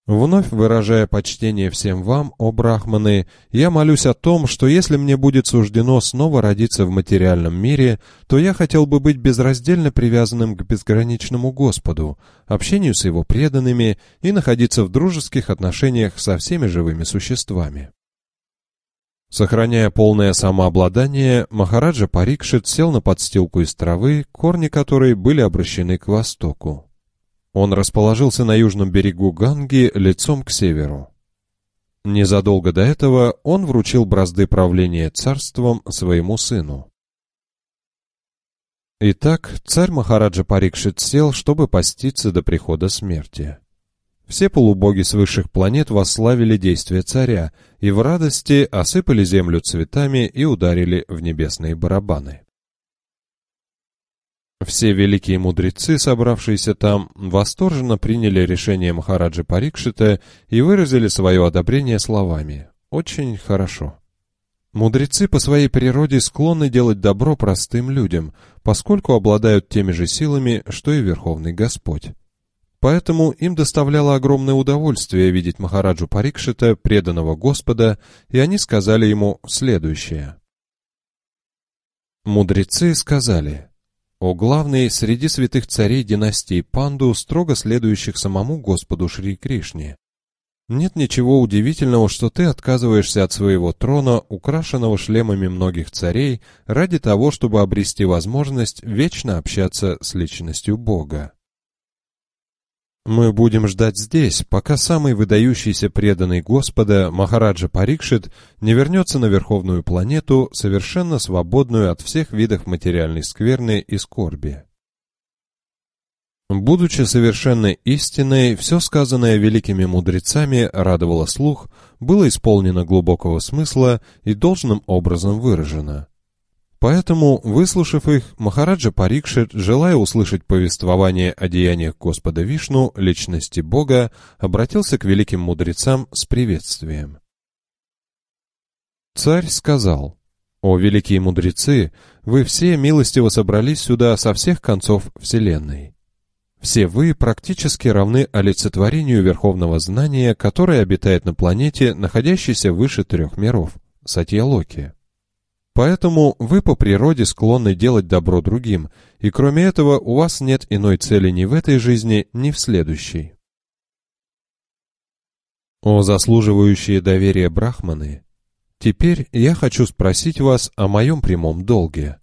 Speaker 1: Вновь выражая почтение всем вам, о брахманы, я молюсь о том, что если мне будет суждено снова родиться в материальном мире, то я хотел бы быть безраздельно привязанным к безграничному Господу, общению с Его преданными и находиться в дружеских отношениях со всеми живыми существами. Сохраняя полное самообладание, Махараджа Парикшит сел на подстилку из травы, корни которой были обращены к востоку. Он расположился на южном берегу Ганги лицом к северу. Незадолго до этого он вручил бразды правления царством своему сыну. Итак, царь Махараджа Парикшит сел, чтобы поститься до прихода смерти. Все полубоги с высших планет восславили действия царя и в радости осыпали землю цветами и ударили в небесные барабаны. Все великие мудрецы, собравшиеся там, восторженно приняли решение Махараджи Парикшита и выразили свое одобрение словами «Очень хорошо». Мудрецы по своей природе склонны делать добро простым людям, поскольку обладают теми же силами, что и Верховный Господь. Поэтому им доставляло огромное удовольствие видеть Махараджу Парикшита, преданного Господа, и они сказали ему следующее. Мудрецы сказали – о главный среди святых царей династии Панду, строго следующих самому Господу Шри Кришне. Нет ничего удивительного, что ты отказываешься от своего трона, украшенного шлемами многих царей, ради того, чтобы обрести возможность вечно общаться с личностью Бога. Мы будем ждать здесь, пока самый выдающийся преданный Господа Махараджа Парикшит не вернется на Верховную планету, совершенно свободную от всех видов материальной скверны и скорби. Будучи совершенной истиной, все сказанное великими мудрецами радовало слух, было исполнено глубокого смысла и должным образом выражено. Поэтому, выслушав их, Махараджа Парикшит, желая услышать повествование о деяниях Господа Вишну, личности Бога, обратился к великим мудрецам с приветствием. Царь сказал, «О, великие мудрецы, вы все милостиво собрались сюда со всех концов Вселенной. Все вы практически равны олицетворению Верховного Знания, которое обитает на планете, находящейся выше трех миров, Сатьялоке. Поэтому вы по природе склонны делать добро другим, и кроме этого у вас нет иной цели ни в этой жизни, ни в следующей. О заслуживающие доверия брахманы, теперь я хочу спросить вас о моем прямом долге.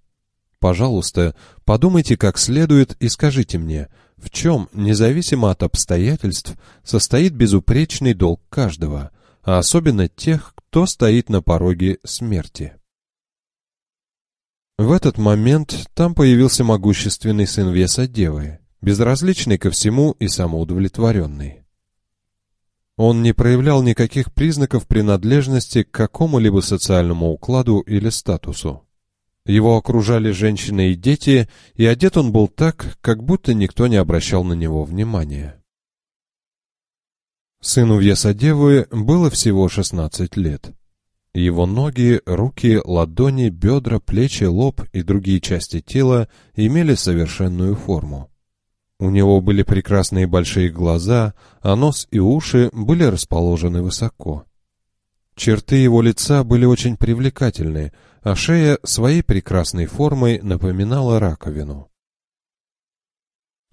Speaker 1: Пожалуйста, подумайте как следует и скажите мне, в чем, независимо от обстоятельств, состоит безупречный долг каждого, а особенно тех, кто стоит на пороге смерти. В этот момент там появился могущественный сын Веса Девы, безразличный ко всему и самоудовлетворенный. Он не проявлял никаких признаков принадлежности к какому-либо социальному укладу или статусу. Его окружали женщины и дети, и одет он был так, как будто никто не обращал на него внимания. Сыну Вьесадевы было всего 16 лет. Его ноги, руки, ладони, бедра, плечи, лоб и другие части тела имели совершенную форму. У него были прекрасные большие глаза, а нос и уши были расположены высоко. Черты его лица были очень привлекательны, а шея своей прекрасной формой напоминала раковину.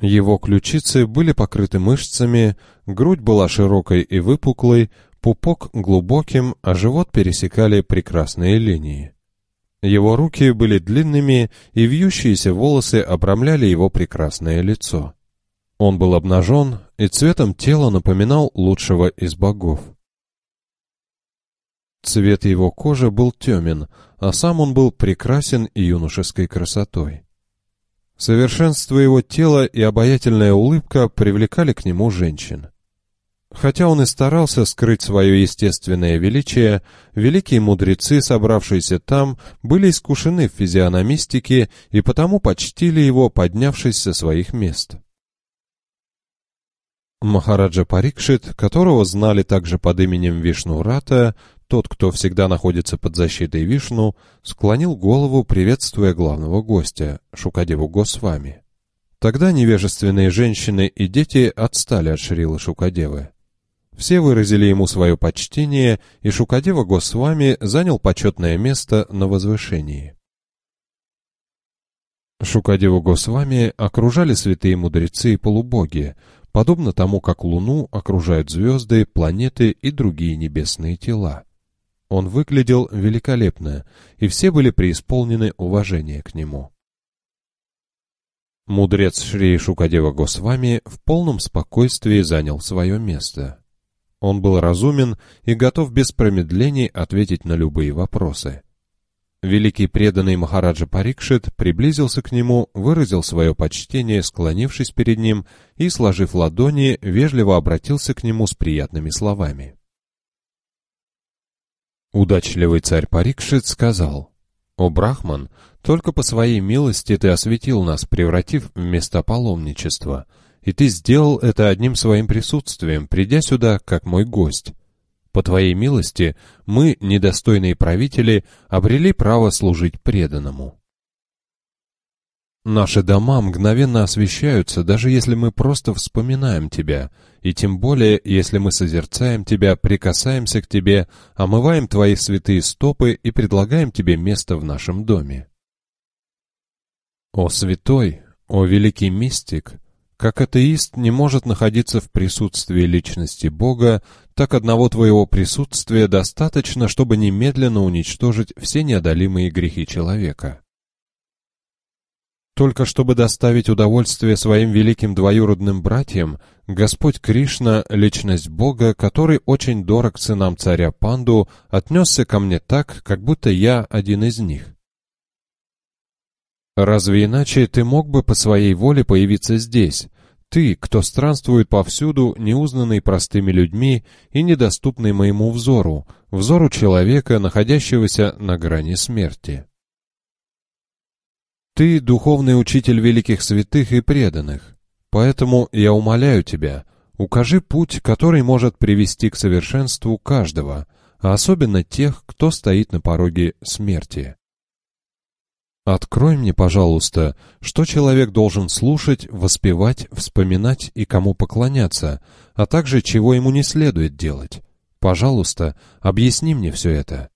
Speaker 1: Его ключицы были покрыты мышцами, грудь была широкой и выпуклой, пупок глубоким, а живот пересекали прекрасные линии. Его руки были длинными, и вьющиеся волосы обрамляли его прекрасное лицо. Он был обнажен, и цветом тела напоминал лучшего из богов. Цвет его кожи был темен, а сам он был прекрасен и юношеской красотой. Совершенство его тела и обаятельная улыбка привлекали к нему женщин. Хотя он и старался скрыть свое естественное величие, великие мудрецы, собравшиеся там, были искушены в физиономистике и потому почтили его, поднявшись со своих мест. Махараджа Парикшит, которого знали также под именем Вишну Рата, тот, кто всегда находится под защитой Вишну, склонил голову, приветствуя главного гостя, Шукадеву Госвами. Тогда невежественные женщины и дети отстали от Шрилы Шукадевы. Все выразили ему свое почтение, и Шукадева Госвами занял почетное место на возвышении. Шукадеву Госвами окружали святые мудрецы и полубоги, подобно тому, как Луну окружают звезды, планеты и другие небесные тела. Он выглядел великолепно, и все были преисполнены уважения к нему. Мудрец Шри Шукадева Госвами в полном спокойствии занял свое место. Он был разумен и готов без промедлений ответить на любые вопросы. Великий преданный Махараджа Парикшит приблизился к нему, выразил свое почтение, склонившись перед ним, и, сложив ладони, вежливо обратился к нему с приятными словами. Удачливый царь Парикшит сказал, «О, Брахман, только по своей милости ты осветил нас, превратив в место паломничества, и ты сделал это одним своим присутствием, придя сюда как мой гость. По твоей милости мы, недостойные правители, обрели право служить преданному. Наши дома мгновенно освещаются, даже если мы просто вспоминаем Тебя, и тем более, если мы созерцаем Тебя, прикасаемся к Тебе, омываем Твои святые стопы и предлагаем Тебе место в нашем доме. О святой, о великий мистик, как атеист не может находиться в присутствии личности Бога, так одного твоего присутствия достаточно, чтобы немедленно уничтожить все неодолимые грехи человека. Только чтобы доставить удовольствие своим великим двоюродным братьям, Господь Кришна, личность Бога, который очень дорог сынам царя Панду, отнесся ко мне так, как будто я один из них. Разве иначе ты мог бы по своей воле появиться здесь, ты, кто странствует повсюду, неузнанный простыми людьми и недоступный моему взору, взору человека, находящегося на грани смерти. Ты — духовный учитель великих святых и преданных, поэтому я умоляю тебя, укажи путь, который может привести к совершенству каждого, а особенно тех, кто стоит на пороге смерти. Открой мне, пожалуйста, что человек должен слушать, воспевать, вспоминать и кому поклоняться, а также чего ему не следует делать. Пожалуйста, объясни мне все это.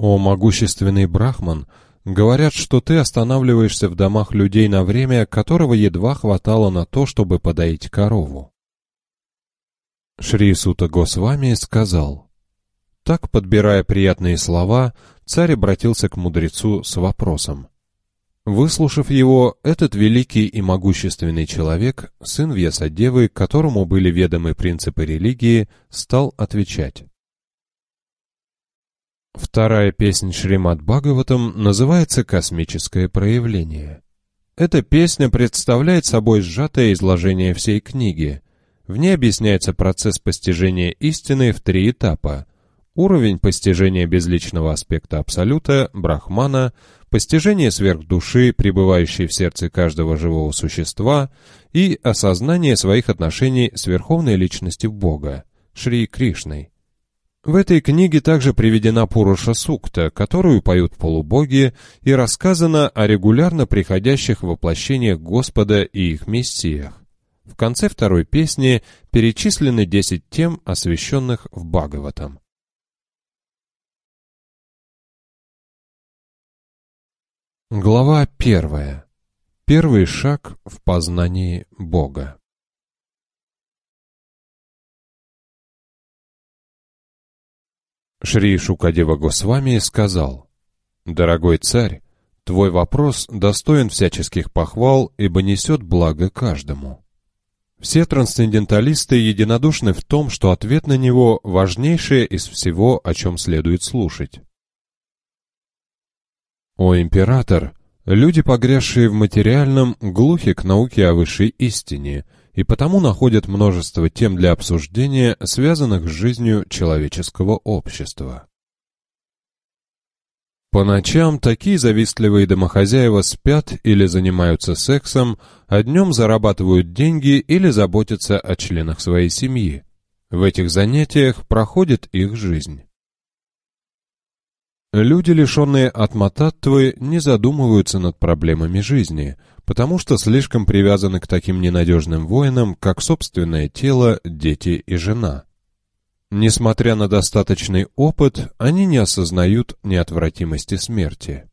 Speaker 1: О, могущественный Брахман, говорят, что ты останавливаешься в домах людей на время, которого едва хватало на то, чтобы подоить корову. Шри Сута Госвами сказал, так, подбирая приятные слова, царь обратился к мудрецу с вопросом. Выслушав его, этот великий и могущественный человек, сын Вьясадевы, которому были ведомы принципы религии, стал отвечать. Вторая песня Шримад Бхагаватам называется «Космическое проявление». Эта песня представляет собой сжатое изложение всей книги. В ней объясняется процесс постижения истины в три этапа Уровень постижения безличного аспекта Абсолюта, Брахмана, постижение сверхдуши, пребывающей в сердце каждого живого существа, и осознание своих отношений с Верховной Личностью Бога, Шри Кришной. В этой книге также приведена Пуруша Сукта, которую поют полубоги, и рассказано о регулярно приходящих воплощениях Господа и их мессиях. В конце второй песни перечислены десять тем, освященных в Бхагаватам. Глава первая. Первый шаг в познании Бога. Шри Шукадева Госвами сказал, «Дорогой царь, твой вопрос достоин всяческих похвал, ибо несет благо каждому». Все трансценденталисты единодушны в том, что ответ на него важнейшее из всего, о чем следует слушать. О император, люди, погрязшие в материальном, глухи к науке о высшей истине, и потому находят множество тем для обсуждения, связанных с жизнью человеческого общества. По ночам такие завистливые домохозяева спят или занимаются сексом, а днем зарабатывают деньги или заботятся о членах своей семьи. В этих занятиях проходит их жизнь. Люди, лишенные атмататтвы, не задумываются над проблемами жизни, потому что слишком привязаны к таким ненадежным воинам, как собственное тело, дети и жена. Несмотря на достаточный опыт, они не осознают неотвратимости смерти.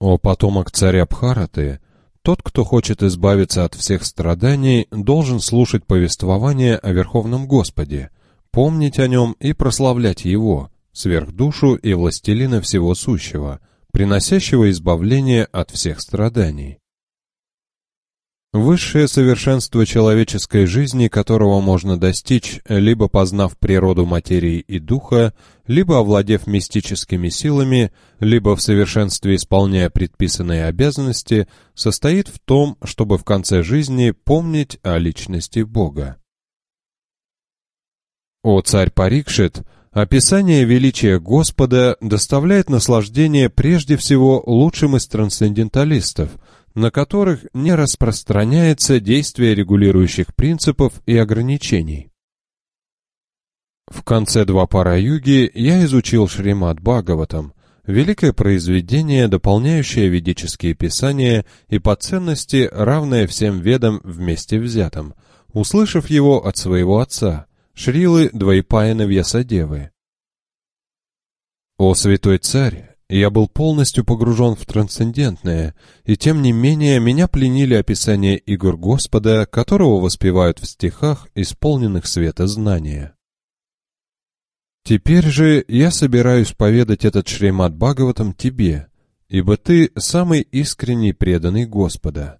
Speaker 1: О потомок царя Бхараты, тот, кто хочет избавиться от всех страданий, должен слушать повествование о Верховном Господе, помнить о нем и прославлять его – сверхдушу и властелина всего сущего, приносящего избавление от всех страданий. Высшее совершенство человеческой жизни, которого можно достичь, либо познав природу материи и духа, либо овладев мистическими силами, либо в совершенстве исполняя предписанные обязанности, состоит в том, чтобы в конце жизни помнить о личности Бога. О царь Парикшит, Описание величия Господа доставляет наслаждение прежде всего лучшим из трансценденталистов, на которых не распространяется действие регулирующих принципов и ограничений. В конце два пара юги я изучил Шримад Бхагаватам, великое произведение, дополняющее ведические писания и по ценности равное всем ведам вместе взятым, услышав его от своего отца – Шрилы Двайпаяна Вьясадевы. О святой царь, я был полностью погружен в трансцендентное, и тем не менее меня пленили описания игр Господа, которого воспевают в стихах, исполненных света знания. Теперь же я собираюсь поведать этот Шримад Бхагаватам тебе, ибо ты самый искренний преданный Господа.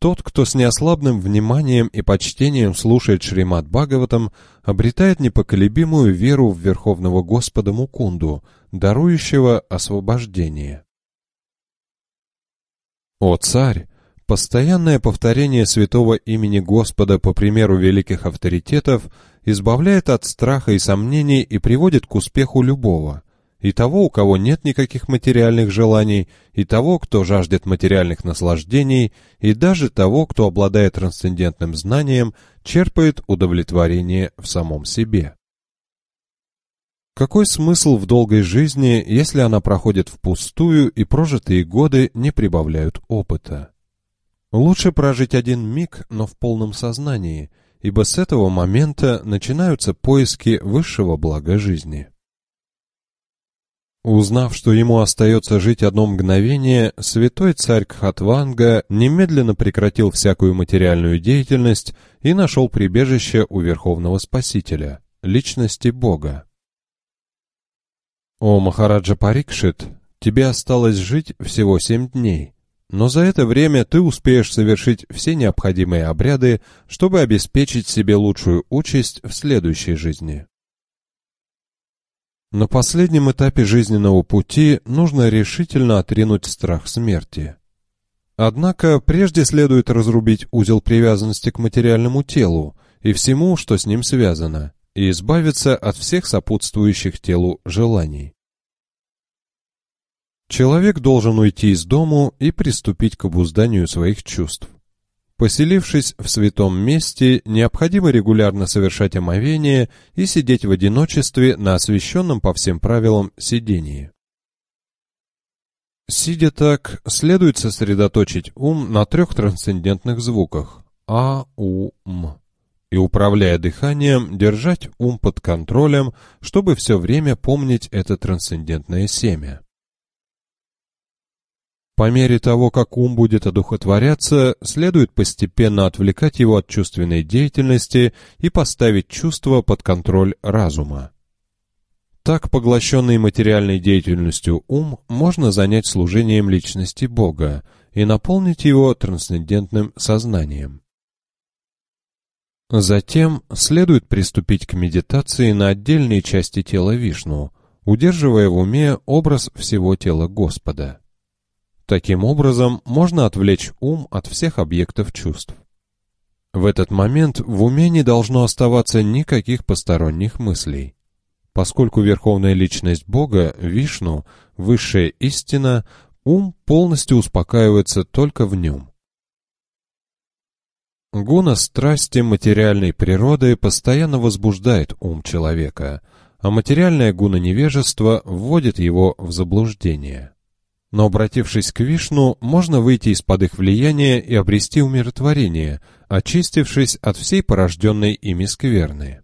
Speaker 1: Тот, кто с неослабным вниманием и почтением слушает Шримад Бхагаватам, обретает непоколебимую веру в Верховного Господа Мукунду, дарующего освобождение. О царь! Постоянное повторение святого имени Господа по примеру великих авторитетов избавляет от страха и сомнений и приводит к успеху любого – и того, у кого нет никаких материальных желаний, и того, кто жаждет материальных наслаждений, и даже того, кто обладает трансцендентным знанием, черпает удовлетворение в самом себе. Какой смысл в долгой жизни, если она проходит впустую и прожитые годы не прибавляют опыта? Лучше прожить один миг, но в полном сознании, ибо с этого момента начинаются поиски высшего блага жизни. Узнав, что ему остается жить одно мгновение, святой царь Кхатванга немедленно прекратил всякую материальную деятельность и нашел прибежище у Верховного Спасителя, личности Бога. «О, Махараджа Парикшит, тебе осталось жить всего семь дней, но за это время ты успеешь совершить все необходимые обряды, чтобы обеспечить себе лучшую участь в следующей жизни». На последнем этапе жизненного пути нужно решительно отринуть страх смерти. Однако прежде следует разрубить узел привязанности к материальному телу и всему, что с ним связано, и избавиться от всех сопутствующих телу желаний. Человек должен уйти из дому и приступить к обузданию своих чувств. Поселившись в святом месте, необходимо регулярно совершать омовение и сидеть в одиночестве на освященном по всем правилам сидении. Сидя так, следует сосредоточить ум на трех трансцендентных звуках А, У, М и, управляя дыханием, держать ум под контролем, чтобы все время помнить это трансцендентное семя. По мере того, как ум будет одухотворяться, следует постепенно отвлекать его от чувственной деятельности и поставить чувство под контроль разума. Так, поглощенный материальной деятельностью ум можно занять служением личности Бога и наполнить его трансцендентным сознанием. Затем следует приступить к медитации на отдельные части тела Вишну, удерживая в уме образ всего тела Господа. Таким образом, можно отвлечь ум от всех объектов чувств. В этот момент в уме не должно оставаться никаких посторонних мыслей. Поскольку Верховная Личность Бога, Вишну, Высшая Истина, ум полностью успокаивается только в нем. Гуна страсти материальной природы постоянно возбуждает ум человека, а материальная гуна невежества вводит его в заблуждение. Но обратившись к Вишну, можно выйти из-под их влияния и обрести умиротворение, очистившись от всей порожденной ими скверны.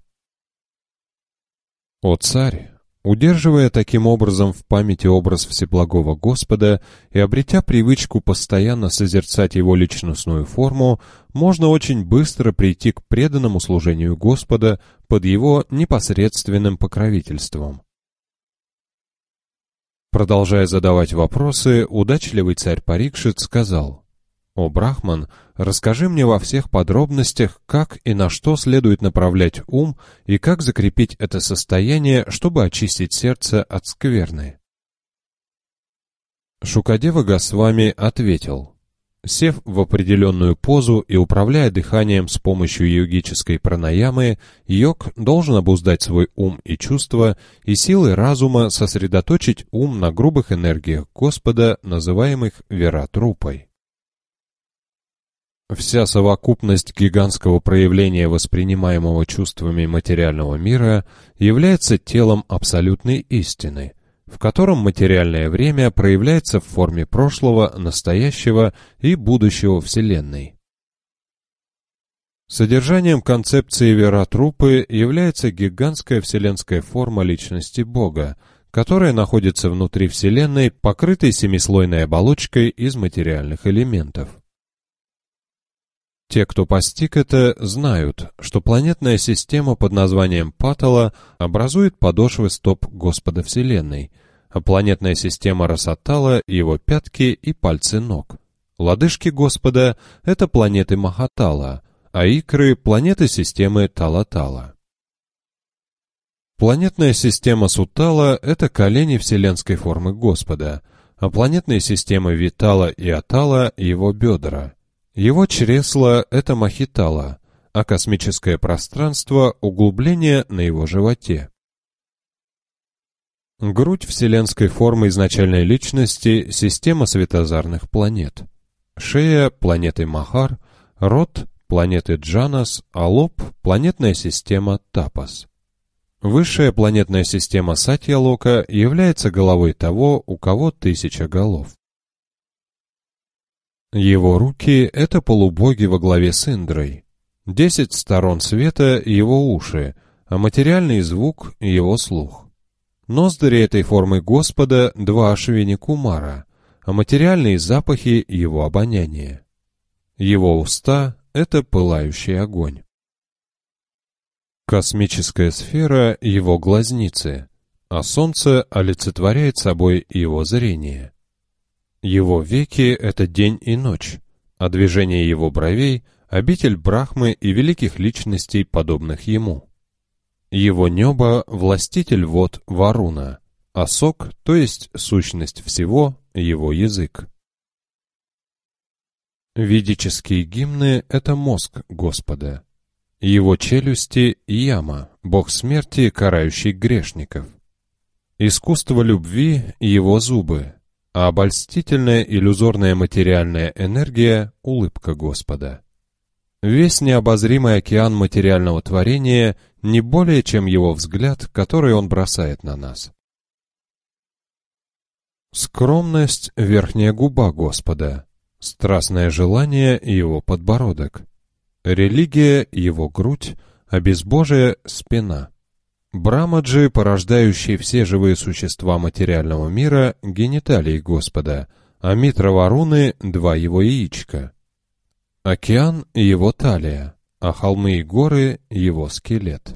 Speaker 1: О царь! Удерживая таким образом в памяти образ Всеблагого Господа и обретя привычку постоянно созерцать его личностную форму, можно очень быстро прийти к преданному служению Господа под его непосредственным покровительством. Продолжая задавать вопросы, удачливый царь Парикшит сказал, «О, Брахман, расскажи мне во всех подробностях, как и на что следует направлять ум и как закрепить это состояние, чтобы очистить сердце от скверны». Шукадева Госвами ответил, Сев в определенную позу и управляя дыханием с помощью йогической пранаямы, йог должен обуздать свой ум и чувства и силой разума сосредоточить ум на грубых энергиях Господа, называемых вератрупой. Вся совокупность гигантского проявления воспринимаемого чувствами материального мира является телом абсолютной истины, в котором материальное время проявляется в форме прошлого, настоящего и будущего Вселенной. Содержанием концепции веротрупы является гигантская вселенская форма личности Бога, которая находится внутри Вселенной, покрытой семислойной оболочкой из материальных элементов. Те, кто постиг это, знают, что планетная система под названием Патала образует подошвы стоп Господа Вселенной, а планетная система Расатала — его пятки и пальцы ног. Лодыжки Господа — это планеты Махатала, а икры — планеты системы Талатала. Планетная система Сутала — это колени вселенской формы Господа, а планетные системы Витала и Атала — его бедра. Его чресло — это махитала, а космическое пространство — углубление на его животе. Грудь вселенской формы изначальной личности — система светозарных планет. Шея — планеты Махар, рот — планеты Джанас, а лоб — планетная система Тапас. Высшая планетная система Сатьялока является головой того, у кого тысяча голов. Его руки — это полубоги во главе с Индрой. Десять сторон света — его уши, а материальный звук — его слух. Ноздри этой формы Господа — два Ашвини Кумара, а материальные запахи — его обоняние. Его уста — это пылающий огонь. Космическая сфера — его глазницы, а солнце олицетворяет собой его зрение. Его веки — это день и ночь, а движение его бровей — обитель Брахмы и великих личностей, подобных ему. Его небо — властитель вод Варуна, а сок, то есть сущность всего, его язык. Ведические гимны — это мозг Господа. Его челюсти — яма, бог смерти, карающий грешников. Искусство любви — его зубы, а обольстительная иллюзорная материальная энергия — улыбка Господа. Весь необозримый океан материального творения не более, чем его взгляд, который он бросает на нас. Скромность — верхняя губа Господа, страстное желание — его подбородок, религия — его грудь, а безбожие — спина. Брамаджи, порождающий все живые существа материального мира, гениталии Господа, а Митра Варуны — два его яичка. Океан — его талия, а холмы и горы — его скелет.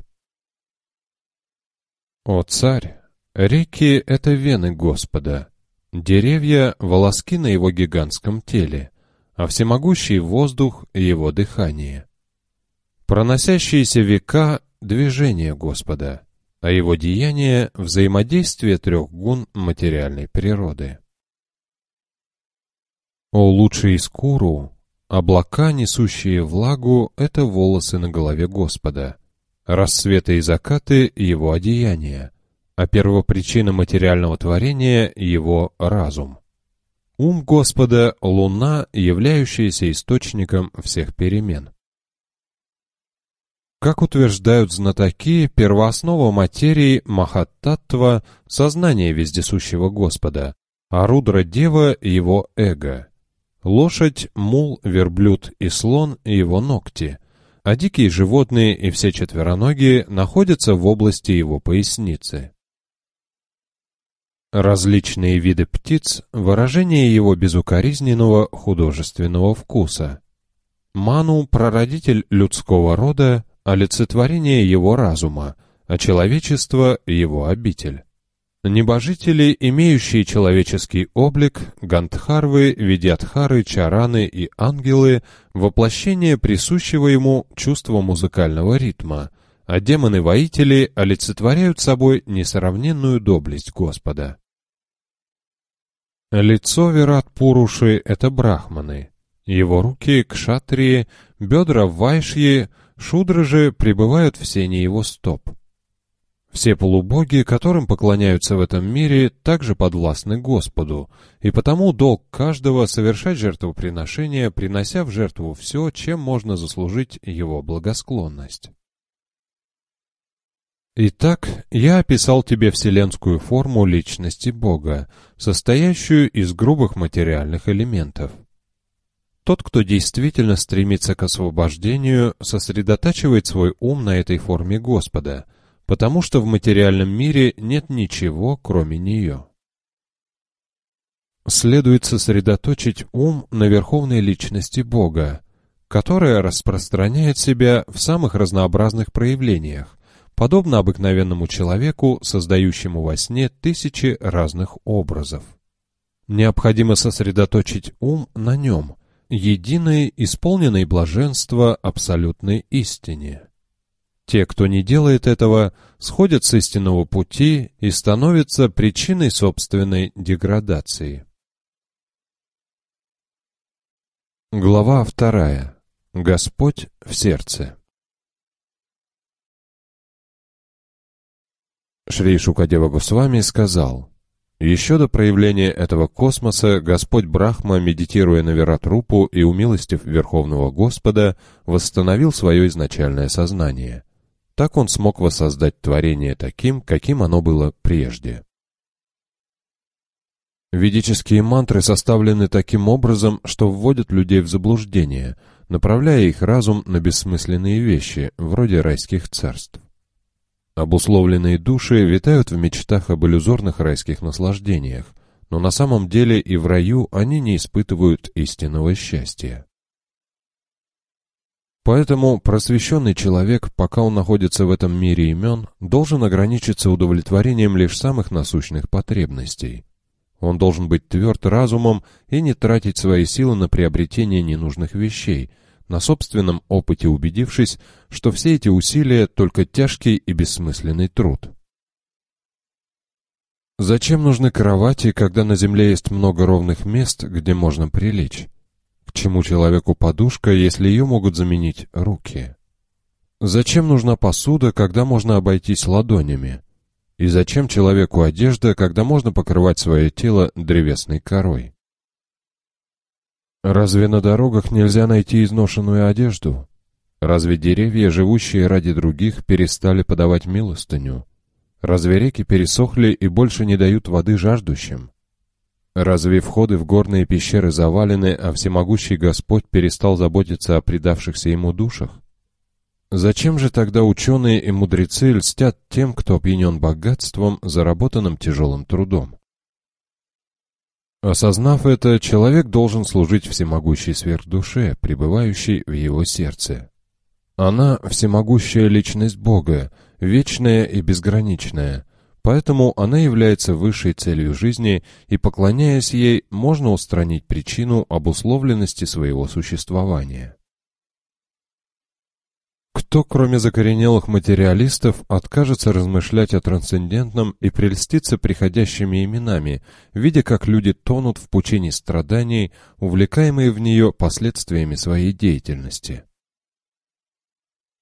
Speaker 1: О царь! Реки — это вены Господа, Деревья — волоски на его гигантском теле, а всемогущий воздух — его дыхание. Проносящиеся века — движение Господа, а его деяние — взаимодействие трех гун материальной природы. О лучший из куру, облака, несущие влагу — это волосы на голове Господа, рассветы и закаты — его одеяния, а первопричина материального творения — его разум. Ум Господа — луна, являющаяся источником всех перемен. Как утверждают знатоки, первооснова материи Махаттатва — сознание вездесущего Господа, а Рудра-дева — его эго. Лошадь, мул, верблюд и слон — его ногти, а дикие животные и все четвероногие находятся в области его поясницы. Различные виды птиц — выражение его безукоризненного художественного вкуса. Ману — прародитель людского рода, олицетворение его разума, а человечество — его обитель. Небожители, имеющие человеческий облик, гандхарвы, видятхары, чараны и ангелы — воплощение присущего ему чувства музыкального ритма, а демоны-воители олицетворяют собой несравненную доблесть Господа. Лицо Вират-Пуруши — это брахманы, его руки — кшатрии, бедра — вайшьи, шудры же пребывают в сене его стоп. Все полубоги, которым поклоняются в этом мире, также подвластны Господу, и потому долг каждого совершать жертвоприношение, принося в жертву все, чем можно заслужить его благосклонность. Итак, я описал тебе вселенскую форму личности Бога, состоящую из грубых материальных элементов. Тот, кто действительно стремится к освобождению, сосредотачивает свой ум на этой форме Господа, потому что в материальном мире нет ничего, кроме нее. Следует сосредоточить ум на верховной личности Бога, которая распространяет себя в самых разнообразных проявлениях, подобно обыкновенному человеку, создающему во сне тысячи разных образов. Необходимо сосредоточить ум на нем, единой, исполненной блаженства абсолютной истине. Те, кто не делает этого, сходят с истинного пути и становятся причиной собственной деградации. Глава вторая. Господь в сердце. Шри Шукадева Госвами сказал, «Еще до проявления этого космоса Господь Брахма, медитируя на Вератрупу и умилостив Верховного Господа, восстановил свое изначальное сознание. Так он смог воссоздать творение таким, каким оно было прежде». Ведические мантры составлены таким образом, что вводят людей в заблуждение, направляя их разум на бессмысленные вещи, вроде райских царств. Обусловленные души витают в мечтах об иллюзорных райских наслаждениях, но на самом деле и в раю они не испытывают истинного счастья. Поэтому просвещенный человек, пока он находится в этом мире имен, должен ограничиться удовлетворением лишь самых насущных потребностей. Он должен быть тверд разумом и не тратить свои силы на приобретение ненужных вещей, на собственном опыте убедившись, что все эти усилия — только тяжкий и бессмысленный труд. Зачем нужны кровати, когда на земле есть много ровных мест, где можно прилечь? К чему человеку подушка, если ее могут заменить руки? Зачем нужна посуда, когда можно обойтись ладонями? И зачем человеку одежда, когда можно покрывать свое тело древесной корой? Разве на дорогах нельзя найти изношенную одежду? Разве деревья, живущие ради других, перестали подавать милостыню? Разве реки пересохли и больше не дают воды жаждущим? Разве входы в горные пещеры завалены, а всемогущий Господь перестал заботиться о предавшихся ему душах? Зачем же тогда ученые и мудрецы льстят тем, кто опьянен богатством, заработанным тяжелым трудом? Осознав это, человек должен служить всемогущей сверхдуше, пребывающей в его сердце. Она — всемогущая личность Бога, вечная и безграничная, поэтому она является высшей целью жизни, и, поклоняясь ей, можно устранить причину обусловленности своего существования. Кто, кроме закоренелых материалистов, откажется размышлять о трансцендентном и прельститься приходящими именами, видя, как люди тонут в пучине страданий, увлекаемые в нее последствиями своей деятельности?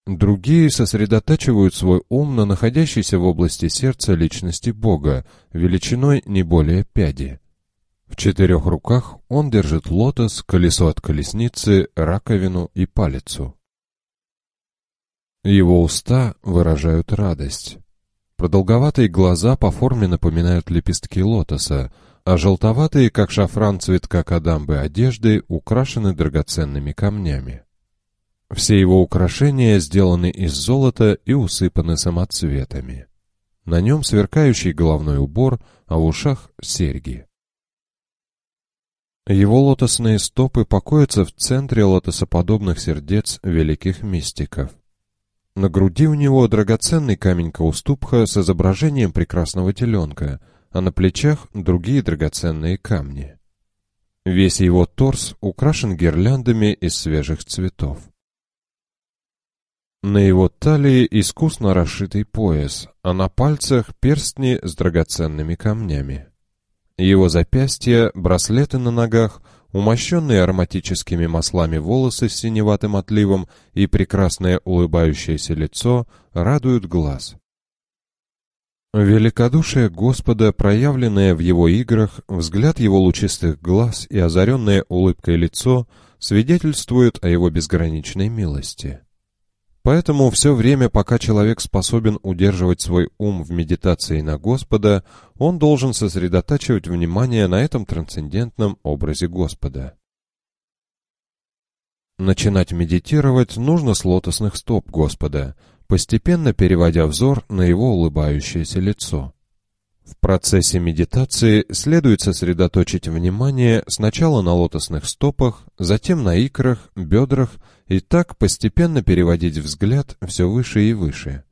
Speaker 1: Другие сосредотачивают свой ум на находящейся в области сердца личности Бога, величиной не более пяди. В четырех руках он держит лотос, колесо от колесницы, раковину и палицу. Его уста выражают радость. Продолговатые глаза по форме напоминают лепестки лотоса, а желтоватые, как шафран цветка кадамбы одежды, украшены драгоценными камнями. Все его украшения сделаны из золота и усыпаны самоцветами. На нем сверкающий головной убор, а в ушах серьги. Его лотосные стопы покоятся в центре лотосоподобных сердец великих мистиков. На груди у него драгоценный камень Кауступха с изображением прекрасного теленка, а на плечах другие драгоценные камни. Весь его торс украшен гирляндами из свежих цветов. На его талии искусно расшитый пояс, а на пальцах перстни с драгоценными камнями. Его запястья, браслеты на ногах, умощенные ароматическими маслами волосы с синеватым отливом и прекрасное улыбающееся лицо радуют глаз. Великодушие Господа, проявленное в его играх, взгляд его лучистых глаз и озаренное улыбкой лицо свидетельствуют о его безграничной милости. Поэтому все время, пока человек способен удерживать свой ум в медитации на Господа, он должен сосредотачивать внимание на этом трансцендентном образе Господа. Начинать медитировать нужно с лотосных стоп Господа, постепенно переводя взор на его улыбающееся лицо. В процессе медитации следует сосредоточить внимание сначала на лотосных стопах, затем на икрах, бедрах и так постепенно переводить взгляд все выше и выше.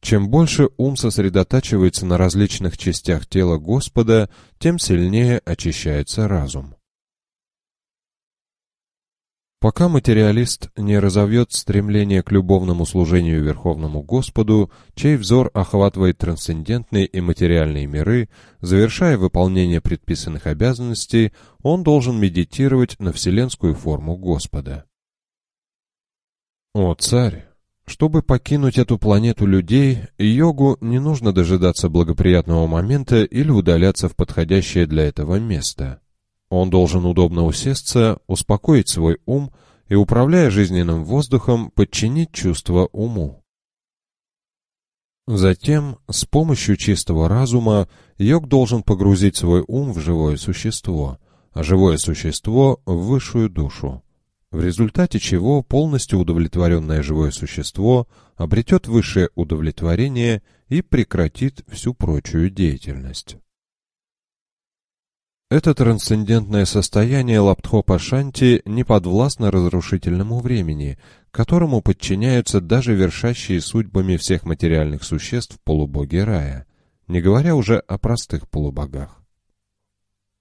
Speaker 1: Чем больше ум сосредотачивается на различных частях тела Господа, тем сильнее очищается разум. Пока материалист не разовьет стремление к любовному служению Верховному Господу, чей взор охватывает трансцендентные и материальные миры, завершая выполнение предписанных обязанностей, он должен медитировать на вселенскую форму Господа. О, царь! Чтобы покинуть эту планету людей, йогу не нужно дожидаться благоприятного момента или удаляться в подходящее для этого место. Он должен удобно усесться, успокоить свой ум и, управляя жизненным воздухом, подчинить чувство уму. Затем, с помощью чистого разума, йог должен погрузить свой ум в живое существо, а живое существо — в высшую душу, в результате чего полностью удовлетворенное живое существо обретет высшее удовлетворение и прекратит всю прочую деятельность. Это трансцендентное состояние Лаптхопа-Шанти не подвластно разрушительному времени, которому подчиняются даже вершащие судьбами всех материальных существ полубоги рая, не говоря уже о простых полубогах.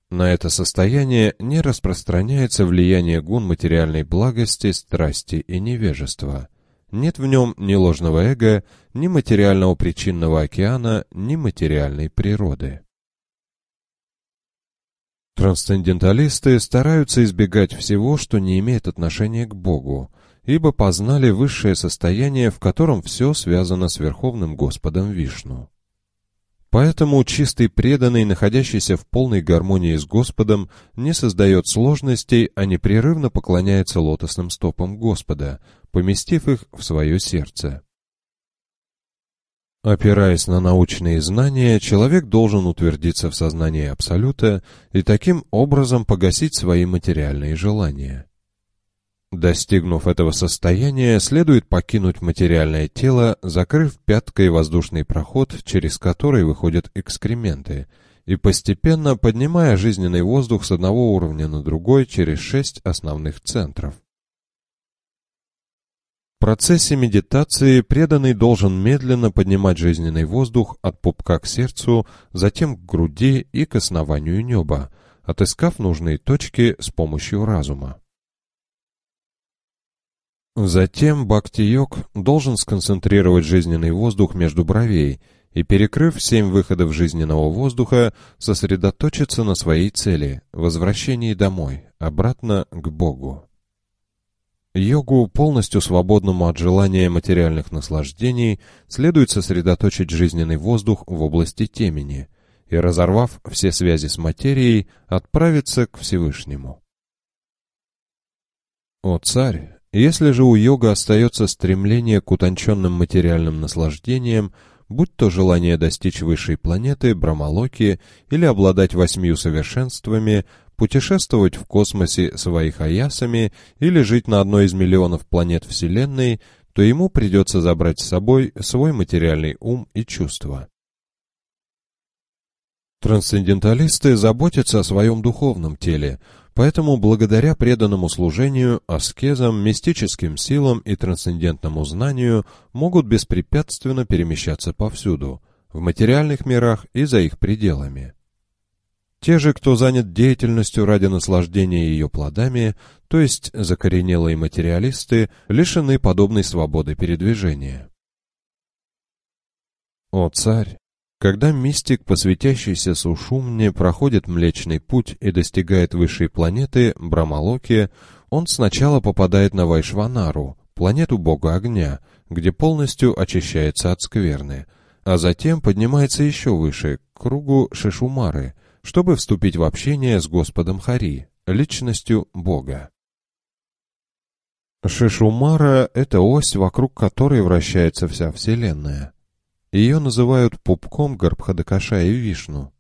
Speaker 1: На это состояние не распространяется влияние гун материальной благости, страсти и невежества. Нет в нем ни ложного эго, ни материального причинного океана, ни материальной природы. Трансценденталисты стараются избегать всего, что не имеет отношения к Богу, ибо познали высшее состояние, в котором все связано с Верховным Господом Вишну. Поэтому чистый преданный, находящийся в полной гармонии с Господом, не создает сложностей, а непрерывно поклоняется лотосным стопам Господа, поместив их в свое сердце. Опираясь на научные знания, человек должен утвердиться в сознании Абсолюта и таким образом погасить свои материальные желания. Достигнув этого состояния, следует покинуть материальное тело, закрыв пяткой воздушный проход, через который выходят экскременты, и постепенно поднимая жизненный воздух с одного уровня на другой через шесть основных центров. Процессе медитации преданный должен медленно поднимать жизненный воздух от пупка к сердцу, затем к груди и к основанию неба, отыскав нужные точки с помощью разума. Затем Бхакти-йог должен сконцентрировать жизненный воздух между бровей и, перекрыв семь выходов жизненного воздуха, сосредоточиться на своей цели – возвращении домой, обратно к Богу. Йогу, полностью свободному от желания материальных наслаждений, следует сосредоточить жизненный воздух в области темени и, разорвав все связи с материей, отправиться к Всевышнему. О царь, если же у йога остается стремление к утонченным материальным наслаждениям, будь то желание достичь высшей планеты, Брамалоки, или обладать восьмью совершенствами, путешествовать в космосе своих аясами или жить на одной из миллионов планет Вселенной, то ему придется забрать с собой свой материальный ум и чувства. Трансценденталисты заботятся о своем духовном теле, Поэтому благодаря преданному служению, аскезам, мистическим силам и трансцендентному знанию могут беспрепятственно перемещаться повсюду, в материальных мирах и за их пределами. Те же, кто занят деятельностью ради наслаждения ее плодами, то есть закоренелые материалисты, лишены подобной свободы передвижения. О царь! Когда мистик, посвятящийся Сушумне, проходит Млечный Путь и достигает высшей планеты, Брамалоки, он сначала попадает на Вайшванару, планету бога огня, где полностью очищается от скверны, а затем поднимается еще выше, к кругу Шишумары, чтобы вступить в общение с Господом Хари, личностью бога. Шишумара — это ось, вокруг которой вращается вся Вселенная. Ее называют пупком Гарбхадакаша и Вишну.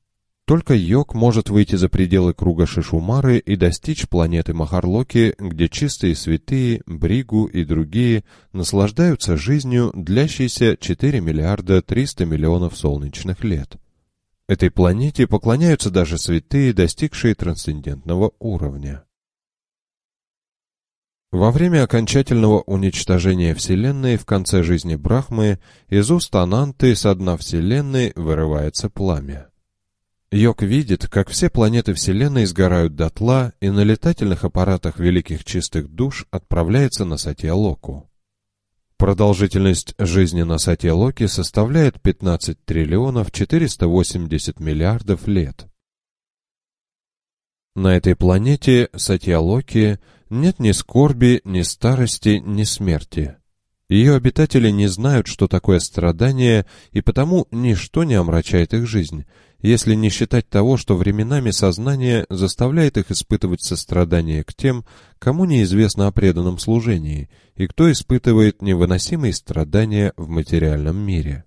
Speaker 1: Только йог может выйти за пределы круга Шишумары и достичь планеты Махарлоки, где чистые святые, Бригу и другие наслаждаются жизнью, длящейся 4 миллиарда 300 миллионов солнечных лет. Этой планете поклоняются даже святые, достигшие трансцендентного уровня. Во время окончательного уничтожения Вселенной в конце жизни Брахмы из уст Ананты со дна Вселенной вырывается пламя. Йог видит, как все планеты Вселенной сгорают дотла и на летательных аппаратах великих чистых душ отправляется на Сатьялоку. Продолжительность жизни на Сатьялоке составляет 15 триллионов 480 миллиардов лет. На этой планете Сатьялоки нет ни скорби, ни старости, ни смерти. Ее обитатели не знают, что такое страдание, и потому ничто не омрачает их жизнь, если не считать того, что временами сознание заставляет их испытывать сострадание к тем, кому неизвестно о преданном служении, и кто испытывает невыносимые страдания в материальном мире.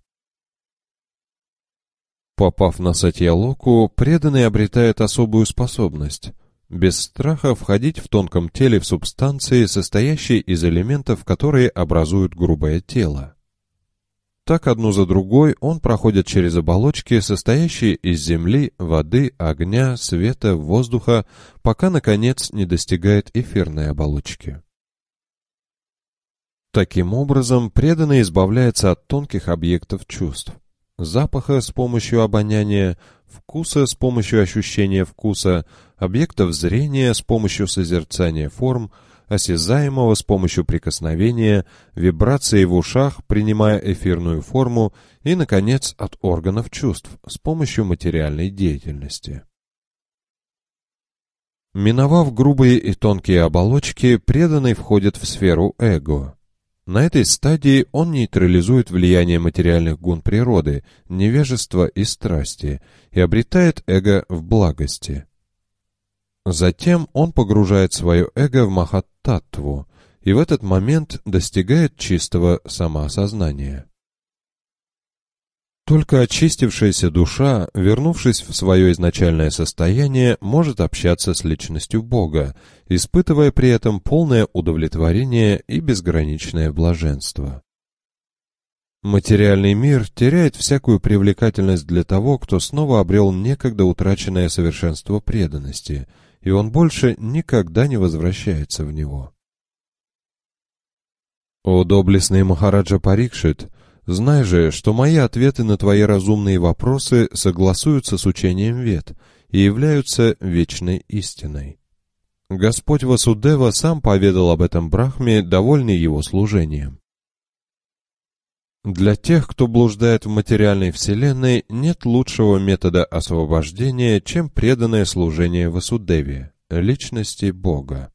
Speaker 1: Попав на Сатьялоку, преданный обретает особую способность — без страха входить в тонком теле в субстанции, состоящие из элементов, которые образуют грубое тело. Так одну за другой он проходит через оболочки, состоящие из земли, воды, огня, света, воздуха, пока, наконец, не достигает эфирной оболочки. Таким образом, преданный избавляется от тонких объектов чувств, запаха с помощью обоняния, вкуса с помощью ощущения вкуса, объектов зрения с помощью созерцания форм, осязаемого с помощью прикосновения, вибрации в ушах, принимая эфирную форму и, наконец, от органов чувств с помощью материальной деятельности. Миновав грубые и тонкие оболочки, преданный входит в сферу эго. На этой стадии он нейтрализует влияние материальных гун природы, невежества и страсти и обретает эго в благости. Затем он погружает свое эго в махаттатву и в этот момент достигает чистого самоосознания. Только очистившаяся душа, вернувшись в свое изначальное состояние, может общаться с личностью Бога, испытывая при этом полное удовлетворение и безграничное блаженство. Материальный мир теряет всякую привлекательность для того, кто снова обрел некогда утраченное совершенство преданности, и он больше никогда не возвращается в него. О доблестный Махараджа Парикшит, Знай же, что мои ответы на твои разумные вопросы согласуются с учением Вет и являются вечной истиной. Господь Васудева сам поведал об этом Брахме, довольный его служением. Для тех, кто блуждает в материальной вселенной, нет лучшего метода освобождения, чем преданное служение Васудеве, личности Бога.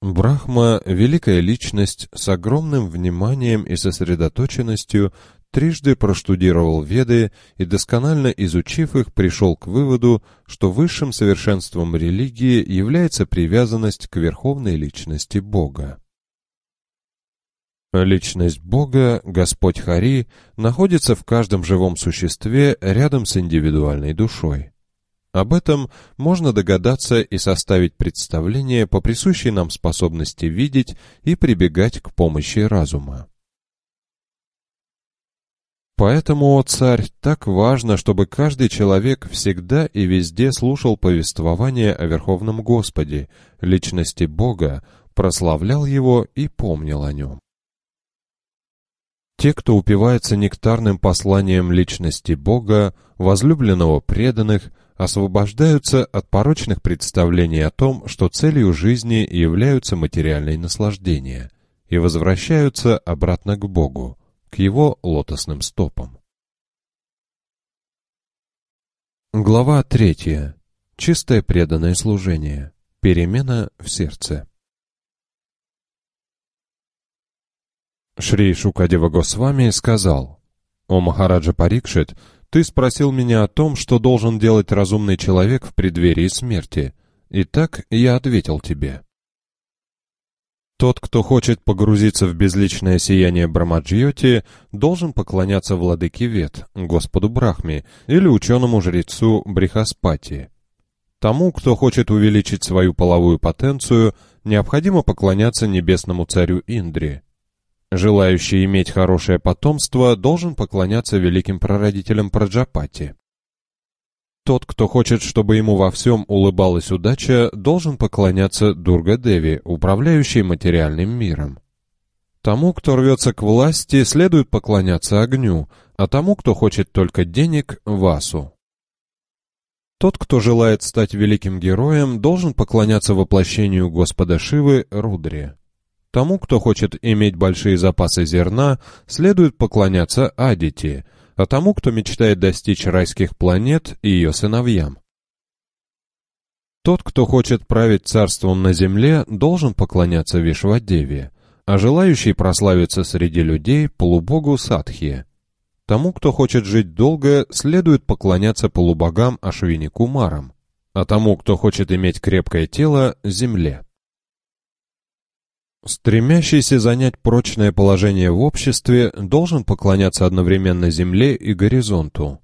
Speaker 1: Брахма, великая личность, с огромным вниманием и сосредоточенностью трижды проштудировал Веды и, досконально изучив их, пришел к выводу, что высшим совершенством религии является привязанность к верховной личности Бога. Личность Бога, Господь Хари, находится в каждом живом существе рядом с индивидуальной душой. Об этом можно догадаться и составить представление по присущей нам способности видеть и прибегать к помощи разума. Поэтому, о царь, так важно, чтобы каждый человек всегда и везде слушал повествование о Верховном Господе, личности Бога, прославлял Его и помнил о Нем. Те, кто упивается нектарным посланием личности Бога, возлюбленного преданных – освобождаются от порочных представлений о том, что целью жизни являются материальные наслаждения, и возвращаются обратно к Богу, к Его лотосным стопам. Глава третья. Чистое преданное служение. Перемена в сердце. Шри Шукадева Госвами сказал, «О Махараджа Парикшит, ты спросил меня о том, что должен делать разумный человек в преддверии смерти. Итак, я ответил тебе. Тот, кто хочет погрузиться в безличное сияние Брамаджьоти, должен поклоняться владыке Вет, Господу Брахме, или ученому-жрецу Брихаспати. Тому, кто хочет увеличить свою половую потенцию, необходимо поклоняться небесному царю Индри. Желающий иметь хорошее потомство должен поклоняться великим прародителям Праджапати. Тот, кто хочет, чтобы ему во всем улыбалась удача, должен поклоняться Дурга-Деви, управляющей материальным миром. Тому, кто рвется к власти, следует поклоняться огню, а тому, кто хочет только денег, Васу. Тот, кто желает стать великим героем, должен поклоняться воплощению Господа Шивы Рудре. Тому, кто хочет иметь большие запасы зерна, следует поклоняться Адите, а тому, кто мечтает достичь райских планет и ее сыновьям. Тот, кто хочет править царством на земле, должен поклоняться Вишвадеве, а желающий прославиться среди людей – полубогу Садхи. Тому, кто хочет жить долго, следует поклоняться полубогам Ашвини Кумарам, а тому, кто хочет иметь крепкое тело – земле. Стремящийся занять прочное положение в обществе должен поклоняться одновременно земле и горизонту.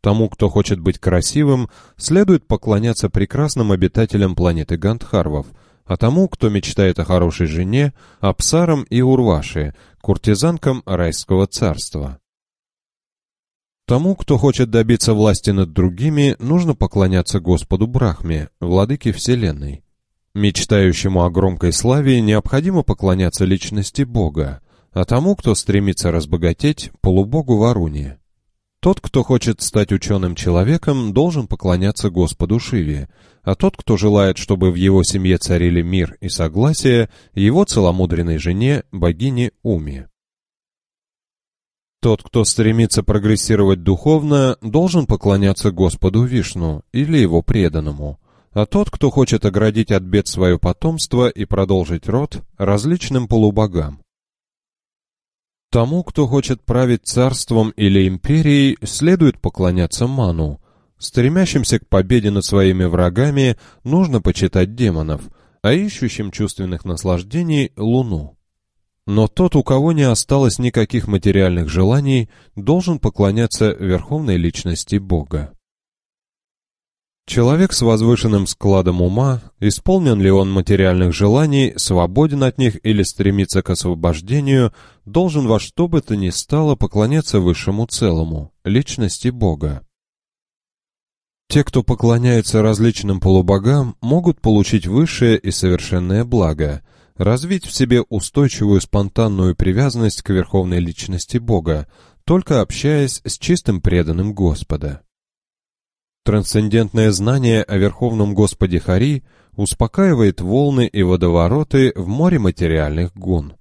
Speaker 1: Тому, кто хочет быть красивым, следует поклоняться прекрасным обитателям планеты Гандхарвов, а тому, кто мечтает о хорошей жене, Апсарам и Урваши, куртизанкам райского царства. Тому, кто хочет добиться власти над другими, нужно поклоняться Господу Брахме, владыке Вселенной. Мечтающему о громкой славе необходимо поклоняться личности Бога, а тому, кто стремится разбогатеть, полубогу Варуне. Тот, кто хочет стать ученым человеком, должен поклоняться Господу Шиве, а тот, кто желает, чтобы в его семье царили мир и согласие, его целомудренной жене, богине Уми. Тот, кто стремится прогрессировать духовно, должен поклоняться Господу Вишну или его преданному – а тот, кто хочет оградить от бед свое потомство и продолжить род различным полубогам. Тому, кто хочет править царством или империей, следует поклоняться ману. Стремящимся к победе над своими врагами нужно почитать демонов, а ищущим чувственных наслаждений — луну. Но тот, у кого не осталось никаких материальных желаний, должен поклоняться верховной личности Бога. Человек с возвышенным складом ума, исполнен ли он материальных желаний, свободен от них или стремится к освобождению, должен во что бы то ни стало поклоняться высшему целому, личности Бога. Те, кто поклоняется различным полубогам, могут получить высшее и совершенное благо, развить в себе устойчивую спонтанную привязанность к верховной личности Бога, только общаясь с чистым преданным Господа. Трансцендентное знание о Верховном Господе Хари успокаивает волны и водовороты в море материальных гун.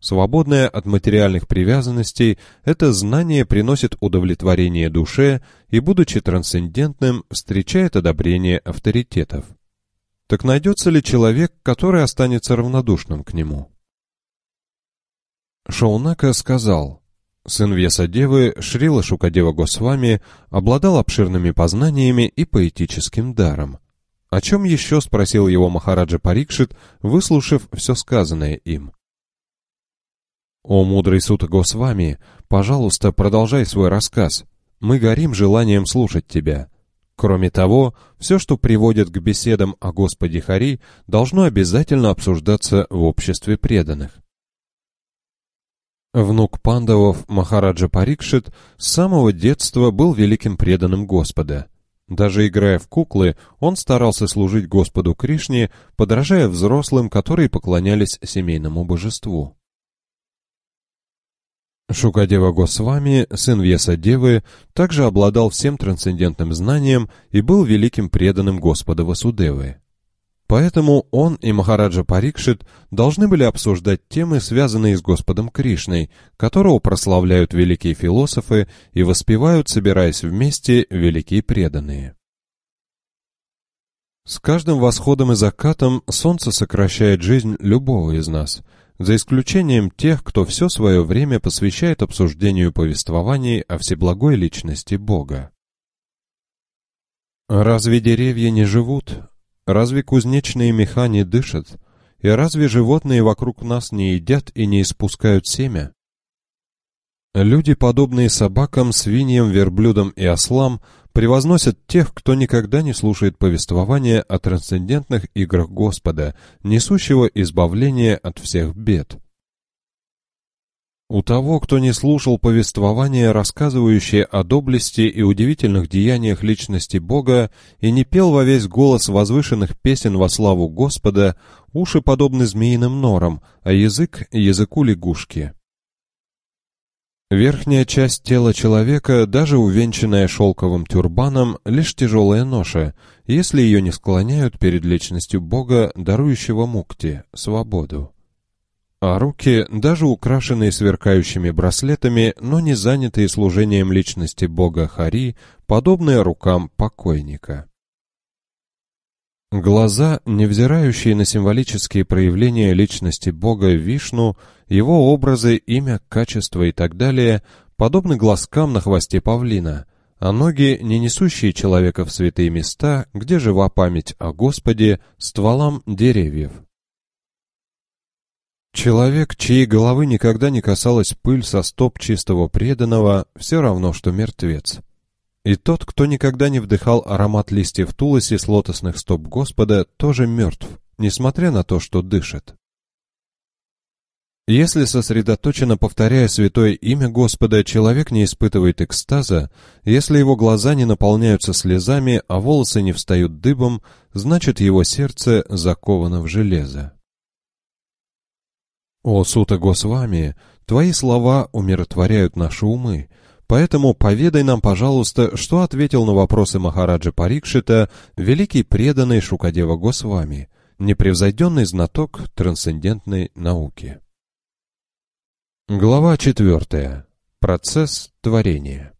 Speaker 1: Свободное от материальных привязанностей, это знание приносит удовлетворение душе и, будучи трансцендентным, встречает одобрение авторитетов. Так найдется ли человек, который останется равнодушным к нему? Шаунака сказал, Сын Вьясадевы, Шрила Шукадева Госвами, обладал обширными познаниями и поэтическим даром. О чем еще спросил его Махараджа Парикшит, выслушав все сказанное им. «О мудрый Сута Госвами, пожалуйста, продолжай свой рассказ. Мы горим желанием слушать тебя. Кроме того, все, что приводит к беседам о Господе Хари, должно обязательно обсуждаться в обществе преданных. Внук пандавов Махараджа Парикшит с самого детства был великим преданным Господа. Даже играя в куклы, он старался служить Господу Кришне, подражая взрослым, которые поклонялись семейному божеству. Шукадева Госвами, сын Вьясадевы, также обладал всем трансцендентным знанием и был великим преданным Господа Васудевы. Поэтому он и Махараджа Парикшит должны были обсуждать темы, связанные с Господом Кришной, которого прославляют великие философы и воспевают, собираясь вместе, великие преданные. С каждым восходом и закатом солнце сокращает жизнь любого из нас, за исключением тех, кто все свое время посвящает обсуждению повествований о всеблагой личности Бога. Разве деревья не живут, Разве кузнечные меха не дышат? И разве животные вокруг нас не едят и не испускают семя? Люди, подобные собакам, свиньям, верблюдам и ослам, превозносят тех, кто никогда не слушает повествования о трансцендентных играх Господа, несущего избавление от всех бед. У того, кто не слушал повествования, рассказывающее о доблести и удивительных деяниях личности Бога, и не пел во весь голос возвышенных песен во славу Господа, уши подобны змеиным норам, а язык — языку лягушки. Верхняя часть тела человека, даже увенчанная шелковым тюрбаном, лишь тяжелая ноша, если ее не склоняют перед личностью Бога, дарующего мукти, свободу а руки, даже украшенные сверкающими браслетами, но не занятые служением личности бога Хари, подобные рукам покойника. Глаза, невзирающие на символические проявления личности бога Вишну, его образы, имя, качество и так далее, подобны глазкам на хвосте павлина, а ноги, не несущие человека в святые места, где жива память о Господе, стволам деревьев. Человек, чьей головы никогда не касалась пыль со стоп чистого преданного, все равно, что мертвец. И тот, кто никогда не вдыхал аромат листьев тулоси с лотосных стоп Господа, тоже мертв, несмотря на то, что дышит. Если сосредоточенно повторяя святое имя Господа, человек не испытывает экстаза, если его глаза не наполняются слезами, а волосы не встают дыбом, значит его сердце заковано в железо. «О, Сута Госвами, твои слова умиротворяют наши умы, поэтому поведай нам, пожалуйста, что ответил на вопросы Махараджа Парикшита великий преданный Шукадева Госвами, непревзойденный знаток трансцендентной науки». Глава четвертая. Процесс творения.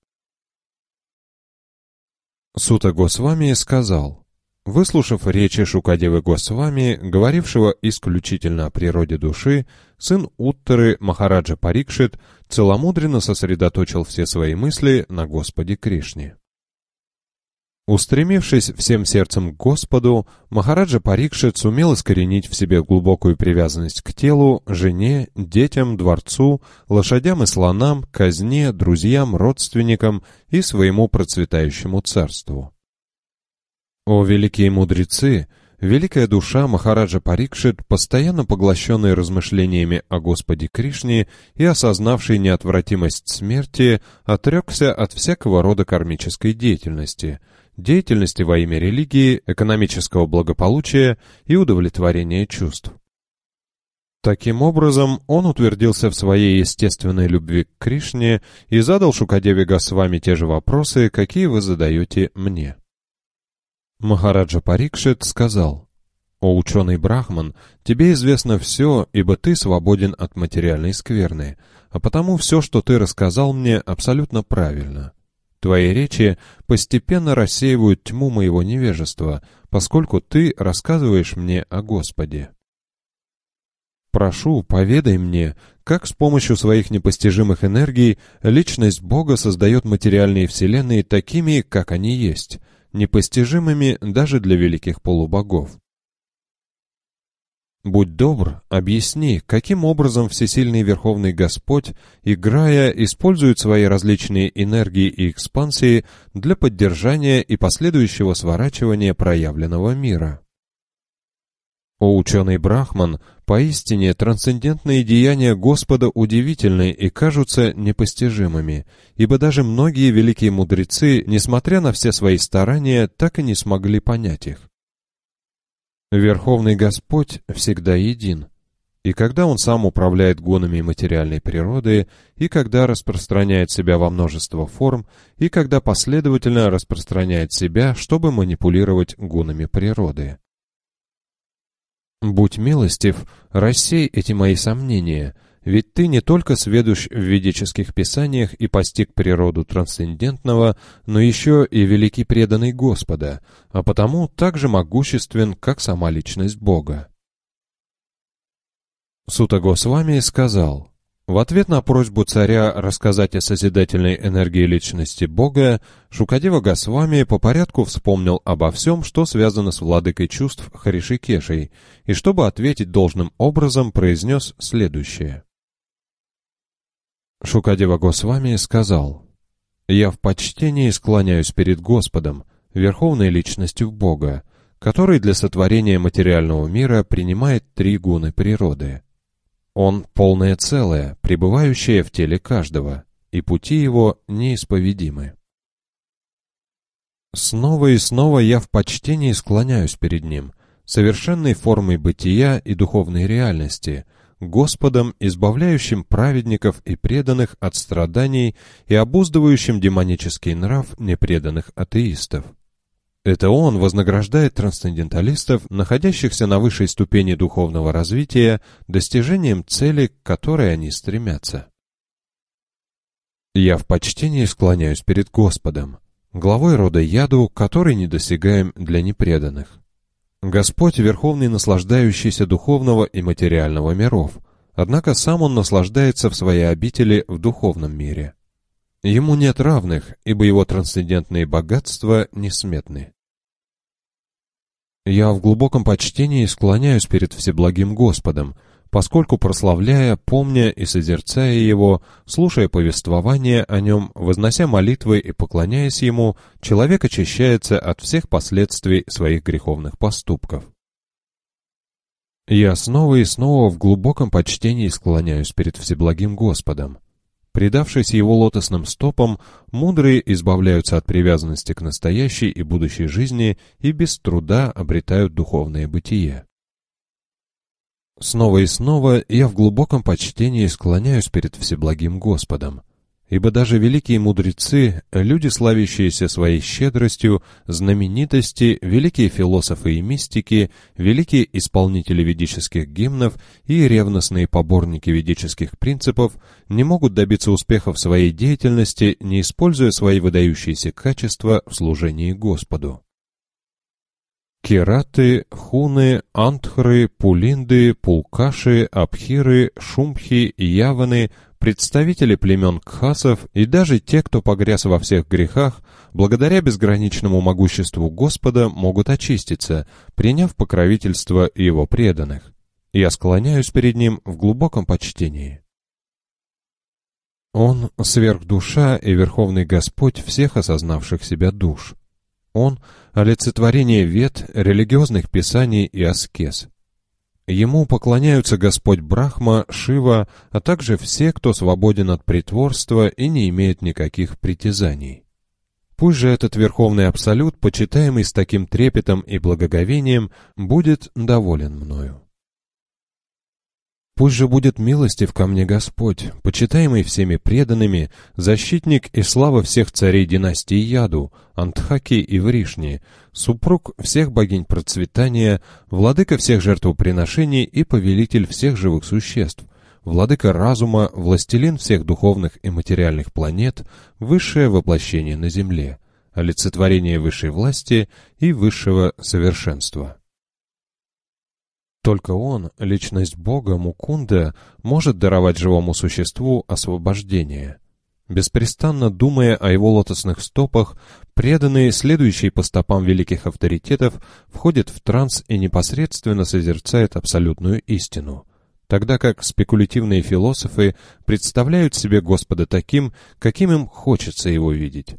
Speaker 1: Сута Госвами сказал, Выслушав речи Шукадевы Госвами, говорившего исключительно о природе души, сын Уттеры Махараджа Парикшит целомудренно сосредоточил все свои мысли на Господе Кришне. Устремившись всем сердцем к Господу, Махараджа Парикшит сумел искоренить в себе глубокую привязанность к телу, жене, детям, дворцу, лошадям и слонам, казне, друзьям, родственникам и своему процветающему царству. О великие мудрецы! Великая душа Махараджа Парикшит, постоянно поглощенная размышлениями о Господе Кришне и осознавший неотвратимость смерти, отрекся от всякого рода кармической деятельности, деятельности во имя религии, экономического благополучия и удовлетворения чувств. Таким образом, он утвердился в своей естественной любви к Кришне и задал Шукадеве Госвами те же вопросы, какие вы задаете мне. Махараджа Парикшит сказал, «О ученый Брахман, тебе известно все, ибо ты свободен от материальной скверны, а потому все, что ты рассказал мне, абсолютно правильно. Твои речи постепенно рассеивают тьму моего невежества, поскольку ты рассказываешь мне о Господе. Прошу, поведай мне, как с помощью своих непостижимых энергий личность Бога создает материальные вселенные такими, как они есть, непостижимыми даже для великих полубогов. Будь добр, объясни, каким образом Всесильный Верховный Господь, играя, использует свои различные энергии и экспансии для поддержания и последующего сворачивания проявленного мира. О ученый Брахман, поистине трансцендентные деяния Господа удивительны и кажутся непостижимыми, ибо даже многие великие мудрецы, несмотря на все свои старания, так и не смогли понять их. Верховный Господь всегда един, и когда Он сам управляет гонами материальной природы, и когда распространяет себя во множество форм, и когда последовательно распространяет себя, чтобы манипулировать гонами природы. Будь милостив, рассей эти мои сомнения, ведь ты не только сведущ в ведических писаниях и постиг природу трансцендентного, но еще и великий преданный Господа, а потому также могуществен, как сама личность Бога. Сута Госвами сказал, в ответ на просьбу царя рассказать о созидательной энергии личности Бога, Шукадева Госвами по порядку вспомнил обо всем, что связано с владыкой чувств Харишикешей, и чтобы ответить должным образом, произнес следующее. Шукадева Госвами сказал, «Я в почтении склоняюсь перед Господом, верховной личностью Бога, который для сотворения материального мира принимает три гуны природы — он полное целое, пребывающее в теле каждого, и пути его неисповедимы. Снова и снова я в почтении склоняюсь перед Ним, совершенной формой бытия и духовной реальности, Господом, избавляющим праведников и преданных от страданий и обуздывающим демонический нрав непреданных атеистов. Это он вознаграждает трансценденталистов, находящихся на высшей ступени духовного развития, достижением цели, к которой они стремятся. Я в почтении склоняюсь перед Господом, главой рода яду, который недосягаем для непреданных. Господь — верховный наслаждающийся духовного и материального миров, однако сам он наслаждается в своей обители в духовном мире. Ему нет равных, ибо его трансцендентные богатства несметны. Я в глубоком почтении склоняюсь перед Всеблагим Господом, поскольку, прославляя, помня и созерцая Его, слушая повествование о Нем, вознося молитвы и поклоняясь Ему, человек очищается от всех последствий своих греховных поступков. Я снова и снова в глубоком почтении склоняюсь перед Всеблагим Господом. Предавшись его лотосным стопам, мудрые избавляются от привязанности к настоящей и будущей жизни и без труда обретают духовное бытие. Снова и снова я в глубоком почтении склоняюсь перед Всеблагим Господом. Ибо даже великие мудрецы, люди, славящиеся своей щедростью, знаменитости, великие философы и мистики, великие исполнители ведических гимнов и ревностные поборники ведических принципов, не могут добиться успеха в своей деятельности, не используя свои выдающиеся качества в служении Господу. Кераты, Хуны, Антхры, Пулинды, Пулкаши, Абхиры, Шумхи, Яваны, представители племен Кхасов и даже те, кто погряз во всех грехах, благодаря безграничному могуществу Господа могут очиститься, приняв покровительство Его преданных. Я склоняюсь перед Ним в глубоком почтении. Он — сверхдуша и Верховный Господь всех осознавших себя душ. Он — олицетворение вет, религиозных писаний и аскез. Ему поклоняются Господь Брахма, Шива, а также все, кто свободен от притворства и не имеет никаких притязаний. Пусть же этот Верховный Абсолют, почитаемый с таким трепетом и благоговением, будет доволен мною. Пусть же будет милостив ко мне Господь, почитаемый всеми преданными, защитник и слава всех царей династии Яду, Антхаки и Вришни, супруг всех богинь процветания, владыка всех жертвоприношений и повелитель всех живых существ, владыка разума, властелин всех духовных и материальных планет, высшее воплощение на земле, олицетворение высшей власти и высшего совершенства. Только он, личность Бога Мукунда, может даровать живому существу освобождение. Беспрестанно думая о его лотосных стопах, преданные, следующие по стопам великих авторитетов, входят в транс и непосредственно созерцают абсолютную истину, тогда как спекулятивные философы представляют себе Господа таким, каким им хочется его видеть.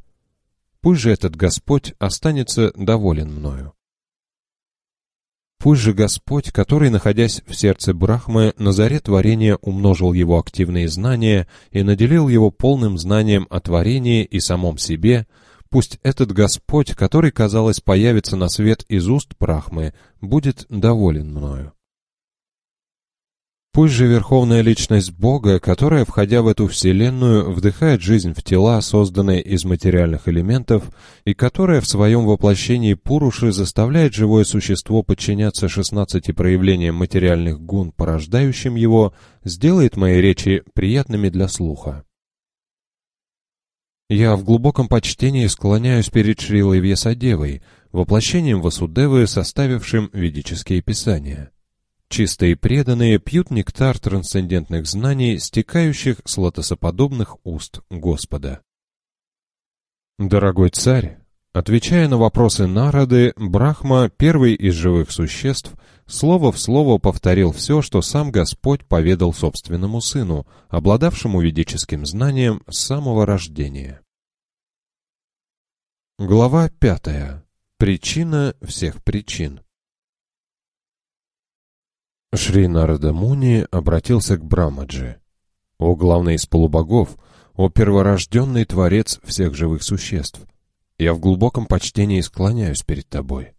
Speaker 1: Пусть же этот Господь останется доволен мною. Пусть же Господь, который, находясь в сердце Брахмы, на заре творения умножил его активные знания и наделил его полным знанием о творении и самом себе, пусть этот Господь, который, казалось, появится на свет из уст Брахмы, будет доволен мною. Пусть же Верховная Личность Бога, которая, входя в эту Вселенную, вдыхает жизнь в тела, созданные из материальных элементов, и которая в своем воплощении Пуруши заставляет живое существо подчиняться шестнадцати проявлениям материальных гун, порождающим его, сделает мои речи приятными для слуха. Я в глубоком почтении склоняюсь перед Шрилой Вьясадевой, воплощением Васудевы, составившим ведические писания. Чистые преданные пьют нектар трансцендентных знаний, стекающих с лотосоподобных уст Господа. Дорогой царь, отвечая на вопросы Нарады, Брахма, первый из живых существ, слово в слово повторил все, что сам Господь поведал собственному сыну, обладавшему ведическим знанием с самого рождения. Глава пятая. Причина всех причин. Шри Нарада Муни обратился к Брамаджи. «О главный из полубогов, о перворожденный творец всех живых существ, я в глубоком почтении склоняюсь перед тобой.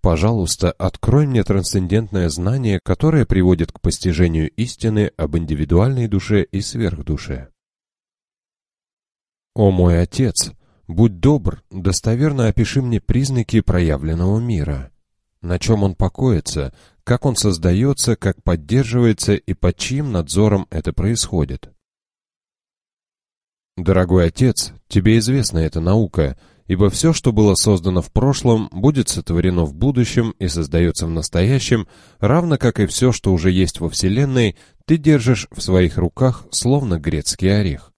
Speaker 1: Пожалуйста, открой мне трансцендентное знание, которое приводит к постижению истины об индивидуальной душе и сверхдуше. О мой Отец, будь добр, достоверно опиши мне признаки проявленного мира» на чем он покоится, как он создается, как поддерживается и под чьим надзором это происходит. Дорогой отец, тебе известна эта наука, ибо все, что было создано в прошлом, будет сотворено в будущем и создается в настоящем, равно как и все, что уже есть во Вселенной, ты держишь в своих руках, словно грецкий орех.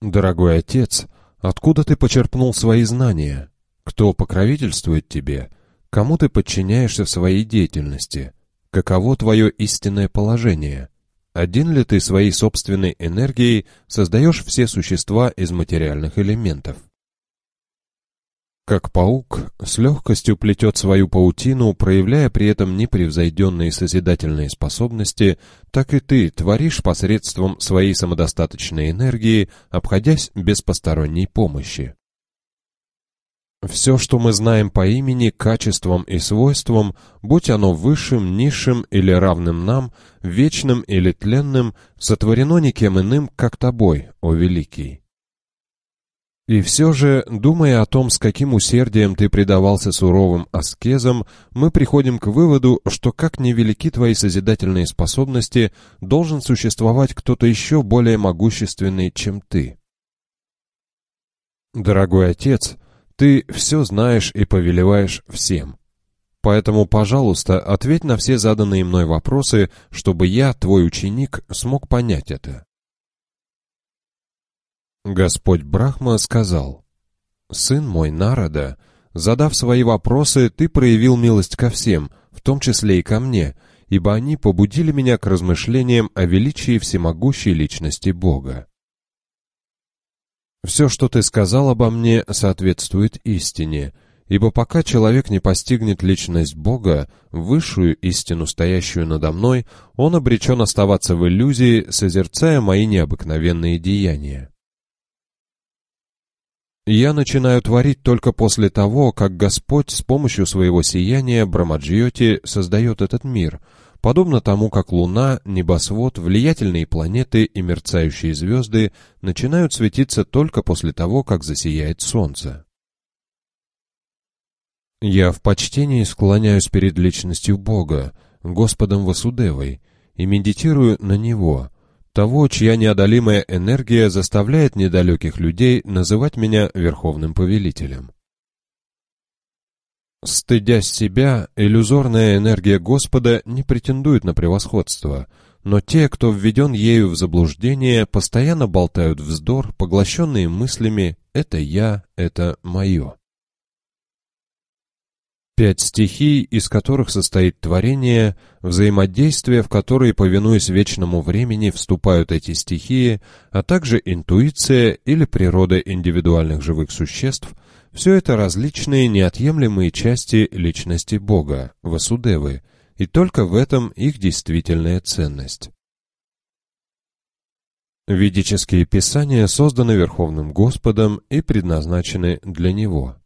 Speaker 1: Дорогой отец, откуда ты почерпнул свои знания? Кто покровительствует тебе? Кому ты подчиняешься в своей деятельности? Каково твое истинное положение? Один ли ты своей собственной энергией создаешь все существа из материальных элементов? Как паук с легкостью плетет свою паутину, проявляя при этом непревзойденные созидательные способности, так и ты творишь посредством своей самодостаточной энергии, обходясь без посторонней помощи. Все, что мы знаем по имени, качествам и свойствам, будь оно высшим, низшим или равным нам, вечным или тленным, сотворено никем иным, как тобой, о Великий. И все же, думая о том, с каким усердием ты предавался суровым аскезам, мы приходим к выводу, что как невелики твои созидательные способности, должен существовать кто-то еще более могущественный, чем ты. Дорогой отец, Ты все знаешь и повелеваешь всем. Поэтому, пожалуйста, ответь на все заданные мной вопросы, чтобы я, твой ученик, смог понять это. Господь Брахма сказал, «Сын мой Народа, задав свои вопросы, ты проявил милость ко всем, в том числе и ко мне, ибо они побудили меня к размышлениям о величии всемогущей личности Бога. Все, что ты сказал обо мне, соответствует истине, ибо пока человек не постигнет личность Бога, высшую истину, стоящую надо мной, он обречен оставаться в иллюзии, созерцая мои необыкновенные деяния. Я начинаю творить только после того, как Господь с помощью своего сияния Брамаджьоти создает этот мир, подобно тому, как Луна, небосвод, влиятельные планеты и мерцающие звезды начинают светиться только после того, как засияет Солнце. Я в почтении склоняюсь перед личностью Бога, Господом Васудевой, и медитирую на Него — того, чья неодолимая энергия заставляет недалеких людей называть меня Верховным Повелителем. Стыдясь себя, иллюзорная энергия Господа не претендует на превосходство, но те, кто введен ею в заблуждение, постоянно болтают вздор, поглощенные мыслями «это я, это мое». Пять стихий, из которых состоит творение, взаимодействие, в которые, повинуясь вечному времени, вступают эти стихии, а также интуиция или природа индивидуальных живых существ, все это различные неотъемлемые части личности Бога, Васудевы, и только в этом их действительная ценность. Ведические писания созданы Верховным Господом и предназначены для Него.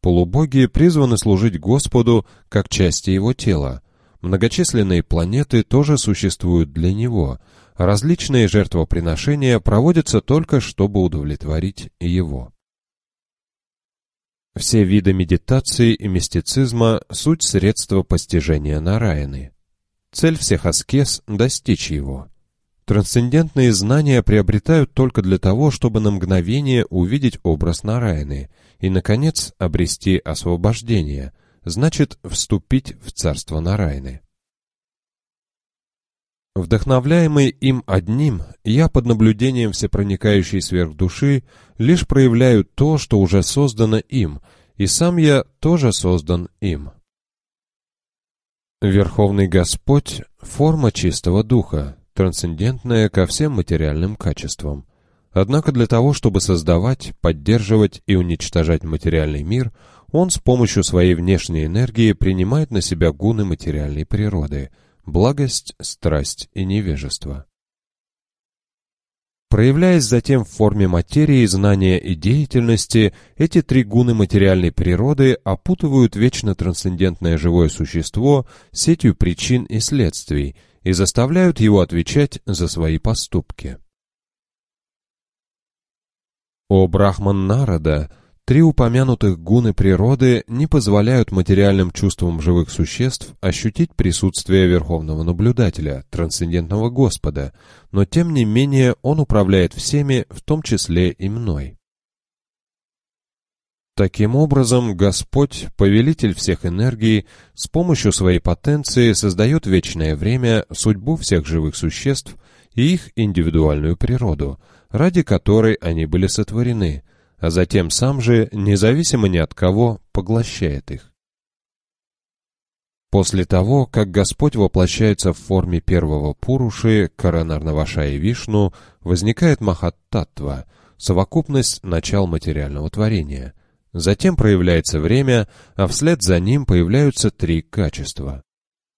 Speaker 1: Полубоги призваны служить Господу как части Его тела. Многочисленные планеты тоже существуют для Него. Различные жертвоприношения проводятся только, чтобы удовлетворить Его. Все виды медитации и мистицизма – суть средства постижения Нараяны. Цель всех аскез – достичь его. Трансцендентные знания приобретают только для того, чтобы на мгновение увидеть образ Нараяны и, наконец, обрести освобождение, значит, вступить в царство Нараяны. Вдохновляемый им одним, я под наблюдением всепроникающей сверхдуши лишь проявляю то, что уже создано им, и сам я тоже создан им. Верховный Господь — форма чистого духа, трансцендентная ко всем материальным качествам. Однако для того, чтобы создавать, поддерживать и уничтожать материальный мир, он с помощью своей внешней энергии принимает на себя гуны материальной природы – благость, страсть и невежество. Проявляясь затем в форме материи, знания и деятельности, эти три гуны материальной природы опутывают вечно трансцендентное живое существо сетью причин и следствий и заставляют его отвечать за свои поступки. О Брахман Нарада, три упомянутых гуны природы не позволяют материальным чувствам живых существ ощутить присутствие Верховного Наблюдателя, трансцендентного Господа, но тем не менее Он управляет всеми, в том числе и мной. Таким образом, Господь, повелитель всех энергий, с помощью своей потенции создает вечное время, судьбу всех живых существ и их индивидуальную природу – ради которой они были сотворены, а затем сам же, независимо ни от кого, поглощает их. После того, как Господь воплощается в форме первого Пуруши, Каранарнаваша и Вишну, возникает Махаттатва, совокупность начал материального творения. Затем проявляется время, а вслед за ним появляются три качества.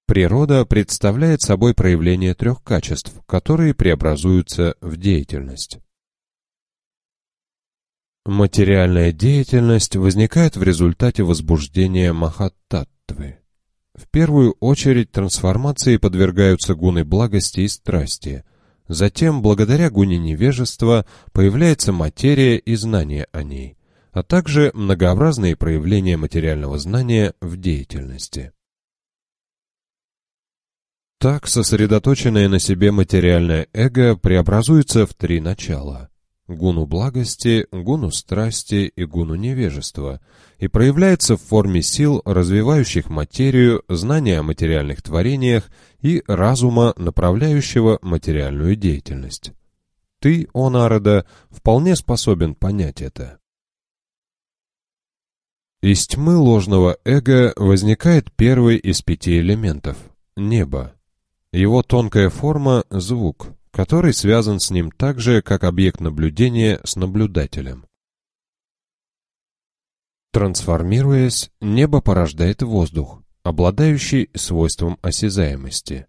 Speaker 1: Природа представляет собой проявление трех качеств, которые преобразуются в деятельность. Материальная деятельность возникает в результате возбуждения махаттаттвы. В первую очередь трансформации подвергаются гуны благости и страсти. Затем, благодаря гуне невежества, появляется материя и знание о ней, а также многообразные проявления материального знания в деятельности. Так сосредоточенное на себе материальное эго преобразуется в три начала. Гуну благости, гуну страсти и гуну невежества, и проявляется в форме сил, развивающих материю, знания о материальных творениях и разума, направляющего материальную деятельность. Ты, о народа, вполне способен понять это. Из тьмы ложного эго возникает первый из пяти элементов — небо. Его тонкая форма — звук, который связан с ним так же, как объект наблюдения с наблюдателем. Трансформируясь, небо порождает воздух, обладающий свойством осязаемости.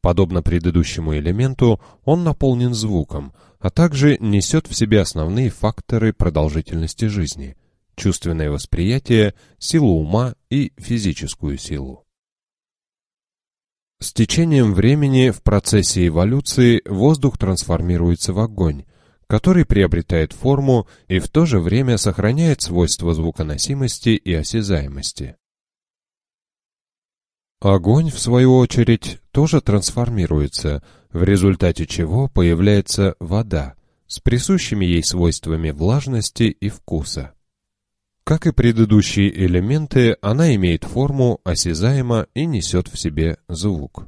Speaker 1: Подобно предыдущему элементу, он наполнен звуком, а также несет в себе основные факторы продолжительности жизни – чувственное восприятие, силу ума и физическую силу. С течением времени в процессе эволюции воздух трансформируется в огонь, который приобретает форму и в то же время сохраняет свойства звуконосимости и осязаемости. Огонь, в свою очередь, тоже трансформируется, в результате чего появляется вода с присущими ей свойствами влажности и вкуса. Как и предыдущие элементы, она имеет форму, осязаема и несет в себе звук.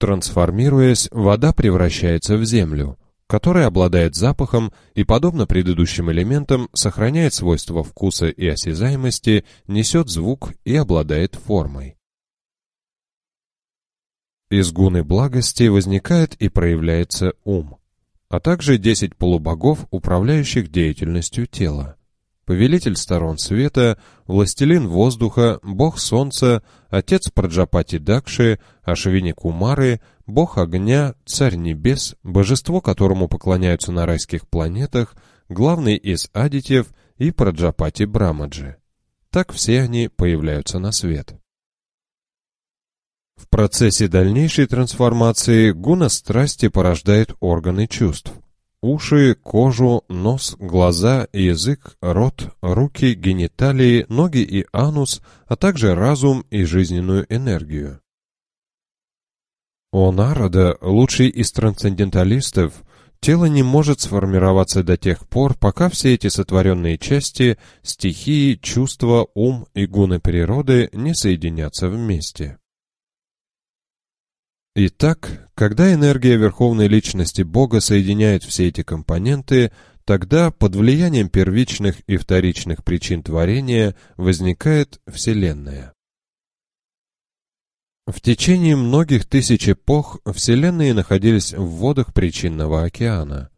Speaker 1: Трансформируясь, вода превращается в землю, которая обладает запахом и, подобно предыдущим элементам, сохраняет свойства вкуса и осязаемости, несет звук и обладает формой. Из гуны благости возникает и проявляется ум, а также десять полубогов, управляющих деятельностью тела повелитель сторон света, властелин воздуха, бог солнца, отец Праджапати Дакши, Ашвини Кумары, бог огня, царь небес, божество, которому поклоняются на райских планетах, главный из адитев и Праджапати Брамаджи. Так все они появляются на свет. В процессе дальнейшей трансформации гуна страсти порождает органы чувств – Уши, кожу, нос, глаза, язык, рот, руки, гениталии, ноги и анус, а также разум и жизненную энергию. У народа, лучший из трансценденталистов, тело не может сформироваться до тех пор, пока все эти сотворенные части, стихии, чувства, ум и гуны природы не соединятся вместе. Итак, когда энергия Верховной Личности Бога соединяет все эти компоненты, тогда под влиянием первичных и вторичных причин творения возникает Вселенная. В течение многих тысяч эпох Вселенные находились в водах причинного океана.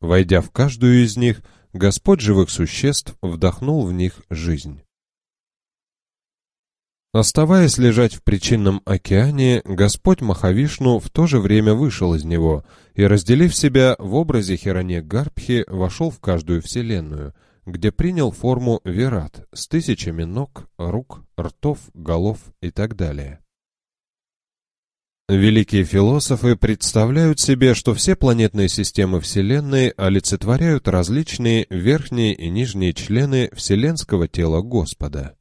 Speaker 1: Войдя в каждую из них, Господь живых существ вдохнул в них жизнь. Оставаясь лежать в причинном океане, Господь Махавишну в то же время вышел из него и, разделив себя в образе Хироне Гарбхи, вошел в каждую вселенную, где принял форму Вират с тысячами ног, рук, ртов, голов и так далее. Великие философы представляют себе, что все планетные системы Вселенной олицетворяют различные верхние и нижние члены вселенского тела Господа.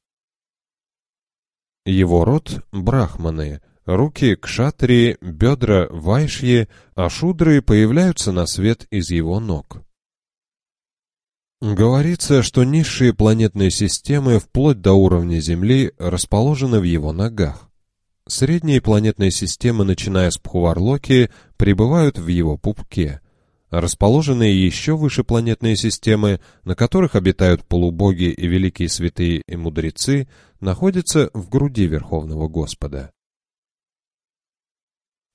Speaker 1: Его род – брахманы, руки – кшатрии, бедра – вайшьи, а шудры появляются на свет из его ног. Говорится, что низшие планетные системы вплоть до уровня Земли расположены в его ногах. Средние планетные системы, начиная с Пхуварлоки, пребывают в его пупке – расположенные еще выше планетные системы, на которых обитают полубоги и великие святые и мудрецы, находятся в груди Верховного Господа.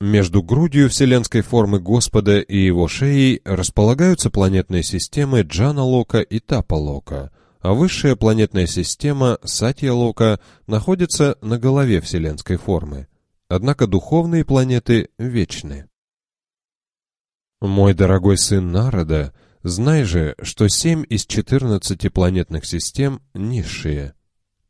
Speaker 1: Между грудью вселенской формы Господа и его шеей располагаются планетные системы Джана-Лока и Тапа-Лока, а высшая планетная система Сатья-Лока находится на голове вселенской формы. Однако духовные планеты вечны. Мой дорогой сын Народа, знай же, что семь из четырнадцати планетных систем низшие.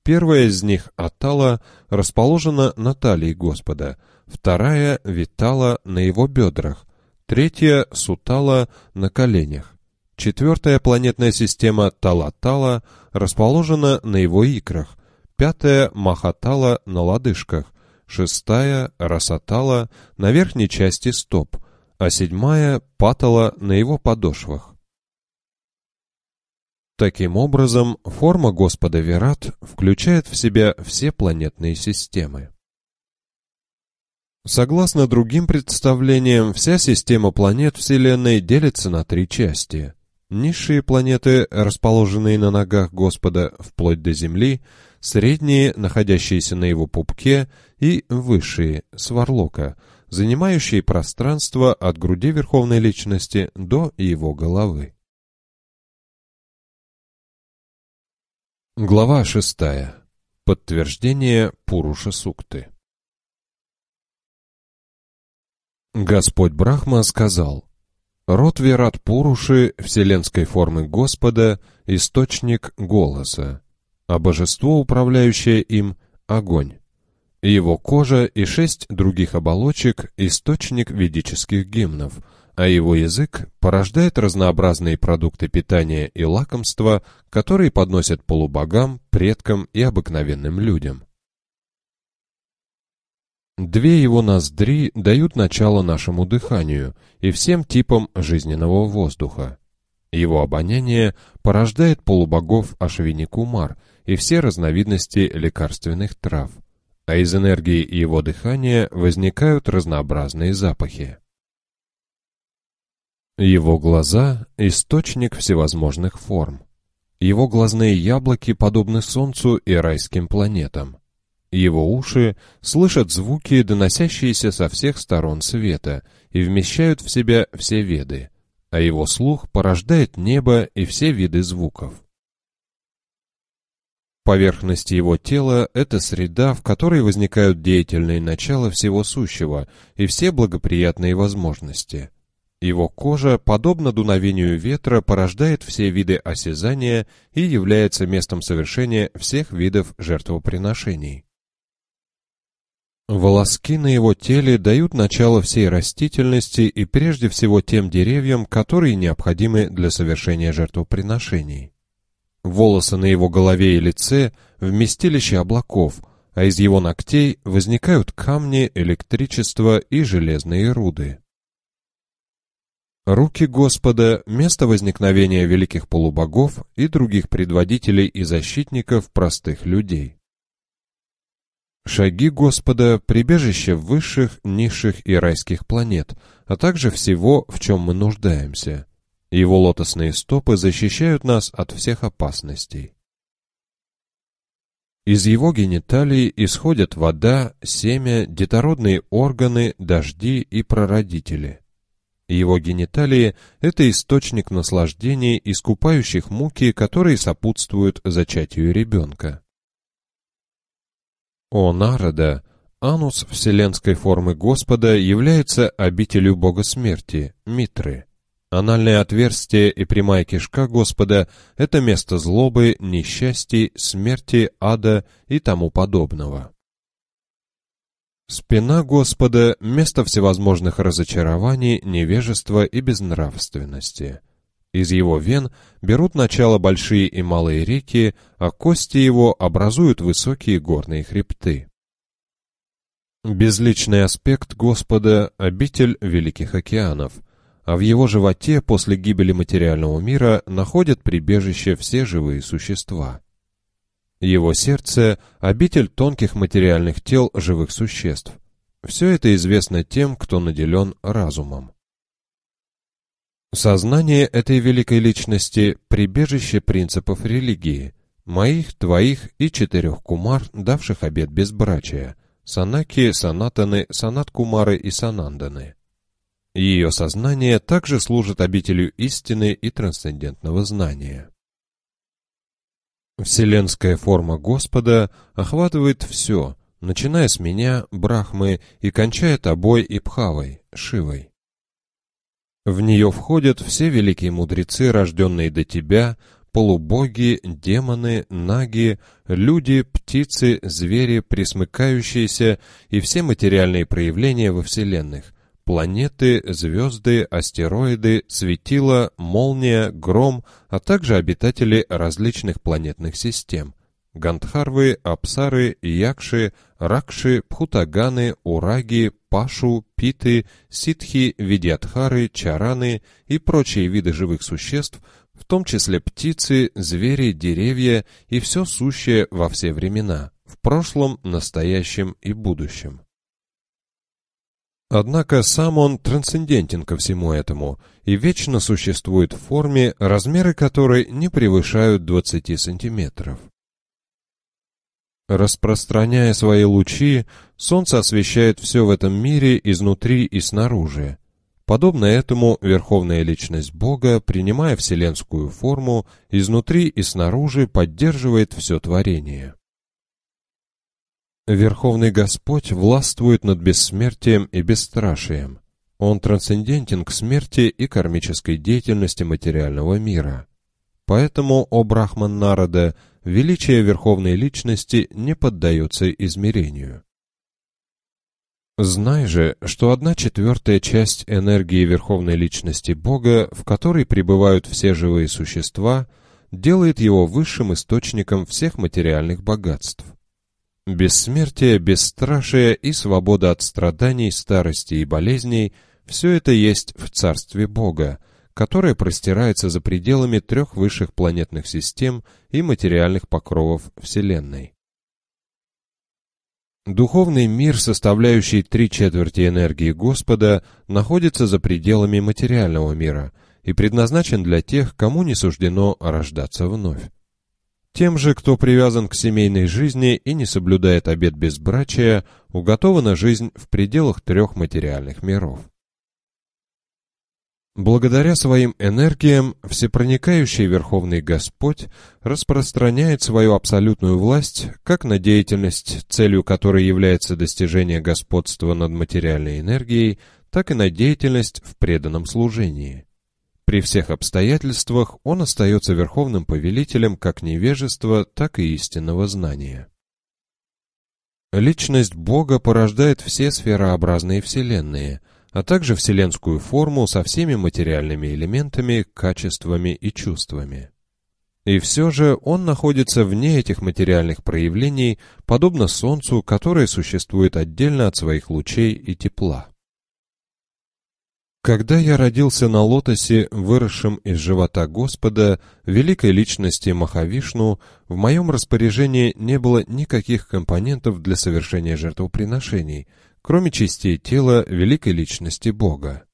Speaker 1: Первая из них, Атала, расположена на талии Господа, вторая, Витала, на его бедрах, третья, Сутала, на коленях. Четвертая планетная система Талатала расположена на его икрах, пятая Махатала на лодыжках, шестая Расатала на верхней части стоп, а седьмая патала на его подошвах. Таким образом, форма Господа Верат включает в себя все планетные системы. Согласно другим представлениям, вся система планет Вселенной делится на три части. Низшие планеты, расположенные на ногах Господа вплоть до Земли, средние, находящиеся на его пупке, и высшие, сварлока, занимающие пространство от груди Верховной Личности до его головы. Глава шестая. Подтверждение Пуруша Сукты. Господь Брахма сказал, «Род Вират Пуруши, вселенской формы Господа, источник голоса, а божество, управляющее им, — огонь. Его кожа и шесть других оболочек — источник ведических гимнов, а его язык порождает разнообразные продукты питания и лакомства, которые подносят полубогам, предкам и обыкновенным людям. Две его ноздри дают начало нашему дыханию и всем типам жизненного воздуха. Его обоняние порождает полубогов Ашвини Кумар и все разновидности лекарственных трав, а из энергии его дыхания возникают разнообразные запахи. Его глаза — источник всевозможных форм. Его глазные яблоки подобны Солнцу и райским планетам. Его уши слышат звуки, доносящиеся со всех сторон света, и вмещают в себя все веды, а его слух порождает небо и все виды звуков. Поверхность его тела — это среда, в которой возникают деятельные начала всего сущего и все благоприятные возможности. Его кожа, подобно дуновению ветра, порождает все виды осязания и является местом совершения всех видов жертвоприношений. Волоски на его теле дают начало всей растительности и прежде всего тем деревьям, которые необходимы для совершения жертвоприношений. Волосы на его голове и лице – вместилище облаков, а из его ногтей возникают камни, электричество и железные руды. Руки Господа – место возникновения великих полубогов и других предводителей и защитников простых людей. Шаги Господа — прибежище высших, низших и райских планет, а также всего, в чем мы нуждаемся. Его лотосные стопы защищают нас от всех опасностей. Из его гениталий исходят вода, семя, детородные органы, дожди и прародители. Его гениталии – это источник наслаждений, искупающих муки, которые сопутствуют зачатию ребенка. О Народа, анус вселенской формы Господа является обителью бога смерти, Митры. Анальное отверстие и прямая кишка Господа – это место злобы, несчастий, смерти, ада и тому подобного. Спина Господа – место всевозможных разочарований, невежества и безнравственности – из его вен берут начало большие и малые реки, а кости его образуют высокие горные хребты. Безличный аспект Господа – обитель великих океанов, а в его животе после гибели материального мира находят прибежище все живые существа. Его сердце – обитель тонких материальных тел живых существ. Все это известно тем, кто наделен разумом. Сознание этой великой личности – прибежище принципов религии, моих, твоих и четырех кумар, давших обет безбрачия – Санаки, Санатаны, Санат-кумары и Сананданы. Ее сознание также служит обителю истины и трансцендентного знания. Вселенская форма Господа охватывает все, начиная с меня, Брахмы, и кончая тобой и Пхавой, Шивой. В нее входят все великие мудрецы, рожденные до тебя, полубоги, демоны, наги, люди, птицы, звери, присмыкающиеся и все материальные проявления во вселенных, планеты, звезды, астероиды, светила, молния, гром, а также обитатели различных планетных систем, Гандхарвы, Апсары, Якши, Ракши, Пхутаганы, Ураги, Пашу, Питы, Ситхи, Видьятхары, Чараны и прочие виды живых существ, в том числе птицы, звери, деревья и все сущее во все времена, в прошлом, настоящем и будущем. Однако сам он трансцендентен ко всему этому и вечно существует в форме, размеры которой не превышают 20 сантиметров. Распространяя свои лучи, солнце освещает все в этом мире изнутри и снаружи. Подобно этому Верховная Личность Бога, принимая вселенскую форму, изнутри и снаружи поддерживает все творение. Верховный Господь властвует над бессмертием и бесстрашием. Он трансцендентен к смерти и кармической деятельности материального мира. Поэтому, о Брахман Нарада, величие Верховной Личности не поддается измерению. Знай же, что одна четвертая часть энергии Верховной Личности Бога, в которой пребывают все живые существа, делает его высшим источником всех материальных богатств. Бессмертие, бесстрашие и свобода от страданий, старости и болезней – все это есть в Царстве Бога, которое простирается за пределами трех высших планетных систем и материальных покровов Вселенной. Духовный мир, составляющий три четверти энергии Господа, находится за пределами материального мира и предназначен для тех, кому не суждено рождаться вновь. Тем же, кто привязан к семейной жизни и не соблюдает обет безбрачия, уготована жизнь в пределах трех материальных миров. Благодаря своим энергиям всепроникающий Верховный Господь распространяет свою абсолютную власть как на деятельность, целью которой является достижение господства над материальной энергией, так и на деятельность в преданном служении. При всех обстоятельствах он остается Верховным Повелителем как невежества, так и истинного знания. Личность Бога порождает все сферообразные вселенные – а также вселенскую форму со всеми материальными элементами, качествами и чувствами. И все же он находится вне этих материальных проявлений, подобно Солнцу, которое существует отдельно от своих лучей и тепла. Когда я родился на лотосе, выросшем из живота Господа, великой личности Махавишну, в моем распоряжении не было никаких компонентов для совершения жертвоприношений – кроме частей тела великой личности Бога.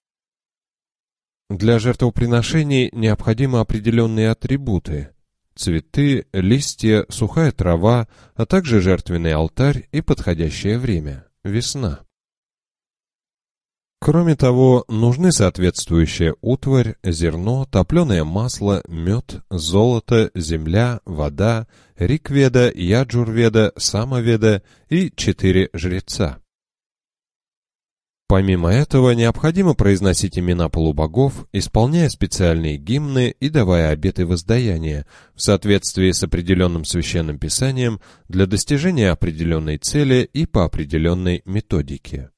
Speaker 1: Для жертвоприношений необходимы определенные атрибуты – цветы, листья, сухая трава, а также жертвенный алтарь и подходящее время – весна. Кроме того, нужны соответствующая утварь, зерно, топленое масло, мед, золото, земля, вода, рикведа, яджурведа, самоведа и четыре жреца. Помимо этого, необходимо произносить имена полубогов, исполняя специальные гимны и давая обеты воздаяния в соответствии с определенным священным писанием для достижения определенной цели и по определенной методике.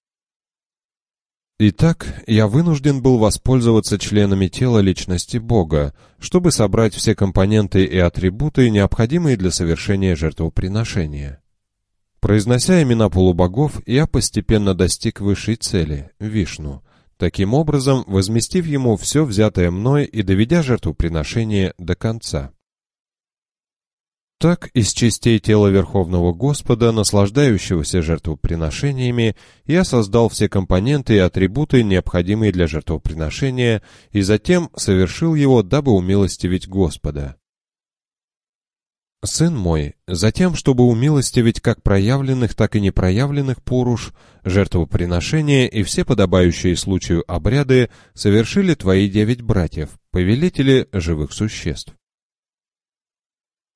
Speaker 1: Итак, я вынужден был воспользоваться членами тела личности Бога, чтобы собрать все компоненты и атрибуты, необходимые для совершения жертвоприношения. Произнося имена полубогов, я постепенно достиг высшей цели – Вишну, таким образом возместив ему все взятое мной и доведя жертвоприношение до конца. Так, из частей тела Верховного Господа, наслаждающегося жертвоприношениями, я создал все компоненты и атрибуты, необходимые для жертвоприношения, и затем совершил его, дабы умилостивить Господа. Сын мой, затем, чтобы умилостивить как проявленных, так и непроявленных поруш, жертвоприношения и все подобающие случаю обряды совершили твои девять братьев, повелители живых существ.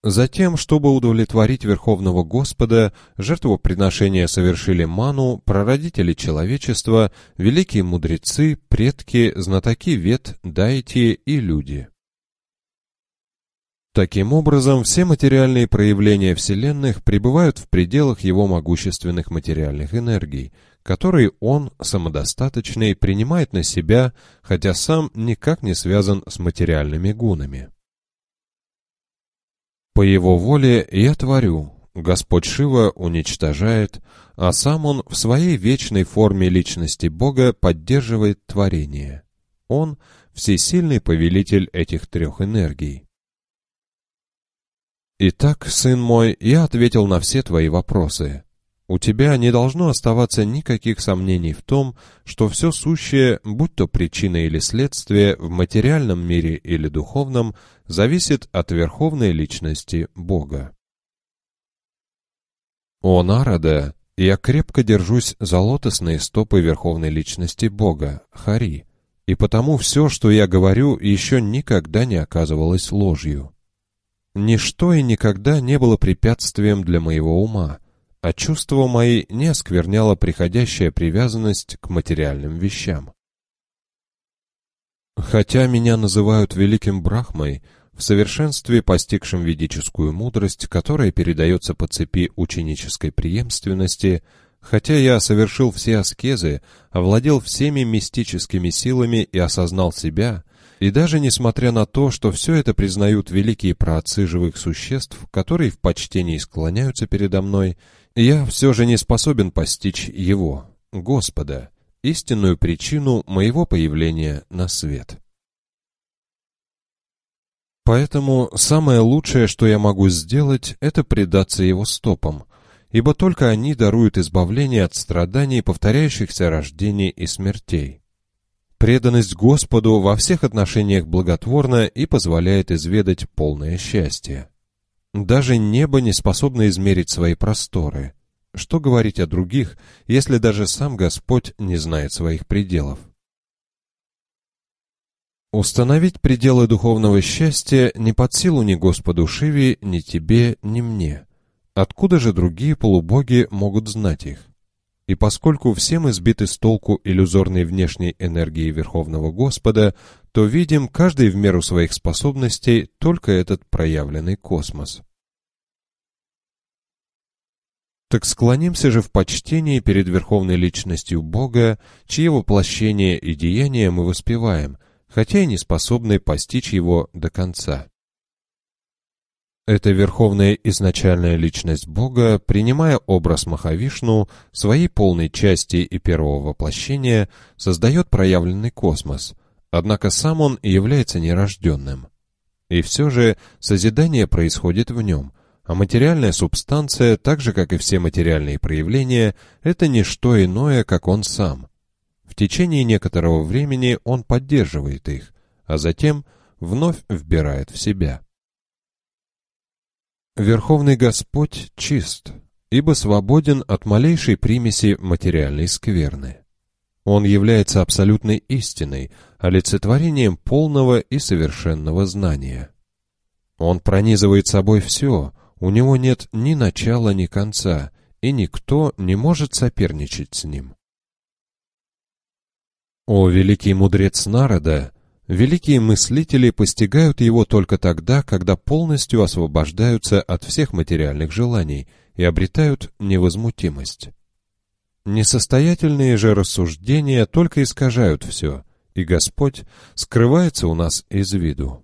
Speaker 1: Затем, чтобы удовлетворить Верховного Господа, жертвоприношения совершили Ману, прародители человечества, великие мудрецы, предки, знатоки вет, дайти и люди. Таким образом, все материальные проявления Вселенных пребывают в пределах его могущественных материальных энергий, которые он, самодостаточный, принимает на себя, хотя сам никак не связан с материальными гунами. По его воле я творю, Господь Шива уничтожает, а сам он в своей вечной форме личности Бога поддерживает творение. Он — всесильный повелитель этих трех энергий. Итак, сын мой, я ответил на все твои вопросы. У тебя не должно оставаться никаких сомнений в том, что все сущее, будь то причина или следствие, в материальном мире или духовном, зависит от верховной личности Бога. О Нарада, я крепко держусь за лотосные стопы Верховной Личности Бога, Хари, и потому все, что я говорю, еще никогда не оказывалось ложью. Ничто и никогда не было препятствием для моего ума, а чувства мои не оскверняла приходящая привязанность к материальным вещам. Хотя меня называют великим Брахмой, в совершенстве постигшим ведическую мудрость, которая передается по цепи ученической преемственности, хотя я совершил все аскезы, овладел всеми мистическими силами и осознал себя, и даже несмотря на то, что все это признают великие праотцы живых существ, которые в почтении склоняются передо мной, я все же не способен постичь Его, Господа, истинную причину моего появления на свет. Поэтому самое лучшее, что я могу сделать, это предаться его стопам, ибо только они даруют избавление от страданий, повторяющихся рождений и смертей. Преданность Господу во всех отношениях благотворна и позволяет изведать полное счастье. Даже небо не способно измерить свои просторы. Что говорить о других, если даже сам Господь не знает своих пределов? Установить пределы духовного счастья не под силу ни Господу Шиве, ни тебе, ни мне. Откуда же другие полубоги могут знать их? И поскольку все мы сбиты с толку иллюзорной внешней энергии Верховного Господа, то видим каждый в меру своих способностей только этот проявленный космос. Так склонимся же в почтении перед Верховной Личностью Бога, чьи воплощения и деяния мы воспеваем – хотя и не способны постичь его до конца. Эта верховная изначальная личность Бога, принимая образ Махавишну, своей полной части и первого воплощения, создает проявленный космос, однако сам он является нерожденным. И все же созидание происходит в нем, а материальная субстанция, так же как и все материальные проявления, это не что иное, как он сам – в течение некоторого времени он поддерживает их, а затем вновь вбирает в себя. Верховный Господь чист, ибо свободен от малейшей примеси материальной скверны. Он является абсолютной истиной, олицетворением полного и совершенного знания. Он пронизывает собой все, у него нет ни начала, ни конца, и никто не может соперничать с ним. О, великий мудрец народа! Великие мыслители постигают его только тогда, когда полностью освобождаются от всех материальных желаний и обретают невозмутимость. Несостоятельные же рассуждения только искажают все, и Господь скрывается у нас из виду.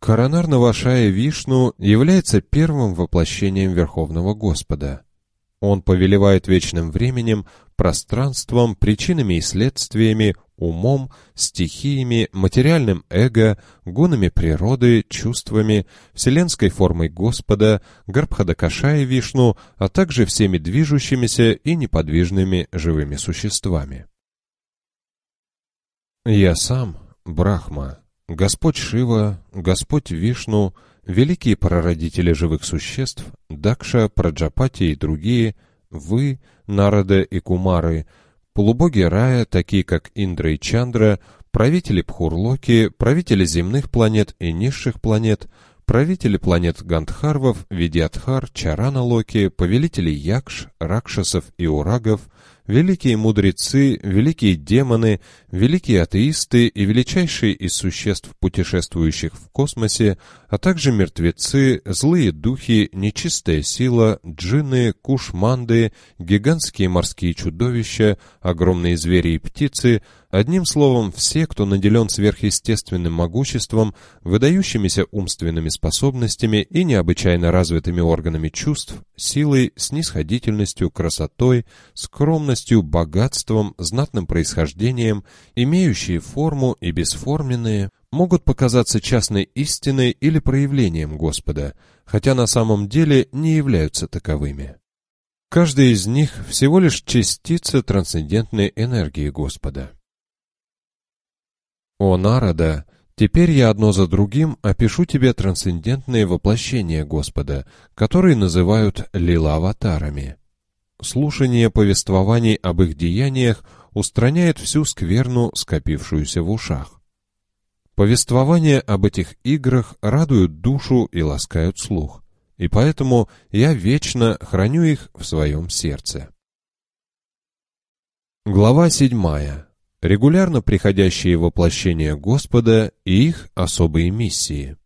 Speaker 1: Коронар Навашая Вишну является первым воплощением Верховного Господа. Он повелевает вечным временем, пространством, причинами и следствиями, умом, стихиями, материальным эго, гунами природы, чувствами, вселенской формой Господа, Гарбхадакашая Вишну, а также всеми движущимися и неподвижными живыми существами. Я сам, Брахма, Господь Шива, Господь Вишну, великие прародители живых существ, Дакша, Праджапати и другие – вы, Нарада и Кумары, полубоги рая, такие как Индра и Чандра, правители Пхурлоки, правители земных планет и низших планет, правители планет Гандхарвов, Видиатхар, Чарана Локи, повелители Якш, Ракшасов и Урагов, великие мудрецы, великие демоны, великие атеисты и величайшие из существ, путешествующих в космосе, а также мертвецы, злые духи, нечистая сила, джинны, кушманды, гигантские морские чудовища, огромные звери и птицы, одним словом, все, кто наделен сверхъестественным могуществом, выдающимися умственными способностями и необычайно развитыми органами чувств, силой, снисходительностью, красотой, скромностью, богатством, знатным происхождением, имеющие форму и бесформенные, могут показаться частной истиной или проявлением Господа, хотя на самом деле не являются таковыми. Каждый из них всего лишь частица трансцендентной энергии Господа. О Нарада, теперь я одно за другим опишу тебе трансцендентные воплощения Господа, которые называют лила-аватарами. Слушание повествований об их деяниях устраняет всю скверну, скопившуюся в ушах. Повествования об этих играх радуют душу и ласкают слух, и поэтому я вечно храню их в своем сердце. Глава седьмая. Регулярно приходящие воплощения Господа и их особые миссии.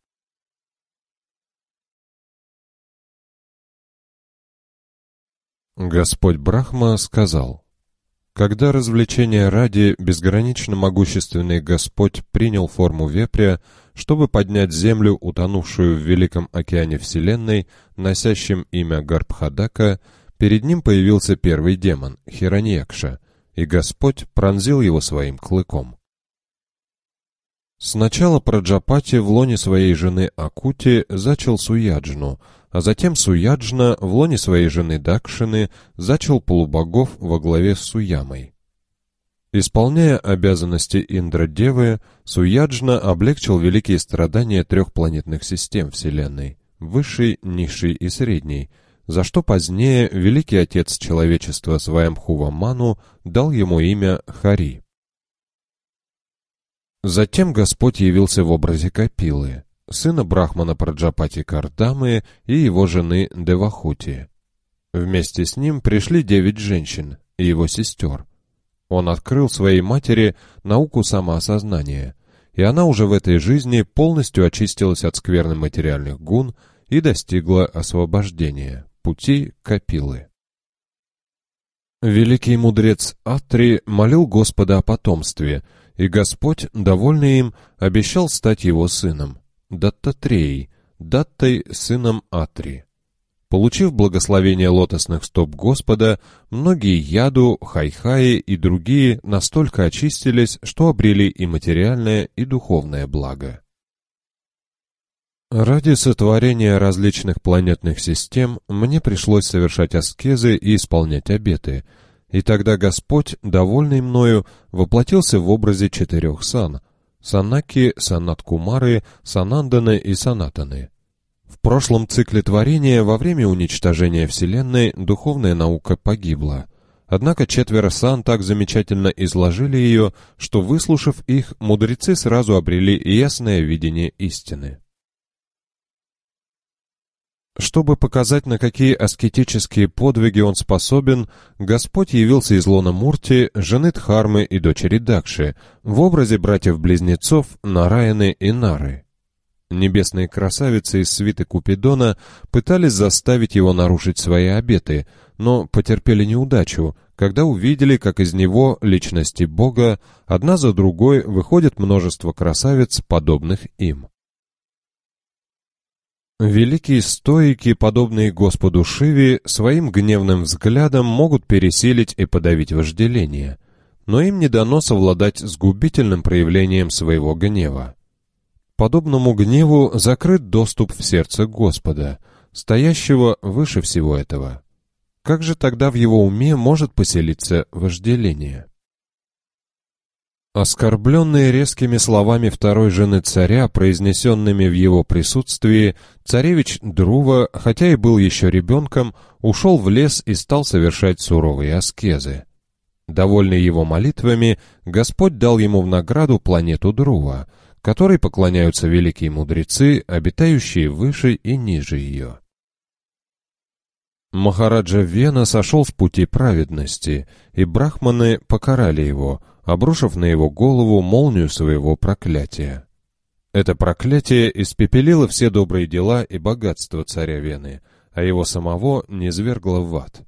Speaker 1: Господь Брахма сказал, когда развлечения ради безгранично могущественный Господь принял форму вепря, чтобы поднять землю, утонувшую в великом океане Вселенной, носящем имя Гарбхадака, перед ним появился первый демон, Хираньякша, и Господь пронзил его своим клыком. Сначала Праджапати в лоне своей жены Акути зачал Суяджну, а затем Суяджна в лоне своей жены Дакшины зачал полубогов во главе с Суямой. Исполняя обязанности Индрадевы, Суяджна облегчил великие страдания трех планетных систем Вселенной – высшей, низшей и средней, за что позднее великий отец человечества Сваямхува Ману дал ему имя Хари. Затем Господь явился в образе Капилы, сына Брахмана Праджапати Кардамы и его жены Девахути. Вместе с ним пришли девять женщин и его сестер. Он открыл своей матери науку самоосознания, и она уже в этой жизни полностью очистилась от скверных материальных гун и достигла освобождения, пути Капилы. Великий мудрец Атри молил Господа о потомстве — и Господь, довольный им, обещал стать его сыном, Даттатреей, Даттой сыном Атри. Получив благословение лотосных стоп Господа, многие яду, хайхаи и другие настолько очистились, что обрели и материальное, и духовное благо. Ради сотворения различных планетных систем мне пришлось совершать аскезы и исполнять обеты – и тогда Господь, довольный мною, воплотился в образе четырех сан — Санаки, Санаткумары, Сананданы и Санатаны. В прошлом цикле творения во время уничтожения Вселенной духовная наука погибла. Однако четверо сан так замечательно изложили ее, что, выслушав их, мудрецы сразу обрели ясное видение истины. Чтобы показать, на какие аскетические подвиги он способен, Господь явился из лона Мурти, жены Дхармы и дочери Дакши, в образе братьев-близнецов Нараяны и Нары. Небесные красавицы из свиты Купидона пытались заставить его нарушить свои обеты, но потерпели неудачу, когда увидели, как из него, личности Бога, одна за другой выходит множество красавиц, подобных им. Великие стоики, подобные Господу Шиве, своим гневным взглядом могут пересилить и подавить вожделение, но им не дано совладать с губительным проявлением своего гнева. Подобному гневу закрыт доступ в сердце Господа, стоящего выше всего этого. Как же тогда в его уме может поселиться вожделение? Оскорбленный резкими словами второй жены царя, произнесенными в его присутствии, царевич Друва, хотя и был еще ребенком, ушел в лес и стал совершать суровые аскезы. Довольный его молитвами, Господь дал ему в награду планету Друва, которой поклоняются великие мудрецы, обитающие выше и ниже ее. Махараджа Вена сошел с пути праведности, и брахманы покарали его, обрушив на его голову молнию своего проклятия. Это проклятие испепелило все добрые дела и богатства царя Вены, а его самого низвергло в ад.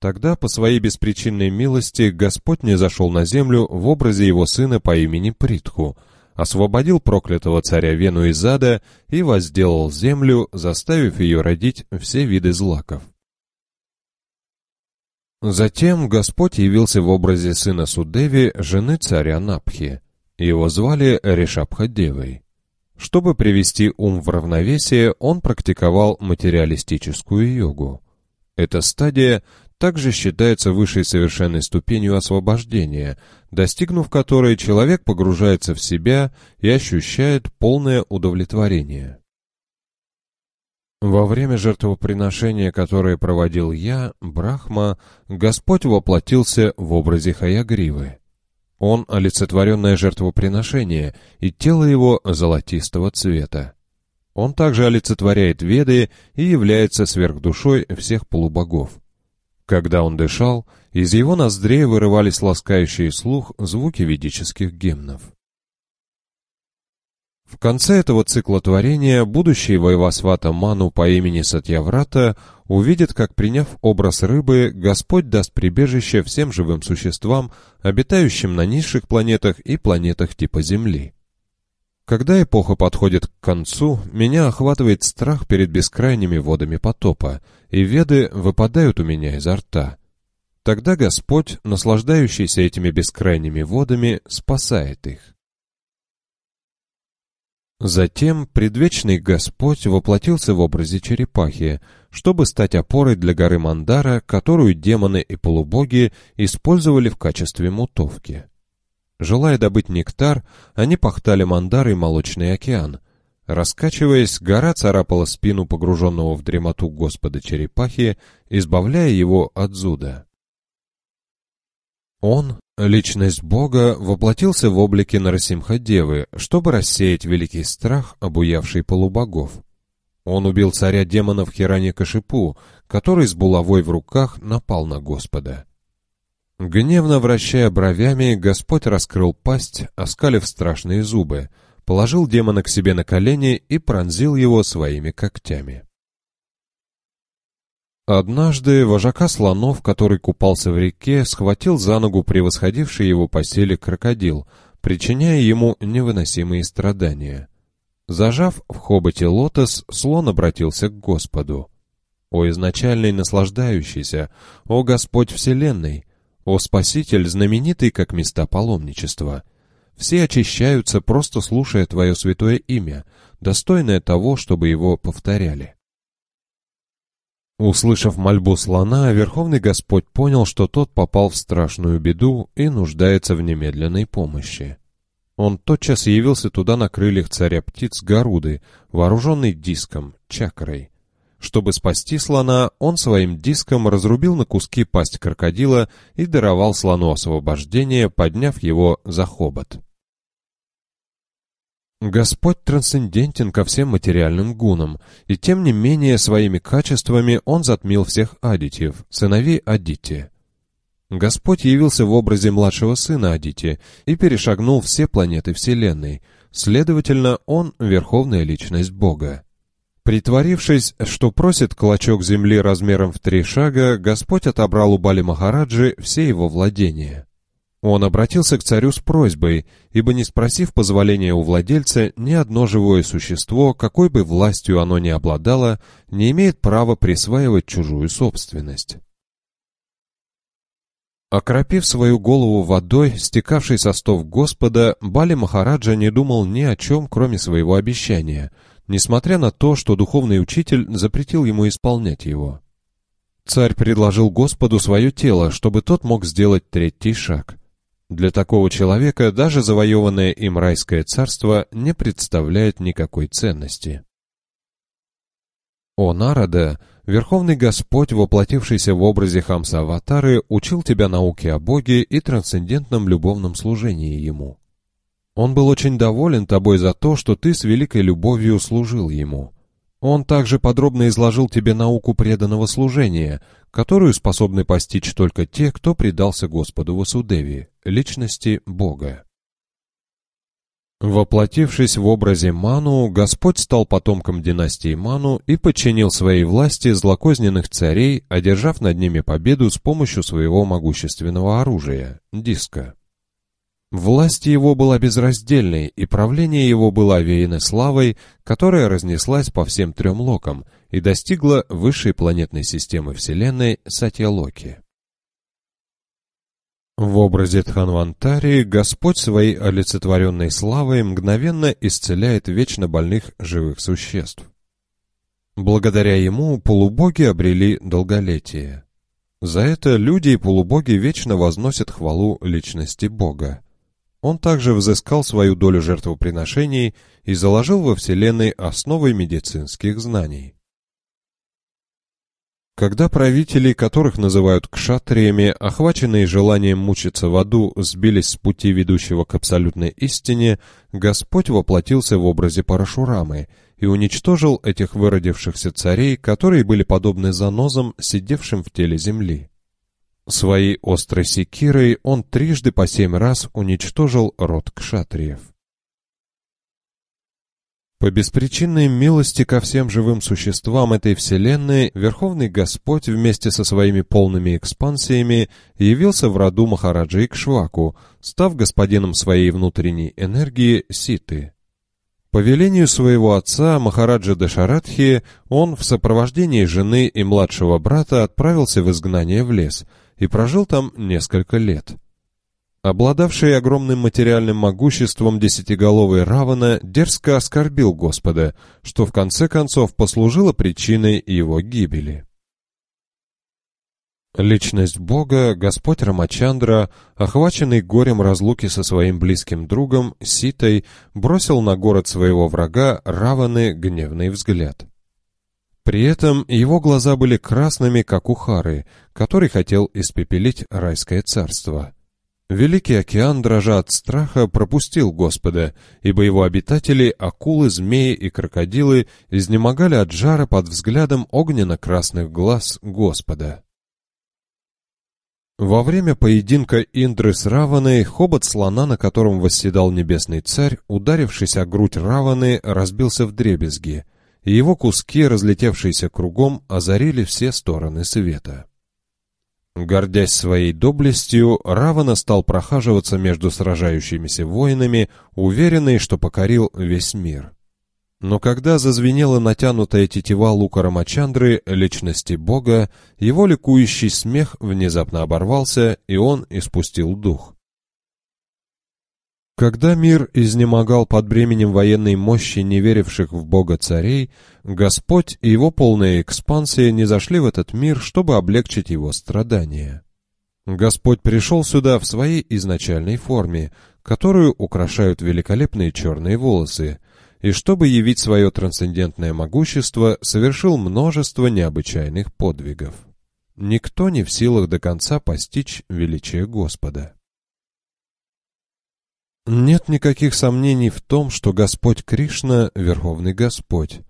Speaker 1: Тогда, по своей беспричинной милости, Господь не зашел на землю в образе его сына по имени Притху, освободил проклятого царя Вену из ада и возделал землю, заставив ее родить все виды злаков. Затем Господь явился в образе сына Судеви, жены царя Напхи. Его звали Решабхадевой. Чтобы привести ум в равновесие, он практиковал материалистическую йогу. Эта стадия также считается высшей совершенной ступенью освобождения, достигнув которой человек погружается в себя и ощущает полное удовлетворение. Во время жертвоприношения, которое проводил я, Брахма, Господь воплотился в образе Хаягривы. Он — олицетворенное жертвоприношение, и тело его золотистого цвета. Он также олицетворяет Веды и является сверхдушой всех полубогов. Когда он дышал, из его ноздрей вырывались ласкающие слух звуки ведических гимнов. В конце этого цикла творения будущий Вайвасвата Ману по имени Сатьяврата увидит, как, приняв образ рыбы, Господь даст прибежище всем живым существам, обитающим на низших планетах и планетах типа Земли. Когда эпоха подходит к концу, меня охватывает страх перед бескрайними водами потопа, и веды выпадают у меня изо рта. Тогда Господь, наслаждающийся этими бескрайними водами, спасает их. Затем предвечный Господь воплотился в образе черепахи, чтобы стать опорой для горы Мандара, которую демоны и полубоги использовали в качестве мутовки. Желая добыть нектар, они пахтали Мандар и Молочный океан. Раскачиваясь, гора царапала спину погруженного в дремоту Господа черепахи, избавляя его от зуда. Он, личность Бога, воплотился в облике Нарасимха-девы, чтобы рассеять великий страх, обуявший полубогов. Он убил царя демонов Хираникашипу, который с булавой в руках напал на Господа. Гневно вращая бровями, Господь раскрыл пасть, оскалив страшные зубы, положил демона к себе на колени и пронзил его своими когтями. Однажды вожака слонов, который купался в реке, схватил за ногу превосходивший его по силе крокодил, причиняя ему невыносимые страдания. Зажав в хоботе лотос, слон обратился к Господу. «О изначальный наслаждающийся! О Господь Вселенной! О Спаситель, знаменитый как места паломничества! Все очищаются, просто слушая Твое святое имя, достойное того, чтобы его повторяли». Услышав мольбу слона, Верховный Господь понял, что тот попал в страшную беду и нуждается в немедленной помощи. Он тотчас явился туда на крыльях царя птиц Гаруды, вооруженный диском, чакрой. Чтобы спасти слона, он своим диском разрубил на куски пасть крокодила и даровал слону освобождение, подняв его за хобот. Господь трансцендентен ко всем материальным гунам, и тем не менее своими качествами Он затмил всех адитив, сыновей Адити. Господь явился в образе младшего сына Адити и перешагнул все планеты Вселенной, следовательно, Он — верховная личность Бога. Притворившись, что просит клочок земли размером в три шага, Господь отобрал у Бали Махараджи все его владения. Он обратился к царю с просьбой, ибо не спросив позволения у владельца, ни одно живое существо, какой бы властью оно ни обладало, не имеет права присваивать чужую собственность. Окропив свою голову водой, стекавшей со стов Господа, Бали Махараджа не думал ни о чем, кроме своего обещания, несмотря на то, что духовный учитель запретил ему исполнять его. Царь предложил Господу свое тело, чтобы тот мог сделать третий шаг. Для такого человека даже завоеванное им райское царство не представляет никакой ценности. О Нарада, Верховный Господь, воплотившийся в образе Хамса-аватары, учил тебя науке о Боге и трансцендентном любовном служении Ему. Он был очень доволен тобой за то, что ты с великой любовью служил Ему. Он также подробно изложил тебе науку преданного служения, которую способны постичь только те, кто предался Господу Васудеви, личности Бога. Воплотившись в образе Ману, Господь стал потомком династии Ману и подчинил своей власти злокозненных царей, одержав над ними победу с помощью своего могущественного оружия – диска. Власть его была безраздельной, и правление его было овеяно славой, которая разнеслась по всем трем локам и достигла высшей планетной системы Вселенной Сатья-Локи. В образе Тханвантари Господь своей олицетворенной славой мгновенно исцеляет вечно больных живых существ. Благодаря ему полубоги обрели долголетие. За это люди и полубоги вечно возносят хвалу личности Бога. Он также взыскал свою долю жертвоприношений и заложил во Вселенной основы медицинских знаний. Когда правители, которых называют кшатриями, охваченные желанием мучиться в аду, сбились с пути ведущего к абсолютной истине, Господь воплотился в образе Парашурамы и уничтожил этих выродившихся царей, которые были подобны занозам, сидевшим в теле земли. Своей острой секирой он трижды по семь раз уничтожил род кшатриев. По беспричинной милости ко всем живым существам этой вселенной, Верховный Господь вместе со своими полными экспансиями явился в роду Махараджи Икшваку, став господином своей внутренней энергии Ситы. По велению своего отца Махараджа Дашаратхи он в сопровождении жены и младшего брата отправился в изгнание в лес – и прожил там несколько лет. Обладавший огромным материальным могуществом десятиголовый Равана дерзко оскорбил Господа, что в конце концов послужило причиной его гибели. Личность Бога, Господь Рамачандра, охваченный горем разлуки со своим близким другом Ситой, бросил на город своего врага Раваны гневный взгляд. При этом его глаза были красными, как у Хары, который хотел испепелить райское царство. Великий океан, дрожа от страха, пропустил Господа, ибо его обитатели, акулы, змеи и крокодилы, изнемогали от жара под взглядом огненно-красных глаз Господа. Во время поединка Индры с Раваной, хобот слона, на котором восседал небесный царь, ударившись о грудь Раваны, разбился в дребезги — и его куски, разлетевшиеся кругом, озарили все стороны света. Гордясь своей доблестью, Равана стал прохаживаться между сражающимися воинами, уверенный, что покорил весь мир. Но когда зазвенела натянутая тетива лука Рамачандры, личности Бога, его ликующий смех внезапно оборвался, и он испустил дух. Когда мир изнемогал под бременем военной мощи неверивших в Бога царей, Господь и его полная экспансия не зашли в этот мир, чтобы облегчить его страдания. Господь пришел сюда в своей изначальной форме, которую украшают великолепные черные волосы, и чтобы явить свое трансцендентное могущество, совершил множество необычайных подвигов. Никто не в силах до конца постичь величие Господа. Нет никаких сомнений в том, что Господь Кришна — Верховный Господь.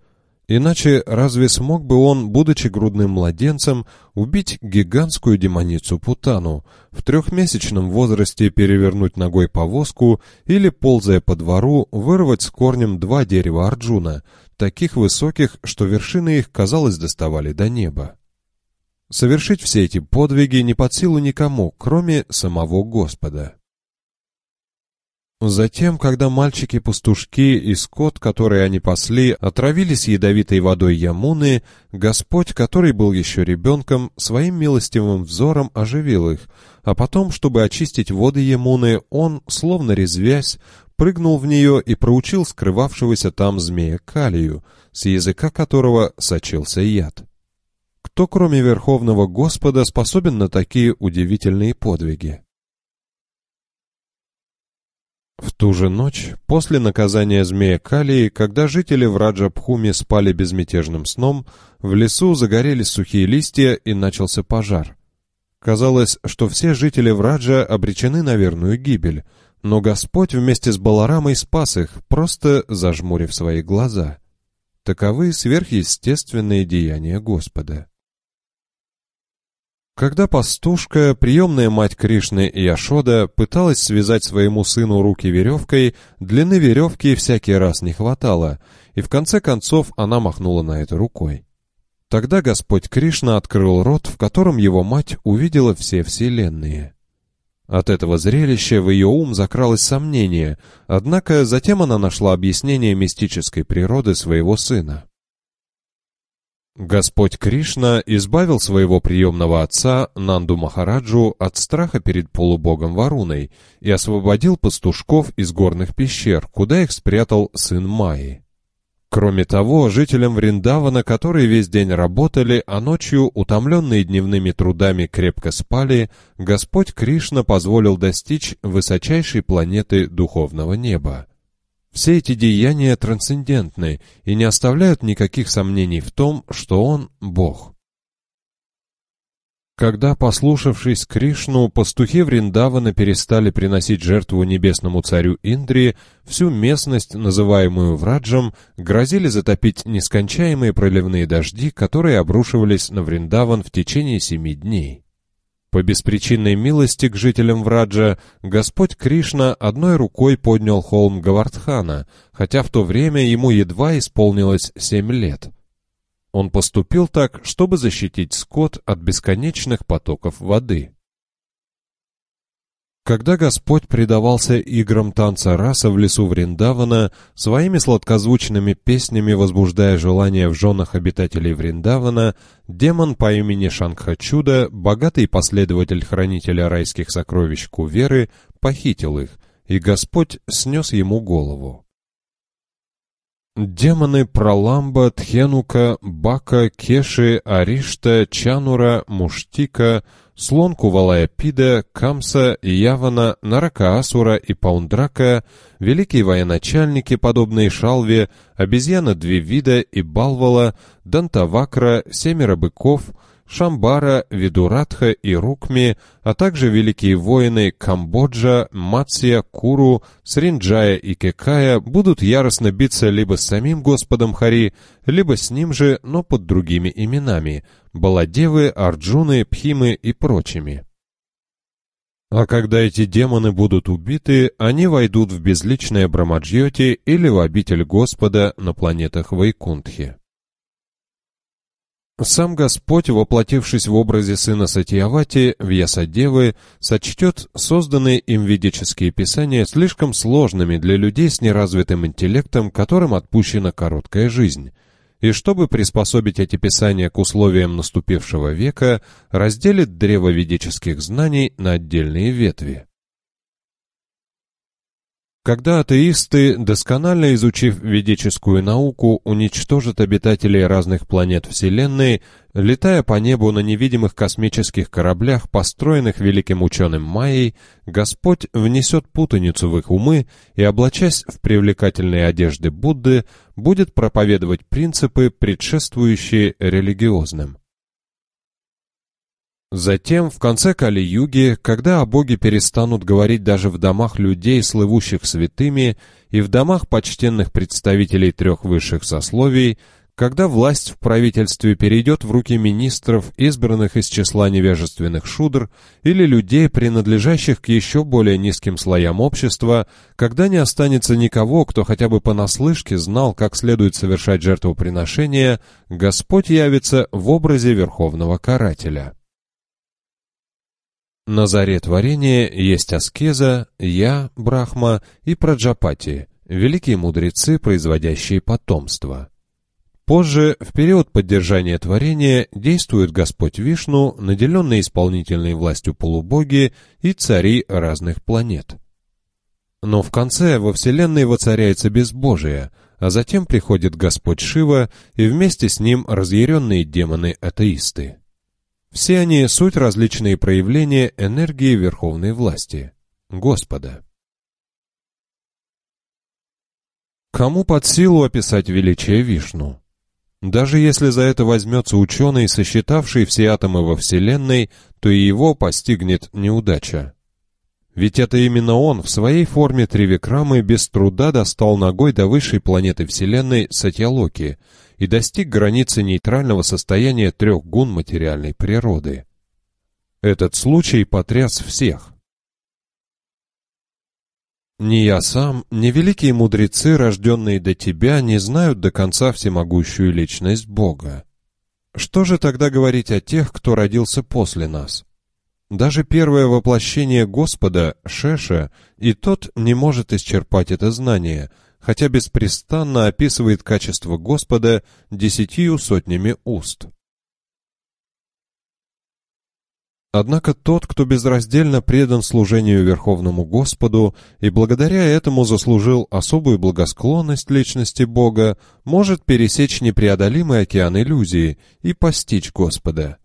Speaker 1: Иначе разве смог бы он, будучи грудным младенцем, убить гигантскую демоницу Путану, в трехмесячном возрасте перевернуть ногой повозку или, ползая по двору, вырвать с корнем два дерева Арджуна, таких высоких, что вершины их, казалось, доставали до неба? Совершить все эти подвиги не под силу никому, кроме самого Господа. Затем, когда мальчики-пастушки и скот, которые они пасли, отравились ядовитой водой Ямуны, Господь, который был еще ребенком, своим милостивым взором оживил их, а потом, чтобы очистить воды Ямуны, он, словно резвясь, прыгнул в нее и проучил скрывавшегося там змея Калию, с языка которого сочился яд. Кто, кроме Верховного Господа, способен на такие удивительные подвиги? В ту же ночь, после наказания змея Калии, когда жители в Раджабхуме спали безмятежным сном, в лесу загорелись сухие листья и начался пожар. Казалось, что все жители Враджа обречены на верную гибель, но Господь вместе с Баларамой спас их, просто зажмурив свои глаза. таковы сверхъестественные деяния Господа. Когда пастушка, приемная мать Кришны Яшода, пыталась связать своему сыну руки веревкой, длины веревки всякий раз не хватало, и в конце концов она махнула на это рукой. Тогда Господь Кришна открыл рот, в котором его мать увидела все вселенные. От этого зрелища в ее ум закралось сомнение, однако затем она нашла объяснение мистической природы своего сына. Господь Кришна избавил своего приемного отца Нанду Махараджу от страха перед полубогом Варуной и освободил пастушков из горных пещер, куда их спрятал сын Майи. Кроме того, жителям Вриндавана, которые весь день работали, а ночью, утомленные дневными трудами, крепко спали, Господь Кришна позволил достичь высочайшей планеты духовного неба. Все эти деяния трансцендентны и не оставляют никаких сомнений в том, что Он — Бог. Когда, послушавшись Кришну, пастухи Вриндавана перестали приносить жертву небесному царю Индри, всю местность, называемую Враджем, грозили затопить нескончаемые проливные дожди, которые обрушивались на Вриндаван в течение семи дней. По беспричинной милости к жителям Враджа Господь Кришна одной рукой поднял холм Гавардхана, хотя в то время ему едва исполнилось семь лет. Он поступил так, чтобы защитить скот от бесконечных потоков воды. Когда Господь предавался играм танца раса в лесу Вриндавана, своими сладкозвучными песнями возбуждая желание в женах обитателей Вриндавана, демон по имени Шангхачуда, богатый последователь хранителя райских сокровищ Куверы, похитил их, и Господь снес ему голову. Демоны Проламба, Тхенука, Бака, Кеши, Аришта, Чанура, Муштика — слон Кувалая-Пида, Камса, Явана, Наракаасура и Паундрака, великие военачальники, подобные Шалве, обезьяна Двивида и Балвала, Дантавакра, Семеро быков — Шамбара, Видуратха и Рукми, а также великие воины Камбоджа, Мация, Куру, Сринджая и Кекая будут яростно биться либо с самим Господом Хари, либо с ним же, но под другими именами – Баладевы, Арджуны, Пхимы и прочими. А когда эти демоны будут убиты, они войдут в безличное Брамаджьоти или в обитель Господа на планетах Вайкунтхи. Сам Господь, воплотившись в образе сына Сатьявати, Вьясадевы, сочтет созданные им ведические писания слишком сложными для людей с неразвитым интеллектом, которым отпущена короткая жизнь. И чтобы приспособить эти писания к условиям наступившего века, разделит древо ведических знаний на отдельные ветви. Когда атеисты, досконально изучив ведическую науку, уничтожат обитателей разных планет Вселенной, летая по небу на невидимых космических кораблях, построенных великим ученым Майей, Господь внесет путаницу в их умы и, облачась в привлекательные одежды Будды, будет проповедовать принципы, предшествующие религиозным. Затем, в конце Кали-юги, когда о Боге перестанут говорить даже в домах людей, слывущих святыми, и в домах почтенных представителей трех высших сословий, когда власть в правительстве перейдет в руки министров, избранных из числа невежественных шудр, или людей, принадлежащих к еще более низким слоям общества, когда не останется никого, кто хотя бы понаслышке знал, как следует совершать жертвоприношения, Господь явится в образе Верховного Карателя. На заре творения есть аскеза, я, Брахма и Праджапати, великие мудрецы, производящие потомство. Позже, в период поддержания творения, действует Господь Вишну, наделенный исполнительной властью полубоги и цари разных планет. Но в конце во Вселенной воцаряется безбожие, а затем приходит Господь Шива и вместе с ним разъяренные демоны-атеисты. Все они — суть различные проявления энергии верховной власти, Господа. Кому под силу описать величие Вишну? Даже если за это возьмется ученый, сосчитавший все атомы во Вселенной, то и его постигнет неудача. Ведь это именно он в своей форме Тривикрамы без труда достал ногой до высшей планеты Вселенной Сатьялоки и достиг границы нейтрального состояния трех гун материальной природы. Этот случай потряс всех. Ни я сам, ни великие мудрецы, рожденные до тебя, не знают до конца всемогущую личность Бога. Что же тогда говорить о тех, кто родился после нас? Даже первое воплощение Господа, Шеша, и тот не может исчерпать это знание, хотя беспрестанно описывает качество Господа десятью сотнями уст. Однако тот, кто безраздельно предан служению Верховному Господу и благодаря этому заслужил особую благосклонность личности Бога, может пересечь непреодолимый океан иллюзии и постичь Господа.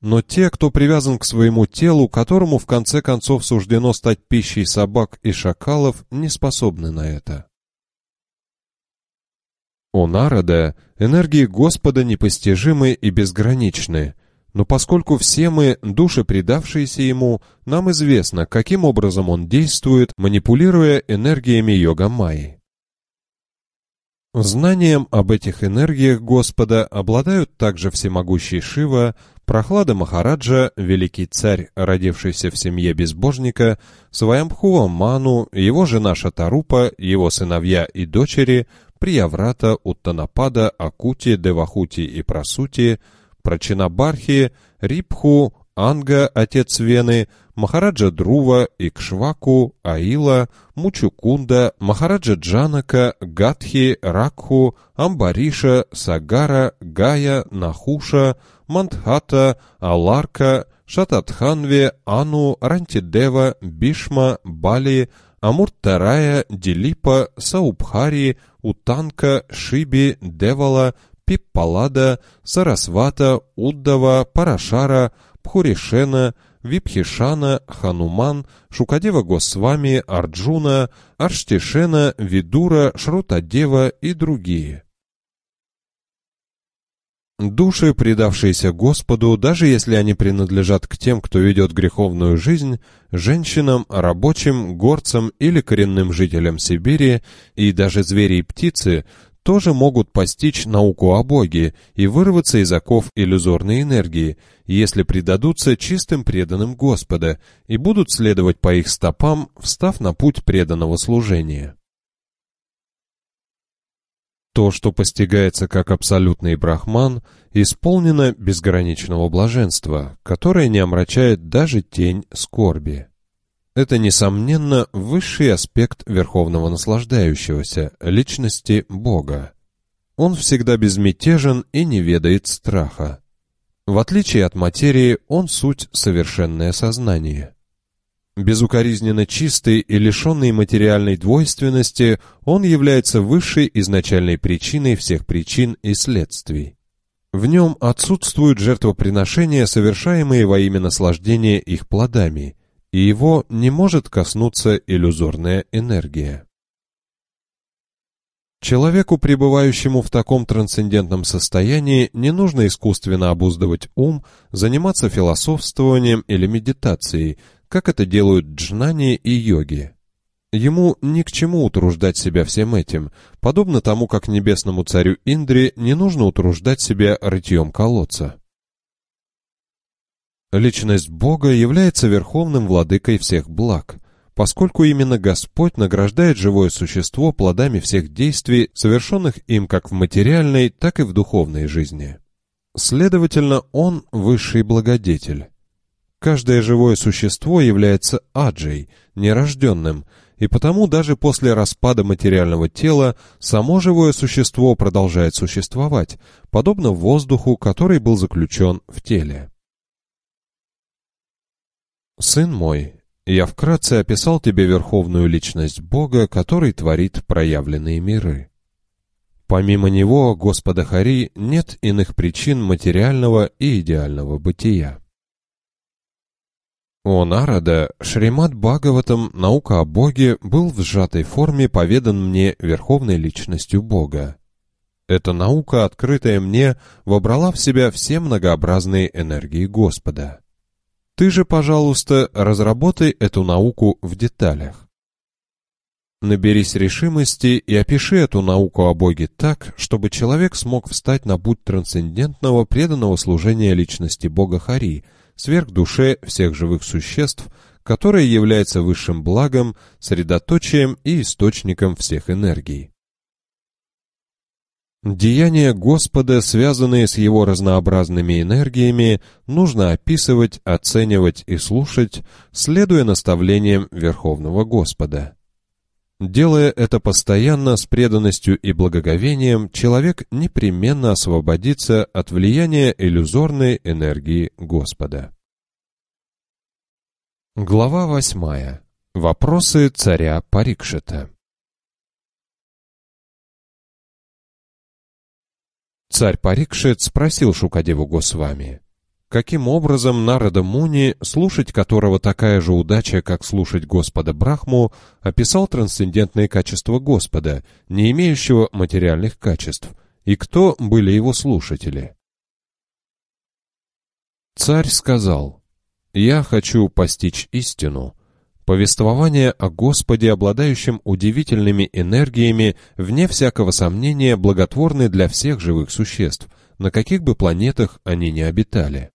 Speaker 1: Но те, кто привязан к своему телу, которому в конце концов суждено стать пищей собак и шакалов, не способны на это. У народа энергии Господа непостижимы и безграничны, но поскольку все мы, души предавшиеся Ему, нам известно, каким образом Он действует, манипулируя энергиями йога-майи. Знанием об этих энергиях Господа обладают также всемогущий Шива, Прохлада Махараджа, великий царь, родившийся в семье безбожника, Сваямбхува Ману, его жена Шатарупа, его сыновья и дочери, Прияврата, Уттанапада, Акути, Девахути и Прасути, Прачинабархи, Рипху, Анга, отец Вены, Махараджа Друва, Икшваку, Аила, Мучукунда, Махараджа Джанака, Гатхи, Ракху, Амбариша, Сагара, Гая, Нахуша, Мандхата, Аларка, Шататханве, Ану, Рантидева, Бишма, Бали, Амуртарая, Дилипа, Саубхари, Утанка, Шиби, Девала, Пиппалада, Сарасвата, Уддава, Парашара, Пхуришена, Випхишана, Хануман, Шукадева Госвами, Арджуна, Арштишена, Видура, Шрутадева и другие. Души, предавшиеся Господу, даже если они принадлежат к тем, кто ведет греховную жизнь, женщинам, рабочим, горцам или коренным жителям Сибири, и даже звери и птицы, тоже могут постичь науку о Боге и вырваться из оков иллюзорной энергии, если предадутся чистым преданным Господа и будут следовать по их стопам, встав на путь преданного служения. То, что постигается как абсолютный брахман, исполнено безграничного блаженства, которое не омрачает даже тень скорби. Это, несомненно, высший аспект верховного наслаждающегося, личности Бога. Он всегда безмятежен и не ведает страха. В отличие от материи, он суть совершенное сознание. Безукоризненно чистый и лишенный материальной двойственности, он является высшей изначальной причиной всех причин и следствий. В нем отсутствуют жертвоприношения, совершаемые во имя наслаждения их плодами – и его не может коснуться иллюзорная энергия. Человеку, пребывающему в таком трансцендентном состоянии, не нужно искусственно обуздывать ум, заниматься философствованием или медитацией, как это делают джнани и йоги. Ему ни к чему утруждать себя всем этим, подобно тому, как небесному царю Индре не нужно утруждать себя рытьем колодца. Личность Бога является верховным владыкой всех благ, поскольку именно Господь награждает живое существо плодами всех действий, совершенных им как в материальной, так и в духовной жизни. Следовательно, Он – высший благодетель. Каждое живое существо является аджей, нерожденным, и потому даже после распада материального тела само живое существо продолжает существовать, подобно воздуху, который был заключен в теле. «Сын мой, я вкратце описал тебе верховную личность Бога, который творит проявленные миры. Помимо Него, Господа Хари, нет иных причин материального и идеального бытия. У Нарада Шримад Бхагаватам «Наука о Боге» был в сжатой форме поведан мне верховной личностью Бога. Эта наука, открытая мне, вобрала в себя все многообразные энергии Господа. Ты же, пожалуйста, разработай эту науку в деталях. Наберись решимости и опиши эту науку о Боге так, чтобы человек смог встать на путь трансцендентного преданного служения личности Бога Хари, сверхдуше всех живых существ, которая является высшим благом, средоточием и источником всех энергий. Деяния Господа, связанные с Его разнообразными энергиями, нужно описывать, оценивать и слушать, следуя наставлениям Верховного Господа. Делая это постоянно с преданностью и благоговением, человек непременно освободится от влияния иллюзорной энергии Господа. Глава восьмая. Вопросы царя Парикшита. Царь Парикшит спросил Шукадеву Госвами, каким образом Нарада Муни, слушать которого такая же удача, как слушать Господа Брахму, описал трансцендентные качества Господа, не имеющего материальных качеств, и кто были его слушатели. Царь сказал, «Я хочу постичь истину, Повествование о Господе, обладающем удивительными энергиями, вне всякого сомнения, благотворны для всех живых существ, на каких бы планетах они ни обитали.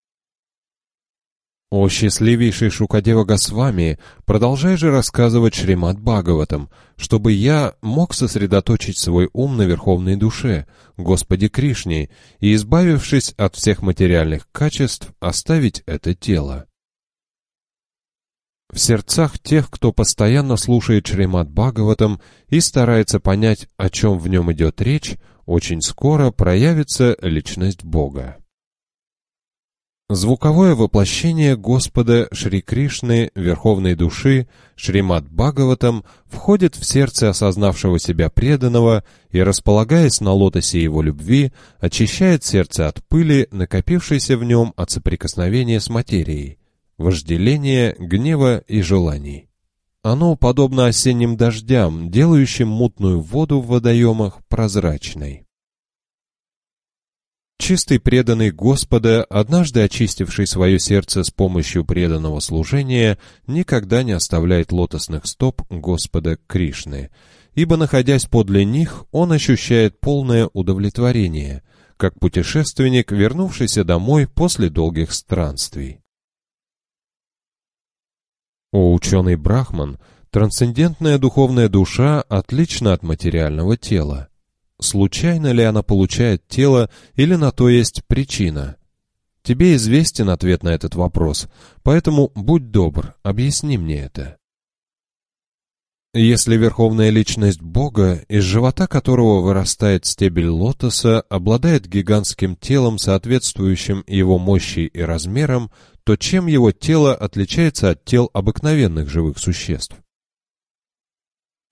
Speaker 1: «О счастливейший Шукадева Госвами, продолжай же рассказывать Шримад Бхагаватам, чтобы я мог сосредоточить свой ум на Верховной Душе, Господе Кришне, и, избавившись от всех материальных качеств, оставить это тело». В сердцах тех, кто постоянно слушает Шримад Бхагаватам и старается понять, о чем в нем идет речь, очень скоро проявится личность Бога. Звуковое воплощение Господа Шри Кришны, Верховной Души, Шримад Бхагаватам, входит в сердце осознавшего себя преданного и, располагаясь на лотосе его любви, очищает сердце от пыли, накопившейся в нем от соприкосновения с материей, вожделения, гнева и желаний. Оно подобно осенним дождям, делающим мутную воду в водоемах прозрачной. Чистый преданный Господа, однажды очистивший свое сердце с помощью преданного служения, никогда не оставляет лотосных стоп Господа Кришны, ибо, находясь подле них, он ощущает полное удовлетворение, как путешественник, вернувшийся домой после долгих странствий. О ученый Брахман, трансцендентная духовная душа отлична от материального тела. Случайно ли она получает тело или на то есть причина? Тебе известен ответ на этот вопрос, поэтому будь добр, объясни мне это. Если верховная личность Бога, из живота которого вырастает стебель лотоса, обладает гигантским телом, соответствующим его мощи и размерам, то чем его тело отличается от тел обыкновенных живых существ?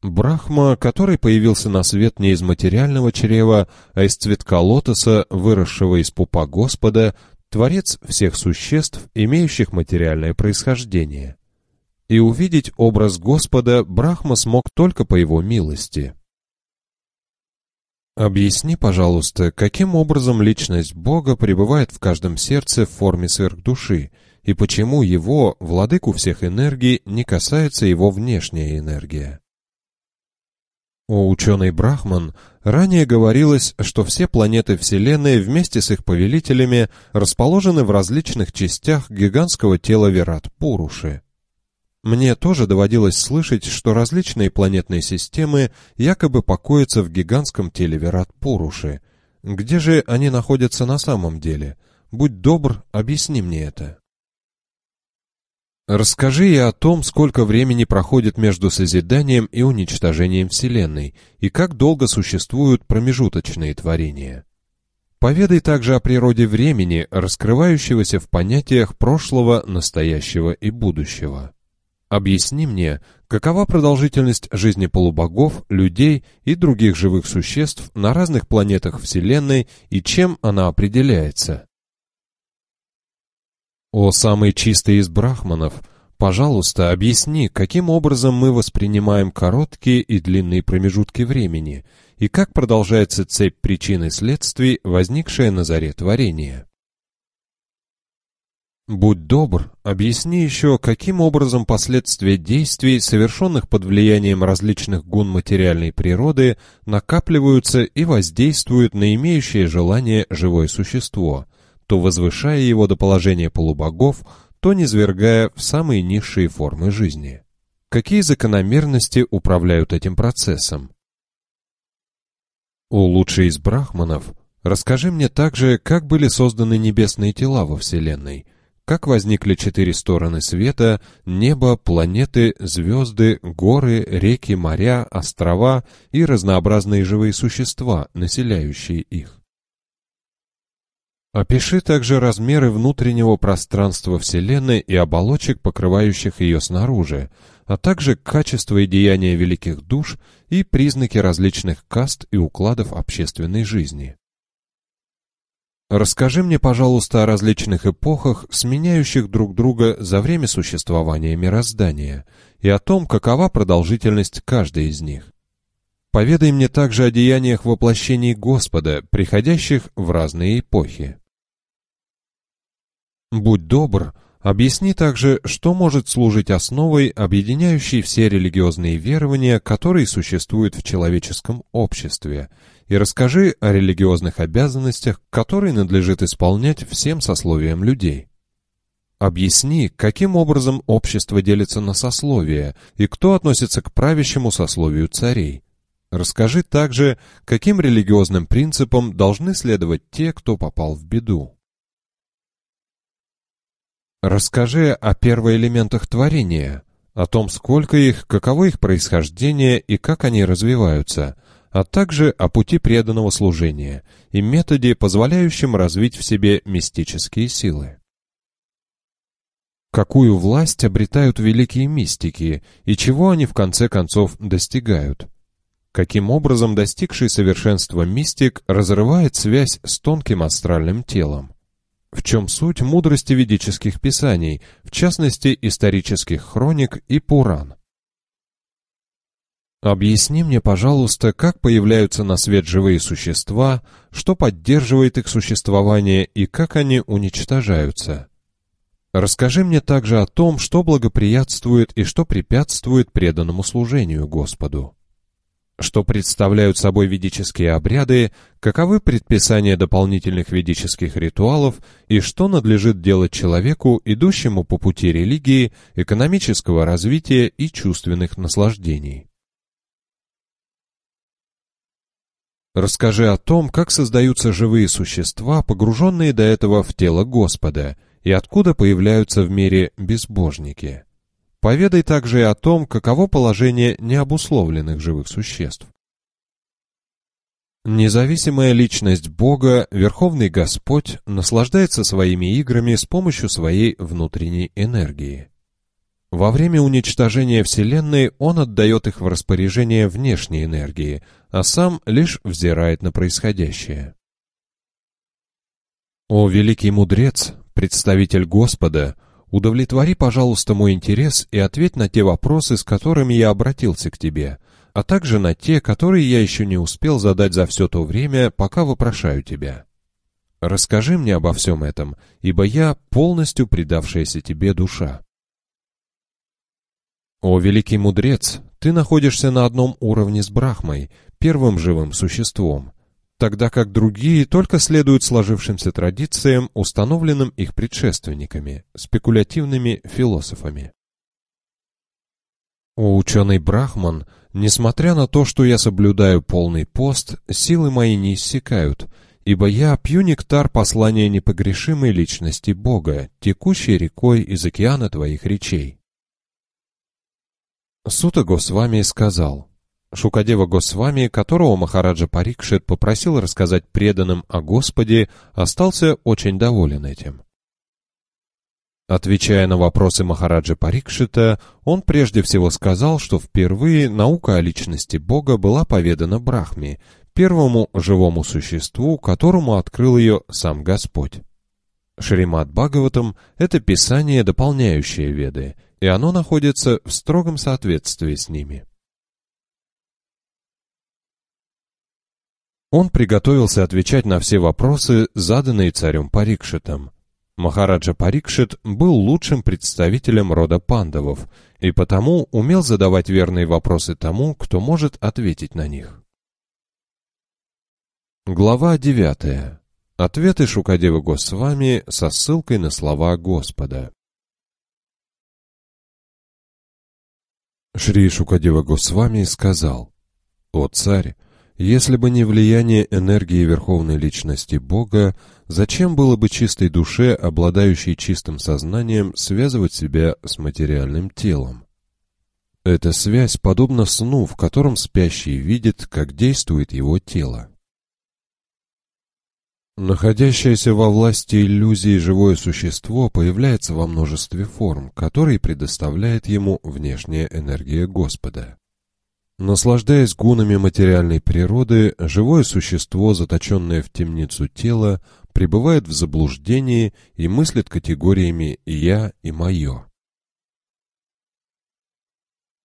Speaker 1: Брахма, который появился на свет не из материального чрева, а из цветка лотоса, выросшего из пупа Господа, творец всех существ, имеющих материальное происхождение. И увидеть образ Господа Брахма смог только по его милости. Объясни, пожалуйста, каким образом личность Бога пребывает в каждом сердце в форме сверхдуши, и почему его, владыку всех энергий, не касается его внешняя энергия? О ученый Брахман, ранее говорилось, что все планеты Вселенной вместе с их повелителями расположены в различных частях гигантского тела Вират-Пуруши. Мне тоже доводилось слышать, что различные планетные системы якобы покоятся в гигантском теле Вират-Пуруши. Где же они находятся на самом деле? Будь добр, объясни мне это. Расскажи и о том, сколько времени проходит между созиданием и уничтожением Вселенной, и как долго существуют промежуточные творения. Поведай также о природе времени, раскрывающегося в понятиях прошлого, настоящего и будущего. Объясни мне, какова продолжительность жизни полубогов, людей и других живых существ на разных планетах Вселенной и чем она определяется? О самый чистый из брахманов, пожалуйста, объясни, каким образом мы воспринимаем короткие и длинные промежутки времени и как продолжается цепь причин и следствий, возникшая на заре творения. Будь добр, объясни еще, каким образом последствия действий, совершенных под влиянием различных гун материальной природы, накапливаются и воздействуют на имеющее желание живое существо, то возвышая его до положения полубогов, то низвергая в самые низшие формы жизни. Какие закономерности управляют этим процессом? О лучший из брахманов, расскажи мне также, как были созданы небесные тела во Вселенной – как возникли четыре стороны света, небо, планеты, звезды, горы, реки, моря, острова и разнообразные живые существа, населяющие их. Опиши также размеры внутреннего пространства Вселенной и оболочек, покрывающих ее снаружи, а также качество и деяния великих душ и признаки различных каст и укладов общественной жизни. Расскажи мне, пожалуйста, о различных эпохах, сменяющих друг друга за время существования мироздания, и о том, какова продолжительность каждой из них. Поведай мне также о деяниях воплощений Господа, приходящих в разные эпохи. Будь добр, объясни также, что может служить основой, объединяющей все религиозные верования, которые существуют в человеческом обществе, и расскажи о религиозных обязанностях, которые надлежит исполнять всем сословиям людей. Объясни, каким образом общество делится на сословия и кто относится к правящему сословию царей. Расскажи также, каким религиозным принципам должны следовать те, кто попал в беду. Расскажи о первоэлементах творения, о том, сколько их, каково их происхождение и как они развиваются, а также о пути преданного служения и методе, позволяющем развить в себе мистические силы. Какую власть обретают великие мистики и чего они в конце концов достигают? Каким образом достигший совершенства мистик разрывает связь с тонким астральным телом? В чем суть мудрости ведических писаний, в частности исторических хроник и Пуран? Объясни мне, пожалуйста, как появляются на свет живые существа, что поддерживает их существование и как они уничтожаются. Расскажи мне также о том, что благоприятствует и что препятствует преданному служению Господу. Что представляют собой ведические обряды, каковы предписания дополнительных ведических ритуалов и что надлежит делать человеку, идущему по пути религии, экономического развития и чувственных наслаждений. Расскажи о том, как создаются живые существа, погруженные до этого в тело Господа, и откуда появляются в мире безбожники. Поведай также и о том, каково положение необусловленных живых существ. Независимая личность Бога, Верховный Господь, наслаждается своими играми с помощью своей внутренней энергии. Во время уничтожения Вселенной он отдает их в распоряжение внешней энергии, а сам лишь взирает на происходящее. О великий мудрец, представитель Господа, удовлетвори, пожалуйста, мой интерес и ответь на те вопросы, с которыми я обратился к тебе, а также на те, которые я еще не успел задать за все то время, пока вопрошаю тебя. Расскажи мне обо всем этом, ибо я полностью предавшаяся тебе душа. «О, великий мудрец, ты находишься на одном уровне с Брахмой, первым живым существом, тогда как другие только следуют сложившимся традициям, установленным их предшественниками, спекулятивными философами. О, ученый Брахман, несмотря на то, что я соблюдаю полный пост, силы мои не иссякают, ибо я пью нектар послания непогрешимой личности Бога, текущей рекой из океана твоих речей. Сута Госвами сказал, Шукадева Госвами, которого Махараджа Парикшит попросил рассказать преданным о Господе, остался очень доволен этим. Отвечая на вопросы Махараджа Парикшита, он прежде всего сказал, что впервые наука о личности Бога была поведана Брахме, первому живому существу, которому открыл ее сам Господь. Шримад Бхагаватам — это писание, дополняющее Веды, и оно находится в строгом соответствии с ними. Он приготовился отвечать на все вопросы, заданные царем Парикшитом. Махараджа Парикшит был лучшим представителем рода пандавов и потому умел задавать верные вопросы тому, кто может ответить на них. Глава 9. Ответы Шукадевы Госвами со ссылкой на слова Господа. Шри Шукадева Госвами сказал, «О царь, если бы не влияние энергии Верховной Личности Бога, зачем было бы чистой душе, обладающей чистым сознанием, связывать себя с материальным телом? Эта связь подобна сну, в котором спящий видит, как действует его тело. Находящееся во власти иллюзии живое существо появляется во множестве форм, которые предоставляет ему внешняя энергия Господа. Наслаждаясь гунами материальной природы, живое существо, заточенное в темницу тела, пребывает в заблуждении и мыслит категориями «я» и «моё».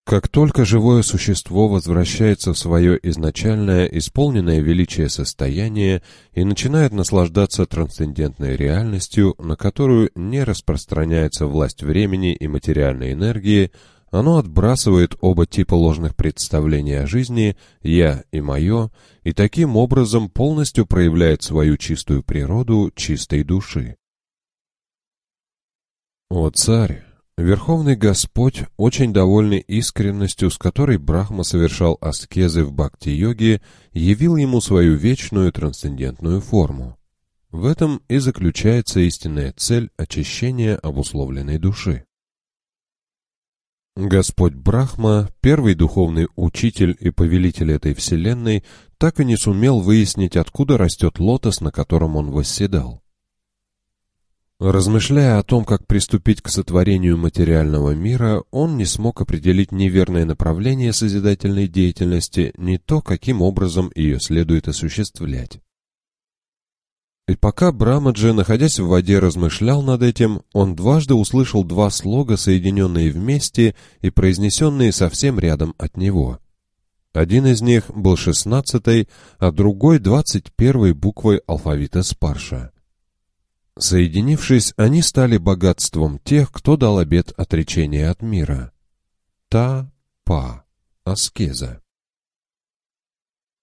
Speaker 1: Как только живое существо возвращается в свое изначальное, исполненное величие состояние и начинает наслаждаться трансцендентной реальностью, на которую не распространяется власть времени и материальной энергии, оно отбрасывает оба типа ложных представлений о жизни «я» и «моё» и таким образом полностью проявляет свою чистую природу чистой души. О царь! Верховный Господь, очень довольный искренностью, с которой Брахма совершал аскезы в бхакти-йоге, явил ему свою вечную трансцендентную форму. В этом и заключается истинная цель очищения обусловленной души. Господь Брахма, первый духовный учитель и повелитель этой вселенной, так и не сумел выяснить, откуда растет лотос, на котором он восседал. Размышляя о том, как приступить к сотворению материального мира, он не смог определить неверное направление созидательной деятельности, не то, каким образом ее следует осуществлять. И пока Брамаджи, находясь в воде, размышлял над этим, он дважды услышал два слога, соединенные вместе и произнесенные совсем рядом от него. Один из них был шестнадцатой, а другой двадцать первой буквой алфавита Спарша. Соединившись, они стали богатством тех, кто дал обет отречения от мира. Та-па, аскеза.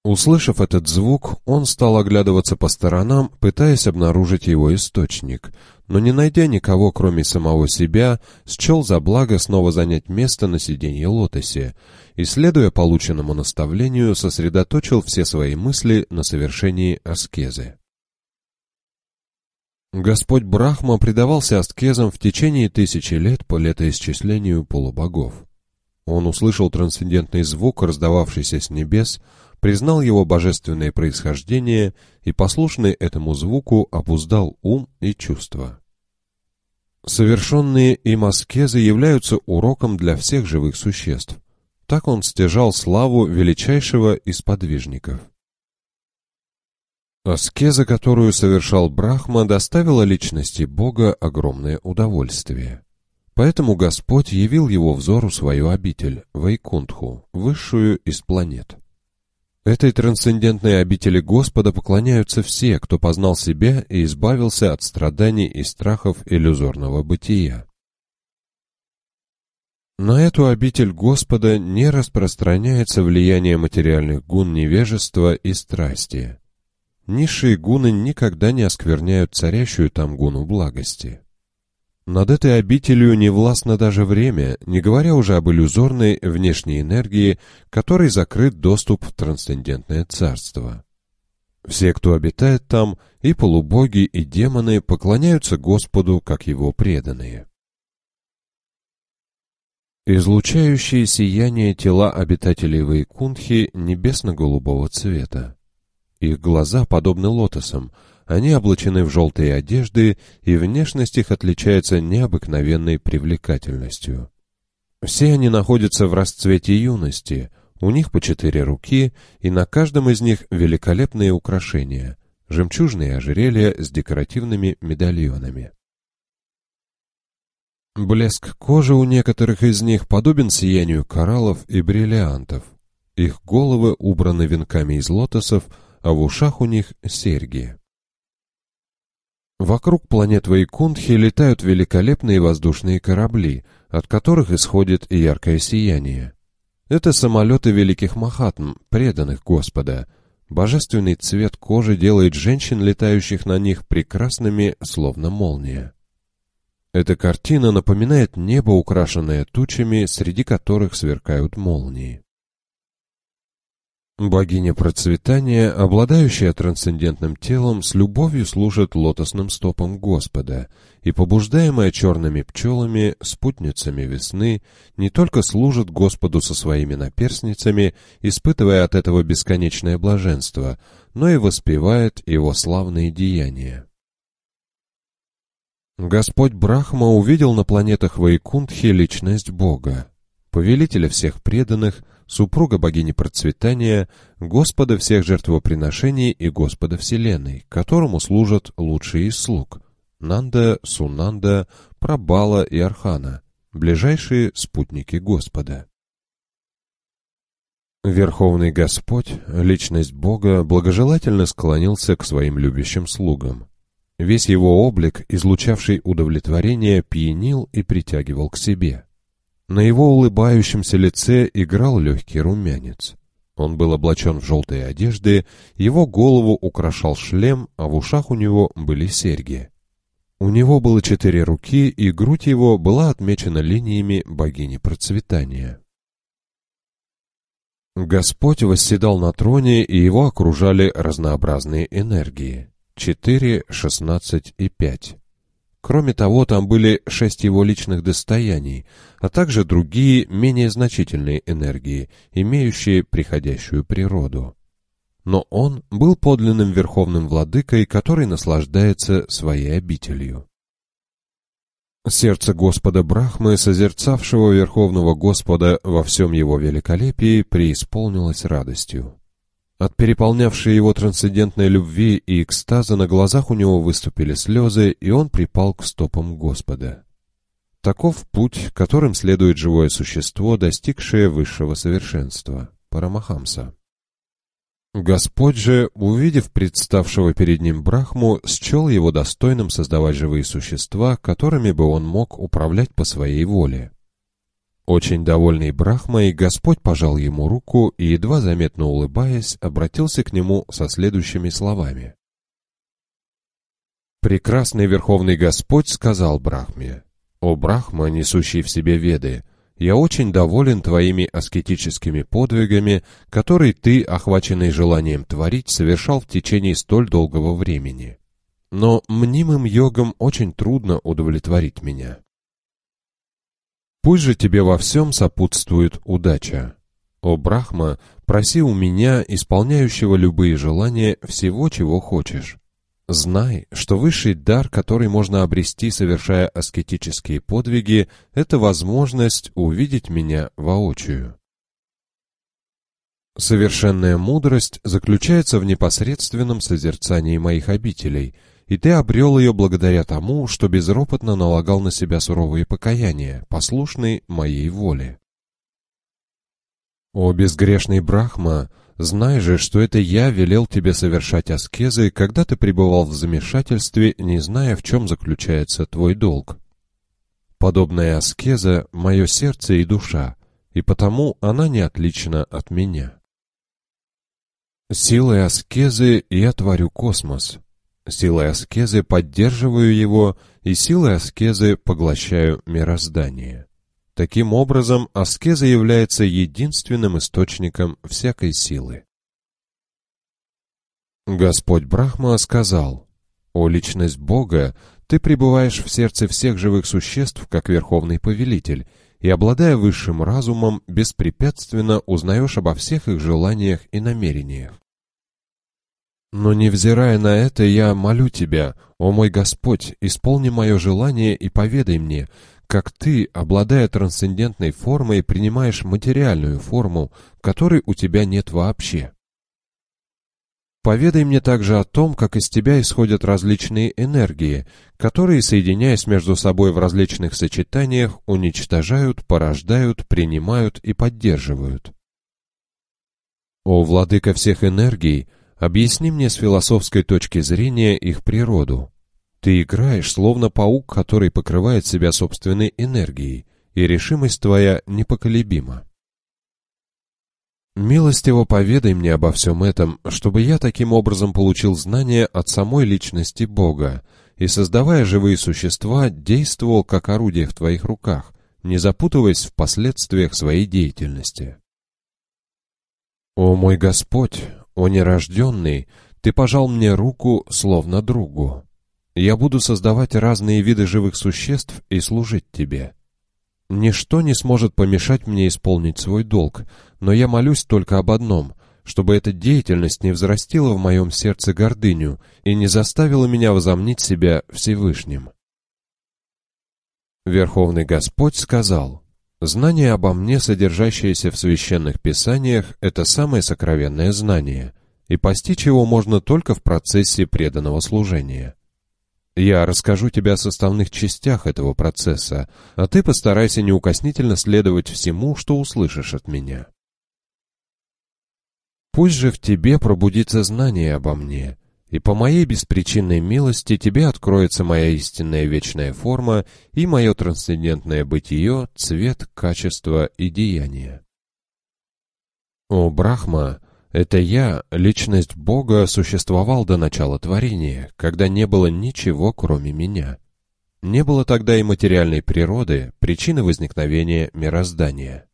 Speaker 1: Услышав этот звук, он стал оглядываться по сторонам, пытаясь обнаружить его источник, но не найдя никого, кроме самого себя, счел за благо снова занять место на сиденье лотосе и, следуя полученному наставлению, сосредоточил все свои мысли на совершении аскезы. Господь Брахма предавался аскезам в течение тысячи лет по летоисчислению полубогов. Он услышал трансцендентный звук, раздававшийся с небес, признал его божественное происхождение и, послушный этому звуку, обуздал ум и чувства. Совершенные им аскезы являются уроком для всех живых существ. Так он стяжал славу величайшего из подвижников. Аскеза, которую совершал Брахма, доставила личности Бога огромное удовольствие. Поэтому Господь явил его взору свою обитель, Вайкунтху, высшую из планет. Этой трансцендентной обители Господа поклоняются все, кто познал себя и избавился от страданий и страхов иллюзорного бытия. На эту обитель Господа не распространяется влияние материальных гун невежества и страсти. Низшие гуны никогда не оскверняют царящую там гуну благости. Над этой обителью не властно даже время, не говоря уже об иллюзорной внешней энергии, которой закрыт доступ в трансцендентное царство. Все, кто обитает там, и полубоги, и демоны, поклоняются Господу, как его преданные. Излучающие сияние тела обитателей Вайкунтхи небесно-голубого цвета. Их глаза подобны лотосам, они облачены в желтые одежды, и внешность их отличается необыкновенной привлекательностью. Все они находятся в расцвете юности, у них по четыре руки, и на каждом из них великолепные украшения, жемчужные ожерелья с декоративными медальонами. Блеск кожи у некоторых из них подобен сиянию кораллов и бриллиантов. Их головы убраны венками из лотосов, а в ушах у них серьги. Вокруг планет Вайкунтхи летают великолепные воздушные корабли, от которых исходит яркое сияние. Это самолеты великих Махатм, преданных Господа. Божественный цвет кожи делает женщин, летающих на них, прекрасными, словно молния. Эта картина напоминает небо, украшенное тучами, среди которых сверкают молнии. Богиня процветания, обладающая трансцендентным телом, с любовью служит лотосным стопам Господа, и, побуждаемая черными пчелами, спутницами весны, не только служит Господу со своими наперсницами, испытывая от этого бесконечное блаженство, но и воспевает его славные деяния. Господь Брахма увидел на планетах Вайкунтхи личность Бога, повелителя всех преданных, супруга богини процветания, Господа всех жертвоприношений и Господа Вселенной, которому служат лучшие из слуг – Нанда, Сунанда, Прабала и Архана, ближайшие спутники Господа. Верховный Господь, личность Бога, благожелательно склонился к своим любящим слугам. Весь его облик, излучавший удовлетворение, пьянил и притягивал к себе – на его улыбающемся лице играл легкий румянец. Он был облачен в желтые одежды, его голову украшал шлем, а в ушах у него были серьги. У него было четыре руки, и грудь его была отмечена линиями богини процветания. Господь восседал на троне, и его окружали разнообразные энергии. Четыре, шестнадцать и пять. Кроме того, там были шесть его личных достояний, а также другие, менее значительные энергии, имеющие приходящую природу. Но он был подлинным верховным владыкой, который наслаждается своей обителью. Сердце Господа Брахмы, созерцавшего Верховного Господа во всем его великолепии, преисполнилось радостью. От переполнявшей его трансцендентной любви и экстаза на глазах у него выступили слезы, и он припал к стопам Господа. Таков путь, которым следует живое существо, достигшее высшего совершенства, Парамахамса. Господь же, увидев представшего перед ним Брахму, счел его достойным создавать живые существа, которыми бы он мог управлять по своей воле. Очень довольный Брахмой, Господь пожал ему руку и, едва заметно улыбаясь, обратился к нему со следующими словами. «Прекрасный Верховный Господь сказал Брахме, «О Брахма, несущий в себе веды, я очень доволен твоими аскетическими подвигами, которые ты, охваченный желанием творить, совершал в течение столь долгого времени. Но мнимым йогам очень трудно удовлетворить меня. Пусть же тебе во всем сопутствует удача. О Брахма, проси у меня, исполняющего любые желания, всего, чего хочешь. Знай, что высший дар, который можно обрести, совершая аскетические подвиги, это возможность увидеть меня воочию. Совершенная мудрость заключается в непосредственном созерцании моих обителей – и ты обрел ее благодаря тому, что безропотно налагал на себя суровые покаяния, послушный моей воле. О безгрешный Брахма, знай же, что это я велел тебе совершать аскезы, когда ты пребывал в замешательстве, не зная, в чем заключается твой долг. Подобная аскеза — мое сердце и душа, и потому она не отлична от меня. Силой аскезы я творю космос, Силой аскезы поддерживаю его, и силой аскезы поглощаю мироздание. Таким образом, аскеза является единственным источником всякой силы. Господь Брахма сказал, «О личность Бога, ты пребываешь в сердце всех живых существ, как верховный повелитель, и, обладая высшим разумом, беспрепятственно узнаешь обо всех их желаниях и намерениях. Но невзирая на это, я молю Тебя, о мой Господь, исполни мое желание и поведай мне, как Ты, обладая трансцендентной формой, принимаешь материальную форму, которой у Тебя нет вообще. Поведай мне также о том, как из Тебя исходят различные энергии, которые, соединяясь между собой в различных сочетаниях, уничтожают, порождают, принимают и поддерживают. О, Владыка всех энергий, Объясни мне с философской точки зрения их природу. Ты играешь, словно паук, который покрывает себя собственной энергией, и решимость твоя непоколебима. Милостиво поведай мне обо всем этом, чтобы я таким образом получил знание от самой личности Бога, и, создавая живые существа, действовал как орудие в твоих руках, не запутываясь в последствиях своей деятельности. О мой Господь, о нерожденный, ты пожал мне руку, словно другу. Я буду создавать разные виды живых существ и служить тебе. Ничто не сможет помешать мне исполнить свой долг, но я молюсь только об одном, чтобы эта деятельность не взрастила в моем сердце гордыню и не заставила меня возомнить себя Всевышним. Верховный Господь сказал, «Знание обо мне, содержащееся в священных писаниях, это самое сокровенное знание, и постичь его можно только в процессе преданного служения. Я расскажу тебе о составных частях этого процесса, а ты постарайся неукоснительно следовать всему, что услышишь от меня. Пусть же в тебе пробудится знание обо мне, и по моей беспричинной милости тебе откроется моя истинная вечная форма и мое трансцендентное бытие, цвет, качество и деяние. О, Брахма, это я, личность Бога, существовал до начала творения, когда не было ничего, кроме меня. Не было тогда и материальной природы, причины возникновения мироздания.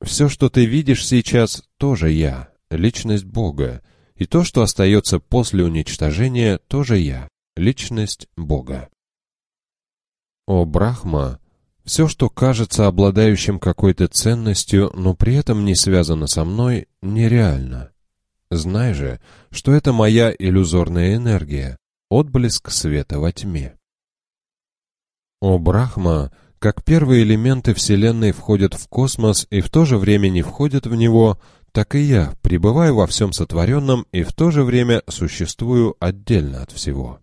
Speaker 1: Все, что ты видишь сейчас, тоже я, личность Бога, и то, что остается после уничтожения, тоже я, личность Бога. О Брахма, все, что кажется обладающим какой-то ценностью, но при этом не связано со мной, нереально. Знай же, что это моя иллюзорная энергия, отблеск света во тьме. О Брахма, как первые элементы Вселенной входят в космос и в то же время не входят в него, так и я пребываю во всем сотворенном и в то же время существую отдельно от всего.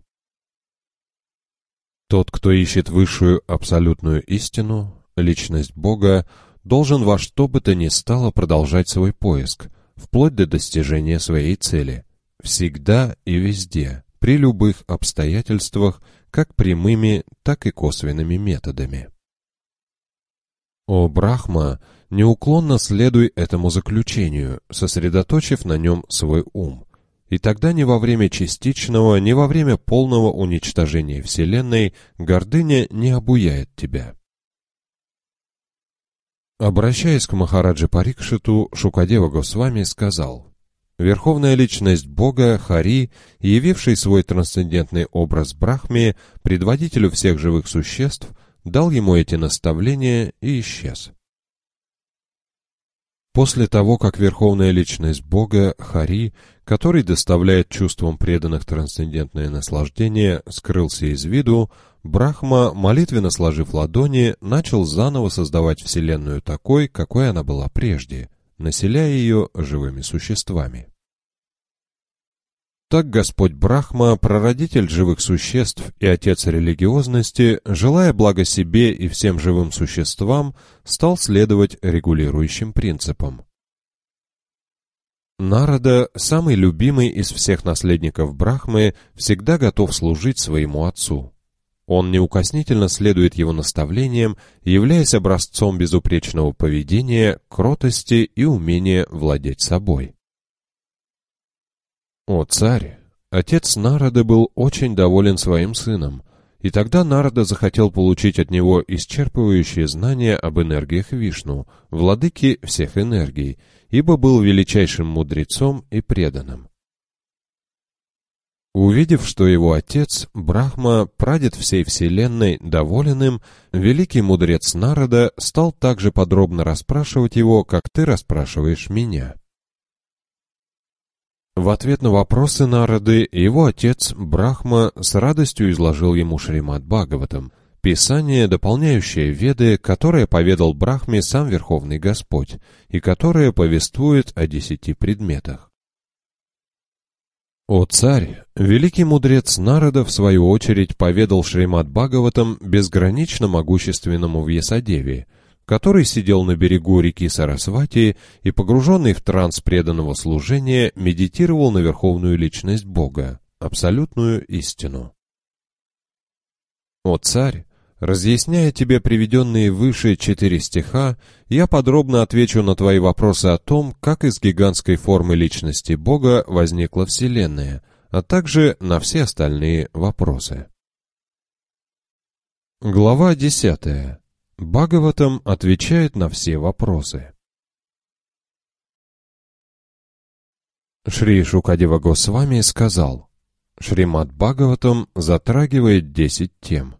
Speaker 1: Тот, кто ищет высшую абсолютную истину, личность Бога, должен во что бы то ни стало продолжать свой поиск, вплоть до достижения своей цели, всегда и везде, при любых обстоятельствах, как прямыми, так и косвенными методами. О Брахма, неуклонно следуй этому заключению, сосредоточив на нем свой ум, и тогда ни во время частичного, ни во время полного уничтожения Вселенной гордыня не обуяет тебя. Обращаясь к Махараджи Парикшиту, Шукадева Госвами сказал, «Верховная личность Бога, Хари, явивший свой трансцендентный образ Брахме, предводителю всех живых существ, дал ему эти наставления и исчез». После того, как Верховная Личность Бога, Хари, который доставляет чувствам преданных трансцендентное наслаждение, скрылся из виду, Брахма, молитвенно сложив ладони, начал заново создавать Вселенную такой, какой она была прежде, населяя ее живыми существами. Так Господь Брахма, прародитель живых существ и отец религиозности, желая блага себе и всем живым существам, стал следовать регулирующим принципам. Нарада, самый любимый из всех наследников Брахмы, всегда готов служить своему отцу. Он неукоснительно следует его наставлениям, являясь образцом безупречного поведения, кротости и умения владеть собой. О, царь! Отец Нарада был очень доволен своим сыном, и тогда Нарада захотел получить от него исчерпывающие знания об энергиях Вишну, владыки всех энергий, ибо был величайшим мудрецом и преданным. Увидев, что его отец, Брахма, прадед всей вселенной, доволен им, великий мудрец Нарада стал так же подробно расспрашивать его, как ты расспрашиваешь меня. В ответ на вопросы Нарады его отец Брахма с радостью изложил ему Шримад Бхагаватам, писание, дополняющее Веды, которое поведал Брахме сам Верховный Господь и которое повествует о десяти предметах. О царь, великий мудрец Нарада в свою очередь поведал Шримад Бхагаватам безгранично могущественному Вьясадеве, который сидел на берегу реки Сарасвати и, погруженный в транс преданного служения, медитировал на верховную личность Бога, абсолютную истину. О царь, разъясняя тебе приведенные выше четыре стиха, я подробно отвечу на твои вопросы о том, как из гигантской формы личности Бога возникла Вселенная, а также на все остальные вопросы. Глава десятая. Бхагаватам отвечает на все вопросы. Шри Шукадева Госвами сказал, Шримад Бхагаватам затрагивает десять тем.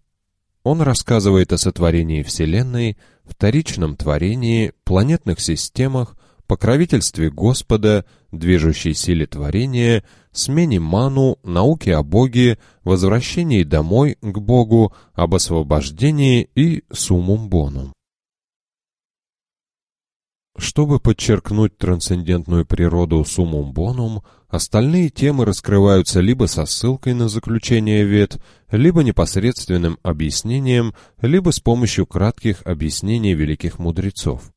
Speaker 1: Он рассказывает о сотворении Вселенной, вторичном творении, планетных системах, покровительстве Господа, движущей силе творения, смене ману, науке о Боге, возвращении домой к Богу, об освобождении и суммум бонум. Чтобы подчеркнуть трансцендентную природу суммум бонум, остальные темы раскрываются либо со ссылкой на заключение вет, либо непосредственным объяснением, либо с помощью кратких объяснений великих мудрецов.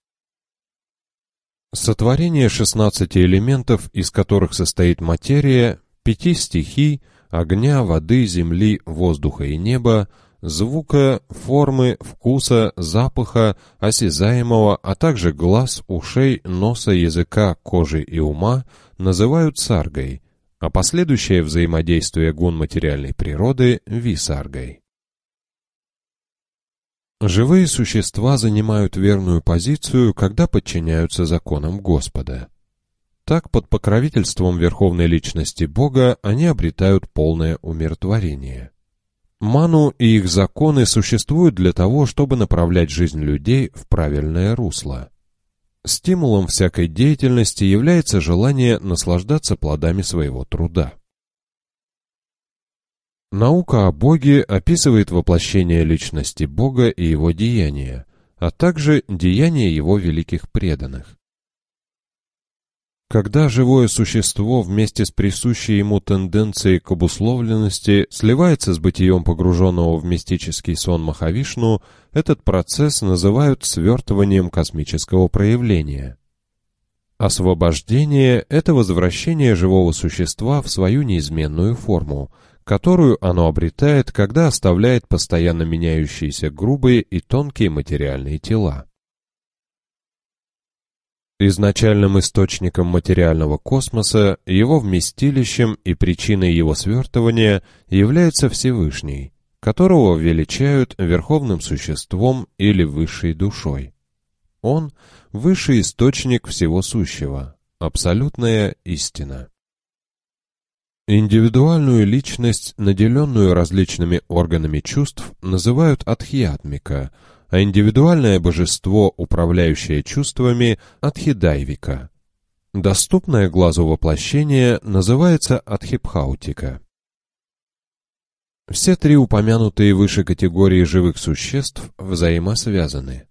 Speaker 1: Сотворение 16 элементов, из которых состоит материя, пяти стихий, огня, воды, земли, воздуха и неба, звука, формы, вкуса, запаха, осязаемого, а также глаз, ушей, носа, языка, кожи и ума называют саргой, а последующее взаимодействие гун материальной природы – висаргой. Живые существа занимают верную позицию, когда подчиняются законам Господа. Так, под покровительством Верховной Личности Бога они обретают полное умиротворение. Ману и их законы существуют для того, чтобы направлять жизнь людей в правильное русло. Стимулом всякой деятельности является желание наслаждаться плодами своего труда. Наука о Боге описывает воплощение личности Бога и его деяния, а также деяния его великих преданных. Когда живое существо вместе с присущей ему тенденцией к обусловленности сливается с бытием погруженного в мистический сон Махавишну, этот процесс называют свертыванием космического проявления. Освобождение – это возвращение живого существа в свою неизменную форму – которую оно обретает, когда оставляет постоянно меняющиеся грубые и тонкие материальные тела. Изначальным источником материального космоса, его вместилищем и причиной его свертывания является Всевышний, которого величают верховным существом или высшей душой. Он – высший источник всего сущего, абсолютная истина. Индивидуальную личность, наделенную различными органами чувств, называют адхиатмика, а индивидуальное божество, управляющее чувствами, адхидайвика. Доступное глазу воплощение называется адхипхаутика. Все три упомянутые выше категории живых существ взаимосвязаны.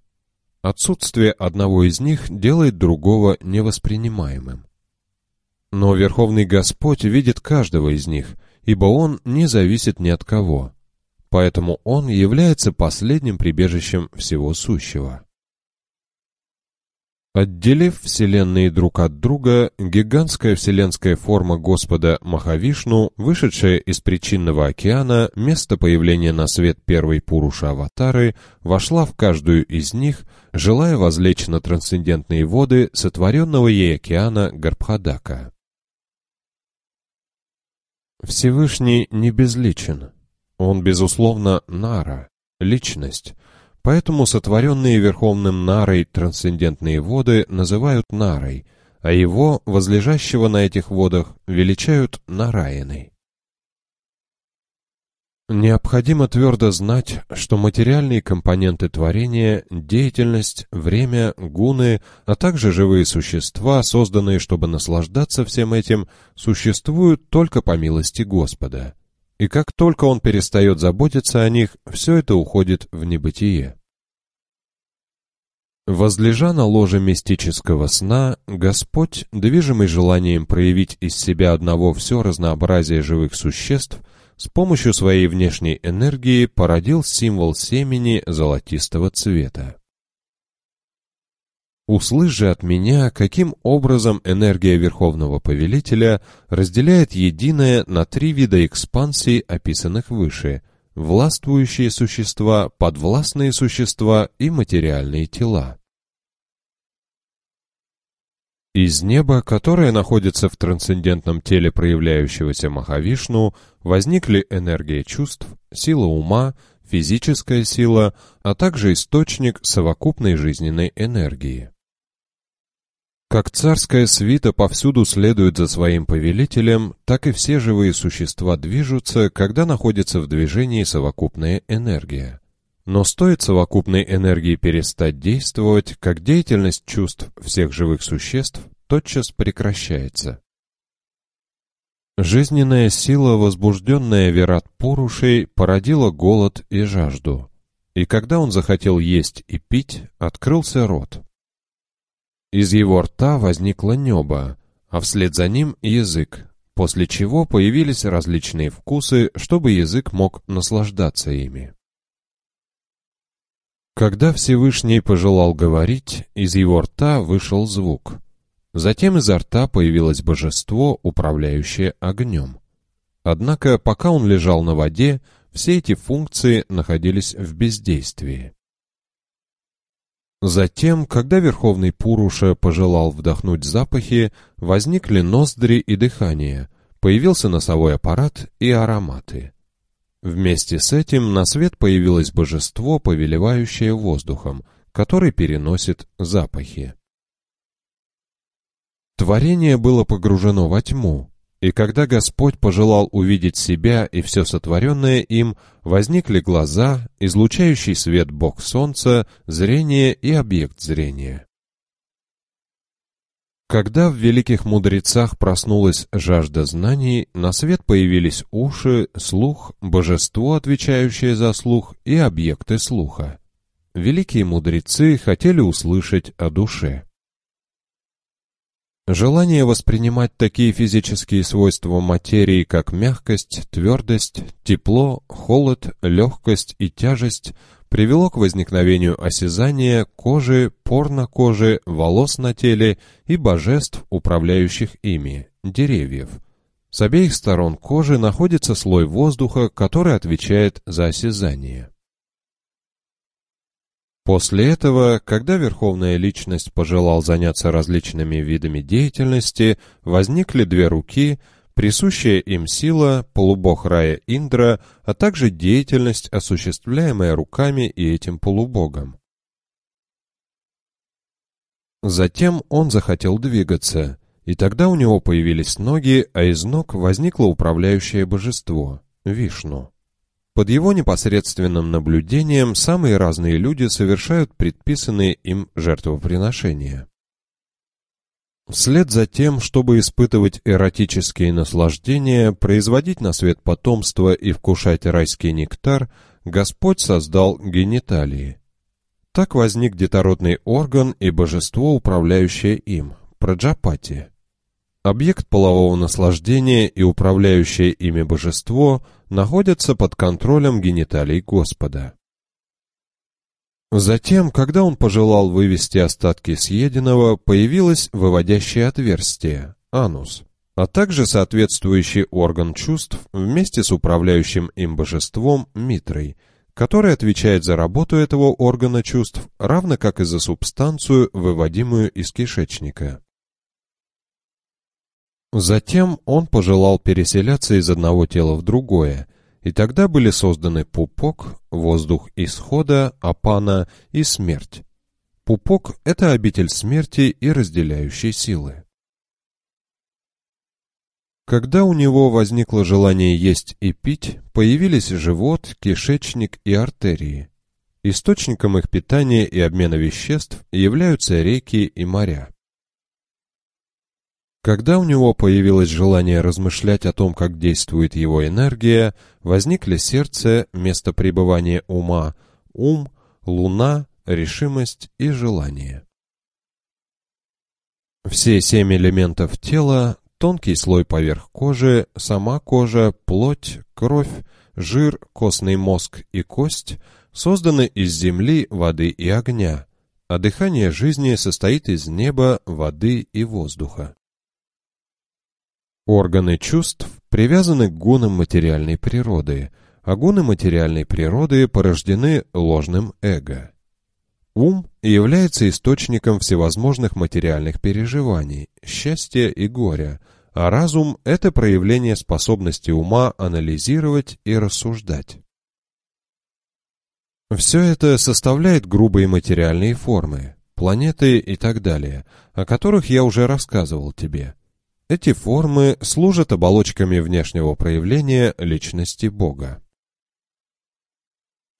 Speaker 1: Отсутствие одного из них делает другого невоспринимаемым. Но Верховный Господь видит каждого из них, ибо Он не зависит ни от кого. Поэтому Он является последним прибежищем всего сущего. Отделив вселенные друг от друга, гигантская вселенская форма Господа Махавишну, вышедшая из причинного океана, место появления на свет первой Пуруша Аватары, вошла в каждую из них, желая возлечь на трансцендентные воды сотворенного ей океана Гарбхадака. Всевышний не безличен. Он, безусловно, Нара, личность, поэтому сотворенные Верховным Нарой трансцендентные воды называют Нарой, а его, возлежащего на этих водах, величают Нараиной. Необходимо твердо знать, что материальные компоненты творения, деятельность, время, гуны, а также живые существа, созданные, чтобы наслаждаться всем этим, существуют только по милости Господа. И как только Он перестает заботиться о них, все это уходит в небытие. Возлежа на ложе мистического сна, Господь, движимый желанием проявить из себя одного все разнообразие живых существ, с помощью своей внешней энергии породил символ семени золотистого цвета. Услышь же от меня, каким образом энергия Верховного Повелителя разделяет единое на три вида экспансий, описанных выше – властвующие существа, подвластные существа и материальные тела. Из неба, которое находится в трансцендентном теле проявляющегося Махавишну, возникли энергия чувств, сила ума, физическая сила, а также источник совокупной жизненной энергии. Как царская свита повсюду следует за своим повелителем, так и все живые существа движутся, когда находится в движении совокупная энергия. Но стоит совокупной энергии перестать действовать, как деятельность чувств всех живых существ тотчас прекращается. Жизненная сила, возбужденная Верат Пурушей, породила голод и жажду. И когда он захотел есть и пить, открылся рот. Из его рта возникло небо, а вслед за ним язык, после чего появились различные вкусы, чтобы язык мог наслаждаться ими. Когда Всевышний пожелал говорить, из его рта вышел звук. Затем изо рта появилось божество, управляющее огнем. Однако, пока он лежал на воде, все эти функции находились в бездействии. Затем, когда Верховный Пуруша пожелал вдохнуть запахи, возникли ноздри и дыхание, появился носовой аппарат и ароматы. Вместе с этим на свет появилось божество, повелевающее воздухом, который переносит запахи. Творение было погружено во тьму, и когда Господь пожелал увидеть себя и все сотворенное им, возникли глаза, излучающий свет Бог Солнца, зрение и объект зрения. Когда в великих мудрецах проснулась жажда знаний, на свет появились уши, слух, божество, отвечающее за слух, и объекты слуха. Великие мудрецы хотели услышать о душе. Желание воспринимать такие физические свойства материи, как мягкость, твердость, тепло, холод, легкость и тяжесть, привело к возникновению осязания кожи, пор на коже, волос на теле и божеств, управляющих ими, деревьев. С обеих сторон кожи находится слой воздуха, который отвечает за осязание. После этого, когда Верховная Личность пожелал заняться различными видами деятельности, возникли две руки, присущая им сила, полубог рая Индра, а также деятельность, осуществляемая руками и этим полубогом. Затем он захотел двигаться, и тогда у него появились ноги, а из ног возникло управляющее божество — Вишну. Под его непосредственным наблюдением самые разные люди совершают предписанные им жертвоприношения. Вслед за тем, чтобы испытывать эротические наслаждения, производить на свет потомство и вкушать райский нектар, Господь создал гениталии. Так возник детородный орган и божество, управляющее им, Праджапати. Объект полового наслаждения и управляющее ими божество находятся под контролем гениталий Господа. Затем, когда он пожелал вывести остатки съеденного, появилось выводящее отверстие, анус, а также соответствующий орган чувств вместе с управляющим им божеством Митрой, который отвечает за работу этого органа чувств, равно как и за субстанцию, выводимую из кишечника. Затем он пожелал переселяться из одного тела в другое, и тогда были созданы пупок, воздух исхода, апана и смерть. Пупок — это обитель смерти и разделяющей силы. Когда у него возникло желание есть и пить, появились живот, кишечник и артерии. Источником их питания и обмена веществ являются реки и моря. Когда у него появилось желание размышлять о том, как действует его энергия, возникли сердце, место пребывания ума, ум, луна, решимость и желание. Все семь элементов тела, тонкий слой поверх кожи, сама кожа, плоть, кровь, жир, костный мозг и кость созданы из земли, воды и огня, а дыхание жизни состоит из неба, воды и воздуха. Органы чувств привязаны к гунам материальной природы, а гуны материальной природы порождены ложным эго. Ум является источником всевозможных материальных переживаний, счастья и горя, а разум – это проявление способности ума анализировать и рассуждать. Все это составляет грубые материальные формы, планеты и так далее, о которых я уже рассказывал тебе. Эти формы служат оболочками внешнего проявления личности Бога.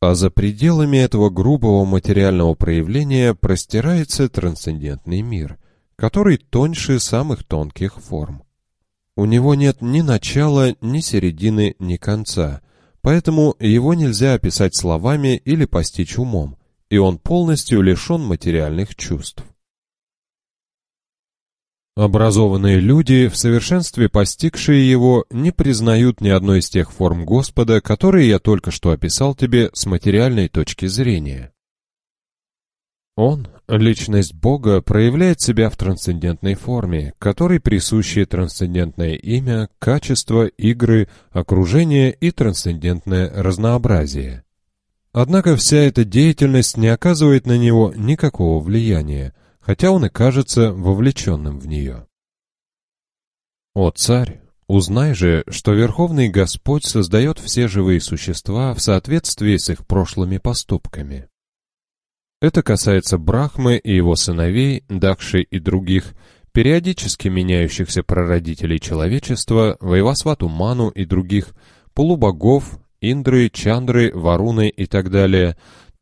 Speaker 1: А за пределами этого грубого материального проявления простирается трансцендентный мир, который тоньше самых тонких форм. У него нет ни начала, ни середины, ни конца, поэтому его нельзя описать словами или постичь умом, и он полностью лишен материальных чувств. Образованные люди, в совершенстве постигшие его, не признают ни одной из тех форм Господа, которые я только что описал тебе с материальной точки зрения. Он, личность Бога, проявляет себя в трансцендентной форме, которой присущи трансцендентное имя, качество, игры, окружение и трансцендентное разнообразие. Однако вся эта деятельность не оказывает на него никакого влияния, хотя он и кажется вовлеченным в нее. О царь, узнай же, что Верховный Господь создает все живые существа в соответствии с их прошлыми поступками. Это касается Брахмы и его сыновей, Дакши и других, периодически меняющихся прародителей человечества, Вайвасвату Ману и других, полубогов, Индры, Чандры, Варуны и так далее,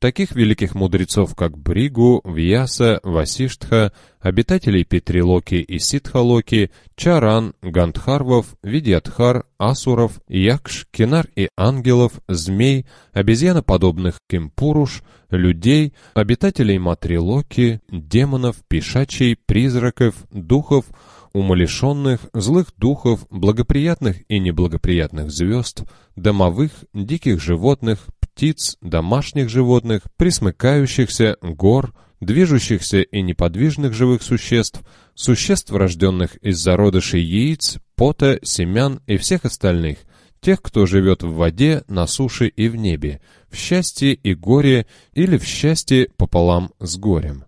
Speaker 1: таких великих мудрецов, как Бригу, Вьяса, Васиштха, обитателей Петрилоки и Ситхалоки, Чаран, Гандхарвов, Видьятхар, Асуров, Якш, Кинар и ангелов, змей, обезьяноподобных Кемпуруш, людей, обитателей Матрилоки, демонов, пишачей, призраков, духов, умалишенных, злых духов, благоприятных и неблагоприятных звезд, домовых, диких животных, птиц, домашних животных, присмыкающихся, гор, движущихся и неподвижных живых существ, существ, рожденных из зародышей яиц, пота, семян и всех остальных, тех, кто живет в воде, на суше и в небе, в счастье и горе или в счастье пополам с горем.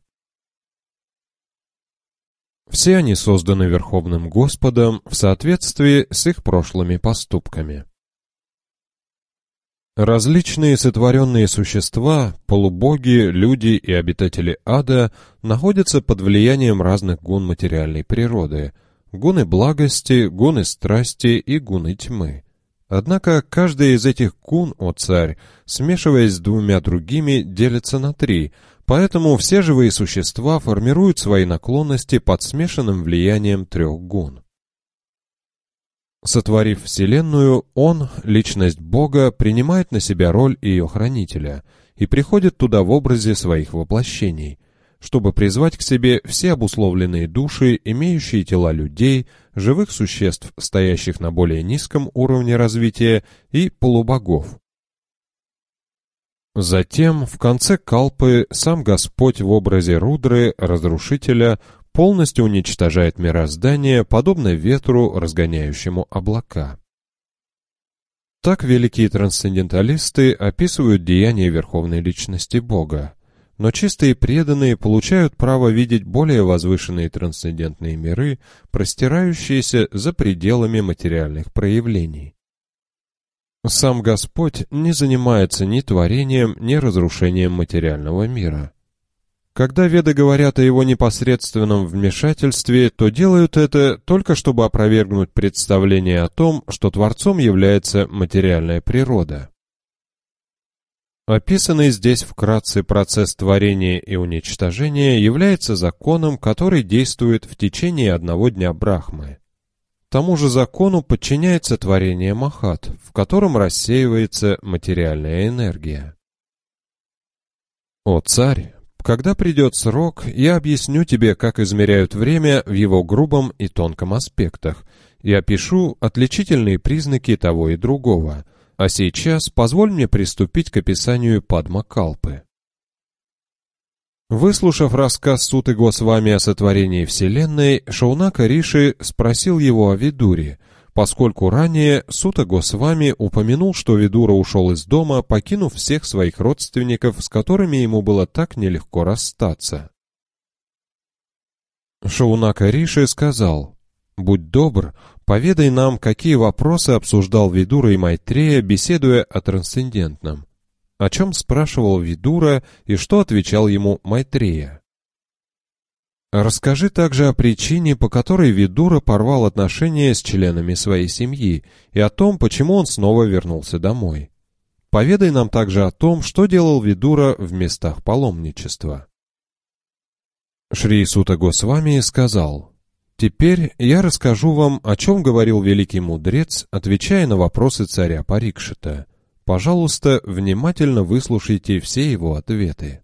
Speaker 1: Все они созданы Верховным Господом в соответствии с их прошлыми поступками. Различные сотворенные существа, полубоги, люди и обитатели ада находятся под влиянием разных гун материальной природы, гуны благости, гуны страсти и гуны тьмы. Однако каждая из этих гун, о царь, смешиваясь с двумя другими, делится на три, поэтому все живые существа формируют свои наклонности под смешанным влиянием трех гун. Сотворив Вселенную, Он, личность Бога, принимает на себя роль ее хранителя и приходит туда в образе своих воплощений, чтобы призвать к себе все обусловленные души, имеющие тела людей, живых существ, стоящих на более низком уровне развития, и полубогов. Затем, в конце Калпы, сам Господь в образе Рудры, разрушителя, полностью уничтожает мироздание, подобно ветру, разгоняющему облака. Так великие трансценденталисты описывают деяния Верховной Личности Бога, но чистые преданные получают право видеть более возвышенные трансцендентные миры, простирающиеся за пределами материальных проявлений. Сам Господь не занимается ни творением, ни разрушением материального мира. Когда веды говорят о его непосредственном вмешательстве, то делают это только чтобы опровергнуть представление о том, что Творцом является материальная природа. Описанный здесь вкратце процесс творения и уничтожения является законом, который действует в течение одного дня Брахмы. Тому же закону подчиняется творение Махат, в котором рассеивается материальная энергия. О царь, когда придет срок, я объясню тебе, как измеряют время в его грубом и тонком аспектах, и опишу отличительные признаки того и другого. А сейчас позволь мне приступить к описанию Падмакалпы. Выслушав рассказ Суты Госвами о сотворении Вселенной, Шаунака Риши спросил его о Видуре, поскольку ранее Сута Госвами упомянул, что Видура ушел из дома, покинув всех своих родственников, с которыми ему было так нелегко расстаться. Шаунака Риши сказал, «Будь добр, поведай нам, какие вопросы обсуждал Видура и Майтрея, беседуя о трансцендентном. О чем спрашивал Видура и что отвечал ему Майтрея?» Расскажи также о причине, по которой Видура порвал отношения с членами своей семьи, и о том, почему он снова вернулся домой. Поведай нам также о том, что делал Видура в местах паломничества. Шри Сута Госвами сказал, «Теперь я расскажу вам, о чем говорил великий мудрец, отвечая на вопросы царя Парикшита. Пожалуйста, внимательно выслушайте все его ответы».